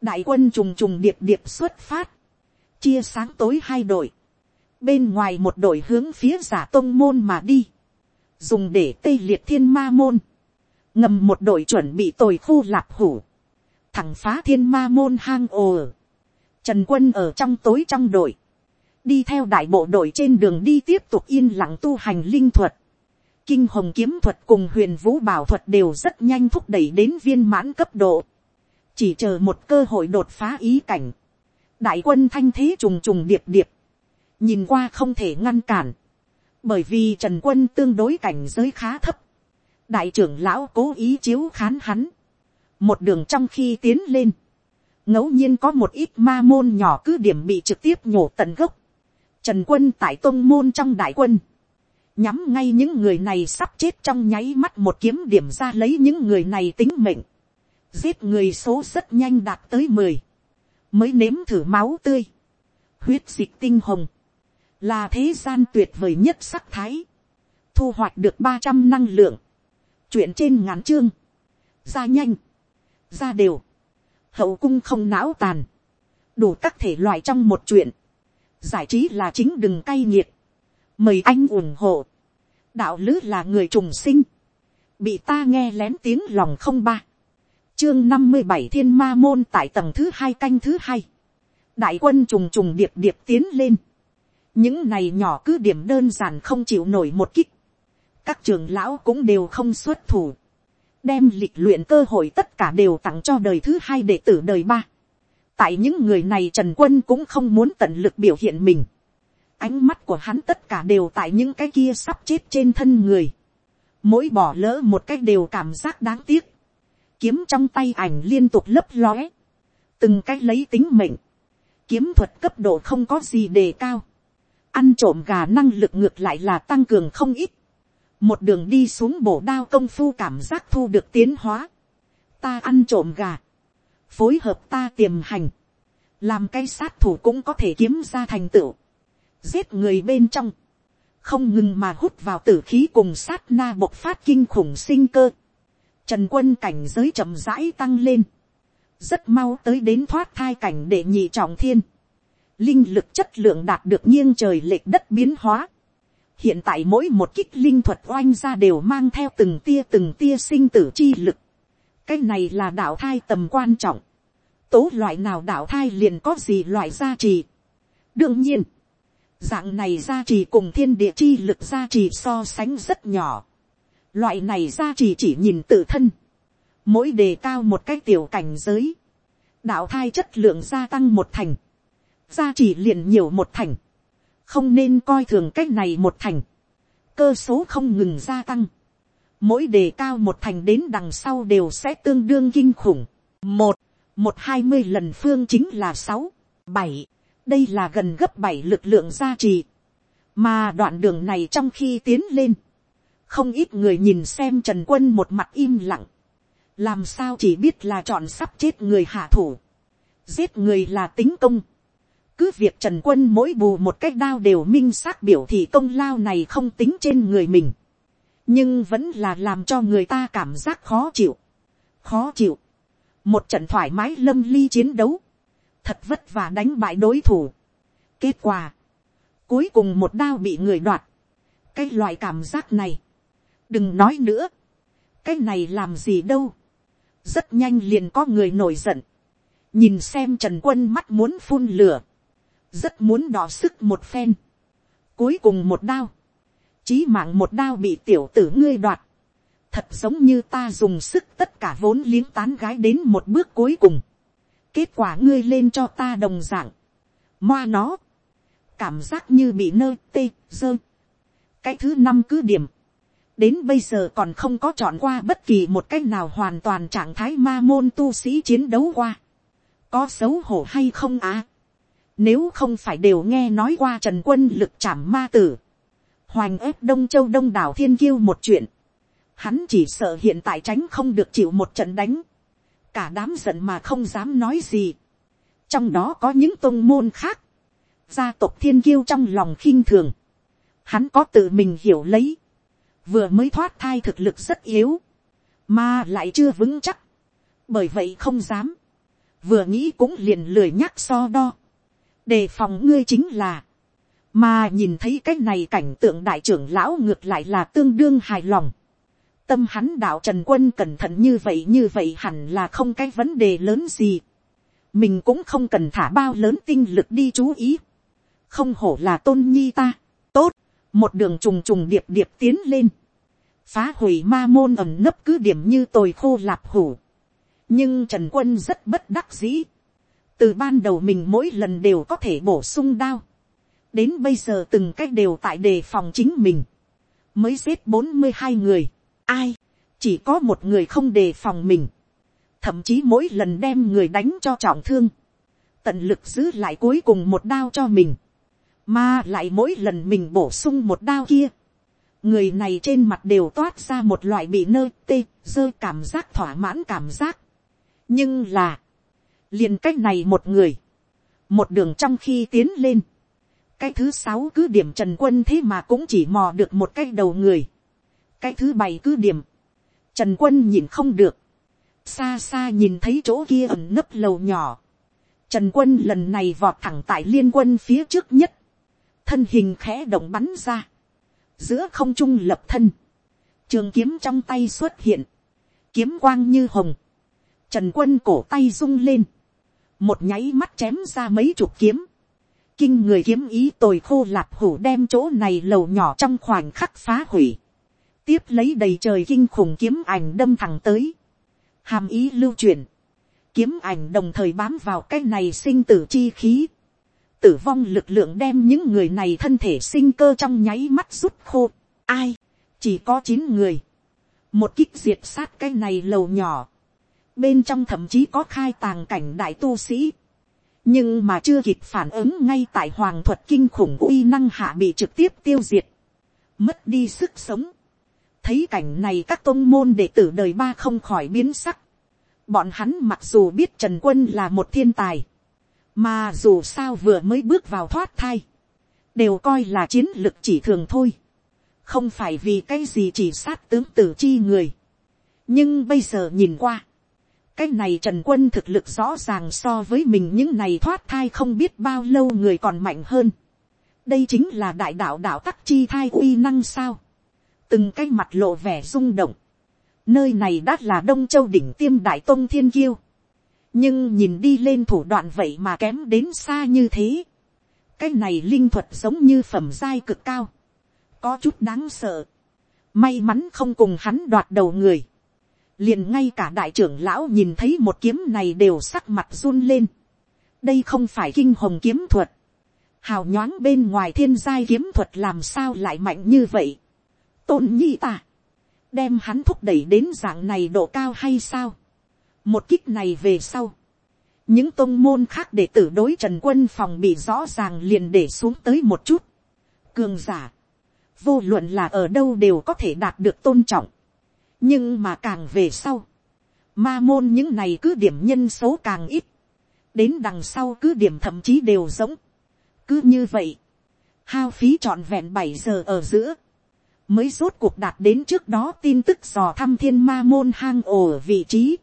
Đại quân trùng trùng điệp điệp xuất phát. Chia sáng tối hai đội. Bên ngoài một đội hướng phía giả tông môn mà đi. Dùng để tây liệt thiên ma môn. Ngầm một đội chuẩn bị tồi khu lạp hủ. Thẳng phá thiên ma môn hang ồ Trần quân ở trong tối trong đội. Đi theo đại bộ đội trên đường đi tiếp tục yên lặng tu hành linh thuật. Kinh hồng kiếm thuật cùng huyền vũ bảo thuật đều rất nhanh thúc đẩy đến viên mãn cấp độ. Chỉ chờ một cơ hội đột phá ý cảnh. Đại quân thanh thế trùng trùng điệp điệp. Nhìn qua không thể ngăn cản. Bởi vì Trần Quân tương đối cảnh giới khá thấp. Đại trưởng lão cố ý chiếu khán hắn. Một đường trong khi tiến lên ngẫu nhiên có một ít ma môn nhỏ cứ điểm bị trực tiếp nhổ tận gốc. Trần quân tại tôn môn trong đại quân. Nhắm ngay những người này sắp chết trong nháy mắt một kiếm điểm ra lấy những người này tính mệnh. Giết người số rất nhanh đạt tới mười Mới nếm thử máu tươi. Huyết dịch tinh hồng. Là thế gian tuyệt vời nhất sắc thái. Thu hoạch được ba trăm năng lượng. Chuyện trên ngắn chương. Ra nhanh. Ra đều hậu cung không não tàn, đủ các thể loại trong một chuyện, giải trí là chính đừng cay nghiệt, mời anh ủng hộ, đạo lứ là người trùng sinh, bị ta nghe lén tiếng lòng không ba, chương năm mươi bảy thiên ma môn tại tầng thứ hai canh thứ hai, đại quân trùng trùng điệp điệp tiến lên, những này nhỏ cứ điểm đơn giản không chịu nổi một kích, các trường lão cũng đều không xuất thủ, đem lịch luyện cơ hội tất cả đều tặng cho đời thứ hai đệ tử đời ba. tại những người này trần quân cũng không muốn tận lực biểu hiện mình. ánh mắt của hắn tất cả đều tại những cái kia sắp chết trên thân người. mỗi bỏ lỡ một cách đều cảm giác đáng tiếc kiếm trong tay ảnh liên tục lấp lóe, từng cái lấy tính mệnh, kiếm thuật cấp độ không có gì đề cao, ăn trộm gà năng lực ngược lại là tăng cường không ít, một đường đi xuống bổ đao công phu cảm giác thu được tiến hóa, ta ăn trộm gà, phối hợp ta tiềm hành, làm cái sát thủ cũng có thể kiếm ra thành tựu, giết người bên trong, không ngừng mà hút vào tử khí cùng sát na bộc phát kinh khủng sinh cơ, trần quân cảnh giới chậm rãi tăng lên, rất mau tới đến thoát thai cảnh để nhị trọng thiên, linh lực chất lượng đạt được nghiêng trời lệch đất biến hóa, hiện tại mỗi một kích linh thuật oanh ra đều mang theo từng tia từng tia sinh tử chi lực, cái này là đạo thai tầm quan trọng, tố loại nào đạo thai liền có gì loại gia trì. đương nhiên, dạng này gia trì cùng thiên địa chi lực gia trì so sánh rất nhỏ loại này gia trì chỉ nhìn tự thân, mỗi đề cao một cái tiểu cảnh giới, đạo thai chất lượng gia tăng một thành, gia trì liền nhiều một thành, không nên coi thường cái này một thành, cơ số không ngừng gia tăng, mỗi đề cao một thành đến đằng sau đều sẽ tương đương kinh khủng. một, một hai mươi lần phương chính là sáu, bảy, đây là gần gấp bảy lực lượng gia trì, mà đoạn đường này trong khi tiến lên, không ít người nhìn xem trần quân một mặt im lặng, làm sao chỉ biết là chọn sắp chết người hạ thủ, giết người là tính công, cứ việc trần quân mỗi bù một cách đao đều minh xác biểu thì công lao này không tính trên người mình, nhưng vẫn là làm cho người ta cảm giác khó chịu, khó chịu, một trận thoải mái lâm ly chiến đấu, thật vất vả đánh bại đối thủ. kết quả, cuối cùng một đao bị người đoạt, cái loại cảm giác này, đừng nói nữa, cái này làm gì đâu, rất nhanh liền có người nổi giận, nhìn xem trần quân mắt muốn phun lửa, rất muốn đỏ sức một phen, cuối cùng một đao, chí mạng một đao bị tiểu tử ngươi đoạt, thật giống như ta dùng sức tất cả vốn liếng tán gái đến một bước cuối cùng, kết quả ngươi lên cho ta đồng dạng, moa nó, cảm giác như bị nơ tê dơ, cái thứ năm cứ điểm, đến bây giờ còn không có chọn qua bất kỳ một cách nào hoàn toàn trạng thái ma môn tu sĩ chiến đấu qua, có xấu hổ hay không à, nếu không phải đều nghe nói qua trần quân lực chảm ma tử, hoành ép đông châu đông đảo thiên kiêu một chuyện, hắn chỉ sợ hiện tại tránh không được chịu một trận đánh, cả đám giận mà không dám nói gì, trong đó có những tôn môn khác, gia tộc thiên kiêu trong lòng khinh thường, hắn có tự mình hiểu lấy, vừa mới thoát thai thực lực rất yếu, mà lại chưa vững chắc, bởi vậy không dám, vừa nghĩ cũng liền lười nhắc so đo, đề phòng ngươi chính là, mà nhìn thấy cái này cảnh tượng đại trưởng lão ngược lại là tương đương hài lòng, tâm hắn đạo trần quân cẩn thận như vậy như vậy hẳn là không cái vấn đề lớn gì. mình cũng không cần thả bao lớn tinh lực đi chú ý. không hổ là tôn nhi ta. tốt, một đường trùng trùng điệp điệp tiến lên phá hủy ma môn ẩm nấp cứ điểm như tồi khô lạp hủ. nhưng trần quân rất bất đắc dĩ. từ ban đầu mình mỗi lần đều có thể bổ sung đao. đến bây giờ từng cách đều tại đề phòng chính mình. mới giết bốn mươi hai người ai, chỉ có một người không đề phòng mình, thậm chí mỗi lần đem người đánh cho trọng thương, tận lực giữ lại cuối cùng một đao cho mình, mà lại mỗi lần mình bổ sung một đao kia, người này trên mặt đều toát ra một loại bị nơ tê dơ cảm giác thỏa mãn cảm giác. nhưng là, liền c á c h này một người, một đường trong khi tiến lên, cái thứ sáu cứ điểm trần quân thế mà cũng chỉ mò được một cái đầu người, cái thứ bảy cứ điểm, trần quân nhìn không được, xa xa nhìn thấy chỗ kia ẩn nấp lầu nhỏ, trần quân lần này vọt thẳng tại liên quân phía trước nhất, thân hình khẽ động bắn ra, giữa không trung lập thân, trường kiếm trong tay xuất hiện, kiếm quang như hồng, trần quân cổ tay rung lên, một nháy mắt chém ra mấy chục kiếm, kinh người kiếm ý tồi khô lạp hủ đem chỗ này lầu nhỏ trong khoảnh khắc phá hủy, tiếp lấy đầy trời kinh khủng kiếm ảnh đâm thẳng tới, hàm ý lưu truyền, kiếm ảnh đồng thời bám vào cái này sinh tử chi khí, tử vong lực lượng đem những người này thân thể sinh cơ trong nháy mắt rút khô, ai, chỉ có chín người, một kích diệt sát cái này lầu nhỏ, bên trong thậm chí có khai tàng cảnh đại tu sĩ, nhưng mà chưa kịp phản ứng ngay tại hoàng thuật kinh khủng uy năng hạ bị trực tiếp tiêu diệt, mất đi sức sống. thấy cảnh này các tôn môn đệ tử đời ba không khỏi biến sắc. bọn hắn mặc dù biết trần quân là một thiên tài, mà dù sao vừa mới bước vào thoát thai, đều coi là chiến lực chỉ thường thôi, không phải vì cái gì chỉ sát tướng tử chi người. nhưng bây giờ nhìn qua, cái này trần quân thực lực rõ ràng so với mình những này thoát thai không biết bao lâu người còn mạnh hơn. đây chính là đại đạo đạo tắc chi thai uy năng sao. từng cái mặt lộ vẻ rung động. nơi này đã là đông châu đỉnh tiêm đại tôn thiên kiêu nhưng nhìn đi lên thủ đoạn vậy mà kém đến xa như thế. cái này linh thuật giống như phẩm giai cực cao. có chút đáng sợ. may mắn không cùng hắn đoạt đầu người liền ngay cả đại trưởng lão nhìn thấy một kiếm này đều sắc mặt run lên. đây không phải kinh hồng kiếm thuật. hào nhoáng bên ngoài thiên giai kiếm thuật làm sao lại mạnh như vậy. tôn nhi ta, đem hắn thúc đẩy đến dạng này độ cao hay sao một kích này về sau. những tôn môn khác để tử đối trần quân phòng bị rõ ràng liền để xuống tới một chút. cường giả, vô luận là ở đâu đều có thể đạt được tôn trọng. Nhưng mà càng về sau, ma môn những này cứ điểm nhân số càng ít, đến đằng sau cứ điểm thậm chí đều giống, cứ như vậy, hao phí trọn vẹn bảy giờ ở giữa, mới rốt cuộc đạt đến trước đó tin tức dò thăm thiên ma môn hang ổ ở vị trí,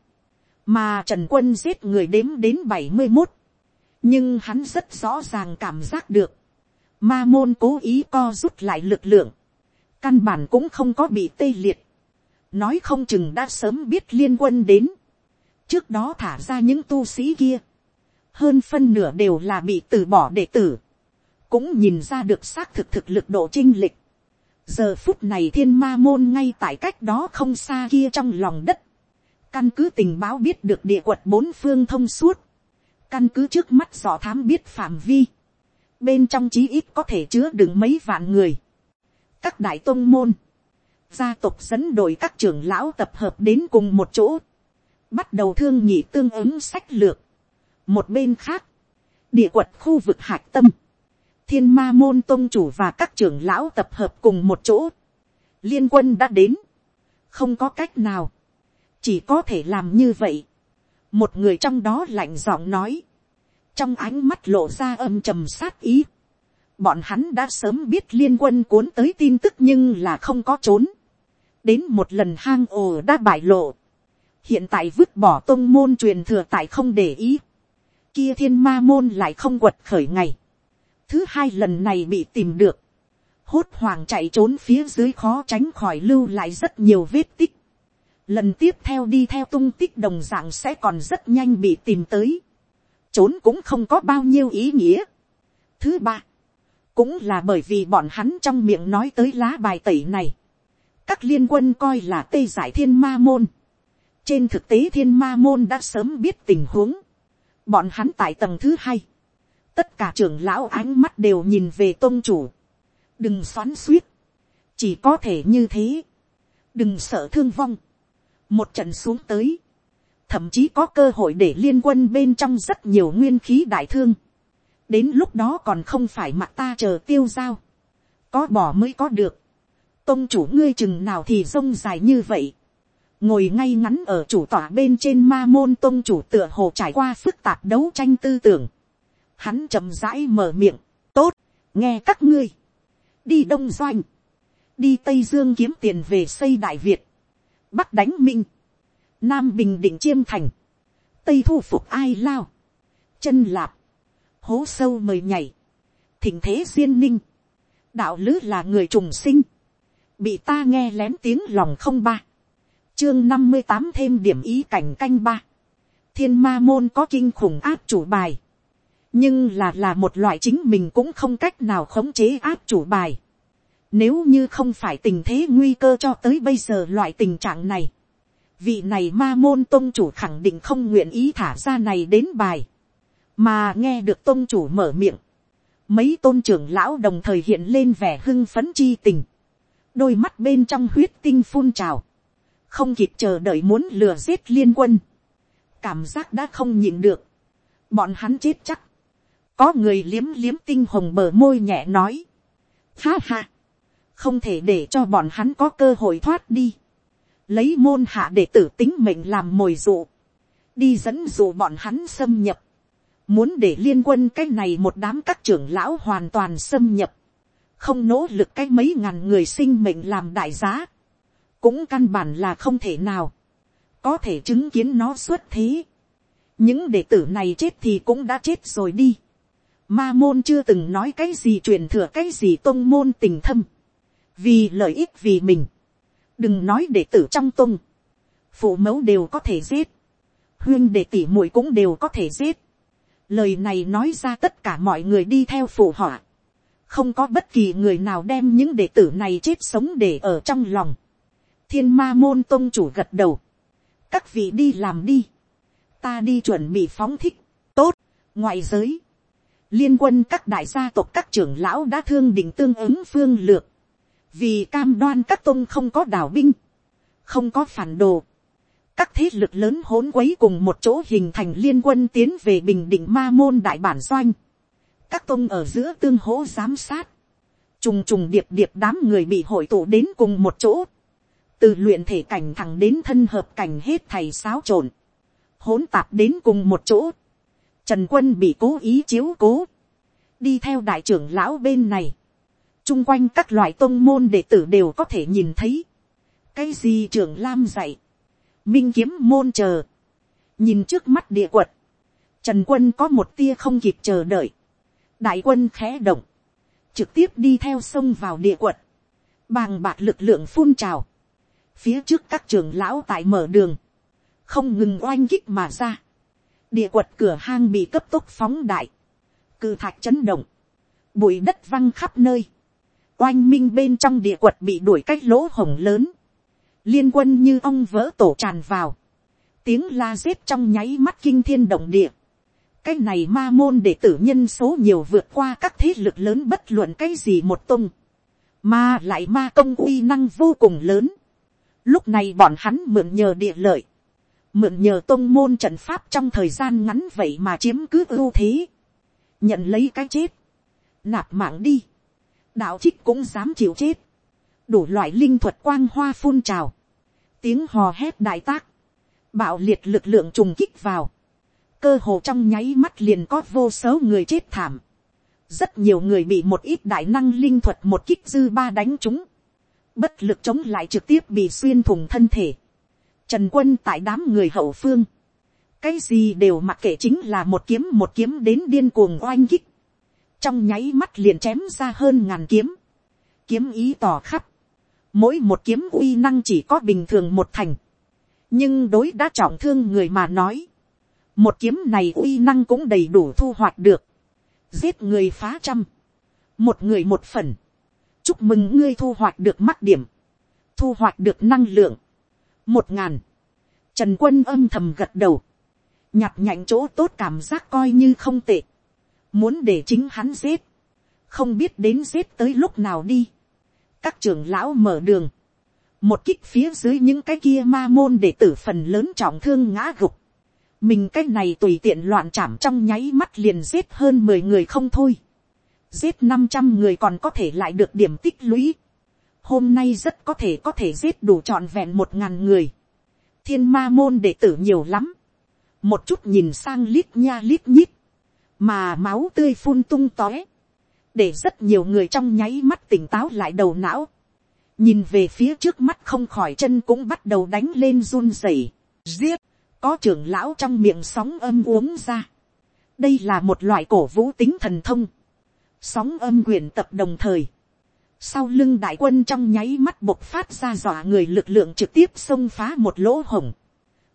mà trần quân giết người đếm đến bảy mươi một, nhưng hắn rất rõ ràng cảm giác được, ma môn cố ý co rút lại lực lượng, căn bản cũng không có bị tê liệt, nói không chừng đã sớm biết liên quân đến, trước đó thả ra những tu sĩ kia, hơn phân nửa đều là bị từ bỏ đệ tử, cũng nhìn ra được xác thực thực lực độ chinh lịch. giờ phút này thiên ma môn ngay tại cách đó không xa kia trong lòng đất, căn cứ tình báo biết được địa quật bốn phương thông suốt, căn cứ trước mắt dò thám biết phạm vi, bên trong chí ít có thể chứa đựng mấy vạn người, các đại tôn môn, gia tộc dẫn đội các trưởng lão tập hợp đến cùng một chỗ, bắt đầu thương nhị tương ứng sách lược. một bên khác, địa quật khu vực hạc tâm, thiên ma môn tôn chủ và các trưởng lão tập hợp cùng một chỗ, liên quân đã đến, không có cách nào, chỉ có thể làm như vậy. một người trong đó lạnh giọng nói, trong ánh mắt lộ ra âm trầm sát ý, bọn hắn đã sớm biết liên quân cuốn tới tin tức nhưng là không có trốn. Đến một lần hang ồ đã bại lộ, hiện tại vứt bỏ tôn môn truyền thừa tại không để ý, kia thiên ma môn lại không quật khởi ngày, thứ hai lần này bị tìm được, hốt hoàng chạy trốn phía dưới khó tránh khỏi lưu lại rất nhiều vết tích, lần tiếp theo đi theo tung tích đồng dạng sẽ còn rất nhanh bị tìm tới, trốn cũng không có bao nhiêu ý nghĩa. thứ ba, cũng là bởi vì bọn hắn trong miệng nói tới lá bài tẩy này, các liên quân coi là tây giải thiên ma môn. trên thực tế thiên ma môn đã sớm biết tình huống. bọn hắn tại tầng thứ hai. tất cả trưởng lão ánh mắt đều nhìn về tôn chủ. đừng xoắn suýt. chỉ có thể như thế. đừng sợ thương vong một trận xuống tới. thậm chí có cơ hội để liên quân bên trong rất nhiều nguyên khí đại thương. đến lúc đó còn không phải mặt ta chờ tiêu giao. có bỏ mới có được tôn chủ ngươi chừng nào thì rông dài như vậy. ngồi ngay ngắn ở chủ tỏa bên trên ma môn tôn chủ tựa hồ trải qua phức tạp đấu tranh tư tưởng. hắn chậm rãi mở miệng, tốt, nghe các ngươi, đi đông doanh, đi tây dương kiếm tiền về xây đại việt, bắc đánh minh, nam bình định chiêm thành, tây thu phục ai lao, chân lạp, hố sâu mời nhảy, thỉnh thế duyên ninh, đạo lứ là người trùng sinh, bị ta nghe lén tiếng lòng không ba, chương năm mươi tám thêm điểm ý cảnh canh ba, thiên ma môn có kinh khủng áp chủ bài, nhưng là là một loại chính mình cũng không cách nào khống chế áp chủ bài. Nếu như không phải tình thế nguy cơ cho tới bây giờ loại tình trạng này, vị này ma môn tôn chủ khẳng định không nguyện ý thả ra này đến bài, mà nghe được tôn chủ mở miệng, mấy tôn trưởng lão đồng thời hiện lên vẻ hưng phấn chi tình, đôi mắt bên trong huyết tinh phun trào, không kịp chờ đợi muốn lừa giết liên quân, cảm giác đã không nhịn được, bọn hắn chết chắc, có người liếm liếm tinh hồng bờ môi nhẹ nói, ha ha, không thể để cho bọn hắn có cơ hội thoát đi, lấy môn hạ để tử tính mệnh làm mồi dụ, đi dẫn dụ bọn hắn xâm nhập, muốn để liên quân cái này một đám các trưởng lão hoàn toàn xâm nhập, không nỗ lực cái mấy ngàn người sinh mệnh làm đại giá, cũng căn bản là không thể nào, có thể chứng kiến nó xuất thế. những đệ tử này chết thì cũng đã chết rồi đi. Ma môn chưa từng nói cái gì truyền thừa cái gì tôn môn tình thâm, vì lợi ích vì mình, đừng nói đệ tử trong tung, phụ mẫu đều có thể giết, huyên đệ tỷ muội cũng đều có thể giết. Lời này nói ra tất cả mọi người đi theo phụ họa. Không có bất kỳ người nào đem những đệ tử này chết sống để ở trong lòng. Thiên ma môn tôn chủ gật đầu. Các vị đi làm đi. Ta đi chuẩn bị phóng thích. Tốt. Ngoại giới. Liên quân các đại gia tộc các trưởng lão đã thương định tương ứng phương lược. Vì cam đoan các tôn không có đảo binh. Không có phản đồ các thế lực lớn hỗn quấy cùng một chỗ hình thành liên quân tiến về bình định ma môn đại bản doanh. các tôn ở giữa tương hỗ giám sát. trùng trùng điệp điệp đám người bị hội tụ đến cùng một chỗ. từ luyện thể cảnh thẳng đến thân hợp cảnh hết thầy xáo trộn. hỗn tạp đến cùng một chỗ. trần quân bị cố ý chiếu cố. đi theo đại trưởng lão bên này chung quanh các loại tôn môn đệ tử đều có thể nhìn thấy. cái gì trưởng lam dạy? Minh kiếm môn chờ, nhìn trước mắt địa quật, trần quân có một tia không kịp chờ đợi, đại quân khẽ động, trực tiếp đi theo sông vào địa quật, bàng bạc lực lượng phun trào, phía trước các trường lão tại mở đường, không ngừng oanh kích mà ra, địa quật cửa hang bị cấp tốc phóng đại, cự thạch chấn động, bụi đất văng khắp nơi, oanh minh bên trong địa quật bị đuổi cách lỗ hồng lớn, liên quân như ong vỡ tổ tràn vào, tiếng la giết trong nháy mắt kinh thiên động địa, cái này ma môn để tử nhân số nhiều vượt qua các thế lực lớn bất luận cái gì một tung, mà lại ma công uy năng vô cùng lớn. Lúc này bọn hắn mượn nhờ địa lợi, mượn nhờ tôn môn trận pháp trong thời gian ngắn vậy mà chiếm cứ ưu thế, nhận lấy cái chết, nạp mạng đi, đạo trích cũng dám chịu chết, đủ loại linh thuật quang hoa phun trào, tiếng hò hét đại tác, bạo liệt lực lượng trùng kích vào, cơ hồ trong nháy mắt liền có vô số người chết thảm, rất nhiều người bị một ít đại năng linh thuật một kích dư ba đánh chúng, bất lực chống lại trực tiếp bị xuyên thủng thân thể, trần quân tại đám người hậu phương, cái gì đều mặc kệ chính là một kiếm một kiếm đến điên cuồng oanh kích, trong nháy mắt liền chém ra hơn ngàn kiếm, kiếm ý tỏ khắp, mỗi một kiếm uy năng chỉ có bình thường một thành, nhưng đối đã trọng thương người mà nói, một kiếm này uy năng cũng đầy đủ thu hoạch được, giết người phá trăm, một người một phần, chúc mừng ngươi thu hoạch được mắt điểm, thu hoạch được năng lượng, một ngàn, trần quân âm thầm gật đầu, nhặt nhạnh chỗ tốt cảm giác coi như không tệ, muốn để chính hắn giết, không biết đến giết tới lúc nào đi, các trưởng lão mở đường, một kích phía dưới những cái kia ma môn để tử phần lớn trọng thương ngã gục, mình cái này tùy tiện loạn chạm trong nháy mắt liền giết hơn mười người không thôi, giết năm trăm người còn có thể lại được điểm tích lũy, hôm nay rất có thể có thể giết đủ trọn vẹn một ngàn người, thiên ma môn đệ tử nhiều lắm, một chút nhìn sang lít nha lít nhít, mà máu tươi phun tung tóe, để rất nhiều người trong nháy mắt tỉnh táo lại đầu não, nhìn về phía trước mắt không khỏi chân cũng bắt đầu đánh lên run rẩy, giết, có trưởng lão trong miệng sóng âm uống ra. đây là một loại cổ vũ tính thần thông, sóng âm quyền tập đồng thời, sau lưng đại quân trong nháy mắt bộc phát ra dọa người lực lượng trực tiếp xông phá một lỗ hổng,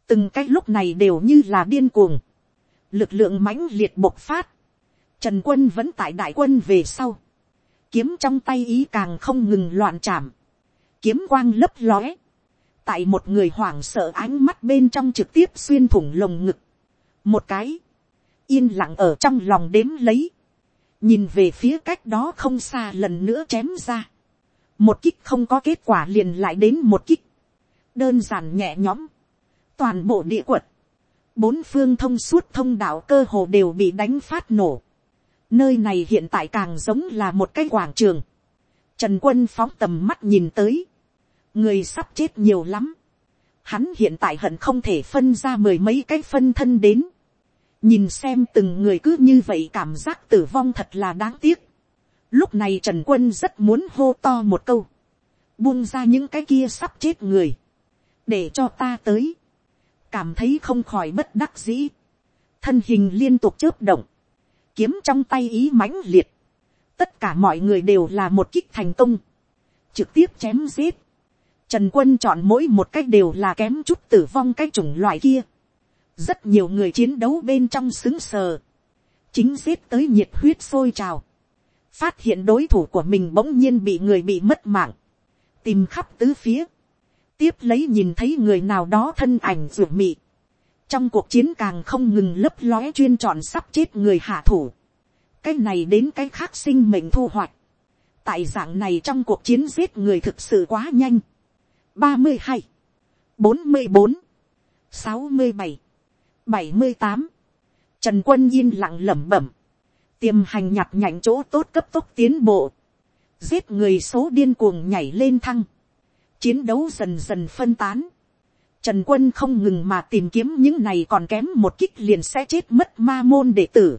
từng cái lúc này đều như là điên cuồng, lực lượng mãnh liệt bộc phát, Trần quân vẫn tại đại quân về sau. Kiếm trong tay ý càng không ngừng loạn chạm. Kiếm quang lấp lóe. Tại một người hoảng sợ ánh mắt bên trong trực tiếp xuyên thủng lồng ngực. Một cái. Yên lặng ở trong lòng đếm lấy. Nhìn về phía cách đó không xa lần nữa chém ra. Một kích không có kết quả liền lại đến một kích. Đơn giản nhẹ nhõm. Toàn bộ địa quật bốn phương thông suốt thông đạo cơ hồ đều bị đánh phát nổ. Nơi này hiện tại càng giống là một cái quảng trường. Trần quân phóng tầm mắt nhìn tới. Người sắp chết nhiều lắm. Hắn hiện tại hận không thể phân ra mười mấy cái phân thân đến. Nhìn xem từng người cứ như vậy cảm giác tử vong thật là đáng tiếc. Lúc này Trần Quân rất muốn hô to một câu. Buông ra những cái kia sắp chết người. Để cho ta tới. Cảm thấy không khỏi bất đắc dĩ. Thân hình liên tục chớp động. Kiếm trong tay ý mãnh liệt. Tất cả mọi người đều là một kích thành công. Trực tiếp chém giết. Trần quân chọn mỗi một cách đều là kém chút tử vong cái chủng loại kia. Rất nhiều người chiến đấu bên trong xứng sờ. Chính giết tới nhiệt huyết sôi trào. Phát hiện đối thủ của mình bỗng nhiên bị người bị mất mạng. Tìm khắp tứ phía. Tiếp lấy nhìn thấy người nào đó thân ảnh ruột mị. Trong cuộc chiến càng không ngừng lấp lóe chuyên chọn sắp chết người hạ thủ. Cái này đến cái khác sinh mệnh thu hoạch. Tại dạng này trong cuộc chiến giết người thực sự quá nhanh ba mươi hai, bốn mươi bốn, sáu mươi bảy, bảy mươi tám, trần quân yên lặng lẩm bẩm, tiềm hành nhặt nhạnh chỗ tốt cấp tốc tiến bộ, giết người số điên cuồng nhảy lên thăng, chiến đấu dần dần phân tán, Trần quân không ngừng mà tìm kiếm những này còn kém một kích liền sẽ chết mất ma môn đệ tử.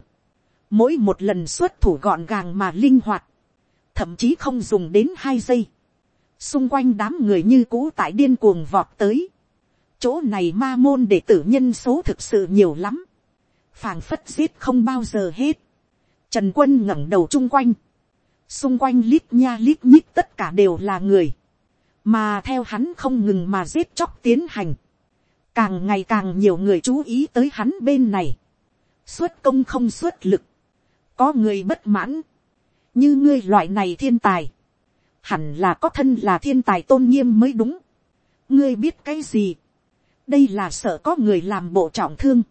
Mỗi một lần xuất thủ gọn gàng mà linh hoạt. Thậm chí không dùng đến hai giây xung quanh đám người như cũ tại điên cuồng vọt tới. chỗ này ma môn đệ tử nhân số thực sự nhiều lắm. phảng phất giết không bao giờ hết. trần quân ngẩng đầu chung quanh. xung quanh lít nha lít nhít tất cả đều là người mà theo hắn không ngừng mà giết chóc tiến hành. càng ngày càng nhiều người chú ý tới hắn bên này. xuất công không xuất lực. có người bất mãn. như ngươi loại này thiên tài hẳn là có thân là thiên tài tôn nghiêm mới đúng. ngươi biết cái gì. đây là sợ có người làm bộ trọng thương.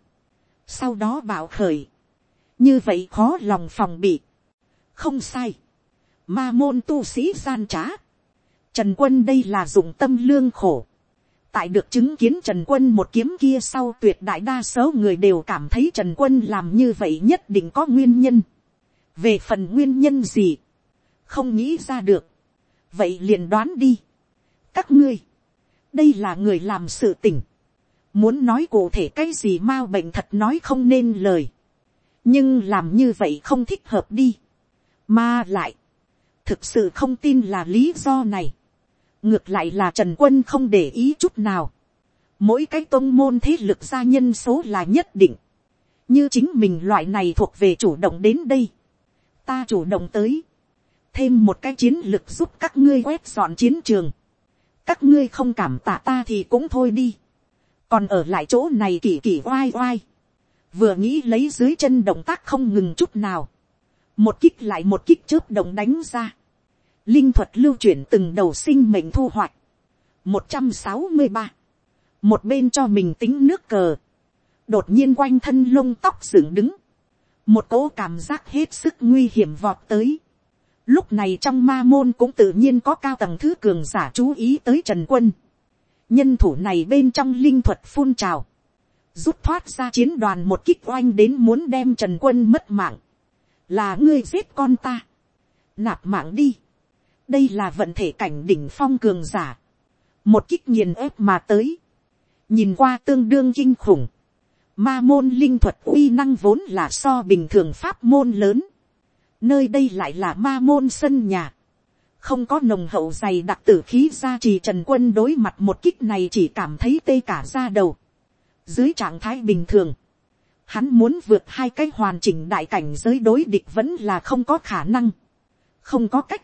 sau đó bảo khởi. như vậy khó lòng phòng bị. không sai. ma môn tu sĩ gian trá trần quân đây là dụng tâm lương khổ. tại được chứng kiến trần quân một kiếm kia sau tuyệt đại đa số người đều cảm thấy trần quân làm như vậy nhất định có nguyên nhân. về phần nguyên nhân gì, không nghĩ ra được vậy liền đoán đi. các ngươi, đây là người làm sự tỉnh. muốn nói cụ thể cái gì mau bệnh thật nói không nên lời. nhưng làm như vậy không thích hợp đi. mà lại, thực sự không tin là lý do này ngược lại là trần quân không để ý chút nào. mỗi cái tôn môn thế lực gia nhân số là nhất định. như chính mình loại này thuộc về chủ động đến đây. ta chủ động tới thêm một cái chiến lược giúp các ngươi quét dọn chiến trường. các ngươi không cảm tạ ta thì cũng thôi đi. còn ở lại chỗ này kỳ kỳ oai oai. vừa nghĩ lấy dưới chân động tác không ngừng chút nào. một kích lại một kích chớp động đánh ra linh thuật lưu chuyển từng đầu sinh mệnh thu hoạch. một trăm sáu mươi ba. một bên cho mình tính nước cờ. đột nhiên quanh thân lông tóc dựng đứng. một cỗ cảm giác hết sức nguy hiểm vọt tới Lúc này trong ma môn cũng tự nhiên có cao tầng thứ cường giả chú ý tới Trần Quân. Nhân thủ này bên trong linh thuật phun trào. Rút thoát ra chiến đoàn một kích oanh đến muốn đem Trần Quân mất mạng. Là ngươi giết con ta. Nạp mạng đi. Đây là vận thể cảnh đỉnh phong cường giả. Một kích nghiền ép mà tới. Nhìn qua tương đương kinh khủng. Ma môn linh thuật uy năng vốn là so bình thường pháp môn lớn Nơi đây lại là ma môn sân nhà. Không có nồng hậu dày đặc tử khí ra trì trần quân đối mặt một kích này chỉ cảm thấy tê cả ra đầu. Dưới trạng thái bình thường. Hắn muốn vượt hai cái hoàn chỉnh đại cảnh giới đối địch vẫn là không có khả năng. Không có cách.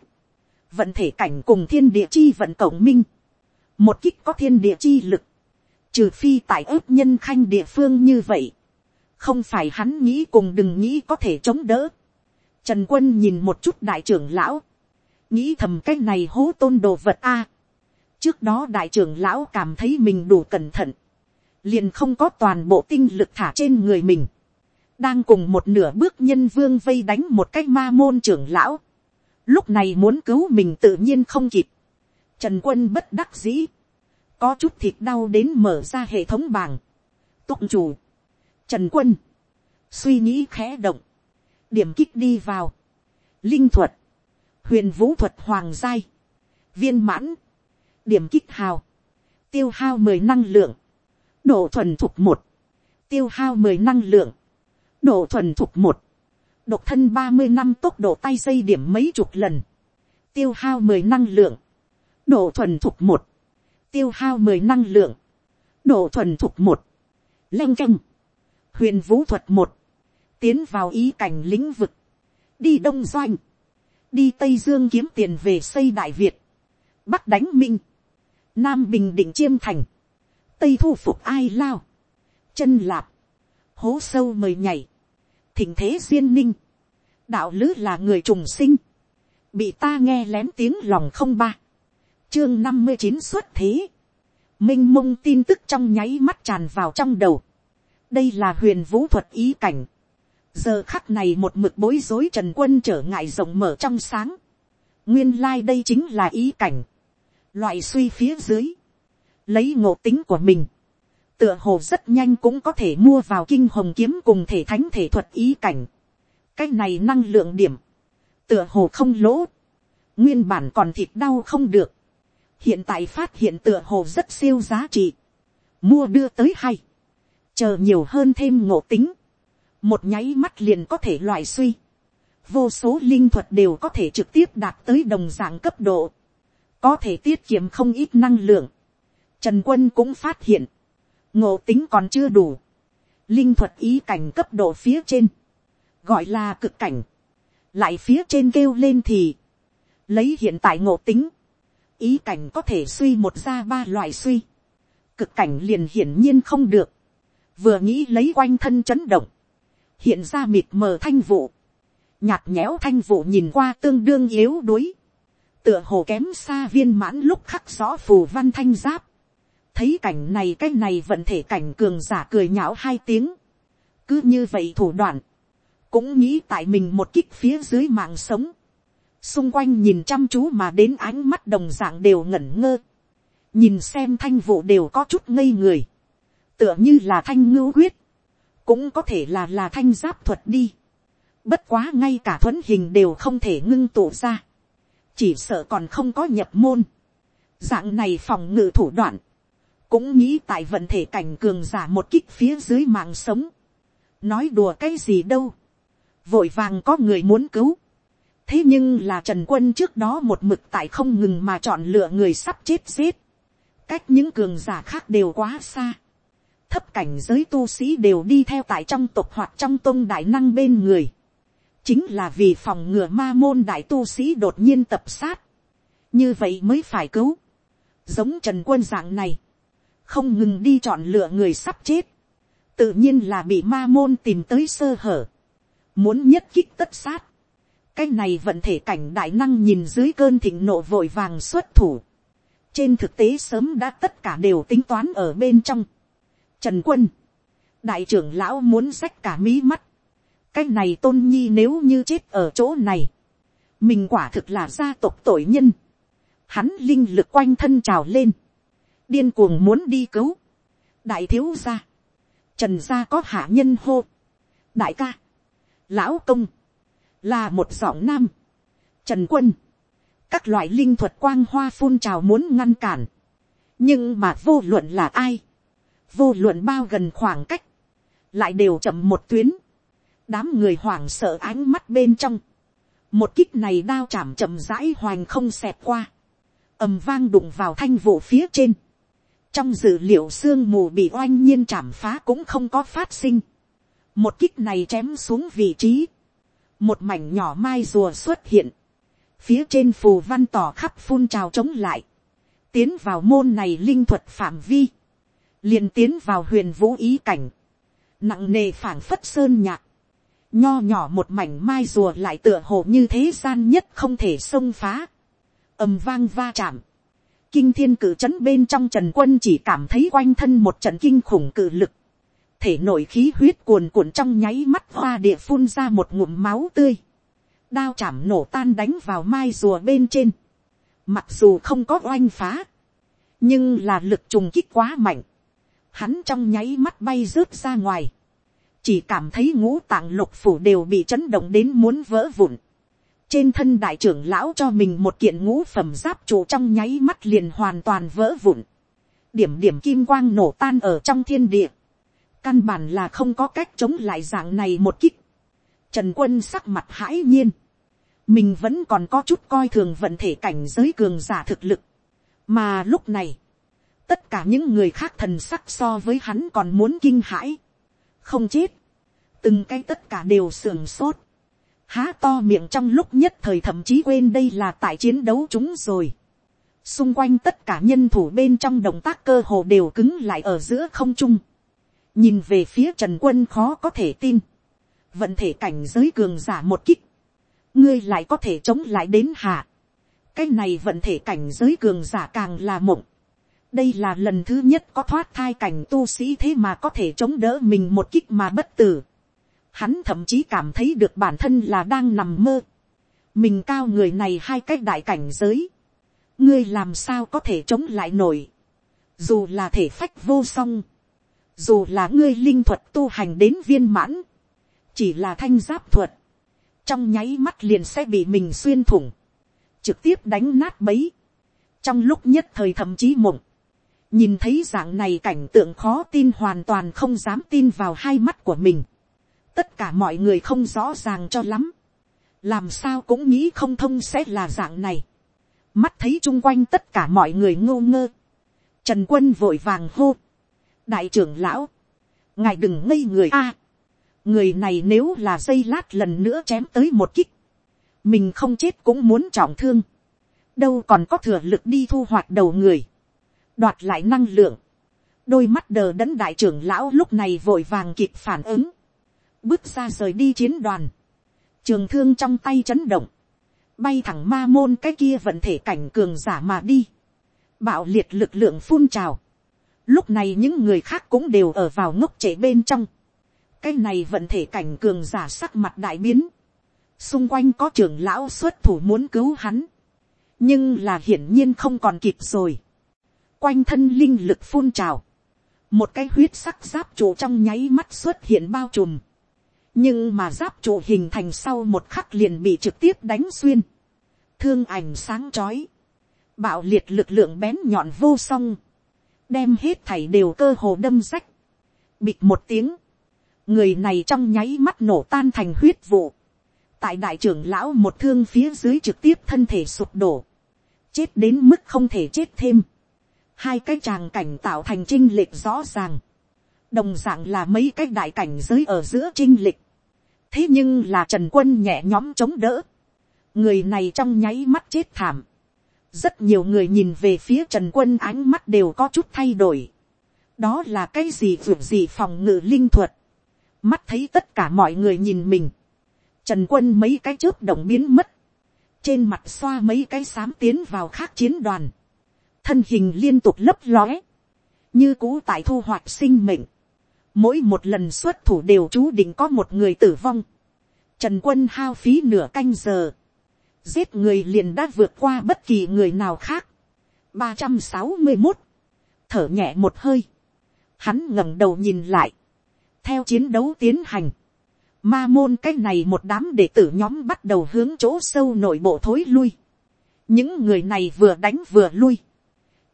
Vận thể cảnh cùng thiên địa chi vận cộng minh. Một kích có thiên địa chi lực. Trừ phi tại ớt nhân khanh địa phương như vậy. Không phải hắn nghĩ cùng đừng nghĩ có thể chống đỡ Trần quân nhìn một chút đại trưởng lão. Nghĩ thầm cái này hố tôn đồ vật a. Trước đó đại trưởng lão cảm thấy mình đủ cẩn thận. Liền không có toàn bộ tinh lực thả trên người mình. Đang cùng một nửa bước nhân vương vây đánh một cái ma môn trưởng lão. Lúc này muốn cứu mình tự nhiên không kịp. Trần quân bất đắc dĩ. Có chút thịt đau đến mở ra hệ thống bảng. Tụng chủ. Trần quân. Suy nghĩ khẽ động. Điểm kích đi vào. Linh thuật. Huyền vũ thuật hoàng giai. Viên mãn. Điểm kích hào. Tiêu hao mười năng lượng. Độ thuần thục một. Tiêu hao mười năng lượng. Độ thuần thục một. Độc thân ba mươi năm tốc độ tay dây điểm mấy chục lần. Tiêu hao mười năng lượng. Độ thuần thục một. Tiêu hao mười năng lượng. Độ thuần thục một. Leng canh. Huyền vũ thuật một. Tiến vào ý cảnh lĩnh vực. Đi Đông Doanh. Đi Tây Dương kiếm tiền về xây Đại Việt. Bắc đánh Minh. Nam Bình Định Chiêm Thành. Tây thu phục ai lao. Chân lạp. Hố sâu mời nhảy thình thế duyên ninh. Đạo lứ là người trùng sinh. Bị ta nghe lén tiếng lòng không ba. Chương năm mươi chín xuất thế. Minh mông tin tức trong nháy mắt tràn vào trong đầu. Đây là huyền vũ thuật ý cảnh. Giờ khắc này một mực bối rối trần quân trở ngại rộng mở trong sáng. Nguyên lai đây chính là ý cảnh. Loại suy phía dưới. Lấy ngộ tính của mình. Tựa hồ rất nhanh cũng có thể mua vào kinh hồng kiếm cùng thể thánh thể thuật ý cảnh. Cái này năng lượng điểm. Tựa hồ không lỗ. Nguyên bản còn thịt đau không được. Hiện tại phát hiện tựa hồ rất siêu giá trị. Mua đưa tới hay. Chờ nhiều hơn thêm ngộ tính. Một nháy mắt liền có thể loại suy. Vô số linh thuật đều có thể trực tiếp đạt tới đồng dạng cấp độ. Có thể tiết kiệm không ít năng lượng. Trần quân cũng phát hiện. Ngộ tính còn chưa đủ. Linh thuật ý cảnh cấp độ phía trên. Gọi là cực cảnh. Lại phía trên kêu lên thì. Lấy hiện tại ngộ tính. Ý cảnh có thể suy một ra ba loại suy. Cực cảnh liền hiển nhiên không được. Vừa nghĩ lấy quanh thân chấn động. Hiện ra mịt mờ thanh vụ. Nhạt nhẽo thanh vụ nhìn qua tương đương yếu đuối tựa hồ kém xa viên mãn lúc khắc rõ phù văn thanh giáp thấy cảnh này cái này vận thể cảnh cường giả cười nhạo hai tiếng. cứ như vậy thủ đoạn, cũng nghĩ tại mình một kích phía dưới mạng sống. xung quanh nhìn chăm chú mà đến ánh mắt đồng dạng đều ngẩn ngơ. nhìn xem thanh vụ đều có chút ngây người. tựa như là thanh ngưu huyết, cũng có thể là là thanh giáp thuật đi. bất quá ngay cả thuấn hình đều không thể ngưng tụ ra chỉ sợ còn không có nhập môn. Dạng này phòng ngự thủ đoạn, cũng nghĩ tại vận thể cảnh cường giả một kích phía dưới mạng sống. Nói đùa cái gì đâu. Vội vàng có người muốn cứu. Thế nhưng là Trần Quân trước đó một mực tại không ngừng mà chọn lựa người sắp chết giết. Cách những cường giả khác đều quá xa. Thấp cảnh giới tu sĩ đều đi theo tại trong tộc hoặc trong tôn đại năng bên người chính là vì phòng ngừa ma môn đại tu sĩ đột nhiên tập sát, như vậy mới phải cứu, giống trần quân dạng này, không ngừng đi chọn lựa người sắp chết, tự nhiên là bị ma môn tìm tới sơ hở, muốn nhất kích tất sát, cái này vận thể cảnh đại năng nhìn dưới cơn thịnh nộ vội vàng xuất thủ, trên thực tế sớm đã tất cả đều tính toán ở bên trong. Trần quân, đại trưởng lão muốn xách cả mí mắt, cái này tôn nhi nếu như chết ở chỗ này, mình quả thực là gia tộc tội nhân, hắn linh lực quanh thân trào lên, điên cuồng muốn đi cứu, đại thiếu gia, trần gia có hạ nhân hô, đại ca, lão công, là một giọng nam, trần quân, các loại linh thuật quang hoa phun trào muốn ngăn cản, nhưng mà vô luận là ai, vô luận bao gần khoảng cách, lại đều chậm một tuyến, đám người hoảng sợ ánh mắt bên trong, một kích này đao chạm chậm rãi hoành không xẹt qua, ầm vang đụng vào thanh vụ phía trên, trong dữ liệu sương mù bị oanh nhiên chạm phá cũng không có phát sinh, một kích này chém xuống vị trí, một mảnh nhỏ mai rùa xuất hiện, phía trên phù văn tỏ khắp phun trào chống lại, tiến vào môn này linh thuật phạm vi, liền tiến vào huyền vũ ý cảnh, nặng nề phảng phất sơn nhạc, nho nhỏ một mảnh mai rùa lại tựa hồ như thế gian nhất không thể xông phá, ầm vang va chạm, kinh thiên cử trấn bên trong trần quân chỉ cảm thấy quanh thân một trận kinh khủng cử lực, thể nội khí huyết cuồn cuộn trong nháy mắt hoa địa phun ra một ngụm máu tươi, đao chạm nổ tan đánh vào mai rùa bên trên, mặc dù không có oanh phá, nhưng là lực trùng kích quá mạnh, hắn trong nháy mắt bay rớt ra ngoài, chỉ cảm thấy ngũ tạng lục phủ đều bị chấn động đến muốn vỡ vụn trên thân đại trưởng lão cho mình một kiện ngũ phẩm giáp trụ trong nháy mắt liền hoàn toàn vỡ vụn. điểm điểm kim quang nổ tan ở trong thiên địa. căn bản là không có cách chống lại dạng này một kích. trần quân sắc mặt hãi nhiên. mình vẫn còn có chút coi thường vận thể cảnh giới cường giả thực lực. mà lúc này, tất cả những người khác thần sắc so với hắn còn muốn kinh hãi không chết, từng cái tất cả đều sườn sốt, há to miệng trong lúc nhất thời thậm chí quên đây là tại chiến đấu chúng rồi. xung quanh tất cả nhân thủ bên trong động tác cơ hồ đều cứng lại ở giữa không trung. nhìn về phía trần quân khó có thể tin. vận thể cảnh giới cường giả một kích. ngươi lại có thể chống lại đến hạ. cái này vận thể cảnh giới cường giả càng là mộng đây là lần thứ nhất có thoát thai cảnh tu sĩ thế mà có thể chống đỡ mình một kích mà bất tử. Hắn thậm chí cảm thấy được bản thân là đang nằm mơ. Mình cao người này hai cách đại cảnh giới. Ngươi làm sao có thể chống lại nổi. Dù là thể phách vô song. Dù là ngươi linh thuật tu hành đến viên mãn. Chỉ là thanh giáp thuật. Trong nháy mắt liền sẽ bị mình xuyên thủng. Trực tiếp đánh nát bấy. Trong lúc nhất thời thậm chí mộng nhìn thấy dạng này cảnh tượng khó tin hoàn toàn không dám tin vào hai mắt của mình tất cả mọi người không rõ ràng cho lắm. làm sao cũng nghĩ không thông sẽ là dạng này. mắt thấy chung quanh tất cả mọi người ngô ngơ. trần quân vội vàng hô. đại trưởng lão, ngài đừng ngây người a. người này nếu là dây lát lần nữa chém tới một kích. mình không chết cũng muốn trọng thương. đâu còn có thừa lực đi thu hoạch đầu người đoạt lại năng lượng, đôi mắt đờ đẫn đại trưởng lão lúc này vội vàng kịp phản ứng, bước ra rời đi chiến đoàn, trường thương trong tay chấn động, bay thẳng ma môn cái kia vận thể cảnh cường giả mà đi, bạo liệt lực lượng phun trào, lúc này những người khác cũng đều ở vào ngốc trễ bên trong, cái này vận thể cảnh cường giả sắc mặt đại biến, xung quanh có trưởng lão xuất thủ muốn cứu hắn, nhưng là hiển nhiên không còn kịp rồi, quanh thân linh lực phun trào, một cái huyết sắc giáp trụ trong nháy mắt xuất hiện bao trùm, nhưng mà giáp trụ hình thành sau một khắc liền bị trực tiếp đánh xuyên, thương ảnh sáng trói, bạo liệt lực lượng bén nhọn vô song, đem hết thảy đều cơ hồ đâm rách, bịt một tiếng, người này trong nháy mắt nổ tan thành huyết vụ, tại đại trưởng lão một thương phía dưới trực tiếp thân thể sụp đổ, chết đến mức không thể chết thêm, hai cái tràng cảnh tạo thành trinh lệch rõ ràng, đồng d ạ n g là mấy cái đại cảnh giới ở giữa trinh lịch thế nhưng là trần quân nhẹ nhõm chống đỡ, người này trong nháy mắt chết thảm, rất nhiều người nhìn về phía trần quân ánh mắt đều có chút thay đổi, đó là cái gì vượt gì phòng ngự linh thuật, mắt thấy tất cả mọi người nhìn mình, trần quân mấy cái chớp động biến mất, trên mặt xoa mấy cái xám tiến vào khác chiến đoàn, thân hình liên tục lấp lóe, như cũ tại thu hoạch sinh mệnh, mỗi một lần xuất thủ đều chú định có một người tử vong, trần quân hao phí nửa canh giờ, giết người liền đã vượt qua bất kỳ người nào khác, ba trăm sáu mươi một, thở nhẹ một hơi, hắn ngẩng đầu nhìn lại, theo chiến đấu tiến hành, ma môn cái này một đám đệ tử nhóm bắt đầu hướng chỗ sâu nội bộ thối lui, những người này vừa đánh vừa lui,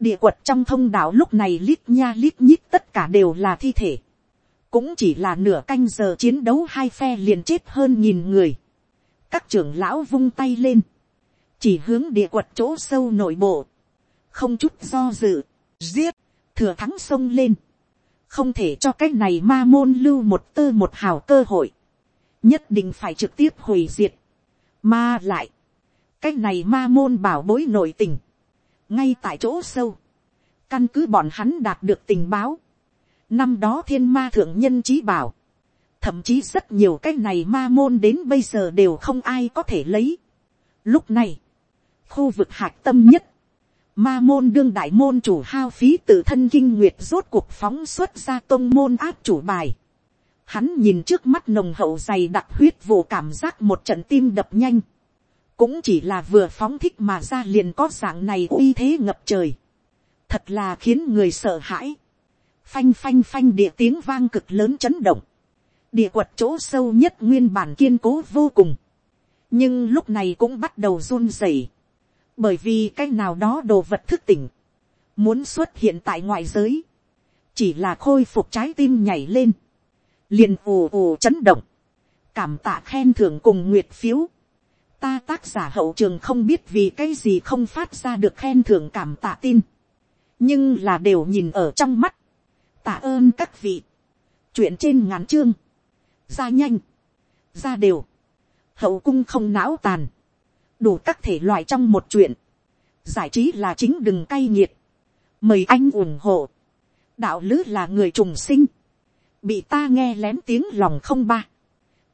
địa quật trong thông đạo lúc này lít nha lít nhít tất cả đều là thi thể cũng chỉ là nửa canh giờ chiến đấu hai phe liền chết hơn nghìn người. các trưởng lão vung tay lên, chỉ hướng địa quật chỗ sâu nội bộ, không chút do dự, giết, thừa thắng sông lên, không thể cho cái này ma môn lưu một tơ một hào cơ hội, nhất định phải trực tiếp hủy diệt, ma lại, cái này ma môn bảo bối nội tình, ngay tại chỗ sâu, căn cứ bọn hắn đạt được tình báo, năm đó thiên ma thượng nhân trí bảo, thậm chí rất nhiều cái này ma môn đến bây giờ đều không ai có thể lấy. Lúc này, khu vực hạc tâm nhất, ma môn đương đại môn chủ hao phí tự thân kinh nguyệt rốt cuộc phóng xuất ra tôn môn áp chủ bài. Hắn nhìn trước mắt nồng hậu dày đặc huyết vụ cảm giác một trận tim đập nhanh. Cũng chỉ là vừa phóng thích mà ra liền có dạng này uy thế ngập trời, thật là khiến người sợ hãi, phanh phanh phanh địa tiếng vang cực lớn chấn động, địa quật chỗ sâu nhất nguyên bản kiên cố vô cùng, nhưng lúc này cũng bắt đầu run rẩy, bởi vì cái nào đó đồ vật thức tỉnh, muốn xuất hiện tại ngoại giới, chỉ là khôi phục trái tim nhảy lên, liền ù ù chấn động, cảm tạ khen thưởng cùng nguyệt phiếu, ta tác giả hậu trường không biết vì cái gì không phát ra được khen thưởng cảm tạ tin, nhưng là đều nhìn ở trong mắt, tạ ơn các vị, chuyện trên ngắn chương, ra nhanh, ra đều, hậu cung không não tàn, đủ các thể loại trong một chuyện, giải trí là chính đừng cay nghiệt, mời anh ủng hộ, đạo lứ là người trùng sinh, bị ta nghe lén tiếng lòng không ba,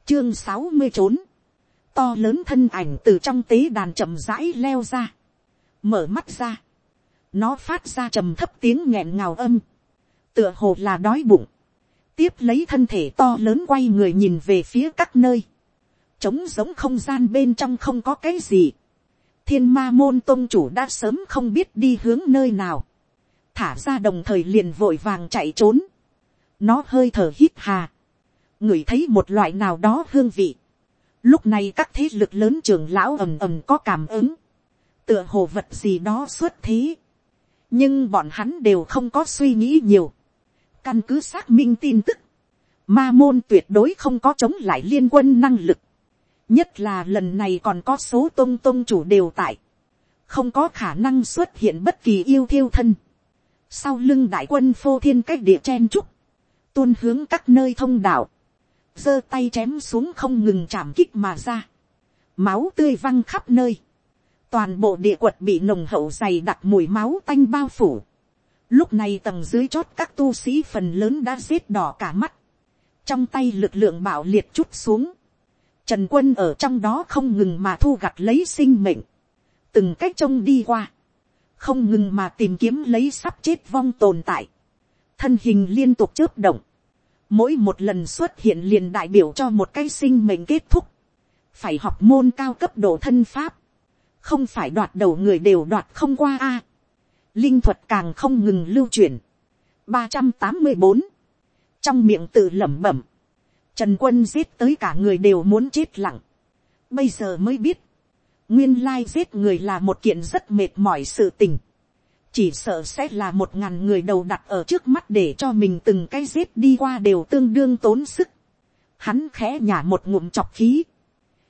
chương sáu mươi trốn, to lớn thân ảnh từ trong tế đàn chậm rãi leo ra, mở mắt ra, nó phát ra trầm thấp tiếng nghẹn ngào âm, tựa hồ là đói bụng, tiếp lấy thân thể to lớn quay người nhìn về phía các nơi, trống giống không gian bên trong không có cái gì, thiên ma môn tôn chủ đã sớm không biết đi hướng nơi nào, thả ra đồng thời liền vội vàng chạy trốn, nó hơi thở hít hà, ngửi thấy một loại nào đó hương vị, lúc này các thế lực lớn trường lão ầm ầm có cảm ứng, tựa hồ vật gì đó xuất thế, nhưng bọn hắn đều không có suy nghĩ nhiều, căn cứ xác minh tin tức, ma môn tuyệt đối không có chống lại liên quân năng lực, nhất là lần này còn có số tôn tôn chủ đều tại, không có khả năng xuất hiện bất kỳ yêu thiêu thân, sau lưng đại quân phô thiên cách địa chen trúc, tuôn hướng các nơi thông đạo, giơ tay chém xuống không ngừng chạm kích mà ra, máu tươi văng khắp nơi, toàn bộ địa quật bị nồng hậu dày đặc mùi máu tanh bao phủ, lúc này tầng dưới chót các tu sĩ phần lớn đã giết đỏ cả mắt, trong tay lực lượng bạo liệt chút xuống, trần quân ở trong đó không ngừng mà thu gặt lấy sinh mệnh, từng cách trông đi qua, không ngừng mà tìm kiếm lấy sắp chết vong tồn tại, thân hình liên tục chớp động, mỗi một lần xuất hiện liền đại biểu cho một cái sinh mệnh kết thúc, phải học môn cao cấp độ thân pháp, không phải đoạt đầu người đều đoạt không qua a, linh thuật càng không ngừng lưu chuyển, ba trăm tám mươi bốn, trong miệng tự lẩm bẩm, trần quân giết tới cả người đều muốn chết lặng, bây giờ mới biết, nguyên lai giết người là một kiện rất mệt mỏi sự tình. chỉ sợ sẽ là một ngàn người đầu đặt ở trước mắt để cho mình từng cái giết đi qua đều tương đương tốn sức. hắn khẽ nhả một ngụm chọc khí,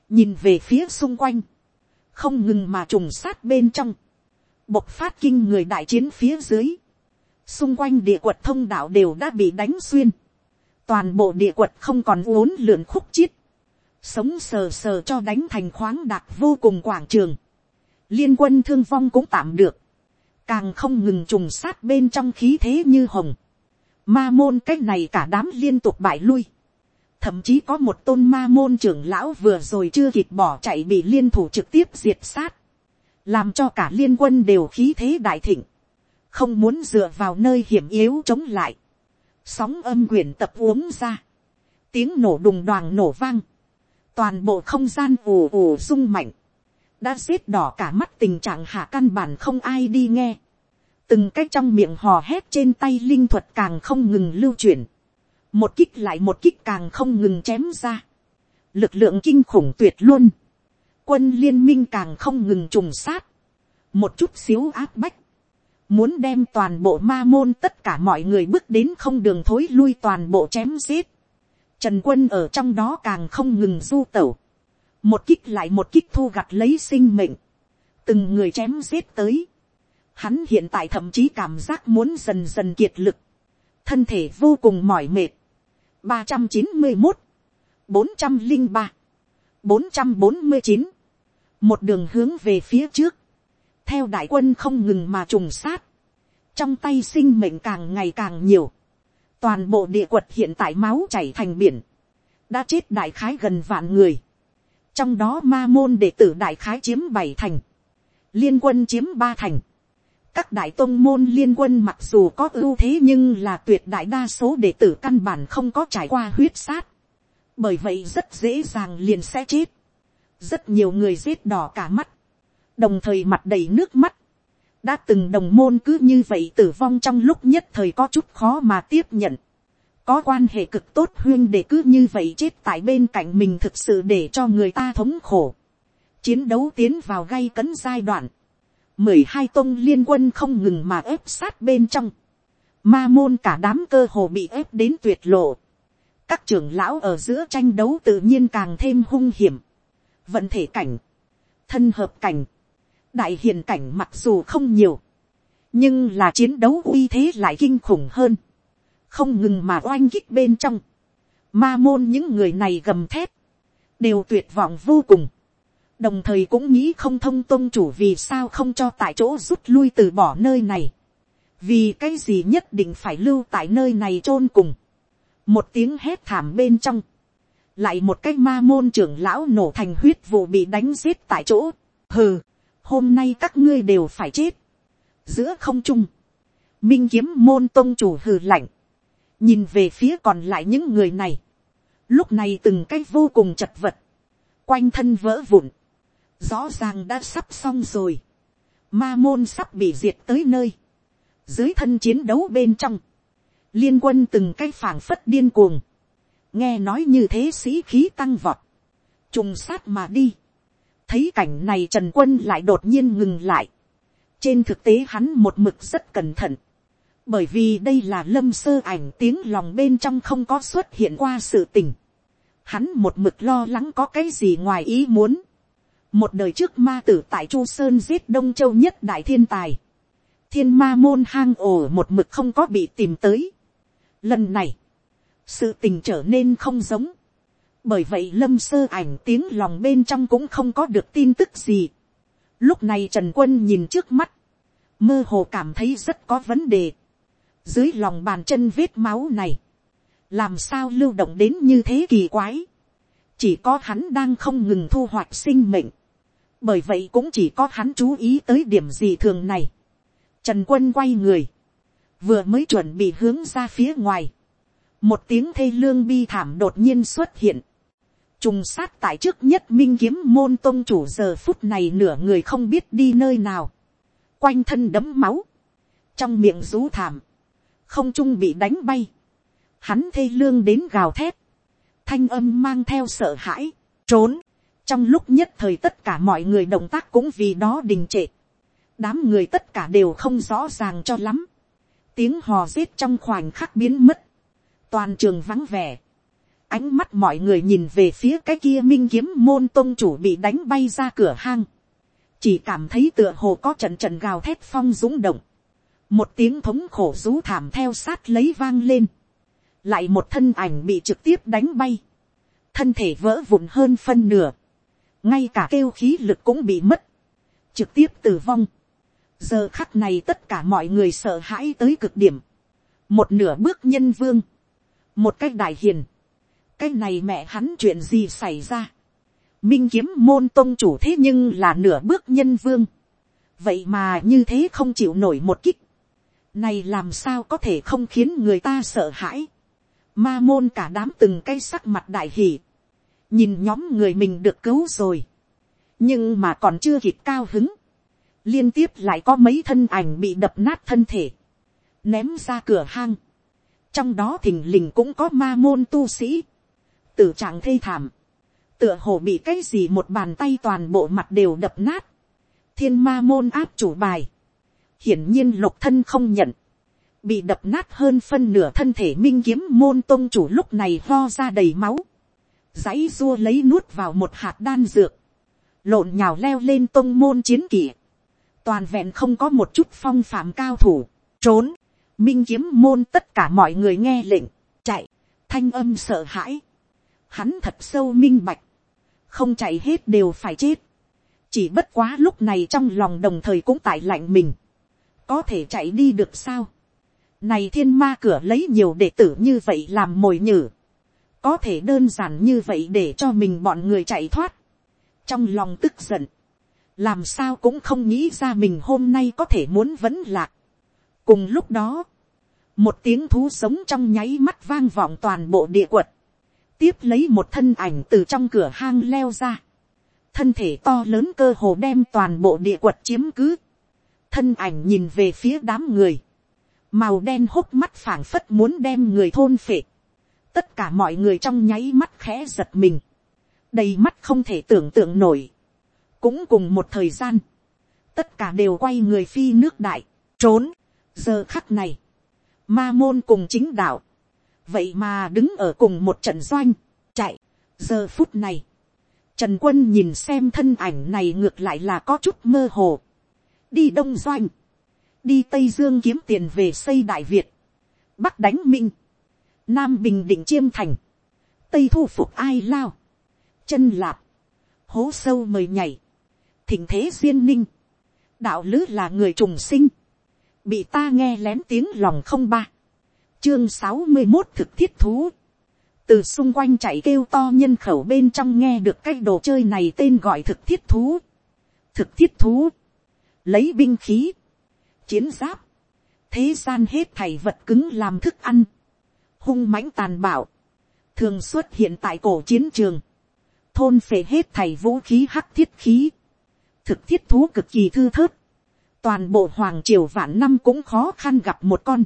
nhìn về phía xung quanh, không ngừng mà trùng sát bên trong, bộc phát kinh người đại chiến phía dưới, xung quanh địa quật thông đạo đều đã bị đánh xuyên, toàn bộ địa quật không còn uốn lượn khúc chiết, sống sờ sờ cho đánh thành khoáng đạt vô cùng quảng trường, liên quân thương vong cũng tạm được, càng không ngừng trùng sát bên trong khí thế như hồng, ma môn cách này cả đám liên tục bại lui, thậm chí có một tôn ma môn trưởng lão vừa rồi chưa kịp bỏ chạy bị liên thủ trực tiếp diệt sát, làm cho cả liên quân đều khí thế đại thịnh, không muốn dựa vào nơi hiểm yếu chống lại, sóng âm quyển tập uống ra, tiếng nổ đùng đoàn nổ vang, toàn bộ không gian ù ù rung mạnh, đã xếp đỏ cả mắt tình trạng hạ căn bản không ai đi nghe, từng cái trong miệng hò hét trên tay linh thuật càng không ngừng lưu chuyển, một kích lại một kích càng không ngừng chém ra, lực lượng kinh khủng tuyệt luôn, quân liên minh càng không ngừng trùng sát, một chút xíu áp bách, muốn đem toàn bộ ma môn tất cả mọi người bước đến không đường thối lui toàn bộ chém giết, Trần quân ở trong đó càng không ngừng du tẩu. Một kích lại một kích thu gặt lấy sinh mệnh. Từng người chém giết tới. Hắn hiện tại thậm chí cảm giác muốn dần dần kiệt lực. Thân thể vô cùng mỏi mệt. ba trăm chín mươi một, bốn trăm linh ba, bốn trăm bốn mươi chín. Một đường hướng về phía trước. Theo đại quân không ngừng mà trùng sát. Trong tay sinh mệnh càng ngày càng nhiều toàn bộ địa quật hiện tại máu chảy thành biển, đã chết đại khái gần vạn người, trong đó ma môn đệ tử đại khái chiếm bảy thành, liên quân chiếm ba thành, các đại tôn môn liên quân mặc dù có ưu thế nhưng là tuyệt đại đa số đệ tử căn bản không có trải qua huyết sát, bởi vậy rất dễ dàng liền sẽ chết, rất nhiều người giết đỏ cả mắt, đồng thời mặt đầy nước mắt, đã từng đồng môn cứ như vậy tử vong trong lúc nhất thời có chút khó mà tiếp nhận. có quan hệ cực tốt huyên để cứ như vậy chết tại bên cạnh mình thực sự để cho người ta thống khổ. chiến đấu tiến vào gay cấn giai đoạn. mười hai tôn liên quân không ngừng mà ép sát bên trong. ma môn cả đám cơ hồ bị ép đến tuyệt lộ các trưởng lão ở giữa tranh đấu tự nhiên càng thêm hung hiểm. vận thể cảnh, thân hợp cảnh, đại hiền cảnh mặc dù không nhiều, nhưng là chiến đấu uy thế lại kinh khủng hơn. Không ngừng mà oanh kích bên trong, ma môn những người này gầm thép đều tuyệt vọng vô cùng, đồng thời cũng nghĩ không thông tôn chủ vì sao không cho tại chỗ rút lui từ bỏ nơi này, vì cái gì nhất định phải lưu tại nơi này chôn cùng, một tiếng hét thảm bên trong, lại một cái ma môn trưởng lão nổ thành huyết vụ bị đánh giết tại chỗ, hừ, hôm nay các ngươi đều phải chết, giữa không trung, minh kiếm môn tôn chủ hừ lạnh, nhìn về phía còn lại những người này, lúc này từng cái vô cùng chật vật, quanh thân vỡ vụn, rõ ràng đã sắp xong rồi, ma môn sắp bị diệt tới nơi, dưới thân chiến đấu bên trong, liên quân từng cái phảng phất điên cuồng, nghe nói như thế sĩ khí tăng vọt, trùng sát mà đi, thấy cảnh này trần quân lại đột nhiên ngừng lại, trên thực tế hắn một mực rất cẩn thận, bởi vì đây là lâm sơ ảnh tiếng lòng bên trong không có xuất hiện qua sự tình. Hắn một mực lo lắng có cái gì ngoài ý muốn. Một đời trước ma tử tại Chu Sơn giết Đông Châu nhất đại thiên tài. Thiên ma môn hang ổ một mực không có bị tìm tới. Lần này, sự tình trở nên không giống. Bởi vậy lâm sơ ảnh tiếng lòng bên trong cũng không có được tin tức gì. Lúc này Trần Quân nhìn trước mắt. Mơ hồ cảm thấy rất có vấn đề dưới lòng bàn chân vết máu này, làm sao lưu động đến như thế kỳ quái, chỉ có hắn đang không ngừng thu hoạch sinh mệnh, bởi vậy cũng chỉ có hắn chú ý tới điểm gì thường này. Trần quân quay người, vừa mới chuẩn bị hướng ra phía ngoài, một tiếng thê lương bi thảm đột nhiên xuất hiện, trùng sát tại trước nhất minh kiếm môn tôn chủ giờ phút này nửa người không biết đi nơi nào, quanh thân đấm máu, trong miệng rú thảm, không trung bị đánh bay, hắn thê lương đến gào thét, thanh âm mang theo sợ hãi, trốn, trong lúc nhất thời tất cả mọi người động tác cũng vì đó đình trệ, đám người tất cả đều không rõ ràng cho lắm, tiếng hò rết trong khoảnh khắc biến mất, toàn trường vắng vẻ, ánh mắt mọi người nhìn về phía cái kia minh kiếm môn tôn chủ bị đánh bay ra cửa hang, chỉ cảm thấy tựa hồ có trận trận gào thét phong dũng động, một tiếng thống khổ rú thảm theo sát lấy vang lên, lại một thân ảnh bị trực tiếp đánh bay, thân thể vỡ vụn hơn phân nửa, ngay cả kêu khí lực cũng bị mất, trực tiếp tử vong giờ khắc này tất cả mọi người sợ hãi tới cực điểm, một nửa bước nhân vương, một cách đại hiền, cái này mẹ hắn chuyện gì xảy ra, minh kiếm môn tôn chủ thế nhưng là nửa bước nhân vương, vậy mà như thế không chịu nổi một kích, này làm sao có thể không khiến người ta sợ hãi. Ma môn cả đám từng cây sắc mặt đại hỉ. Nhìn nhóm người mình được cứu rồi. Nhưng mà còn chưa kịp cao hứng. Liên tiếp lại có mấy thân ảnh bị đập nát thân thể. Ném ra cửa hang. Trong đó thình lình cũng có ma môn tu sĩ. Tử trạng thê thảm. Tựa hồ bị cái gì một bàn tay toàn bộ mặt đều đập nát. Thiên ma môn áp chủ bài hiển nhiên lục thân không nhận, bị đập nát hơn phân nửa thân thể minh kiếm môn tôn chủ lúc này ho ra đầy máu, dãy dua lấy nuốt vào một hạt đan dược, lộn nhào leo lên tôn môn chiến kỷ, toàn vẹn không có một chút phong phạm cao thủ, trốn, minh kiếm môn tất cả mọi người nghe lệnh, chạy, thanh âm sợ hãi, hắn thật sâu minh bạch, không chạy hết đều phải chết, chỉ bất quá lúc này trong lòng đồng thời cũng tại lạnh mình, có thể chạy đi được sao. Này thiên ma cửa lấy nhiều đệ tử như vậy làm mồi nhử. Có thể đơn giản như vậy để cho mình bọn người chạy thoát. Trong lòng tức giận. Làm sao cũng không nghĩ ra mình hôm nay có thể muốn vấn lạc. Cùng lúc đó. Một tiếng thú sống trong nháy mắt vang vọng toàn bộ địa quật. Tiếp lấy một thân ảnh từ trong cửa hang leo ra. Thân thể to lớn cơ hồ đem toàn bộ địa quật chiếm cứ thân ảnh nhìn về phía đám người, màu đen hốc mắt phảng phất muốn đem người thôn phệ, tất cả mọi người trong nháy mắt khẽ giật mình, đầy mắt không thể tưởng tượng nổi, cũng cùng một thời gian, tất cả đều quay người phi nước đại, trốn, giờ khắc này, ma môn cùng chính đạo, vậy mà đứng ở cùng một trận doanh, chạy, giờ phút này, trần quân nhìn xem thân ảnh này ngược lại là có chút mơ hồ, đi đông doanh, đi tây dương kiếm tiền về xây đại việt, bắc đánh minh, nam bình định chiêm thành, tây thu phục ai lao, chân lạp, hố sâu mời nhảy, thỉnh thế duyên ninh, đạo lứ là người trùng sinh, bị ta nghe lén tiếng lòng không ba, chương sáu mươi một thực thiết thú, từ xung quanh chạy kêu to nhân khẩu bên trong nghe được cái đồ chơi này tên gọi thực thiết thú, thực thiết thú, lấy binh khí, chiến giáp, thế gian hết thảy vật cứng làm thức ăn, hung mãnh tàn bạo, thường xuất hiện tại cổ chiến trường, thôn phệ hết thảy vũ khí hắc thiết khí, thực thiết thú cực kỳ thư thớt, toàn bộ hoàng triều vạn năm cũng khó khăn gặp một con,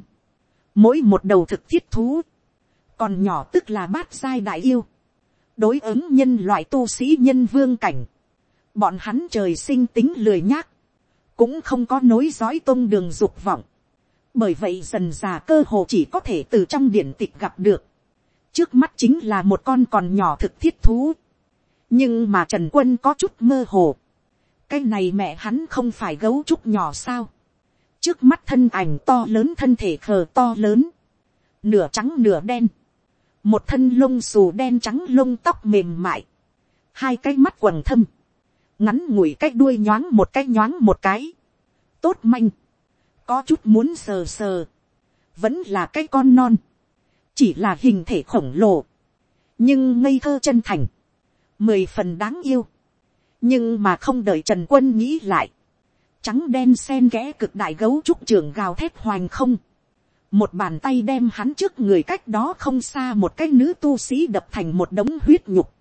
mỗi một đầu thực thiết thú, còn nhỏ tức là bát giai đại yêu, đối ứng nhân loại tu sĩ nhân vương cảnh, bọn hắn trời sinh tính lười nhác, cũng không có nối dõi tôn đường dục vọng, bởi vậy dần già cơ hồ chỉ có thể từ trong điển tịch gặp được, trước mắt chính là một con còn nhỏ thực thiết thú, nhưng mà trần quân có chút mơ hồ, cái này mẹ hắn không phải gấu trúc nhỏ sao, trước mắt thân ảnh to lớn thân thể khờ to lớn, nửa trắng nửa đen, một thân lông xù đen trắng lông tóc mềm mại, hai cái mắt quần thâm, ngắn ngủi cái đuôi nhoáng một cái nhoáng một cái, tốt manh, có chút muốn sờ sờ, vẫn là cái con non, chỉ là hình thể khổng lồ, nhưng ngây thơ chân thành, mười phần đáng yêu, nhưng mà không đợi trần quân nghĩ lại, trắng đen sen ghẽ cực đại gấu trúc trường gào thét hoành không, một bàn tay đem hắn trước người cách đó không xa một cái nữ tu sĩ đập thành một đống huyết nhục,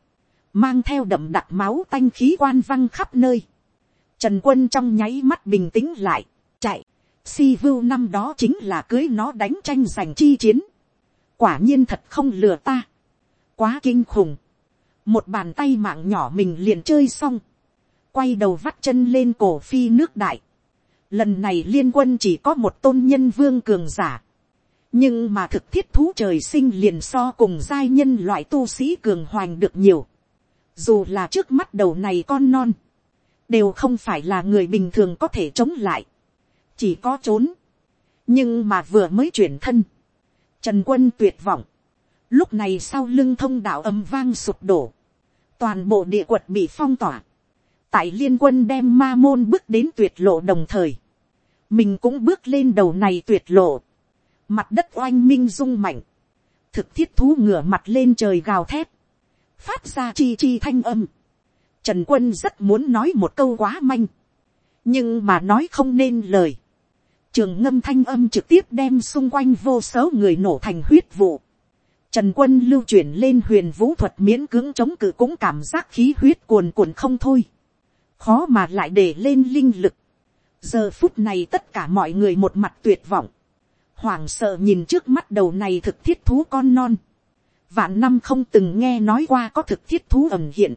mang theo đậm đặc máu tanh khí quan văng khắp nơi. Trần quân trong nháy mắt bình tĩnh lại, chạy, si vưu năm đó chính là cưới nó đánh tranh giành chi chiến. quả nhiên thật không lừa ta, quá kinh khủng, một bàn tay mạng nhỏ mình liền chơi xong, quay đầu vắt chân lên cổ phi nước đại. Lần này liên quân chỉ có một tôn nhân vương cường giả, nhưng mà thực thiết thú trời sinh liền so cùng giai nhân loại tu sĩ cường hoành được nhiều. Dù là trước mắt đầu này con non, đều không phải là người bình thường có thể chống lại. Chỉ có trốn. Nhưng mà vừa mới chuyển thân. Trần quân tuyệt vọng. Lúc này sau lưng thông đạo âm vang sụp đổ. Toàn bộ địa quật bị phong tỏa. Tại liên quân đem ma môn bước đến tuyệt lộ đồng thời. Mình cũng bước lên đầu này tuyệt lộ mặt đất oanh minh rung mạnh, thực thiết thú ngửa mặt lên trời gào thét, phát ra chi chi thanh âm. Trần quân rất muốn nói một câu quá manh, nhưng mà nói không nên lời. Trường ngâm thanh âm trực tiếp đem xung quanh vô số người nổ thành huyết vụ. Trần quân lưu chuyển lên huyền vũ thuật miễn cưỡng chống cự cũng cảm giác khí huyết cuồn cuộn không thôi. Khó mà lại để lên linh lực. Giờ phút này tất cả mọi người một mặt tuyệt vọng hoảng sợ nhìn trước mắt đầu này thực thiết thú con non. Vạn năm không từng nghe nói qua có thực thiết thú ẩm hiện.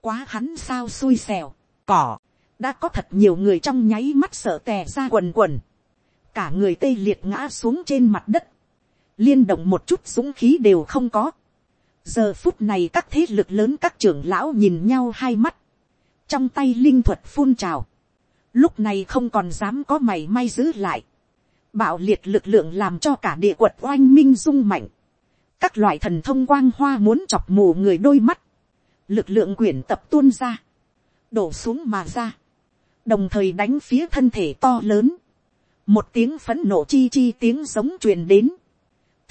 Quá hắn sao xui xẻo, cỏ. Đã có thật nhiều người trong nháy mắt sợ tè ra quần quần. Cả người tê liệt ngã xuống trên mặt đất. Liên động một chút dũng khí đều không có. Giờ phút này các thế lực lớn các trưởng lão nhìn nhau hai mắt. Trong tay linh thuật phun trào. Lúc này không còn dám có mày may giữ lại Bạo liệt lực lượng làm cho cả địa quật oanh minh rung mạnh. Các loại thần thông quang hoa muốn chọc mù người đôi mắt. Lực lượng quyển tập tuôn ra. Đổ xuống mà ra. Đồng thời đánh phía thân thể to lớn. Một tiếng phấn nộ chi chi tiếng giống truyền đến.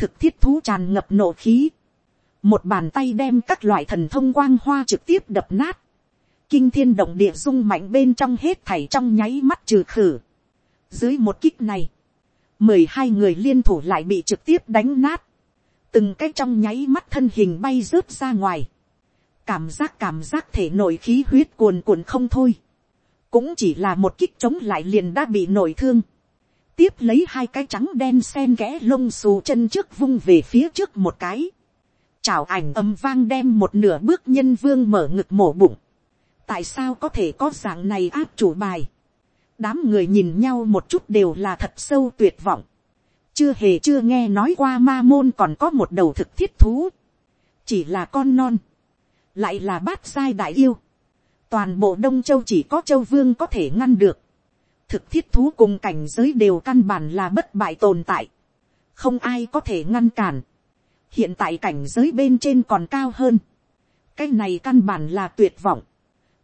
Thực thiết thú tràn ngập nộ khí. Một bàn tay đem các loại thần thông quang hoa trực tiếp đập nát. Kinh thiên động địa rung mạnh bên trong hết thảy trong nháy mắt trừ khử. Dưới một kích này mười hai người liên thủ lại bị trực tiếp đánh nát, từng cái trong nháy mắt thân hình bay rớt ra ngoài, cảm giác cảm giác thể nội khí huyết cuồn cuộn không thôi, cũng chỉ là một kích chống lại liền đã bị nổi thương, tiếp lấy hai cái trắng đen sen kẽ lông xù chân trước vung về phía trước một cái, chảo ảnh âm vang đem một nửa bước nhân vương mở ngực mổ bụng. tại sao có thể có dạng này áp chủ bài. đám người nhìn nhau một chút đều là thật sâu tuyệt vọng. chưa hề chưa nghe nói qua ma môn còn có một đầu thực thiết thú. chỉ là con non. lại là bát giai đại yêu. toàn bộ đông châu chỉ có châu vương có thể ngăn được thực thiết thú cùng cảnh giới đều căn bản là bất bại tồn tại. không ai có thể ngăn cản. Hiện tại cảnh giới bên trên còn cao hơn, cái này căn bản là tuyệt vọng,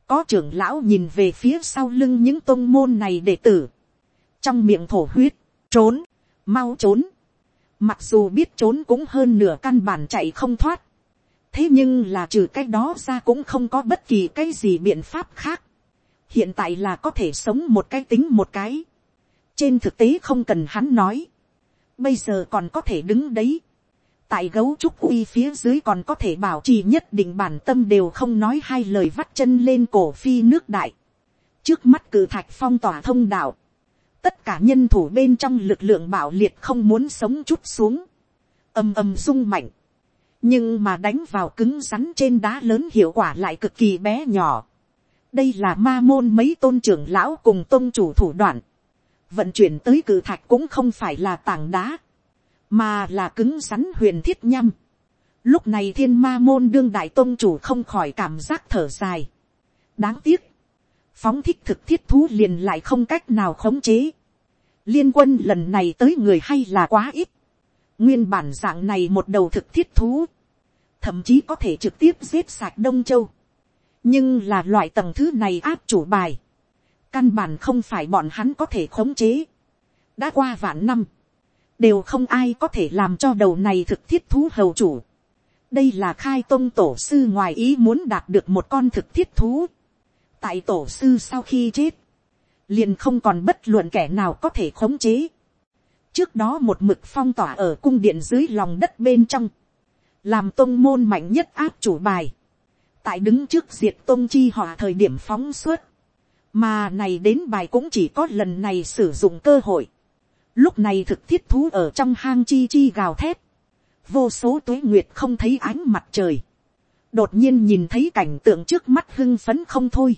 có trưởng lão nhìn về phía sau lưng những tôn môn này đệ tử, trong miệng thổ huyết, trốn, mau trốn, mặc dù biết trốn cũng hơn nửa căn bản chạy không thoát, thế nhưng là trừ cái đó ra cũng không có bất kỳ cái gì biện pháp khác, hiện tại là có thể sống một cái tính một cái, trên thực tế không cần hắn nói, bây giờ còn có thể đứng đấy, tại gấu trúc uy phía dưới còn có thể bảo trì nhất định bản tâm đều không nói hai lời vắt chân lên cổ phi nước đại. trước mắt cử thạch phong tỏa thông đạo. tất cả nhân thủ bên trong lực lượng bảo liệt không muốn sống chút xuống. ầm ầm rung mạnh. nhưng mà đánh vào cứng rắn trên đá lớn hiệu quả lại cực kỳ bé nhỏ đây là ma môn mấy tôn trưởng lão cùng tôn chủ thủ đoạn. vận chuyển tới cử thạch cũng không phải là tảng đá mà là cứng rắn huyền thiết nhâm Lúc này thiên ma môn đương đại tôn chủ không khỏi cảm giác thở dài. đáng tiếc, phóng thích thực thiết thú liền lại không cách nào khống chế. liên quân lần này tới người hay là quá ít. nguyên bản dạng này một đầu thực thiết thú, thậm chí có thể trực tiếp giết sạch đông châu nhưng là loại tầng thứ này áp chủ bài. căn bản không phải bọn hắn có thể khống chế. đã qua vạn năm đều không ai có thể làm cho đầu này thực thiết thú hầu chủ. đây là khai tôn tổ sư ngoài ý muốn đạt được một con thực thiết thú. tại tổ sư sau khi chết, liền không còn bất luận kẻ nào có thể khống chế. trước đó một mực phong tỏa ở cung điện dưới lòng đất bên trong, làm tôn môn mạnh nhất áp chủ bài tại đứng trước diệt tôn chi họa thời điểm phóng suốt, mà này đến bài cũng chỉ có lần này sử dụng cơ hội Lúc này thực thiết thú ở trong hang chi chi gào thét. Vô số tuế nguyệt không thấy ánh mặt trời. Đột nhiên nhìn thấy cảnh tượng trước mắt hưng phấn không thôi.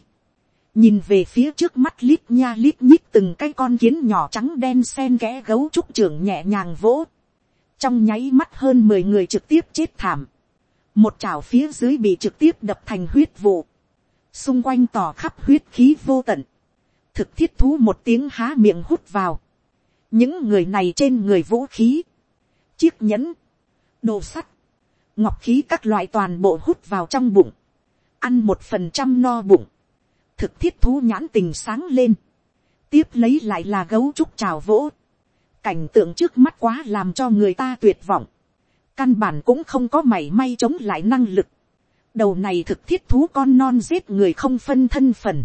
Nhìn về phía trước mắt lít nha lít nhít từng cái con kiến nhỏ trắng đen sen kẽ gấu trúc trưởng nhẹ nhàng vỗ. Trong nháy mắt hơn mười người trực tiếp chết thảm. Một chảo phía dưới bị trực tiếp đập thành huyết vụ. Xung quanh tỏ khắp huyết khí vô tận. Thực thiết thú một tiếng há miệng hút vào. Những người này trên người vũ khí, chiếc nhẫn, đồ sắt, ngọc khí các loại toàn bộ hút vào trong bụng, ăn một phần trăm no bụng, thực thiết thú nhãn tình sáng lên, tiếp lấy lại là gấu trúc trào vỗ, cảnh tượng trước mắt quá làm cho người ta tuyệt vọng, căn bản cũng không có mảy may chống lại năng lực, đầu này thực thiết thú con non giết người không phân thân phần,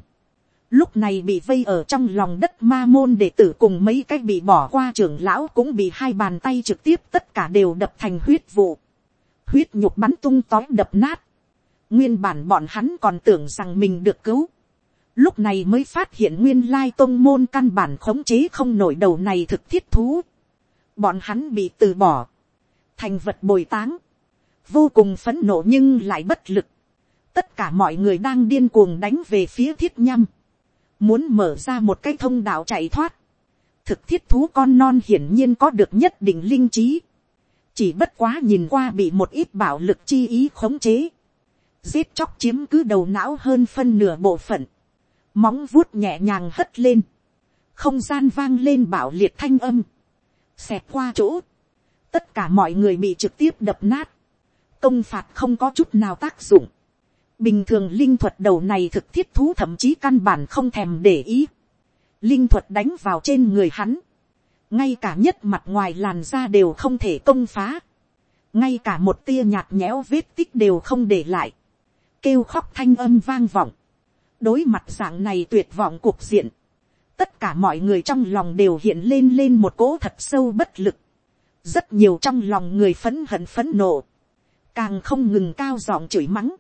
lúc này bị vây ở trong lòng đất ma môn đệ tử cùng mấy cái bị bỏ qua trưởng lão cũng bị hai bàn tay trực tiếp tất cả đều đập thành huyết vụ. huyết nhục bắn tung tói đập nát. nguyên bản bọn hắn còn tưởng rằng mình được cứu. lúc này mới phát hiện nguyên lai tôn môn căn bản khống chế không nổi đầu này thực thiết thú. bọn hắn bị từ bỏ thành vật bồi táng. vô cùng phấn nộ nhưng lại bất lực. tất cả mọi người đang điên cuồng đánh về phía thiết nhâm muốn mở ra một cái thông đạo chạy thoát, thực thiết thú con non hiển nhiên có được nhất định linh trí, chỉ bất quá nhìn qua bị một ít bảo lực chi ý khống chế, giết chóc chiếm cứ đầu não hơn phân nửa bộ phận, móng vuốt nhẹ nhàng hất lên, không gian vang lên bảo liệt thanh âm, xẹt qua chỗ, tất cả mọi người bị trực tiếp đập nát, công phạt không có chút nào tác dụng, Bình thường linh thuật đầu này thực thiết thú thậm chí căn bản không thèm để ý. Linh thuật đánh vào trên người hắn. Ngay cả nhất mặt ngoài làn da đều không thể công phá. Ngay cả một tia nhạt nhẽo vết tích đều không để lại. Kêu khóc thanh âm vang vọng. Đối mặt dạng này tuyệt vọng cuộc diện. Tất cả mọi người trong lòng đều hiện lên lên một cỗ thật sâu bất lực. Rất nhiều trong lòng người phấn hận phấn nộ. Càng không ngừng cao giọng chửi mắng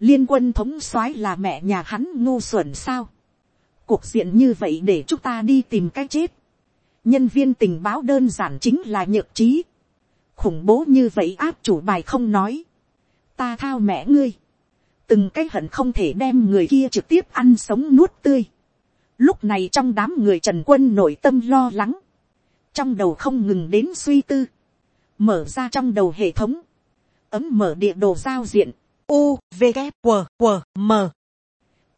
liên quân thống soái là mẹ nhà hắn ngu xuẩn sao. cuộc diện như vậy để chúng ta đi tìm cái chết. nhân viên tình báo đơn giản chính là nhược trí. khủng bố như vậy áp chủ bài không nói. ta thao mẹ ngươi, từng cái hận không thể đem người kia trực tiếp ăn sống nuốt tươi. Lúc này trong đám người trần quân nội tâm lo lắng, trong đầu không ngừng đến suy tư, mở ra trong đầu hệ thống, ấm mở địa đồ giao diện, u v g q q m.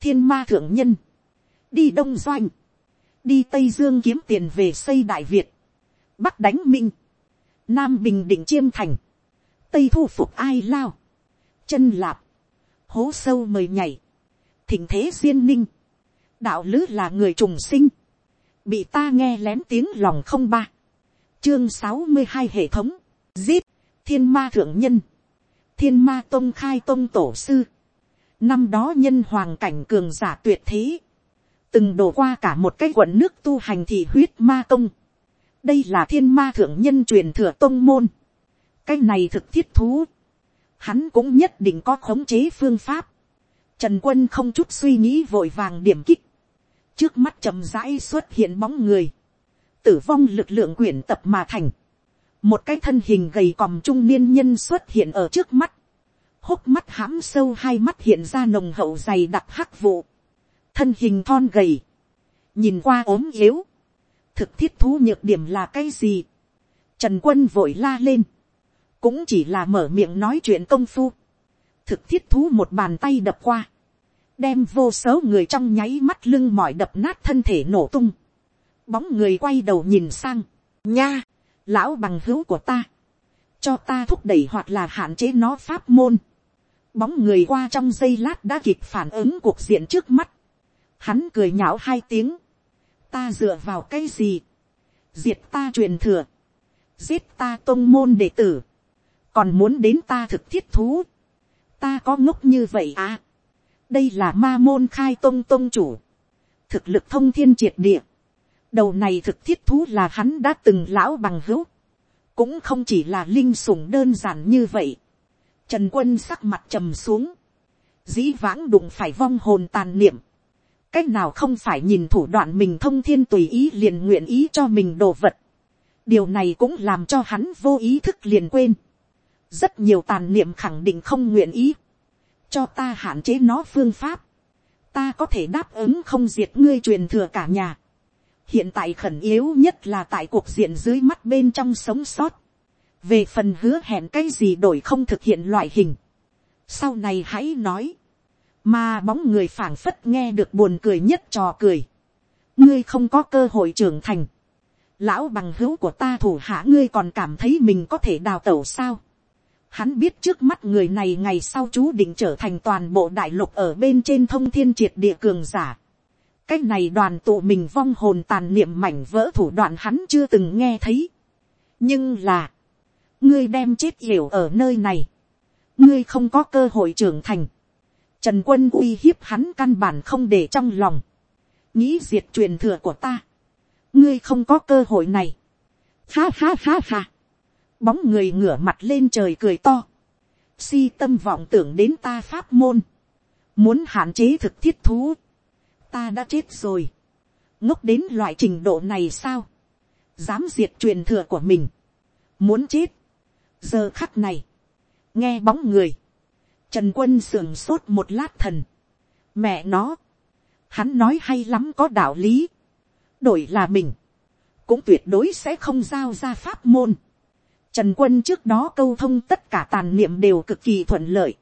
Thiên ma thượng nhân, đi đông doanh, đi tây dương kiếm tiền về xây đại việt, bắc đánh minh, nam bình định chiêm thành, tây thu phục ai lao, chân lạp, hố sâu mời nhảy, thỉnh thế duyên ninh, đạo lứ là người trùng sinh, bị ta nghe lén tiếng lòng không ba, chương sáu mươi hai hệ thống, zip, thiên ma thượng nhân, thiên ma tôn khai tôn tổ sư, năm đó nhân hoàng cảnh cường giả tuyệt thế, từng đổ qua cả một cái quận nước tu hành thị huyết ma công, đây là thiên ma thượng nhân truyền thừa tôn môn, cái này thực thiết thú, hắn cũng nhất định có khống chế phương pháp, trần quân không chút suy nghĩ vội vàng điểm kích, trước mắt chậm rãi xuất hiện bóng người, tử vong lực lượng quyển tập mà thành, một cái thân hình gầy còm trung niên nhân xuất hiện ở trước mắt, hốc mắt hãm sâu hai mắt hiện ra nồng hậu dày đặc hắc vụ, thân hình thon gầy, nhìn qua ốm yếu, thực thiết thú nhược điểm là cái gì, trần quân vội la lên, cũng chỉ là mở miệng nói chuyện công phu, thực thiết thú một bàn tay đập qua, đem vô số người trong nháy mắt lưng mỏi đập nát thân thể nổ tung, bóng người quay đầu nhìn sang, nha, lão bằng hữu của ta, cho ta thúc đẩy hoặc là hạn chế nó pháp môn, bóng người qua trong giây lát đã kịp phản ứng cuộc diện trước mắt, hắn cười nhạo hai tiếng, ta dựa vào cái gì, diệt ta truyền thừa, giết ta tôn môn đệ tử, còn muốn đến ta thực thiết thú, ta có ngốc như vậy à, đây là ma môn khai tôn tôn chủ, thực lực thông thiên triệt địa, đầu này thực thiết thú là hắn đã từng lão bằng hữu, cũng không chỉ là linh sủng đơn giản như vậy, trần quân sắc mặt trầm xuống, dĩ vãng đụng phải vong hồn tàn niệm, cách nào không phải nhìn thủ đoạn mình thông thiên tùy ý liền nguyện ý cho mình đồ vật, điều này cũng làm cho hắn vô ý thức liền quên, rất nhiều tàn niệm khẳng định không nguyện ý, cho ta hạn chế nó phương pháp, ta có thể đáp ứng không diệt ngươi truyền thừa cả nhà. hiện tại khẩn yếu nhất là tại cuộc diện dưới mắt bên trong sống sót, về phần hứa hẹn cái gì đổi không thực hiện loại hình, sau này hãy nói, mà bóng người phảng phất nghe được buồn cười nhất trò cười, ngươi không có cơ hội trưởng thành, lão bằng hữu của ta thủ hạ ngươi còn cảm thấy mình có thể đào tẩu sao, Hắn biết trước mắt người này ngày sau chú định trở thành toàn bộ đại lục ở bên trên thông thiên triệt địa cường giả. Cách này đoàn tụ mình vong hồn tàn niệm mảnh vỡ thủ đoạn hắn chưa từng nghe thấy. Nhưng là, ngươi đem chết hiểu ở nơi này. Ngươi không có cơ hội trưởng thành. Trần quân uy hiếp hắn căn bản không để trong lòng. Nghĩ diệt truyền thừa của ta. Ngươi không có cơ hội này. Ha ha ha ha bóng người ngửa mặt lên trời cười to, si tâm vọng tưởng đến ta pháp môn, muốn hạn chế thực thiết thú, ta đã chết rồi, ngốc đến loại trình độ này sao, dám diệt truyền thừa của mình, muốn chết, giờ khắc này, nghe bóng người, trần quân sườn sốt một lát thần, mẹ nó, hắn nói hay lắm có đạo lý, đổi là mình, cũng tuyệt đối sẽ không giao ra pháp môn, Trần quân trước đó câu thông tất cả tàn niệm đều cực kỳ thuận lợi.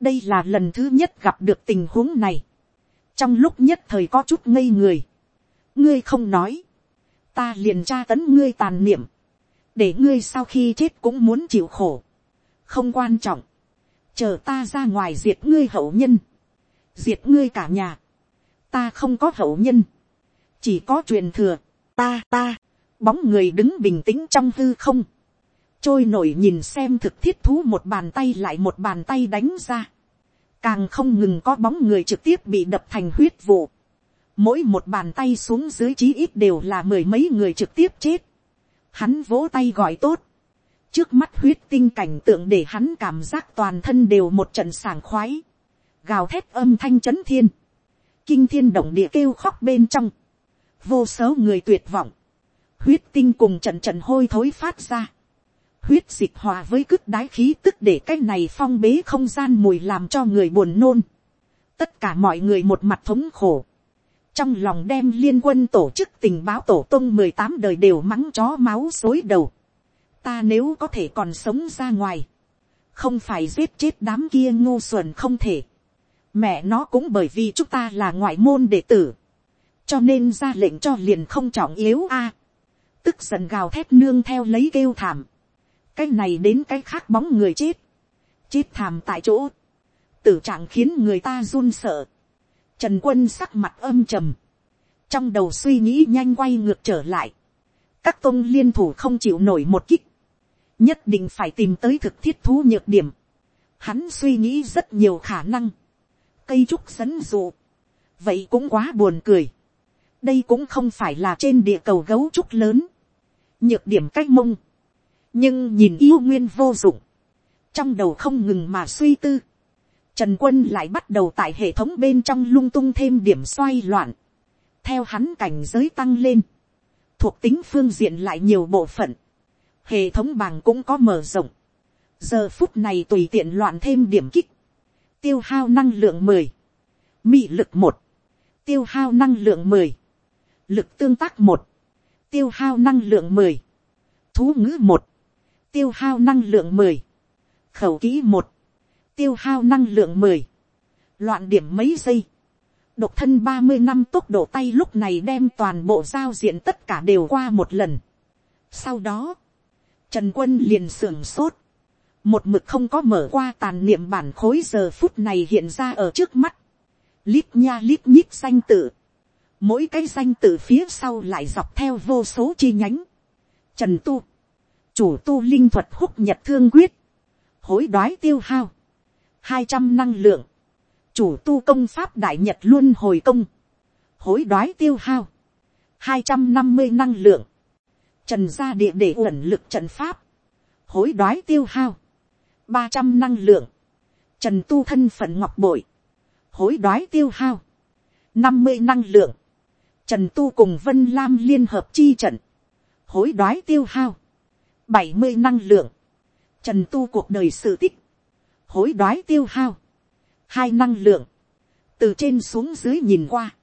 Đây là lần thứ nhất gặp được tình huống này. Trong lúc nhất thời có chút ngây người. Ngươi không nói. Ta liền tra tấn ngươi tàn niệm. Để ngươi sau khi chết cũng muốn chịu khổ. Không quan trọng. Chờ ta ra ngoài diệt ngươi hậu nhân. Diệt ngươi cả nhà. Ta không có hậu nhân. Chỉ có truyền thừa. Ta ta. Bóng người đứng bình tĩnh trong hư không trôi nổi nhìn xem thực thiết thú một bàn tay lại một bàn tay đánh ra. Càng không ngừng có bóng người trực tiếp bị đập thành huyết vụ. Mỗi một bàn tay xuống dưới chí ít đều là mười mấy người trực tiếp chết. Hắn vỗ tay gọi tốt. Trước mắt huyết tinh cảnh tượng để hắn cảm giác toàn thân đều một trận sảng khoái. Gào thét âm thanh chấn thiên. Kinh thiên động địa kêu khóc bên trong. Vô số người tuyệt vọng. Huyết tinh cùng trận trận hôi thối phát ra huyết dịch hòa với cứt đái khí tức để cái này phong bế không gian mùi làm cho người buồn nôn. tất cả mọi người một mặt thống khổ. trong lòng đem liên quân tổ chức tình báo tổ tông mười tám đời đều mắng chó máu xối đầu. ta nếu có thể còn sống ra ngoài, không phải giết chết đám kia ngu xuẩn không thể. mẹ nó cũng bởi vì chúng ta là ngoại môn đệ tử. cho nên ra lệnh cho liền không trọng yếu a. tức giận gào thét nương theo lấy kêu thảm cái này đến cái khác bóng người chết, chết thàm tại chỗ, tử trạng khiến người ta run sợ, trần quân sắc mặt âm trầm, trong đầu suy nghĩ nhanh quay ngược trở lại, các tôn liên thủ không chịu nổi một kích, nhất định phải tìm tới thực thiết thú nhược điểm, hắn suy nghĩ rất nhiều khả năng, cây trúc dẫn dụ, vậy cũng quá buồn cười, đây cũng không phải là trên địa cầu gấu trúc lớn, nhược điểm cách mông, nhưng nhìn yêu nguyên vô dụng, trong đầu không ngừng mà suy tư, trần quân lại bắt đầu tại hệ thống bên trong lung tung thêm điểm xoay loạn, theo hắn cảnh giới tăng lên, thuộc tính phương diện lại nhiều bộ phận, hệ thống bảng cũng có mở rộng, giờ phút này tùy tiện loạn thêm điểm kích, tiêu hao năng lượng mười, mị lực một, tiêu hao năng lượng mười, lực tương tác một, tiêu hao năng lượng mười, thú ngữ một, tiêu hao năng lượng mười, khẩu kỹ một, tiêu hao năng lượng mười, loạn điểm mấy giây, độc thân ba mươi năm tốc độ tay lúc này đem toàn bộ giao diện tất cả đều qua một lần. Sau đó, Trần quân liền sưởng sốt, một mực không có mở qua tàn niệm bản khối giờ phút này hiện ra ở trước mắt, lít nha lít nhít danh tự, mỗi cái danh tự phía sau lại dọc theo vô số chi nhánh, trần tu, chủ tu linh thuật húc nhật thương quyết, hối đoái tiêu hao, hai trăm năng lượng, chủ tu công pháp đại nhật luôn hồi công, hối đoái tiêu hao, hai trăm năm mươi năng lượng, trần gia địa để uẩn lực trận pháp, hối đoái tiêu hao, ba trăm năng lượng, trần tu thân phận ngọc bội, hối đoái tiêu hao, năm mươi năng lượng, trần tu cùng vân lam liên hợp chi trận, hối đoái tiêu hao, bảy mươi năng lượng, trần tu cuộc đời sự tích, hối đoái tiêu hao, hai năng lượng, từ trên xuống dưới nhìn qua,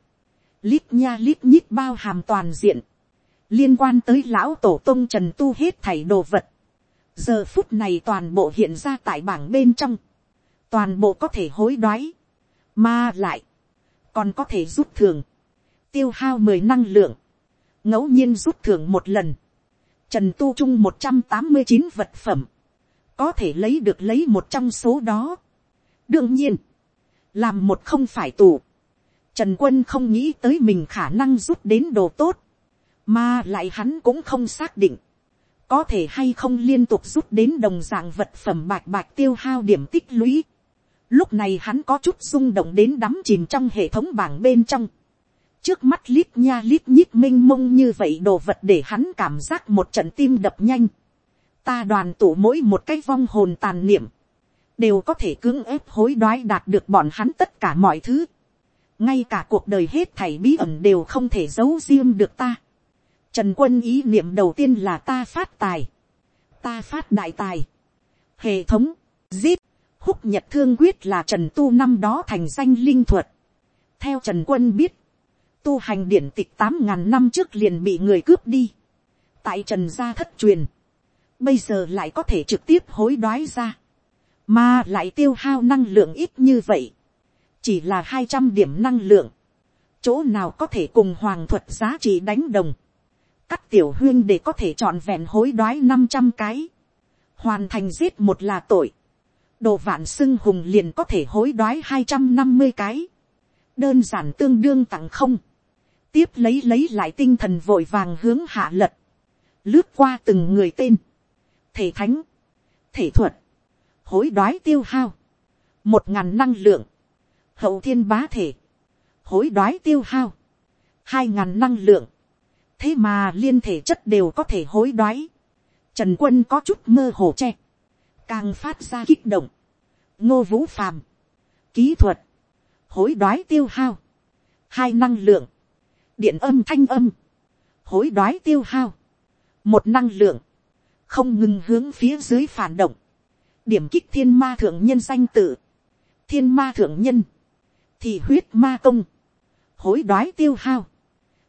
lít nha lít nhít bao hàm toàn diện, liên quan tới lão tổ tông trần tu hết thảy đồ vật, giờ phút này toàn bộ hiện ra tại bảng bên trong, toàn bộ có thể hối đoái, mà lại, còn có thể rút thường, tiêu hao mười năng lượng, ngẫu nhiên rút thường một lần, Trần tu trung một trăm tám mươi chín vật phẩm. Có thể lấy được lấy một trong số đó. Đương nhiên. Làm một không phải tù. Trần quân không nghĩ tới mình khả năng rút đến đồ tốt. Mà lại hắn cũng không xác định. Có thể hay không liên tục rút đến đồng dạng vật phẩm bạch bạch tiêu hao điểm tích lũy. Lúc này hắn có chút rung động đến đắm chìm trong hệ thống bảng bên trong trước mắt lít nha lít nhít m i n h mông như vậy đồ vật để hắn cảm giác một trận tim đập nhanh. ta đoàn tụ mỗi một cái vong hồn tàn niệm, đều có thể cưỡng ép hối đoái đạt được bọn hắn tất cả mọi thứ. ngay cả cuộc đời hết thảy bí ẩn đều không thể giấu riêng được ta. trần quân ý niệm đầu tiên là ta phát tài, ta phát đại tài. hệ thống, zip, húc nhật thương quyết là trần tu năm đó thành danh linh thuật. theo trần quân biết, tu hành điển tịch tám ngàn năm trước liền bị người cướp đi. tại trần gia thất truyền. bây giờ lại có thể trực tiếp hối đoái ra. mà lại tiêu hao năng lượng ít như vậy. chỉ là hai trăm điểm năng lượng. chỗ nào có thể cùng hoàng thuật giá trị đánh đồng. các tiểu huyên để có thể chọn vẹn hối đoái năm trăm cái. hoàn thành giết một là tội. đồ vạn xưng hùng liền có thể hối đoái hai trăm năm mươi cái đơn giản tương đương tặng không tiếp lấy lấy lại tinh thần vội vàng hướng hạ lật, lướt qua từng người tên, thể thánh, thể thuật, hối đoái tiêu hao, một ngàn năng lượng, hậu thiên bá thể, hối đoái tiêu hao, hai ngàn năng lượng, thế mà liên thể chất đều có thể hối đoái, trần quân có chút mơ hồ che, càng phát ra kích động, ngô vũ phàm, kỹ thuật, hối đoái tiêu hao, hai năng lượng, điện âm thanh âm, hối đoái tiêu hao, một năng lượng, không ngừng hướng phía dưới phản động, điểm kích thiên ma thượng nhân danh tự, thiên ma thượng nhân, thì huyết ma công, hối đoái tiêu hao,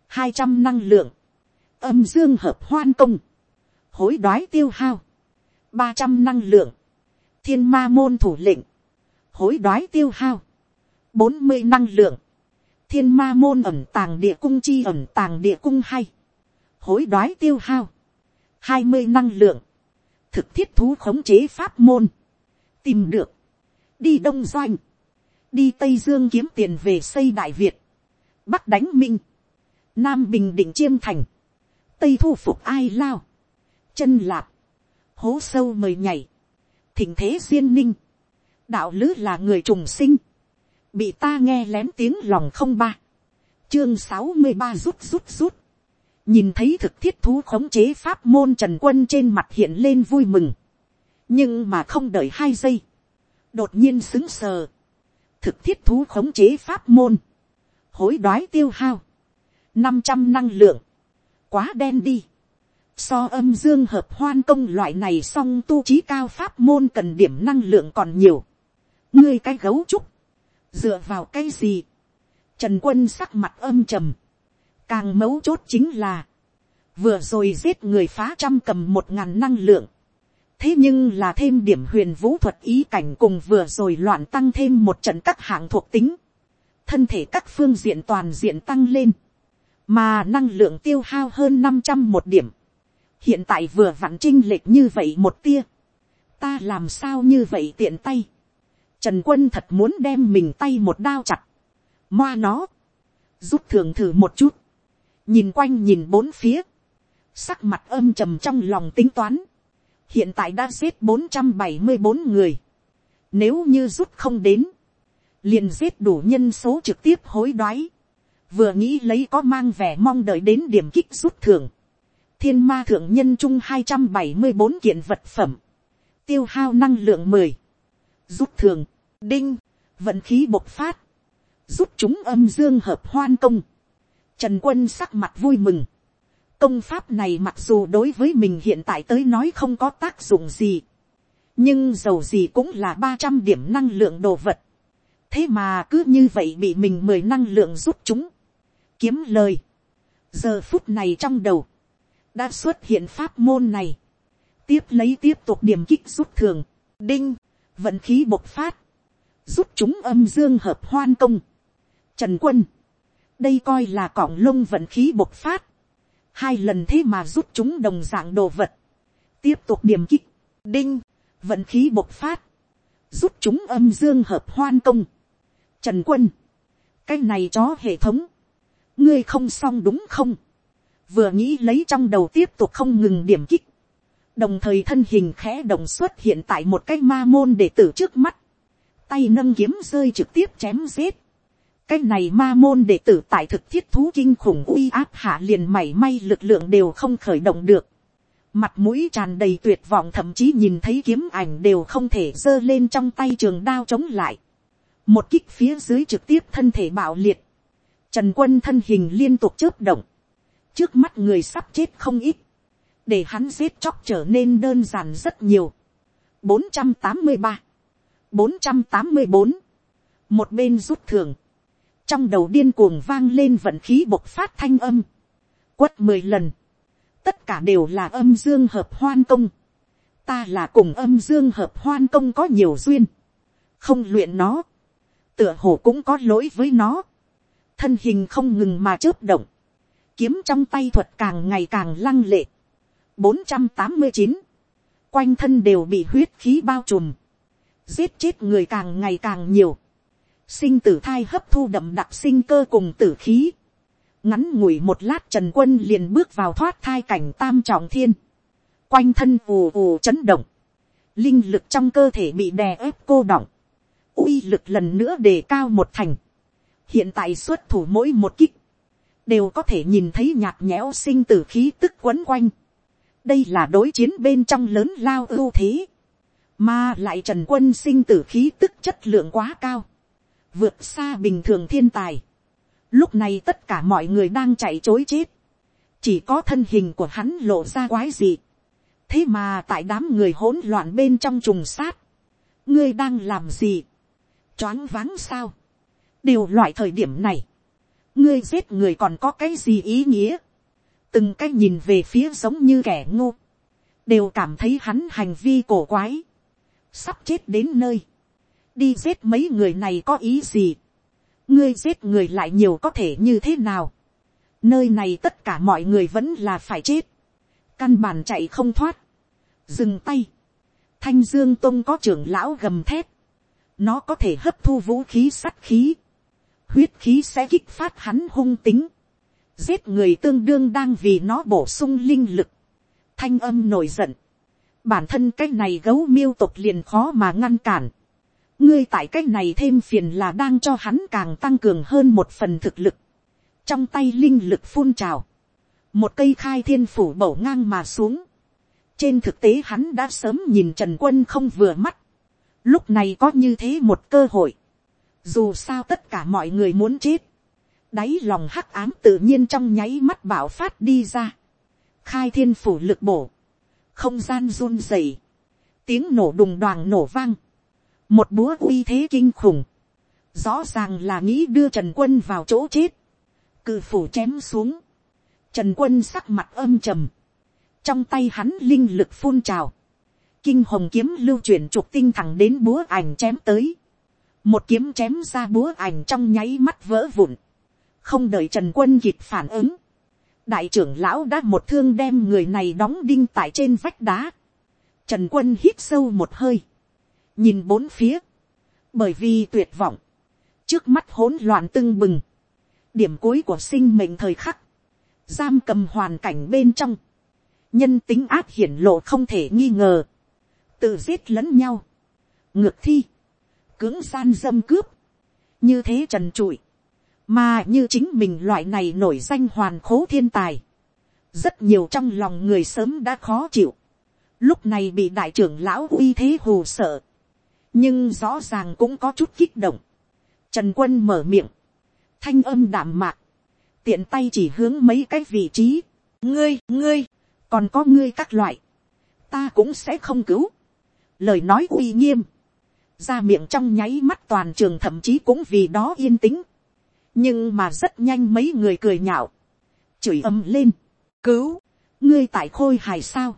hai trăm năng lượng, âm dương hợp hoan công, hối đoái tiêu hao, ba trăm năng lượng, thiên ma môn thủ lệnh, hối đoái tiêu hao, bốn mươi năng lượng, thiên ma môn ẩm tàng địa cung chi ẩm tàng địa cung hay, hối đoái tiêu hao, hai mươi năng lượng, thực thiết thú khống chế pháp môn, tìm được, đi đông doanh, đi tây dương kiếm tiền về xây đại việt, bắc đánh minh, nam bình định chiêm thành, tây thu phục ai lao, chân lạp, hố sâu mời nhảy, thỉnh thế duyên ninh, đạo lứ là người trùng sinh, bị ta nghe lén tiếng lòng không ba, chương sáu mươi ba rút rút rút, nhìn thấy thực thiết thú khống chế pháp môn trần quân trên mặt hiện lên vui mừng, nhưng mà không đợi hai giây, đột nhiên xứng sờ, thực thiết thú khống chế pháp môn, hối đoái tiêu hao, năm trăm năng lượng, quá đen đi, so âm dương hợp hoan công loại này song tu trí cao pháp môn cần điểm năng lượng còn nhiều, ngươi cái gấu trúc, dựa vào cái gì, trần quân sắc mặt âm trầm, càng mấu chốt chính là, vừa rồi giết người phá trăm cầm một ngàn năng lượng, thế nhưng là thêm điểm huyền vũ thuật ý cảnh cùng vừa rồi loạn tăng thêm một trận các hạng thuộc tính, thân thể các phương diện toàn diện tăng lên, mà năng lượng tiêu hao hơn năm trăm một điểm, hiện tại vừa vặn trinh lệch như vậy một tia, ta làm sao như vậy tiện tay, trần quân thật muốn đem mình tay một đao chặt, moa nó, rút thường thử một chút, nhìn quanh nhìn bốn phía, sắc mặt âm trầm trong lòng tính toán, hiện tại đã giết bốn trăm bảy mươi bốn người, nếu như rút không đến, liền giết đủ nhân số trực tiếp hối đoái, vừa nghĩ lấy có mang vẻ mong đợi đến điểm kích rút thưởng, thiên ma thượng nhân trung hai trăm bảy mươi bốn kiện vật phẩm, tiêu hao năng lượng mười, rút thường, đinh, vận khí bộc phát, giúp chúng âm dương hợp hoan công, trần quân sắc mặt vui mừng, công pháp này mặc dù đối với mình hiện tại tới nói không có tác dụng gì, nhưng dầu gì cũng là ba trăm điểm năng lượng đồ vật, thế mà cứ như vậy bị mình mười năng lượng giúp chúng, kiếm lời, giờ phút này trong đầu, đã xuất hiện pháp môn này, tiếp lấy tiếp tục điểm kích rút thường, đinh, vận khí bộc phát, rút chúng âm dương hợp hoan công, trần quân, đây coi là cọng lông vận khí bộc phát, hai lần thế mà rút chúng đồng dạng đồ vật, tiếp tục điểm kích, đinh, vận khí bộc phát, rút chúng âm dương hợp hoan công, trần quân, cái này chó hệ thống, ngươi không xong đúng không, vừa nghĩ lấy trong đầu tiếp tục không ngừng điểm kích, đồng thời thân hình khẽ đồng xuất hiện tại một cái ma môn để tử trước mắt, tay nâng kiếm rơi trực tiếp chém giết, cái này ma môn đệ tử tại thực thiết thú kinh khủng uy áp hạ liền mảy may lực lượng đều không khởi động được. Mặt mũi tràn đầy tuyệt vọng thậm chí nhìn thấy kiếm ảnh đều không thể giơ lên trong tay trường đao chống lại. Một kích phía dưới trực tiếp thân thể bạo liệt. Trần quân thân hình liên tục chớp động. Trước mắt người sắp chết không ít. Để hắn giết chóc trở nên đơn giản rất nhiều. 483 484 Một bên rút thường trong đầu điên cuồng vang lên vận khí bộc phát thanh âm, quất mười lần, tất cả đều là âm dương hợp hoan công, ta là cùng âm dương hợp hoan công có nhiều duyên, không luyện nó, tựa hồ cũng có lỗi với nó, thân hình không ngừng mà chớp động, kiếm trong tay thuật càng ngày càng lăng lệ, bốn trăm tám mươi chín, quanh thân đều bị huyết khí bao trùm, giết chết người càng ngày càng nhiều, sinh tử thai hấp thu đậm đặc sinh cơ cùng tử khí. ngắn ngủi một lát trần quân liền bước vào thoát thai cảnh tam trọng thiên. quanh thân ù ù chấn động. linh lực trong cơ thể bị đè ép cô đọng. uy lực lần nữa đề cao một thành. hiện tại xuất thủ mỗi một kích. đều có thể nhìn thấy nhạt nhẽo sinh tử khí tức quấn quanh. đây là đối chiến bên trong lớn lao ưu thế mà lại trần quân sinh tử khí tức chất lượng quá cao vượt xa bình thường thiên tài. Lúc này tất cả mọi người đang chạy chối chết. Chỉ có thân hình của hắn lộ ra quái gì. thế mà tại đám người hỗn loạn bên trong trùng sát, ngươi đang làm gì, choáng váng sao, đều loại thời điểm này, ngươi giết người còn có cái gì ý nghĩa, từng cái nhìn về phía giống như kẻ ngô, đều cảm thấy hắn hành vi cổ quái, sắp chết đến nơi, đi giết mấy người này có ý gì, ngươi giết người lại nhiều có thể như thế nào, nơi này tất cả mọi người vẫn là phải chết, căn bản chạy không thoát, dừng tay, thanh dương tông có trưởng lão gầm thét, nó có thể hấp thu vũ khí sắt khí, huyết khí sẽ kích phát hắn hung tính, giết người tương đương đang vì nó bổ sung linh lực, thanh âm nổi giận, bản thân cái này gấu miêu tục liền khó mà ngăn cản, ngươi tại cái này thêm phiền là đang cho hắn càng tăng cường hơn một phần thực lực, trong tay linh lực phun trào, một cây khai thiên phủ bổ ngang mà xuống, trên thực tế hắn đã sớm nhìn trần quân không vừa mắt, lúc này có như thế một cơ hội, dù sao tất cả mọi người muốn chết, đáy lòng hắc ám tự nhiên trong nháy mắt bảo phát đi ra, khai thiên phủ lực bổ, không gian run rẩy, tiếng nổ đùng đoàng nổ vang, một búa uy thế kinh khủng, rõ ràng là nghĩ đưa trần quân vào chỗ chết, cự phủ chém xuống, trần quân sắc mặt âm trầm, trong tay hắn linh lực phun trào, kinh hồng kiếm lưu chuyển trục tinh thẳng đến búa ảnh chém tới, một kiếm chém ra búa ảnh trong nháy mắt vỡ vụn, không đợi trần quân kịp phản ứng, đại trưởng lão đã một thương đem người này đóng đinh tại trên vách đá, trần quân hít sâu một hơi, nhìn bốn phía, bởi vì tuyệt vọng, trước mắt hỗn loạn tưng bừng, điểm cuối của sinh mệnh thời khắc, giam cầm hoàn cảnh bên trong, nhân tính áp hiển lộ không thể nghi ngờ, tự giết lẫn nhau, ngược thi, cưỡng gian dâm cướp, như thế trần trụi, mà như chính mình loại này nổi danh hoàn khố thiên tài, rất nhiều trong lòng người sớm đã khó chịu, lúc này bị đại trưởng lão uy thế hù sợ, nhưng rõ ràng cũng có chút kích động. Trần quân mở miệng, thanh âm đảm mạc, tiện tay chỉ hướng mấy cái vị trí, ngươi, ngươi, còn có ngươi các loại, ta cũng sẽ không cứu. lời nói uy nghiêm, ra miệng trong nháy mắt toàn trường thậm chí cũng vì đó yên tĩnh, nhưng mà rất nhanh mấy người cười nhạo, chửi ầm lên, cứu, ngươi tại khôi hài sao,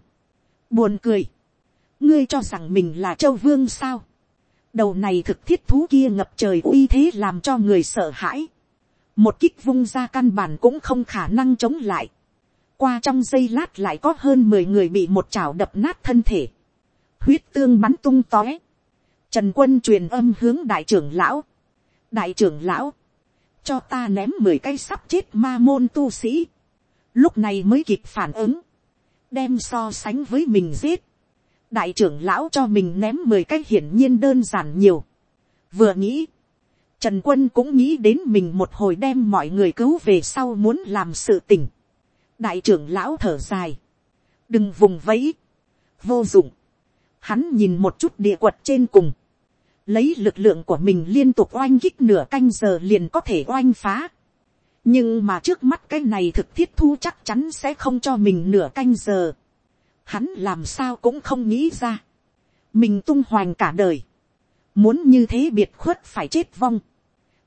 buồn cười, ngươi cho rằng mình là châu vương sao, đầu này thực thiết thú kia ngập trời uy thế làm cho người sợ hãi. một kích vung ra căn bản cũng không khả năng chống lại. qua trong giây lát lại có hơn mười người bị một chảo đập nát thân thể. huyết tương bắn tung tóe. trần quân truyền âm hướng đại trưởng lão. đại trưởng lão, cho ta ném mười cái sắp chết ma môn tu sĩ. lúc này mới kịp phản ứng. đem so sánh với mình giết đại trưởng lão cho mình ném mười cái hiển nhiên đơn giản nhiều. vừa nghĩ, trần quân cũng nghĩ đến mình một hồi đem mọi người cứu về sau muốn làm sự tỉnh. đại trưởng lão thở dài, đừng vùng vẫy, vô dụng. hắn nhìn một chút địa quật trên cùng, lấy lực lượng của mình liên tục oanh kích nửa canh giờ liền có thể oanh phá. nhưng mà trước mắt cái này thực thiết thu chắc chắn sẽ không cho mình nửa canh giờ hắn làm sao cũng không nghĩ ra. mình tung hoành cả đời, muốn như thế biệt khuất phải chết vong.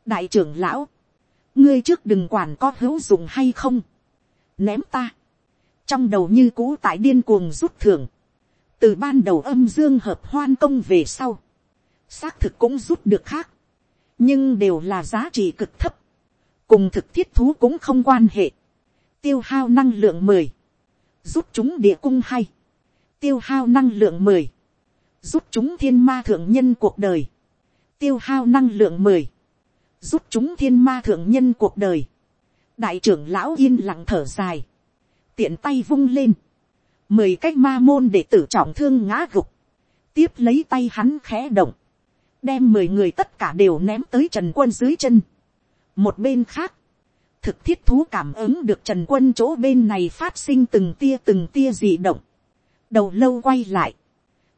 đại trưởng lão, ngươi trước đừng quản có hữu dụng hay không, ném ta, trong đầu như cũ tại điên cuồng rút thưởng, từ ban đầu âm dương hợp hoan công về sau, xác thực cũng rút được khác, nhưng đều là giá trị cực thấp, cùng thực thiết thú cũng không quan hệ, tiêu hao năng lượng mười, rút chúng địa cung hay, tiêu hao năng lượng mười, rút chúng thiên ma thượng nhân cuộc đời, tiêu hao năng lượng mười, rút chúng thiên ma thượng nhân cuộc đời, đại trưởng lão yên lặng thở dài, tiện tay vung lên, mười cách ma môn để tử trọng thương ngã gục, tiếp lấy tay hắn khẽ động, đem mười người tất cả đều ném tới trần quân dưới chân. một bên khác, thực thiết thú cảm ứng được trần quân chỗ bên này phát sinh từng tia từng tia dị động. đầu lâu quay lại,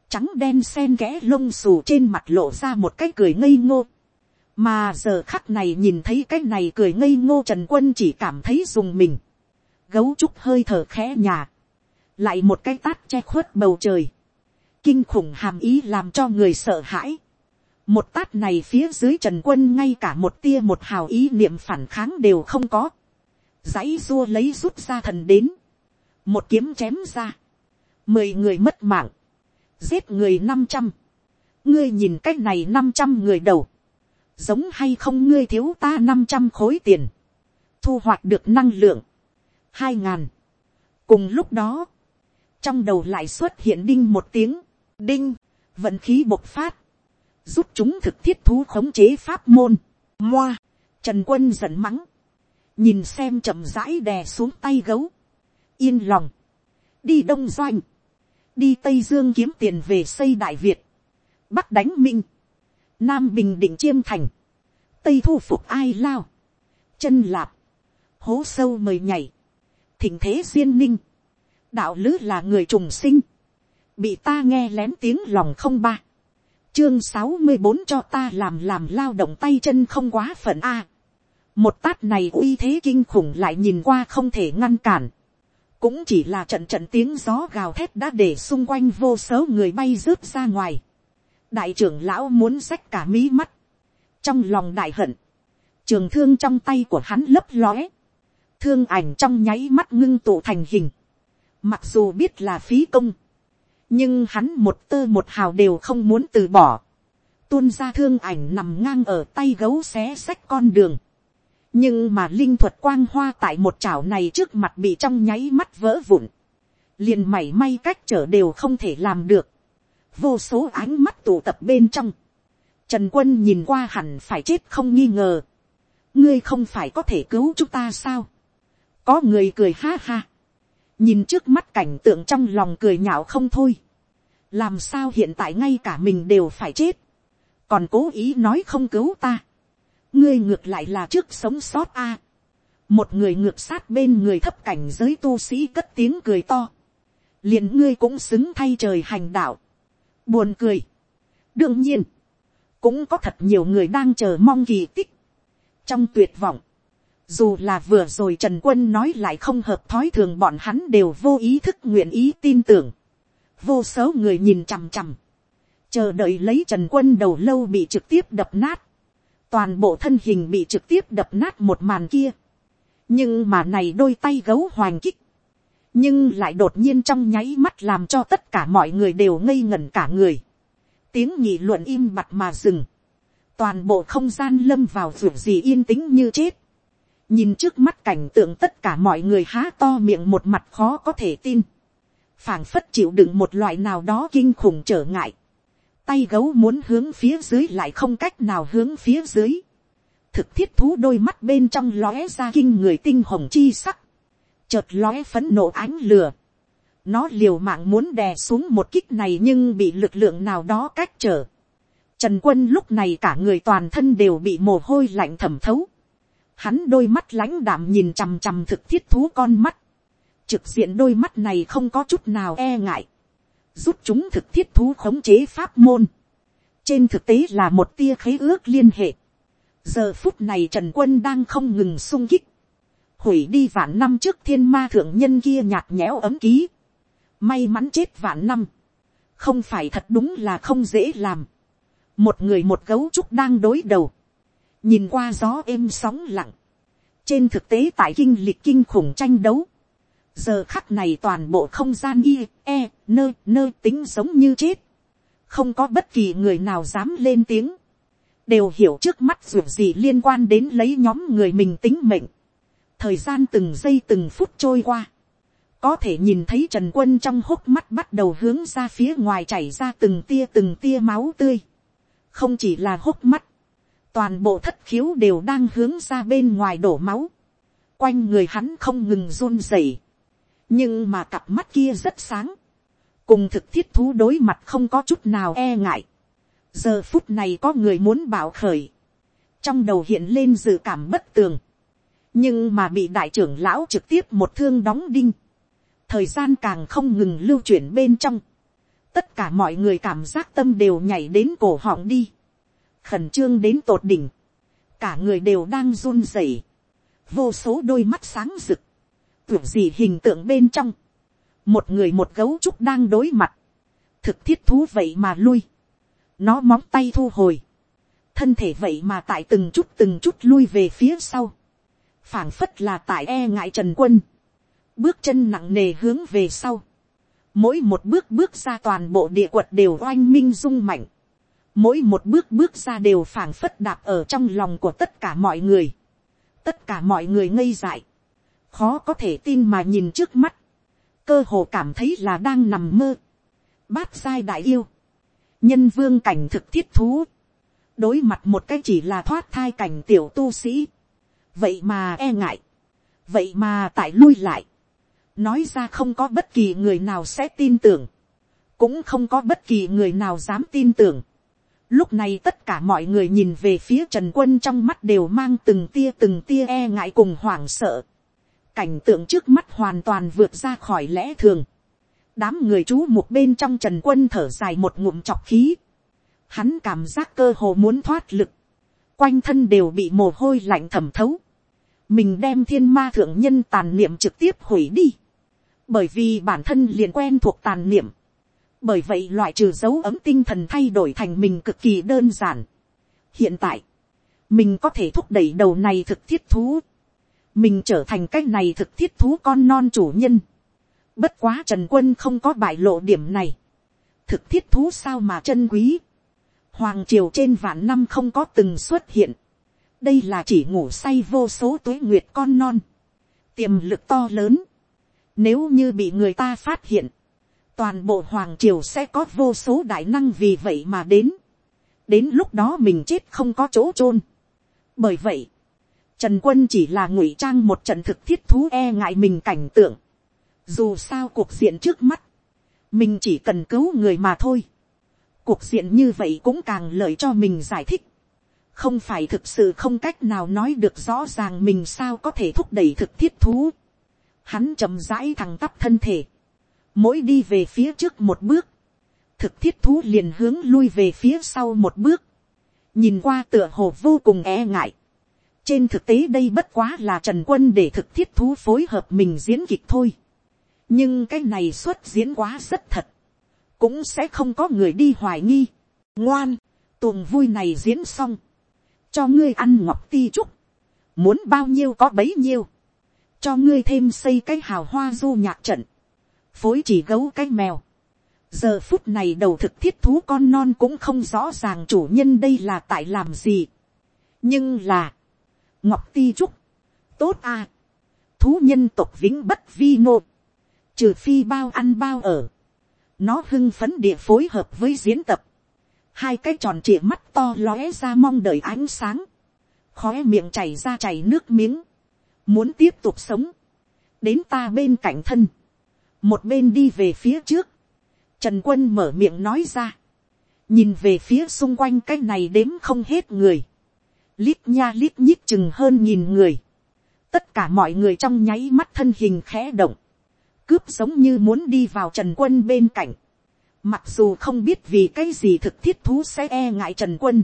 trắng đen sen kẽ lông xù trên mặt lộ ra một cái cười ngây ngô. mà giờ khắc này nhìn thấy cái này cười ngây ngô trần quân chỉ cảm thấy dùng mình. gấu trúc hơi thở khẽ nhà. lại một cái tát che khuất bầu trời, kinh khủng hàm ý làm cho người sợ hãi một tát này phía dưới trần quân ngay cả một tia một hào ý niệm phản kháng đều không có. dãy dua lấy rút ra thần đến, một kiếm chém ra, mười người mất mạng, giết người năm trăm, ngươi nhìn cách này năm trăm người đầu, giống hay không ngươi thiếu ta năm trăm khối tiền, thu hoạch được năng lượng, hai ngàn. cùng lúc đó, trong đầu lại xuất hiện đinh một tiếng, đinh, vận khí bộc phát, giúp chúng thực thiết thú khống chế pháp môn, moa, trần quân giận mắng, nhìn xem chậm rãi đè xuống tay gấu, yên lòng, đi đông doanh, đi tây dương kiếm tiền về xây đại việt, bắc đánh minh, nam bình định chiêm thành, tây thu phục ai lao, chân lạp, hố sâu mời nhảy, thỉnh thế duyên ninh, đạo lứ là người trùng sinh, bị ta nghe lén tiếng lòng không ba, chương sáu mươi bốn cho ta làm làm lao động tay chân không quá phận a, một tát này uy thế kinh khủng lại nhìn qua không thể ngăn cản, cũng chỉ là trận trận tiếng gió gào thét đã để xung quanh vô số người bay rớt ra ngoài. đại trưởng lão muốn xách cả mí mắt, trong lòng đại hận, trường thương trong tay của hắn lấp lóe, thương ảnh trong nháy mắt ngưng tụ thành hình, mặc dù biết là phí công, nhưng hắn một tơ một hào đều không muốn từ bỏ, tuôn ra thương ảnh nằm ngang ở tay gấu xé xách con đường, nhưng mà linh thuật quang hoa tại một chảo này trước mặt bị trong nháy mắt vỡ vụn, liền mảy may cách trở đều không thể làm được, vô số ánh mắt tụ tập bên trong, trần quân nhìn qua hẳn phải chết không nghi ngờ, ngươi không phải có thể cứu chúng ta sao, có người cười ha ha, nhìn trước mắt cảnh tượng trong lòng cười nhạo không thôi, làm sao hiện tại ngay cả mình đều phải chết, còn cố ý nói không cứu ta, ngươi ngược lại là trước sống sót a. một người ngược sát bên người thấp cảnh giới tu sĩ cất tiếng cười to. liền ngươi cũng xứng thay trời hành đạo. buồn cười. đương nhiên, cũng có thật nhiều người đang chờ mong kỳ tích. trong tuyệt vọng, dù là vừa rồi trần quân nói lại không hợp thói thường bọn hắn đều vô ý thức nguyện ý tin tưởng vô số người nhìn chằm chằm, chờ đợi lấy trần quân đầu lâu bị trực tiếp đập nát toàn bộ thân hình bị trực tiếp đập nát một màn kia. nhưng mà này đôi tay gấu hoành kích, nhưng lại đột nhiên trong nháy mắt làm cho tất cả mọi người đều ngây ngẩn cả người. tiếng nhị luận im bặt mà dừng. toàn bộ không gian lâm vào ruột gì yên tĩnh như chết. nhìn trước mắt cảnh tượng tất cả mọi người há to miệng một mặt khó có thể tin phảng phất chịu đựng một loại nào đó kinh khủng trở ngại tay gấu muốn hướng phía dưới lại không cách nào hướng phía dưới. thực thiết thú đôi mắt bên trong lóe ra kinh người tinh hồng chi sắc. chợt lóe phấn nộ ánh lửa, nó liều mạng muốn đè xuống một kích này nhưng bị lực lượng nào đó cách trở. Trần quân lúc này cả người toàn thân đều bị mồ hôi lạnh thẩm thấu. Hắn đôi mắt lãnh đạm nhìn chằm chằm thực thiết thú con mắt. Trực diện đôi mắt này không có chút nào e ngại giúp chúng thực thiết thú khống chế pháp môn. trên thực tế là một tia khế ước liên hệ. giờ phút này trần quân đang không ngừng sung kích. hủy đi vạn năm trước thiên ma thượng nhân kia nhạt nhẽo ấm ký. may mắn chết vạn năm. không phải thật đúng là không dễ làm. một người một gấu trúc đang đối đầu. nhìn qua gió êm sóng lặng. trên thực tế tại kinh lịch kinh khủng tranh đấu giờ khắc này toàn bộ không gian y e nơ nơ tính giống như chết. Không có bất kỳ người nào dám lên tiếng. Đều hiểu trước mắt dù gì liên quan đến lấy nhóm người mình tính mệnh. Thời gian từng giây từng phút trôi qua. Có thể nhìn thấy trần quân trong hốc mắt bắt đầu hướng ra phía ngoài chảy ra từng tia từng tia máu tươi. Không chỉ là hốc mắt. Toàn bộ thất khiếu đều đang hướng ra bên ngoài đổ máu. Quanh người hắn không ngừng run rẩy nhưng mà cặp mắt kia rất sáng, cùng thực thiết thú đối mặt không có chút nào e ngại. giờ phút này có người muốn bảo khởi, trong đầu hiện lên dự cảm bất tường, nhưng mà bị đại trưởng lão trực tiếp một thương đóng đinh, thời gian càng không ngừng lưu chuyển bên trong, tất cả mọi người cảm giác tâm đều nhảy đến cổ họng đi, khẩn trương đến tột đỉnh, cả người đều đang run rẩy, vô số đôi mắt sáng rực, tưởng gì hình tượng bên trong, một người một gấu trúc đang đối mặt, thực thiết thú vậy mà lui, nó móng tay thu hồi, thân thể vậy mà tại từng chút từng chút lui về phía sau, phảng phất là tại e ngại trần quân, bước chân nặng nề hướng về sau, mỗi một bước bước ra toàn bộ địa quật đều oanh minh rung mạnh, mỗi một bước bước ra đều phảng phất đạp ở trong lòng của tất cả mọi người, tất cả mọi người ngây dại, khó có thể tin mà nhìn trước mắt, cơ hồ cảm thấy là đang nằm mơ, bát giai đại yêu, nhân vương cảnh thực thiết thú, đối mặt một cái chỉ là thoát thai cảnh tiểu tu sĩ, vậy mà e ngại, vậy mà tại lui lại, nói ra không có bất kỳ người nào sẽ tin tưởng, cũng không có bất kỳ người nào dám tin tưởng. Lúc này tất cả mọi người nhìn về phía Trần Quân trong mắt đều mang từng tia từng tia e ngại cùng hoảng sợ. Cảnh tượng trước mắt hoàn toàn vượt ra khỏi lẽ thường. Đám người chú một bên trong Trần Quân thở dài một ngụm chọc khí. Hắn cảm giác cơ hồ muốn thoát lực. Quanh thân đều bị mồ hôi lạnh thẩm thấu. Mình đem thiên ma thượng nhân tàn niệm trực tiếp hủy đi bởi vì bản thân liền quen thuộc tàn niệm, bởi vậy loại trừ dấu ấm tinh thần thay đổi thành mình cực kỳ đơn giản. hiện tại, mình có thể thúc đẩy đầu này thực thiết thú, mình trở thành cái này thực thiết thú con non chủ nhân. bất quá trần quân không có bại lộ điểm này, thực thiết thú sao mà chân quý, hoàng triều trên vạn năm không có từng xuất hiện, đây là chỉ ngủ say vô số tuế nguyệt con non, tiềm lực to lớn, nếu như bị người ta phát hiện, toàn bộ hoàng triều sẽ có vô số đại năng vì vậy mà đến. đến lúc đó mình chết không có chỗ chôn. bởi vậy, trần quân chỉ là ngụy trang một trận thực thiết thú e ngại mình cảnh tượng. dù sao cuộc diện trước mắt, mình chỉ cần cứu người mà thôi. cuộc diện như vậy cũng càng lợi cho mình giải thích. không phải thực sự không cách nào nói được rõ ràng mình sao có thể thúc đẩy thực thiết thú hắn chậm rãi thẳng tắp thân thể, mỗi đi về phía trước một bước, thực thiết thú liền hướng lui về phía sau một bước, nhìn qua tựa hồ vô cùng e ngại trên thực tế đây bất quá là trần quân để thực thiết thú phối hợp mình diễn kịch thôi. nhưng cái này xuất diễn quá rất thật, cũng sẽ không có người đi hoài nghi. ngoan, tuồng vui này diễn xong, cho ngươi ăn ngọc ti trúc, muốn bao nhiêu có bấy nhiêu cho ngươi thêm xây cái hào hoa du nhạc trận, phối chỉ gấu cái mèo. giờ phút này đầu thực thiết thú con non cũng không rõ ràng chủ nhân đây là tại làm gì. nhưng là, ngọc ti trúc, tốt à, thú nhân tộc vĩnh bất vi nô, trừ phi bao ăn bao ở, nó hưng phấn địa phối hợp với diễn tập, hai cái tròn trịa mắt to lóe ra mong đợi ánh sáng, khóe miệng chảy ra chảy nước miếng, muốn tiếp tục sống, đến ta bên cạnh thân, một bên đi về phía trước, trần quân mở miệng nói ra, nhìn về phía xung quanh cái này đếm không hết người, lít nha lít nhít chừng hơn nghìn người, tất cả mọi người trong nháy mắt thân hình khẽ động, cướp giống như muốn đi vào trần quân bên cạnh, mặc dù không biết vì cái gì thực thiết thú sẽ e ngại trần quân,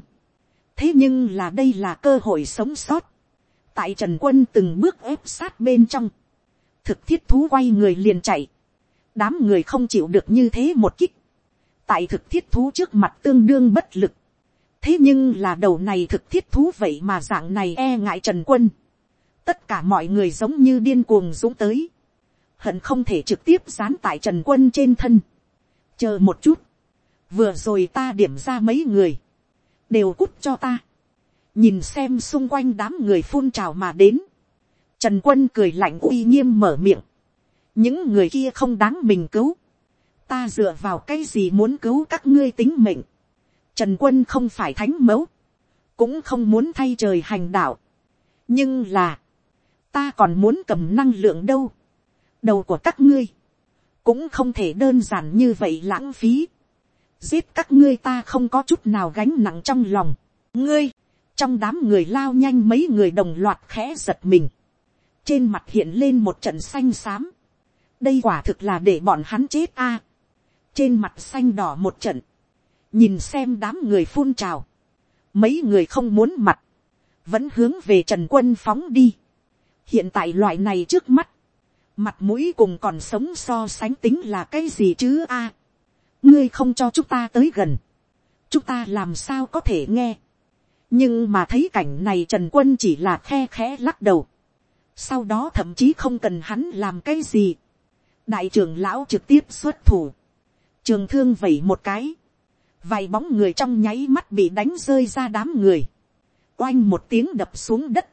thế nhưng là đây là cơ hội sống sót, tại trần quân từng bước ép sát bên trong, thực thiết thú quay người liền chạy, đám người không chịu được như thế một kích, tại thực thiết thú trước mặt tương đương bất lực, thế nhưng là đầu này thực thiết thú vậy mà dạng này e ngại trần quân, tất cả mọi người giống như điên cuồng dũng tới, hận không thể trực tiếp dán tại trần quân trên thân, chờ một chút, vừa rồi ta điểm ra mấy người, đều cút cho ta, nhìn xem xung quanh đám người phun trào mà đến, trần quân cười lạnh uy nghiêm mở miệng, những người kia không đáng mình cứu, ta dựa vào cái gì muốn cứu các ngươi tính mệnh, trần quân không phải thánh mẫu, cũng không muốn thay trời hành đạo, nhưng là, ta còn muốn cầm năng lượng đâu, đầu của các ngươi, cũng không thể đơn giản như vậy lãng phí, giết các ngươi ta không có chút nào gánh nặng trong lòng, ngươi, trong đám người lao nhanh mấy người đồng loạt khẽ giật mình, trên mặt hiện lên một trận xanh xám, đây quả thực là để bọn hắn chết a, trên mặt xanh đỏ một trận, nhìn xem đám người phun trào, mấy người không muốn mặt, vẫn hướng về trần quân phóng đi, hiện tại loại này trước mắt, mặt mũi cùng còn sống so sánh tính là cái gì chứ a. À, ngươi không cho chúng ta tới gần, chúng ta làm sao có thể nghe. nhưng mà thấy cảnh này trần quân chỉ là khe khẽ lắc đầu. sau đó thậm chí không cần hắn làm cái gì. đại trưởng lão trực tiếp xuất thủ. trường thương vẩy một cái vài bóng người trong nháy mắt bị đánh rơi ra đám người. oanh một tiếng đập xuống đất.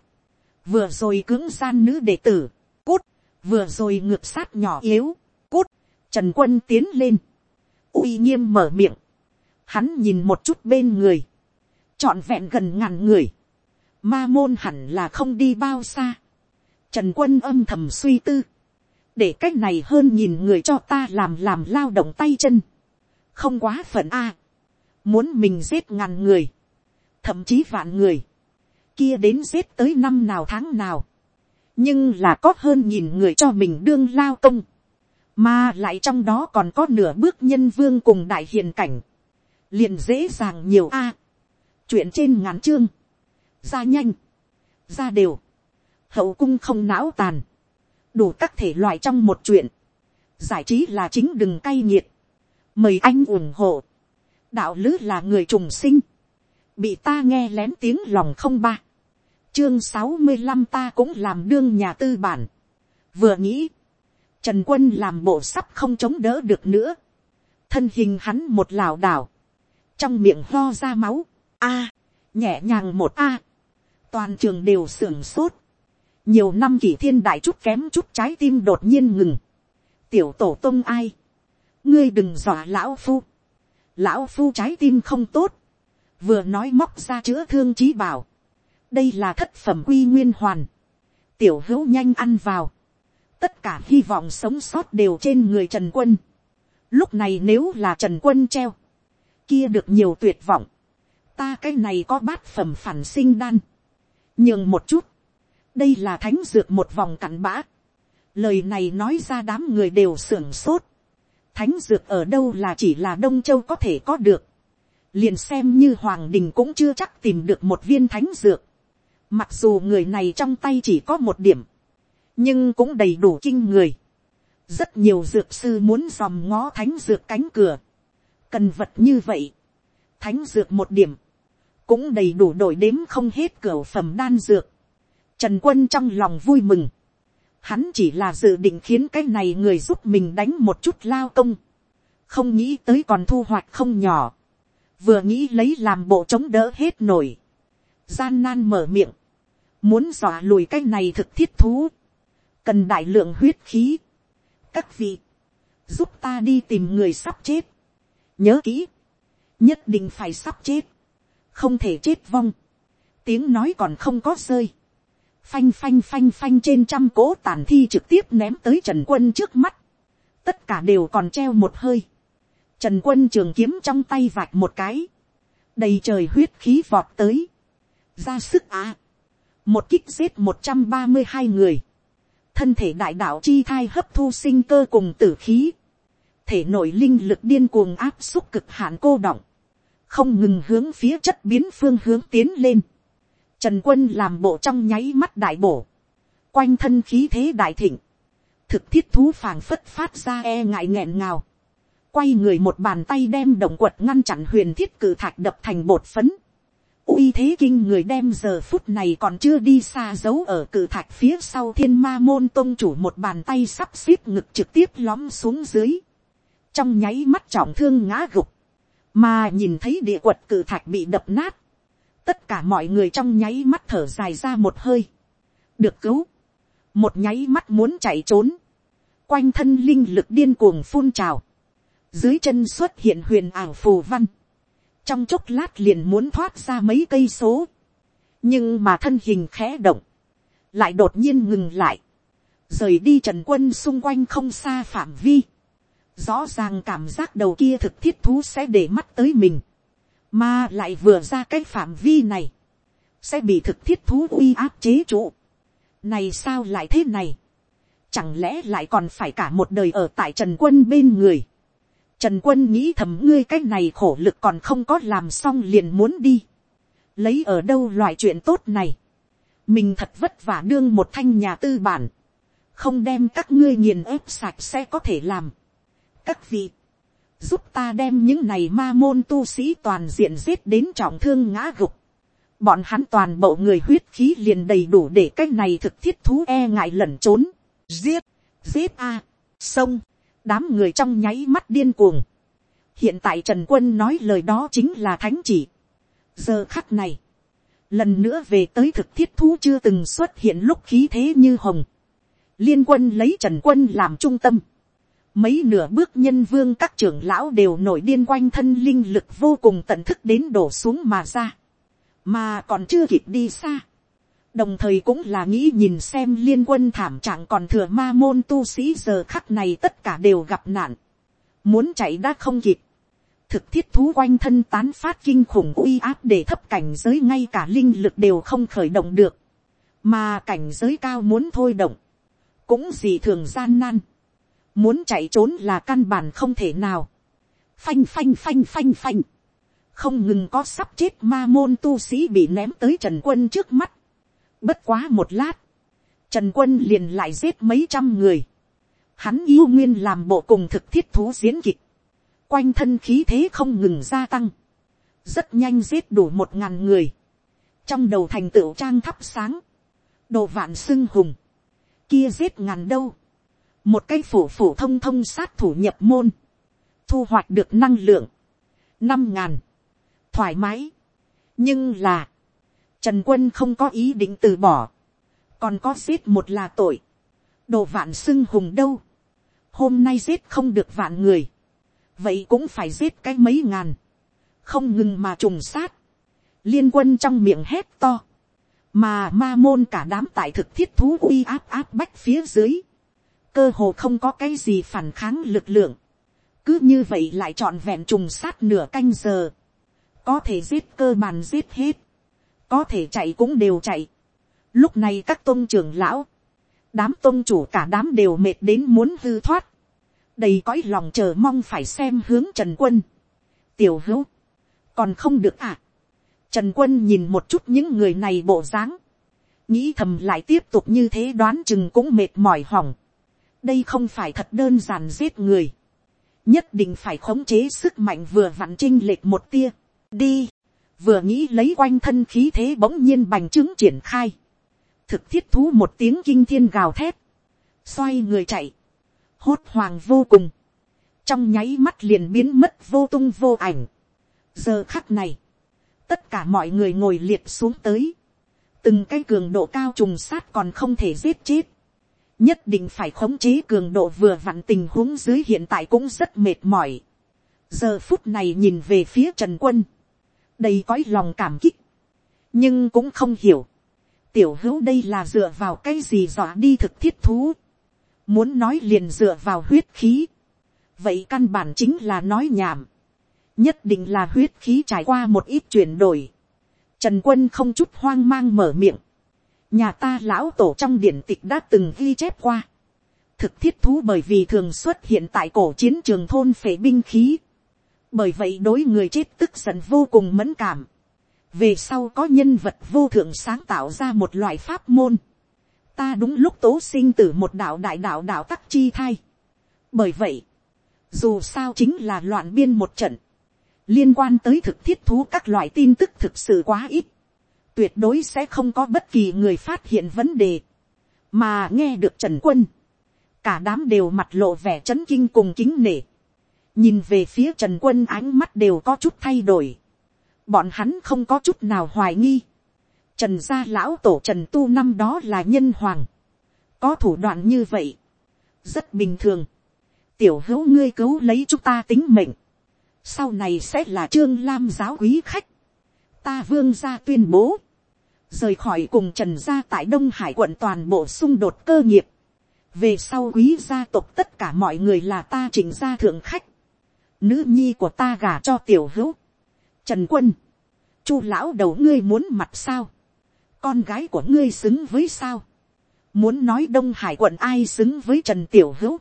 vừa rồi cứng gian nữ đệ tử. cút. Vừa rồi ngược sát nhỏ yếu, cút, trần quân tiến lên, uy nghiêm mở miệng, hắn nhìn một chút bên người, trọn vẹn gần ngàn người, ma môn hẳn là không đi bao xa, trần quân âm thầm suy tư, để c á c h này hơn nhìn người cho ta làm làm lao động tay chân, không quá phận a, muốn mình giết ngàn người, thậm chí vạn người, kia đến giết tới năm nào tháng nào, nhưng là có hơn nhìn người cho mình đương lao công, mà lại trong đó còn có nửa bước nhân vương cùng đại hiền cảnh, liền dễ dàng nhiều a, chuyện trên ngắn chương, ra nhanh, ra đều, hậu cung không não tàn, đủ các thể loại trong một chuyện, giải trí là chính đừng cay nghiệt, mời anh ủng hộ, đạo lứ là người trùng sinh, bị ta nghe lén tiếng lòng không ba, chương sáu mươi năm ta cũng làm đương nhà tư bản. vừa nghĩ, trần quân làm bộ sắp không chống đỡ được nữa. thân hình hắn một lảo đảo, trong miệng ho ra máu, a, nhẹ nhàng một a, toàn trường đều sưởng sốt. nhiều năm kỷ thiên đại chút kém chút trái tim đột nhiên ngừng. tiểu tổ tông ai, ngươi đừng dọa lão phu, lão phu trái tim không tốt, vừa nói móc ra chữa thương trí bảo, đây là thất phẩm quy nguyên hoàn, tiểu hữu nhanh ăn vào, tất cả hy vọng sống sót đều trên người trần quân. lúc này nếu là trần quân treo, kia được nhiều tuyệt vọng, ta cái này có bát phẩm phản sinh đan, nhường một chút, đây là thánh dược một vòng cặn bã, lời này nói ra đám người đều sưởng sốt, thánh dược ở đâu là chỉ là đông châu có thể có được, liền xem như hoàng đình cũng chưa chắc tìm được một viên thánh dược, Mặc dù người này trong tay chỉ có một điểm, nhưng cũng đầy đủ kinh người. Rất nhiều dược sư muốn dòm ngó thánh dược cánh cửa. Cần vật như vậy. Thánh dược một điểm, cũng đầy đủ đổi đếm không hết cửa phẩm đan dược. Trần quân trong lòng vui mừng. Hắn chỉ là dự định khiến cái này người giúp mình đánh một chút lao công. Không nghĩ tới còn thu hoạch không nhỏ. Vừa nghĩ lấy làm bộ chống đỡ hết nổi. Gian nan mở miệng, muốn dọa lùi cái này thực thiết thú, cần đại lượng huyết khí. các vị, giúp ta đi tìm người sắp chết, nhớ kỹ, nhất định phải sắp chết, không thể chết vong, tiếng nói còn không có rơi, phanh phanh phanh phanh trên trăm cỗ tàn thi trực tiếp ném tới trần quân trước mắt, tất cả đều còn treo một hơi, trần quân trường kiếm trong tay vạch một cái, đầy trời huyết khí vọt tới, ra sức á. một kích giết một trăm ba mươi hai người. thân thể đại đạo chi thai hấp thu sinh cơ cùng tử khí. thể nội linh lực điên cuồng áp xúc cực hạn cô động. không ngừng hướng phía chất biến phương hướng tiến lên trần quân làm bộ trong nháy mắt đại bổ. quanh thân khí thế đại thịnh. thực thiết thú phảng phất phát ra e ngại nghẹn ngào quay người một bàn tay đem động quật ngăn chặn huyền thiết cử thạch đập thành bột phấn uy thế kinh người đem giờ phút này còn chưa đi xa giấu ở cử thạch phía sau thiên ma môn tôn chủ một bàn tay sắp xếp ngực trực tiếp lóm xuống dưới. Trong nháy mắt trọng thương ngã gục. Mà nhìn thấy địa quật cử thạch bị đập nát. Tất cả mọi người trong nháy mắt thở dài ra một hơi. Được cứu. Một nháy mắt muốn chạy trốn. Quanh thân linh lực điên cuồng phun trào. Dưới chân xuất hiện huyền ảo phù văn trong chốc lát liền muốn thoát ra mấy cây số, nhưng mà thân hình khẽ động, lại đột nhiên ngừng lại, rời đi trần quân xung quanh không xa phạm vi, rõ ràng cảm giác đầu kia thực thiết thú sẽ để mắt tới mình, mà lại vừa ra cái phạm vi này, sẽ bị thực thiết thú uy áp chế trụ. này sao lại thế này, chẳng lẽ lại còn phải cả một đời ở tại trần quân bên người, Trần quân nghĩ thầm ngươi cái này khổ lực còn không có làm xong liền muốn đi. Lấy ở đâu loại chuyện tốt này. Mình thật vất vả đương một thanh nhà tư bản. không đem các ngươi nghiền ép sạch sẽ có thể làm. các vị, giúp ta đem những này ma môn tu sĩ toàn diện giết đến trọng thương ngã gục. bọn hắn toàn bộ người huyết khí liền đầy đủ để cái này thực thiết thú e ngại lẩn trốn. giết, giết a, xong, đám người trong nháy mắt điên cuồng. hiện tại trần quân nói lời đó chính là thánh chỉ. giờ khắc này, lần nữa về tới thực thiết thú chưa từng xuất hiện lúc khí thế như hồng. liên quân lấy trần quân làm trung tâm mấy nửa bước nhân vương các trưởng lão đều nổi điên quanh thân linh lực vô cùng tận thức đến đổ xuống mà ra. mà còn chưa kịp đi xa. đồng thời cũng là nghĩ nhìn xem liên quân thảm trạng còn thừa ma môn tu sĩ giờ khắc này tất cả đều gặp nạn. muốn chạy đã không kịp thực thiết thú quanh thân tán phát kinh khủng uy áp để thấp cảnh giới ngay cả linh lực đều không khởi động được, mà cảnh giới cao muốn thôi động, cũng gì thường gian nan, muốn chạy trốn là căn bản không thể nào, phanh phanh phanh phanh phanh, không ngừng có sắp chết ma môn tu sĩ bị ném tới trần quân trước mắt, bất quá một lát, trần quân liền lại giết mấy trăm người, hắn yêu nguyên làm bộ cùng thực thiết thú diễn kịch, quanh thân khí thế không ngừng gia tăng, rất nhanh giết đủ một ngàn người, trong đầu thành tựu trang thắp sáng, đồ vạn xưng hùng, kia giết ngàn đâu, một cái phủ phủ thông thông sát thủ nhập môn, thu hoạch được năng lượng, năm ngàn, thoải mái, nhưng là, trần quân không có ý định từ bỏ, còn có giết một là tội, đồ vạn xưng hùng đâu, hôm nay giết không được vạn người, vậy cũng phải giết cái mấy ngàn, không ngừng mà trùng sát, liên quân trong miệng hét to, mà ma môn cả đám tại thực thiết thú uy áp áp bách phía dưới, cơ hồ không có cái gì phản kháng lực lượng, cứ như vậy lại trọn vẹn trùng sát nửa canh giờ, có thể giết cơ bản giết hết, có thể chạy cũng đều chạy. Lúc này các tôn trưởng lão, đám tôn chủ cả đám đều mệt đến muốn hư thoát, đầy cõi lòng chờ mong phải xem hướng trần quân. tiểu hữu, còn không được à. trần quân nhìn một chút những người này bộ dáng, nghĩ thầm lại tiếp tục như thế đoán chừng cũng mệt mỏi hỏng đây không phải thật đơn giản giết người, nhất định phải khống chế sức mạnh vừa vặn chinh lệch một tia, đi, vừa nghĩ lấy quanh thân khí thế bỗng nhiên bành trướng triển khai, thực thiết thú một tiếng kinh thiên gào thét, xoay người chạy, hốt hoàng vô cùng, trong nháy mắt liền biến mất vô tung vô ảnh. giờ khắc này, tất cả mọi người ngồi liệt xuống tới, từng cái cường độ cao trùng sát còn không thể giết chết, nhất định phải khống chế cường độ vừa vặn tình huống dưới hiện tại cũng rất mệt mỏi. giờ phút này nhìn về phía trần quân, đầy cõi lòng cảm kích, nhưng cũng không hiểu, tiểu hữu đây là dựa vào cái gì dọa đi thực thiết thú, Muốn nói liền dựa vào huyết khí. Vậy căn bản chính là nói nhảm. Nhất định là huyết khí trải qua một ít chuyển đổi. Trần quân không chút hoang mang mở miệng. Nhà ta lão tổ trong điển tịch đã từng ghi chép qua. Thực thiết thú bởi vì thường xuất hiện tại cổ chiến trường thôn phế binh khí. Bởi vậy đối người chết tức giận vô cùng mẫn cảm. Về sau có nhân vật vô thượng sáng tạo ra một loại pháp môn ta đúng lúc tố sinh tử một đạo đại đạo đạo tắc chi thai. bởi vậy, dù sao chính là loạn biên một trận, liên quan tới thực thiết thú các loại tin tức thực sự quá ít, tuyệt đối sẽ không có bất kỳ người phát hiện vấn đề, mà nghe được trần quân, cả đám đều mặt lộ vẻ c h ấ n kinh cùng kính nể, nhìn về phía trần quân ánh mắt đều có chút thay đổi, bọn hắn không có chút nào hoài nghi, Trần gia lão tổ Trần Tu năm đó là nhân hoàng. Có thủ đoạn như vậy. Rất bình thường. Tiểu hữu ngươi cứu lấy chúng ta tính mệnh. Sau này sẽ là trương lam giáo quý khách. Ta vương gia tuyên bố. Rời khỏi cùng Trần gia tại Đông Hải quận toàn bộ xung đột cơ nghiệp. Về sau quý gia tộc tất cả mọi người là ta chỉnh gia thượng khách. Nữ nhi của ta gả cho tiểu hữu. Trần quân. Chu lão đầu ngươi muốn mặt sao? con gái của ngươi xứng với sao. muốn nói đông hải quận ai xứng với trần tiểu hữu.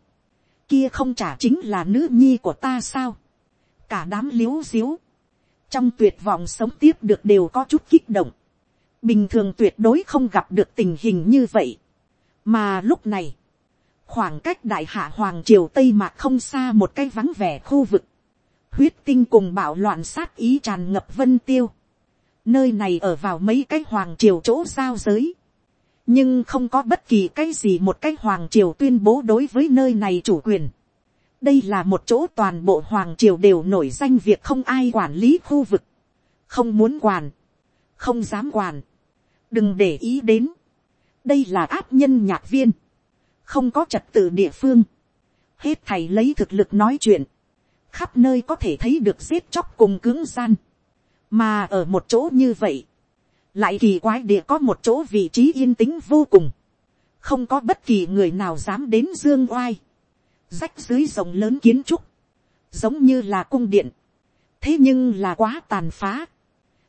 kia không trả chính là nữ nhi của ta sao. cả đám liếu xíu. trong tuyệt vọng sống tiếp được đều có chút kích động bình thường tuyệt đối không gặp được tình hình như vậy. mà lúc này, khoảng cách đại hạ hoàng triều tây mạc không xa một cái vắng vẻ khu vực, huyết tinh cùng bạo loạn sát ý tràn ngập vân tiêu, nơi này ở vào mấy cái hoàng triều chỗ giao giới, nhưng không có bất kỳ cái gì một cái hoàng triều tuyên bố đối với nơi này chủ quyền. đây là một chỗ toàn bộ hoàng triều đều nổi danh việc không ai quản lý khu vực, không muốn quản, không dám quản, đừng để ý đến, đây là áp nhân nhạc viên, không có trật tự địa phương, hết thầy lấy thực lực nói chuyện, khắp nơi có thể thấy được giết chóc cùng cứng gian, mà ở một chỗ như vậy, lại kỳ quái địa có một chỗ vị trí yên tĩnh vô cùng, không có bất kỳ người nào dám đến dương oai, rách dưới rộng lớn kiến trúc, giống như là cung điện, thế nhưng là quá tàn phá,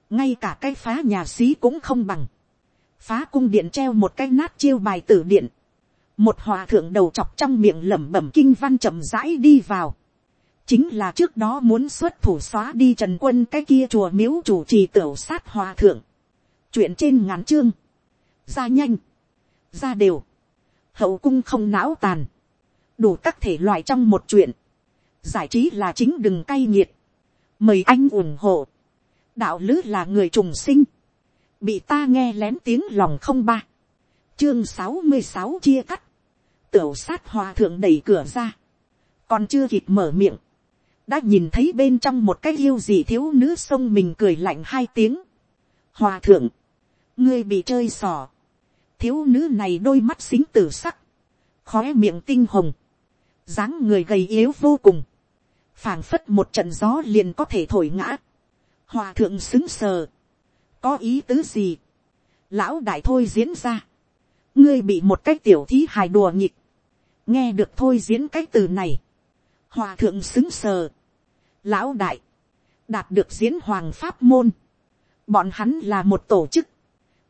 ngay cả cái phá nhà xí cũng không bằng, phá cung điện treo một cái nát chiêu bài tử điện, một hòa thượng đầu chọc trong miệng lẩm bẩm kinh văn chậm rãi đi vào, chính là trước đó muốn xuất thủ xóa đi trần quân cái kia chùa miếu chủ trì tiểu sát hòa thượng, chuyện trên ngắn chương, ra nhanh, ra đều, hậu cung không não tàn, đủ các thể loại trong một chuyện, giải trí là chính đừng cay nghiệt, mời anh ủng hộ, đạo lứ là người trùng sinh, bị ta nghe lén tiếng lòng không ba, chương sáu mươi sáu chia cắt, tiểu sát hòa thượng đẩy cửa ra, còn chưa kịp mở miệng, đã nhìn thấy bên trong một cái yêu gì thiếu nữ sông mình cười lạnh hai tiếng. Hòa thượng, ngươi bị chơi xỏ, thiếu nữ này đôi mắt xính tử sắc, khóe miệng tinh hồng, dáng người gầy yếu vô cùng, phảng phất một trận gió liền có thể thổi ngã, hòa thượng xứng sờ, có ý tứ gì, lão đại thôi diễn ra, ngươi bị một cái tiểu thí hài đùa nhịp, nghe được thôi diễn cái từ này, hòa thượng xứng sờ, lão đại, đạt được diễn hoàng pháp môn, bọn hắn là một tổ chức,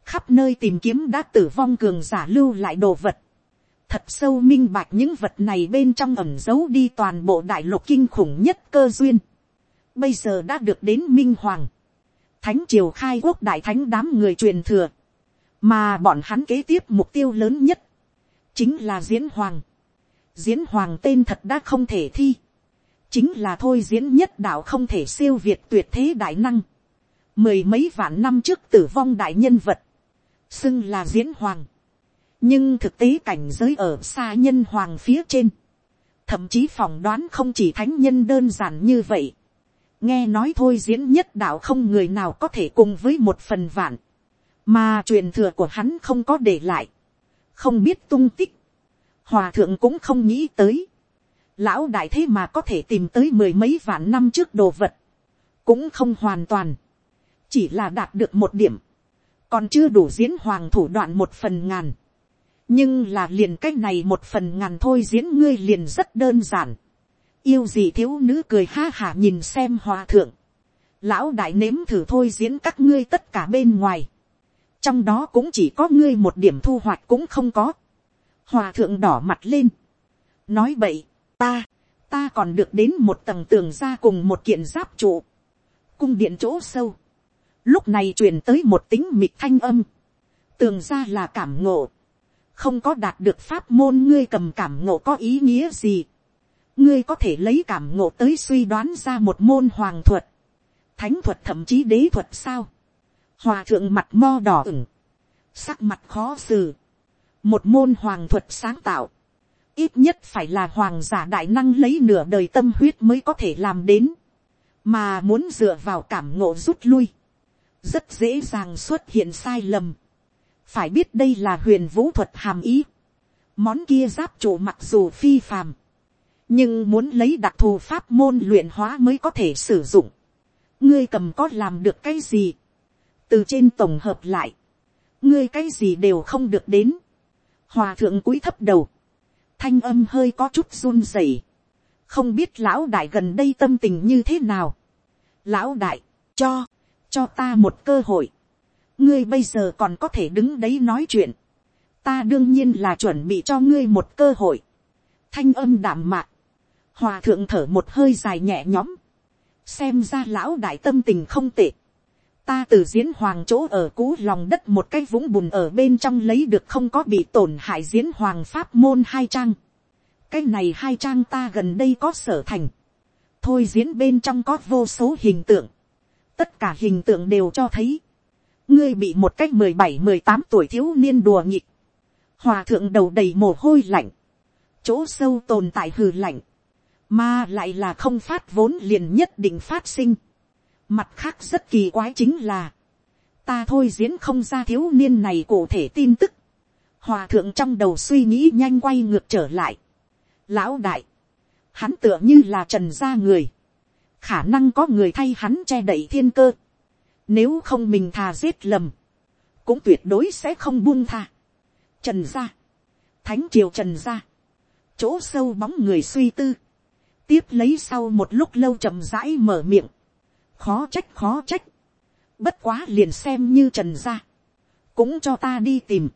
khắp nơi tìm kiếm đã tử vong cường giả lưu lại đồ vật, thật sâu minh bạch những vật này bên trong ẩm giấu đi toàn bộ đại lục kinh khủng nhất cơ duyên, bây giờ đã được đến minh hoàng, thánh triều khai quốc đại thánh đám người truyền thừa, mà bọn hắn kế tiếp mục tiêu lớn nhất, chính là diễn hoàng. diễn hoàng tên thật đã không thể thi, chính là thôi diễn nhất đạo không thể siêu việt tuyệt thế đại năng, mười mấy vạn năm trước tử vong đại nhân vật, xưng là diễn hoàng, nhưng thực tế cảnh giới ở xa nhân hoàng phía trên, thậm chí phỏng đoán không chỉ thánh nhân đơn giản như vậy, nghe nói thôi diễn nhất đạo không người nào có thể cùng với một phần vạn, mà truyền thừa của hắn không có để lại, không biết tung tích, hòa thượng cũng không nghĩ tới, lão đại thế mà có thể tìm tới mười mấy vạn năm trước đồ vật, cũng không hoàn toàn, chỉ là đạt được một điểm, còn chưa đủ diễn hoàng thủ đoạn một phần ngàn, nhưng là liền cái này một phần ngàn thôi diễn ngươi liền rất đơn giản, yêu gì thiếu nữ cười ha hả nhìn xem hòa thượng, lão đại nếm thử thôi diễn các ngươi tất cả bên ngoài, trong đó cũng chỉ có ngươi một điểm thu hoạch cũng không có, hòa thượng đỏ mặt lên, nói vậy, ta, ta còn được đến một tầng tường ra cùng một kiện giáp trụ, cung điện chỗ sâu, lúc này truyền tới một tính mịt thanh âm, tường ra là cảm ngộ, không có đạt được pháp môn ngươi cầm cảm ngộ có ý nghĩa gì, ngươi có thể lấy cảm ngộ tới suy đoán ra một môn hoàng thuật, thánh thuật thậm chí đế thuật sao, hòa thượng mặt mo đỏ ửng, sắc mặt khó xử, một môn hoàng thuật sáng tạo, ít nhất phải là hoàng giả đại năng lấy nửa đời tâm huyết mới có thể làm đến, mà muốn dựa vào cảm ngộ rút lui, rất dễ dàng xuất hiện sai lầm. phải biết đây là huyền vũ thuật hàm ý, món kia giáp trụ mặc dù phi phàm, nhưng muốn lấy đặc thù pháp môn luyện hóa mới có thể sử dụng. ngươi cầm có làm được cái gì, từ trên tổng hợp lại, ngươi cái gì đều không được đến. hòa thượng cúi thấp đầu, thanh âm hơi có chút run rẩy, không biết lão đại gần đây tâm tình như thế nào. lão đại, cho, cho ta một cơ hội, ngươi bây giờ còn có thể đứng đấy nói chuyện, ta đương nhiên là chuẩn bị cho ngươi một cơ hội. thanh âm đảm mạc, hòa thượng thở một hơi dài nhẹ nhõm, xem ra lão đại tâm tình không tệ, ta từ diễn hoàng chỗ ở cũ lòng đất một cái vũng bùn ở bên trong lấy được không có bị tổn hại diễn hoàng pháp môn hai trang. cái này hai trang ta gần đây có sở thành, thôi diễn bên trong có vô số hình tượng, tất cả hình tượng đều cho thấy, ngươi bị một cách mười bảy mười tám tuổi thiếu niên đùa nhịp, hòa thượng đầu đầy mồ hôi lạnh, chỗ sâu tồn tại hừ lạnh, mà lại là không phát vốn liền nhất định phát sinh. Mặt khác rất kỳ quái chính là, ta thôi diễn không ra thiếu niên này cụ thể tin tức. Hòa thượng trong đầu suy nghĩ nhanh quay ngược trở lại. Lão đại, hắn tựa như là trần gia người. Khả năng có người thay hắn che đậy thiên cơ. Nếu không mình thà giết lầm, cũng tuyệt đối sẽ không buông tha. Trần gia, thánh triều trần gia, chỗ sâu bóng người suy tư tiếp lấy sau một lúc lâu chậm rãi mở miệng, khó trách khó trách, bất quá liền xem như trần gia, cũng cho ta đi tìm,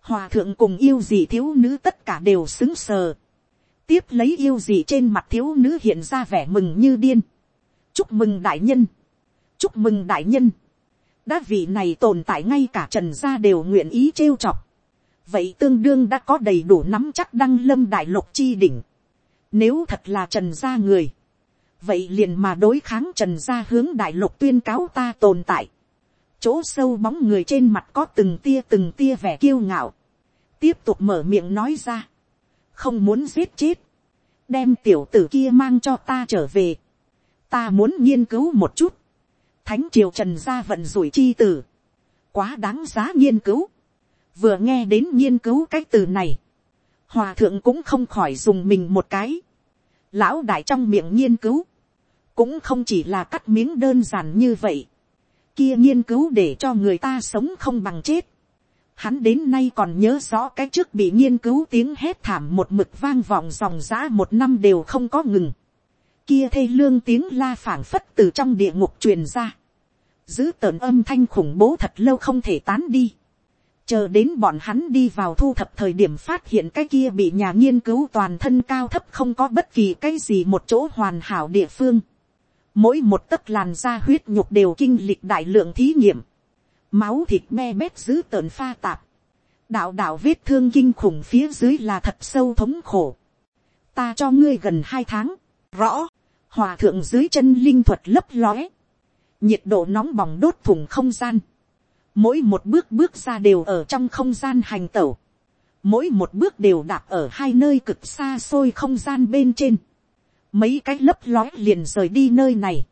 hòa thượng cùng yêu gì thiếu nữ tất cả đều xứng sờ, tiếp lấy yêu gì trên mặt thiếu nữ hiện ra vẻ mừng như điên, chúc mừng đại nhân, chúc mừng đại nhân, đã vị này tồn tại ngay cả trần gia đều nguyện ý trêu chọc, vậy tương đương đã có đầy đủ nắm chắc đăng lâm đại lục chi đỉnh, nếu thật là trần gia người. Vậy liền mà đối kháng trần gia hướng đại lục tuyên cáo ta tồn tại. Chỗ sâu bóng người trên mặt có từng tia từng tia vẻ kiêu ngạo. Tiếp tục mở miệng nói ra. Không muốn giết chết. Đem tiểu tử kia mang cho ta trở về. Ta muốn nghiên cứu một chút. Thánh triều trần gia vận rủi chi tử. Quá đáng giá nghiên cứu. Vừa nghe đến nghiên cứu cái từ này hòa thượng cũng không khỏi dùng mình một cái lão đại trong miệng nghiên cứu, cũng không chỉ là cắt miếng đơn giản như vậy. kia nghiên cứu để cho người ta sống không bằng chết. hắn đến nay còn nhớ rõ cái trước bị nghiên cứu tiếng hét thảm một mực vang vọng dòng giã một năm đều không có ngừng. kia thê lương tiếng la phảng phất từ trong địa ngục truyền ra. giữ tờn âm thanh khủng bố thật lâu không thể tán đi chờ đến bọn hắn đi vào thu thập thời điểm phát hiện cái kia bị nhà nghiên cứu toàn thân cao thấp không có bất kỳ cái gì một chỗ hoàn hảo địa phương. Mỗi một tấc làn da huyết nhục đều kinh lịch đại lượng thí nghiệm. Máu thịt me bét giữ tợn pha tạp. Đạo đạo vết thương kinh khủng phía dưới là thật sâu thống khổ. Ta cho ngươi gần hai tháng. Rõ. Hòa thượng dưới chân linh thuật lấp lóe. Nhiệt độ nóng bỏng đốt thủng không gian mỗi một bước bước ra đều ở trong không gian hành tẩu, mỗi một bước đều đạp ở hai nơi cực xa xôi không gian bên trên, mấy cái lấp lói liền rời đi nơi này,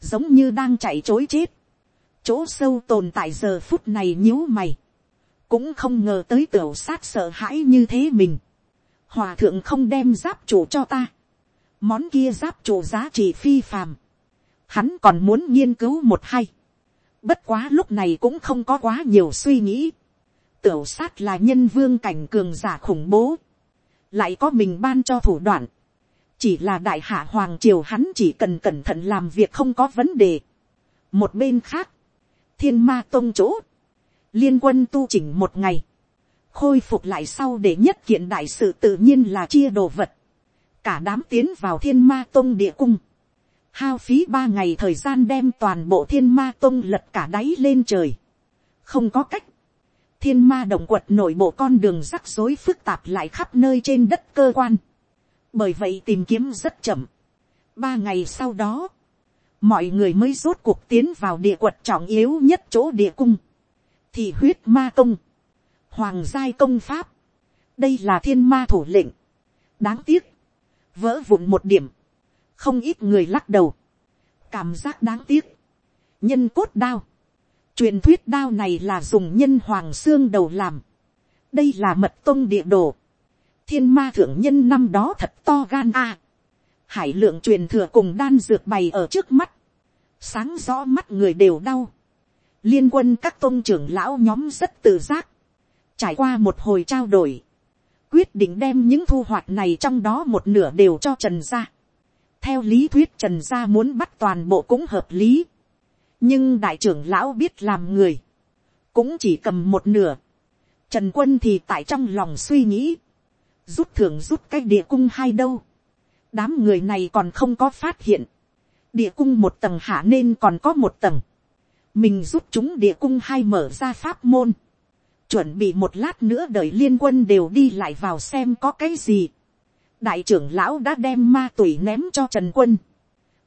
giống như đang chạy chối chết, chỗ sâu tồn tại giờ phút này nhíu mày, cũng không ngờ tới tiểu sát sợ hãi như thế mình, hòa thượng không đem giáp chủ cho ta, món kia giáp chủ giá trị phi phàm, hắn còn muốn nghiên cứu một hay, Bất quá lúc này cũng không có quá nhiều suy nghĩ. Tiểu sát là nhân vương cảnh cường giả khủng bố. Lại có mình ban cho thủ đoạn. Chỉ là đại hạ hoàng triều hắn chỉ cần cẩn thận làm việc không có vấn đề. Một bên khác. Thiên ma tông chỗ. Liên quân tu chỉnh một ngày. Khôi phục lại sau để nhất kiện đại sự tự nhiên là chia đồ vật. Cả đám tiến vào thiên ma tông địa cung hao phí ba ngày thời gian đem toàn bộ thiên ma tông lật cả đáy lên trời. không có cách, thiên ma động quật nội bộ con đường rắc rối phức tạp lại khắp nơi trên đất cơ quan. bởi vậy tìm kiếm rất chậm. ba ngày sau đó, mọi người mới rốt cuộc tiến vào địa quật trọng yếu nhất chỗ địa cung. thì huyết ma công, hoàng giai công pháp, đây là thiên ma thủ lệnh. đáng tiếc, vỡ vụn một điểm, không ít người lắc đầu, cảm giác đáng tiếc, nhân cốt đao, truyền thuyết đao này là dùng nhân hoàng xương đầu làm, đây là mật tông địa đồ, thiên ma thượng nhân năm đó thật to gan a, hải lượng truyền thừa cùng đan dược bày ở trước mắt, sáng rõ mắt người đều đau, liên quân các tôn trưởng lão nhóm rất tự giác, trải qua một hồi trao đổi, quyết định đem những thu hoạch này trong đó một nửa đều cho trần ra theo lý thuyết trần gia muốn bắt toàn bộ cũng hợp lý. nhưng đại trưởng lão biết làm người, cũng chỉ cầm một nửa. trần quân thì tại trong lòng suy nghĩ, rút thưởng rút cái địa cung hai đâu. đám người này còn không có phát hiện. địa cung một tầng hạ nên còn có một tầng. mình rút chúng địa cung hai mở ra pháp môn. chuẩn bị một lát nữa đợi liên quân đều đi lại vào xem có cái gì đại trưởng lão đã đem ma tuổi ném cho trần quân.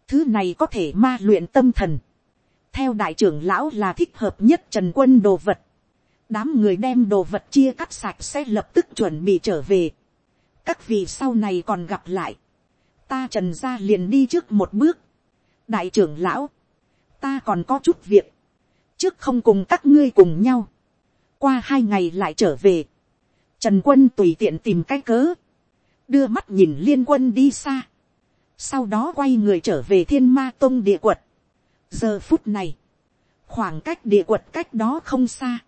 thứ này có thể ma luyện tâm thần. theo đại trưởng lão là thích hợp nhất trần quân đồ vật. đám người đem đồ vật chia cắt sạch sẽ lập tức chuẩn bị trở về. các vị sau này còn gặp lại. ta trần gia liền đi trước một bước. đại trưởng lão, ta còn có chút việc. trước không cùng các ngươi cùng nhau. qua hai ngày lại trở về. trần quân tùy tiện tìm cái cớ đưa mắt nhìn liên quân đi xa, sau đó quay người trở về thiên ma tông địa quật. giờ phút này, khoảng cách địa quật cách đó không xa,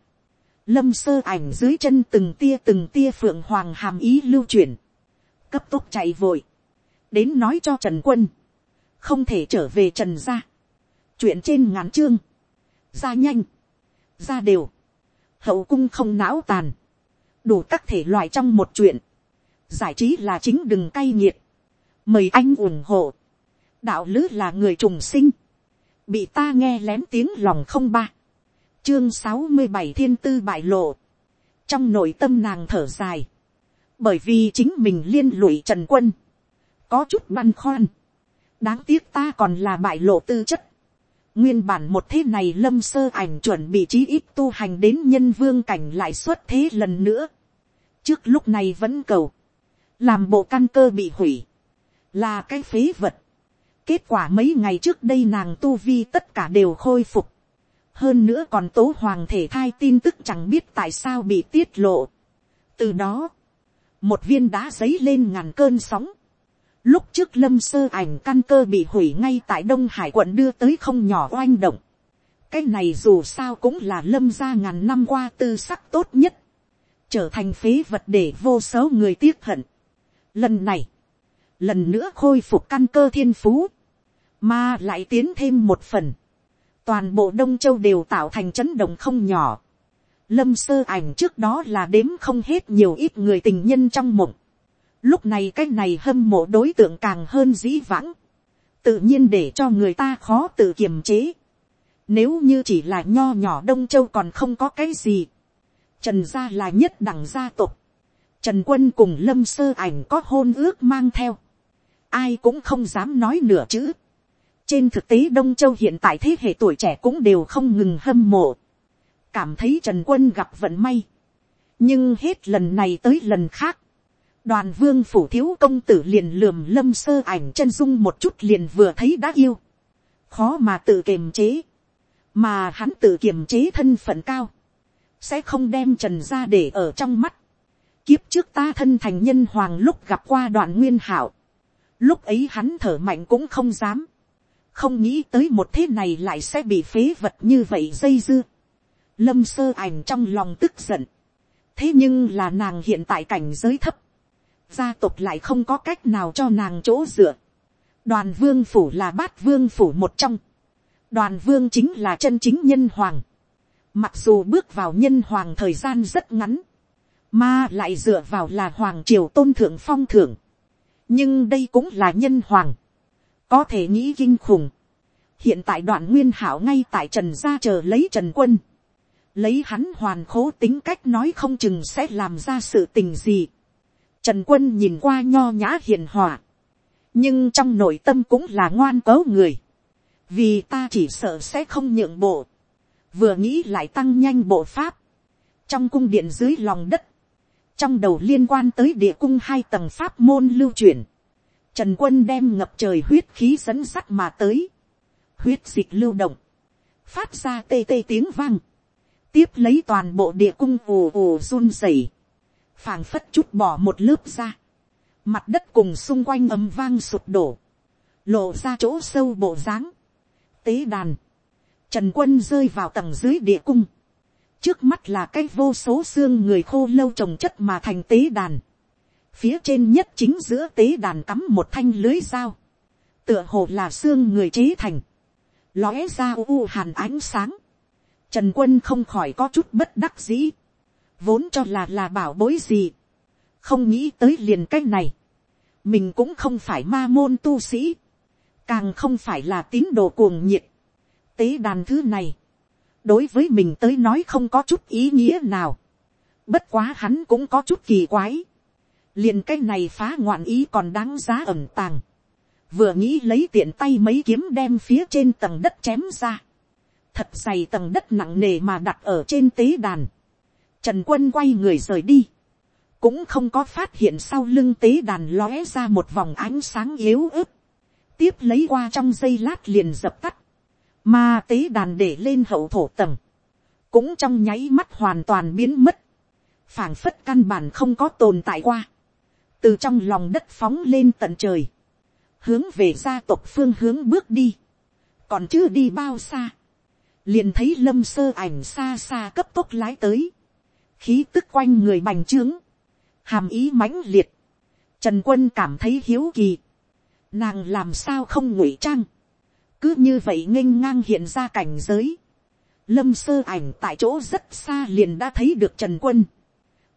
lâm sơ ảnh dưới chân từng tia từng tia phượng hoàng hàm ý lưu chuyển, cấp tốc chạy vội, đến nói cho trần quân, không thể trở về trần gia, chuyện trên ngắn chương, ra nhanh, ra đều, hậu cung không não tàn, đủ các thể loại trong một chuyện, giải trí là chính đừng cay nghiệt, mời anh ủng hộ, đạo lứ là người trùng sinh, bị ta nghe lén tiếng lòng không ba, chương sáu mươi bảy thiên tư bại lộ, trong nội tâm nàng thở dài, bởi vì chính mình liên lụy trần quân, có chút băn khoăn, đáng tiếc ta còn là bại lộ tư chất, nguyên bản một thế này lâm sơ ảnh chuẩn bị chí ít tu hành đến nhân vương cảnh lại xuất thế lần nữa, trước lúc này vẫn cầu, làm bộ căn cơ bị hủy, là cái phế vật. kết quả mấy ngày trước đây nàng tu vi tất cả đều khôi phục, hơn nữa còn tố hoàng thể thai tin tức chẳng biết tại sao bị tiết lộ. từ đó, một viên đá giấy lên ngàn cơn sóng, lúc trước lâm sơ ảnh căn cơ bị hủy ngay tại đông hải quận đưa tới không nhỏ oanh động. cái này dù sao cũng là lâm gia ngàn năm qua tư sắc tốt nhất, trở thành phế vật để vô số người tiếc hận. Lần này, lần nữa khôi phục căn cơ thiên phú, mà lại tiến thêm một phần. Toàn bộ Đông Châu đều tạo thành chấn động không nhỏ. Lâm sơ ảnh trước đó là đếm không hết nhiều ít người tình nhân trong mộng. Lúc này cái này hâm mộ đối tượng càng hơn dĩ vãng. Tự nhiên để cho người ta khó tự kiềm chế. Nếu như chỉ là nho nhỏ Đông Châu còn không có cái gì. Trần gia là nhất đẳng gia tộc Trần quân cùng lâm sơ ảnh có hôn ước mang theo. Ai cũng không dám nói nửa chữ. Trên thực tế Đông Châu hiện tại thế hệ tuổi trẻ cũng đều không ngừng hâm mộ. Cảm thấy Trần Quân gặp vận may. Nhưng hết lần này tới lần khác. Đoàn vương phủ thiếu công tử liền lườm lâm sơ ảnh chân dung một chút liền vừa thấy đã yêu. Khó mà tự kiềm chế. Mà hắn tự kiềm chế thân phận cao. Sẽ không đem trần ra để ở trong mắt Kiếp trước ta thân thành nhân hoàng lúc gặp qua đoạn nguyên hảo. Lúc ấy hắn thở mạnh cũng không dám. Không nghĩ tới một thế này lại sẽ bị phế vật như vậy dây dưa. Lâm sơ ảnh trong lòng tức giận. Thế nhưng là nàng hiện tại cảnh giới thấp. Gia tộc lại không có cách nào cho nàng chỗ dựa. Đoàn vương phủ là bát vương phủ một trong. Đoàn vương chính là chân chính nhân hoàng. Mặc dù bước vào nhân hoàng thời gian rất ngắn mà lại dựa vào là hoàng triều tôn thượng phong thượng. nhưng đây cũng là nhân hoàng, có thể nghĩ kinh khủng. hiện tại đoạn nguyên hảo ngay tại trần gia chờ lấy trần quân, lấy hắn hoàn khố tính cách nói không chừng sẽ làm ra sự tình gì. Trần quân nhìn qua nho nhã hiền hòa, nhưng trong nội tâm cũng là ngoan cấu người, vì ta chỉ sợ sẽ không nhượng bộ, vừa nghĩ lại tăng nhanh bộ pháp, trong cung điện dưới lòng đất, trong đầu liên quan tới địa cung hai tầng pháp môn lưu truyền, trần quân đem ngập trời huyết khí dẫn sắt mà tới, huyết dịch lưu động, phát ra tê tê tiếng vang, tiếp lấy toàn bộ địa cung ồ ồ run rẩy, phảng phất chút bỏ một lớp ra, mặt đất cùng xung quanh ấm vang sụp đổ, lộ ra chỗ sâu bộ dáng, tế đàn, trần quân rơi vào tầng dưới địa cung, trước mắt là cái vô số xương người khô lâu trồng chất mà thành tế đàn. phía trên nhất chính giữa tế đàn cắm một thanh lưới dao. tựa hồ là xương người chế thành. lóe ra u hàn ánh sáng. trần quân không khỏi có chút bất đắc dĩ. vốn cho là là bảo bối gì. không nghĩ tới liền cái này. mình cũng không phải ma môn tu sĩ. càng không phải là tín đồ cuồng nhiệt. tế đàn thứ này đối với mình tới nói không có chút ý nghĩa nào. Bất quá hắn cũng có chút kỳ quái. liền cái này phá ngoạn ý còn đáng giá ẩm tàng, vừa nghĩ lấy tiện tay mấy kiếm đem phía trên tầng đất chém ra, thật dày tầng đất nặng nề mà đặt ở trên tế đàn, trần quân quay người rời đi, cũng không có phát hiện sau lưng tế đàn lóe ra một vòng ánh sáng yếu ớt, tiếp lấy qua trong giây lát liền dập tắt, mà tế đàn để lên hậu thổ tầng, cũng trong nháy mắt hoàn toàn biến mất, phảng phất căn bản không có tồn tại qua, từ trong lòng đất phóng lên tận trời, hướng về gia tộc phương hướng bước đi, còn chưa đi bao xa, liền thấy lâm sơ ảnh xa xa cấp tốc lái tới, khí tức quanh người bành trướng, hàm ý mãnh liệt, trần quân cảm thấy hiếu kỳ, nàng làm sao không ngụy trang, cứ như vậy nghênh ngang hiện ra cảnh giới, lâm sơ ảnh tại chỗ rất xa liền đã thấy được trần quân,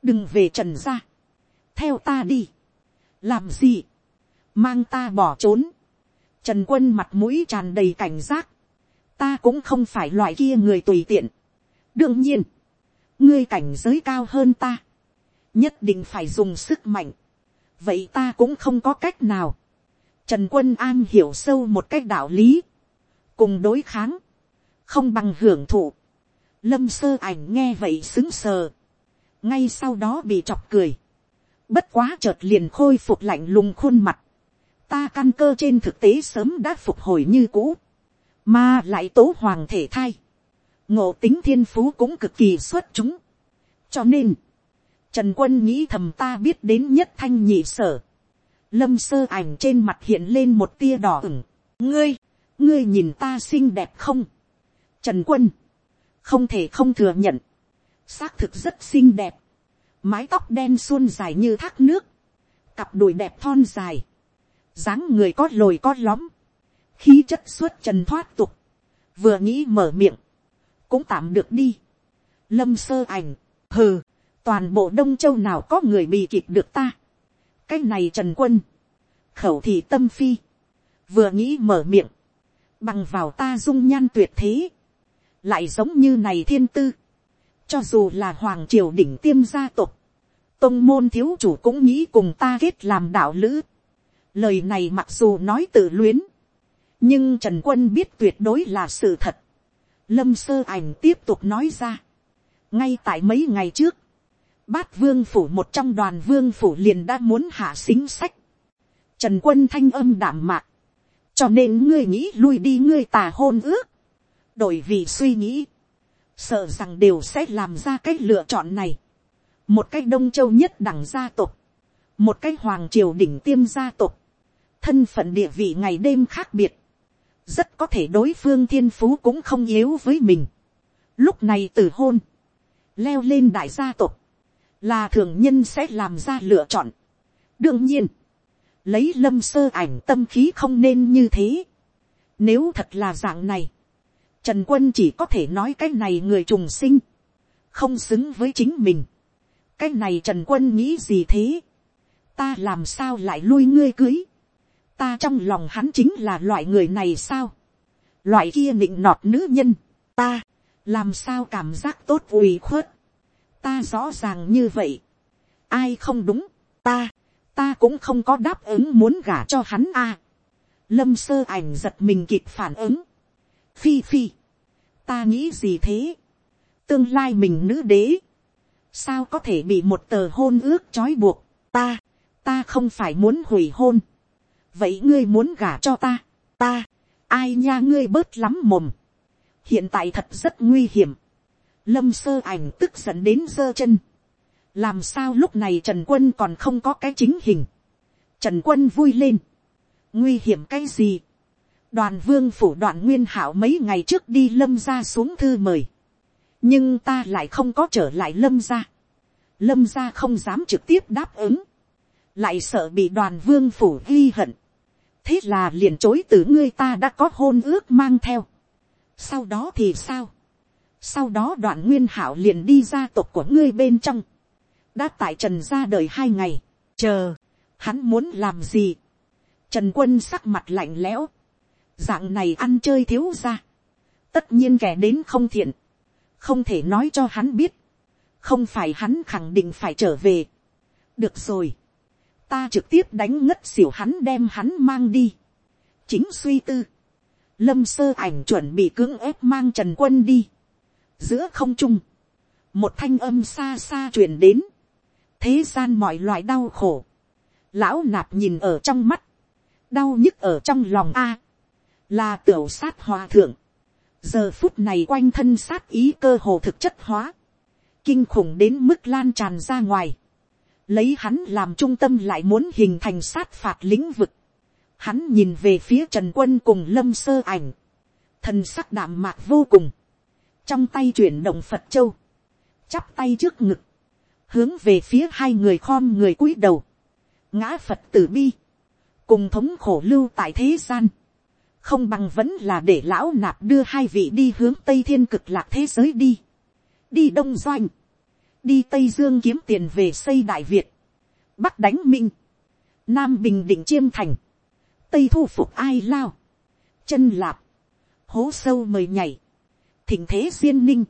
đừng về trần ra, theo ta đi, làm gì, mang ta bỏ trốn, trần quân mặt mũi tràn đầy cảnh giác, ta cũng không phải loại kia người tùy tiện, đương nhiên, ngươi cảnh giới cao hơn ta, nhất định phải dùng sức mạnh, vậy ta cũng không có cách nào, trần quân an hiểu sâu một cách đạo lý, cùng đối kháng, không bằng hưởng thụ, lâm sơ ảnh nghe vậy xứng sờ, ngay sau đó bị chọc cười, bất quá chợt liền khôi phục lạnh lùng khuôn mặt, ta căn cơ trên thực tế sớm đã phục hồi như cũ, mà lại tố hoàng thể thai, ngộ tính thiên phú cũng cực kỳ xuất chúng, cho nên, trần quân nghĩ thầm ta biết đến nhất thanh nhị sở, lâm sơ ảnh trên mặt hiện lên một tia đỏ ửng, ngươi, ngươi nhìn ta xinh đẹp không, trần quân, không thể không thừa nhận, xác thực rất xinh đẹp, mái tóc đen suôn dài như thác nước, cặp đùi đẹp thon dài, dáng người có lồi có lõm, khí chất suốt trần thoát tục, vừa nghĩ mở miệng, cũng tạm được đi. Lâm sơ ảnh, hừ, toàn bộ đông châu nào có người bị kịp được ta cái này trần quân, khẩu thị tâm phi, vừa nghĩ mở miệng, bằng vào ta dung nhan tuyệt thế, lại giống như này thiên tư, cho dù là hoàng triều đỉnh tiêm gia tộc, tông môn thiếu chủ cũng nghĩ cùng ta kết làm đạo lữ. Lời này mặc dù nói tự luyến, nhưng trần quân biết tuyệt đối là sự thật. lâm sơ ảnh tiếp tục nói ra. ngay tại mấy ngày trước, bát vương phủ một trong đoàn vương phủ liền đã muốn hạ xính sách. trần quân thanh âm đảm mạc, cho nên ngươi nghĩ lui đi ngươi tà hôn ước. đổi vì suy nghĩ, sợ rằng đều sẽ làm ra cái lựa chọn này. một cái đông châu nhất đẳng gia tộc, một cái hoàng triều đỉnh tiêm gia tộc, thân phận địa vị ngày đêm khác biệt, rất có thể đối phương thiên phú cũng không yếu với mình. Lúc này tử hôn, leo lên đại gia tộc, là thường nhân sẽ làm ra lựa chọn. đương nhiên, lấy lâm sơ ảnh tâm khí không nên như thế. Nếu thật là dạng này, trần quân chỉ có thể nói cái này người trùng sinh, không xứng với chính mình. cái này trần quân nghĩ gì thế, ta làm sao lại lui ngươi cưới, ta trong lòng hắn chính là loại người này sao, loại kia nịnh nọt nữ nhân, ta, làm sao cảm giác tốt ủy khuất, ta rõ ràng như vậy, ai không đúng, ta, ta cũng không có đáp ứng muốn gả cho hắn a. lâm sơ ảnh giật mình kịp phản ứng, phi phi, ta nghĩ gì thế, tương lai mình nữ đế, sao có thể bị một tờ hôn ước trói buộc, ta, ta không phải muốn hủy hôn, vậy ngươi muốn gả cho ta, ta, ai nha ngươi bớt lắm mồm, hiện tại thật rất nguy hiểm, lâm sơ ảnh tức giận đến giơ chân, làm sao lúc này trần quân còn không có cái chính hình, trần quân vui lên, nguy hiểm cái gì, đoàn vương phủ đoạn nguyên hảo mấy ngày trước đi lâm ra xuống thư mời, nhưng ta lại không có trở lại lâm ra, lâm ra không dám trực tiếp đáp ứng, lại sợ bị đoàn vương phủ ghi hận, thế là liền chối từ ngươi ta đã có hôn ước mang theo. sau đó thì sao, sau đó đoạn nguyên hảo liền đi gia tộc của ngươi bên trong, đã tại trần ra đời hai ngày, chờ, hắn muốn làm gì, trần quân sắc mặt lạnh lẽo, dạng này ăn chơi thiếu ra, tất nhiên kẻ đến không thiện, không thể nói cho hắn biết, không phải hắn khẳng định phải trở về. được rồi, ta trực tiếp đánh ngất xỉu hắn đem hắn mang đi. chính suy tư, lâm sơ ảnh chuẩn bị cưỡng ép mang trần quân đi giữa không trung, một thanh âm xa xa truyền đến, thế gian mọi loại đau khổ, lão nạp nhìn ở trong mắt, đau nhức ở trong lòng a, là tiểu sát hòa thượng, giờ phút này quanh thân sát ý cơ hồ thực chất hóa, kinh khủng đến mức lan tràn ra ngoài, lấy hắn làm trung tâm lại muốn hình thành sát phạt lĩnh vực, hắn nhìn về phía trần quân cùng lâm sơ ảnh, thần sắc đạm mạc vô cùng, trong tay chuyển động phật châu, chắp tay trước ngực, hướng về phía hai người khom người cúi đầu, ngã phật tử bi, cùng thống khổ lưu tại thế gian, không bằng vẫn là để lão nạp đưa hai vị đi hướng tây thiên cực lạc thế giới đi, đi đông doanh, đi tây dương kiếm tiền về xây đại việt, bắc đánh minh, nam bình định chiêm thành, tây thu phục ai lao, chân lạp, hố sâu mời nhảy, thỉnh thế duyên ninh,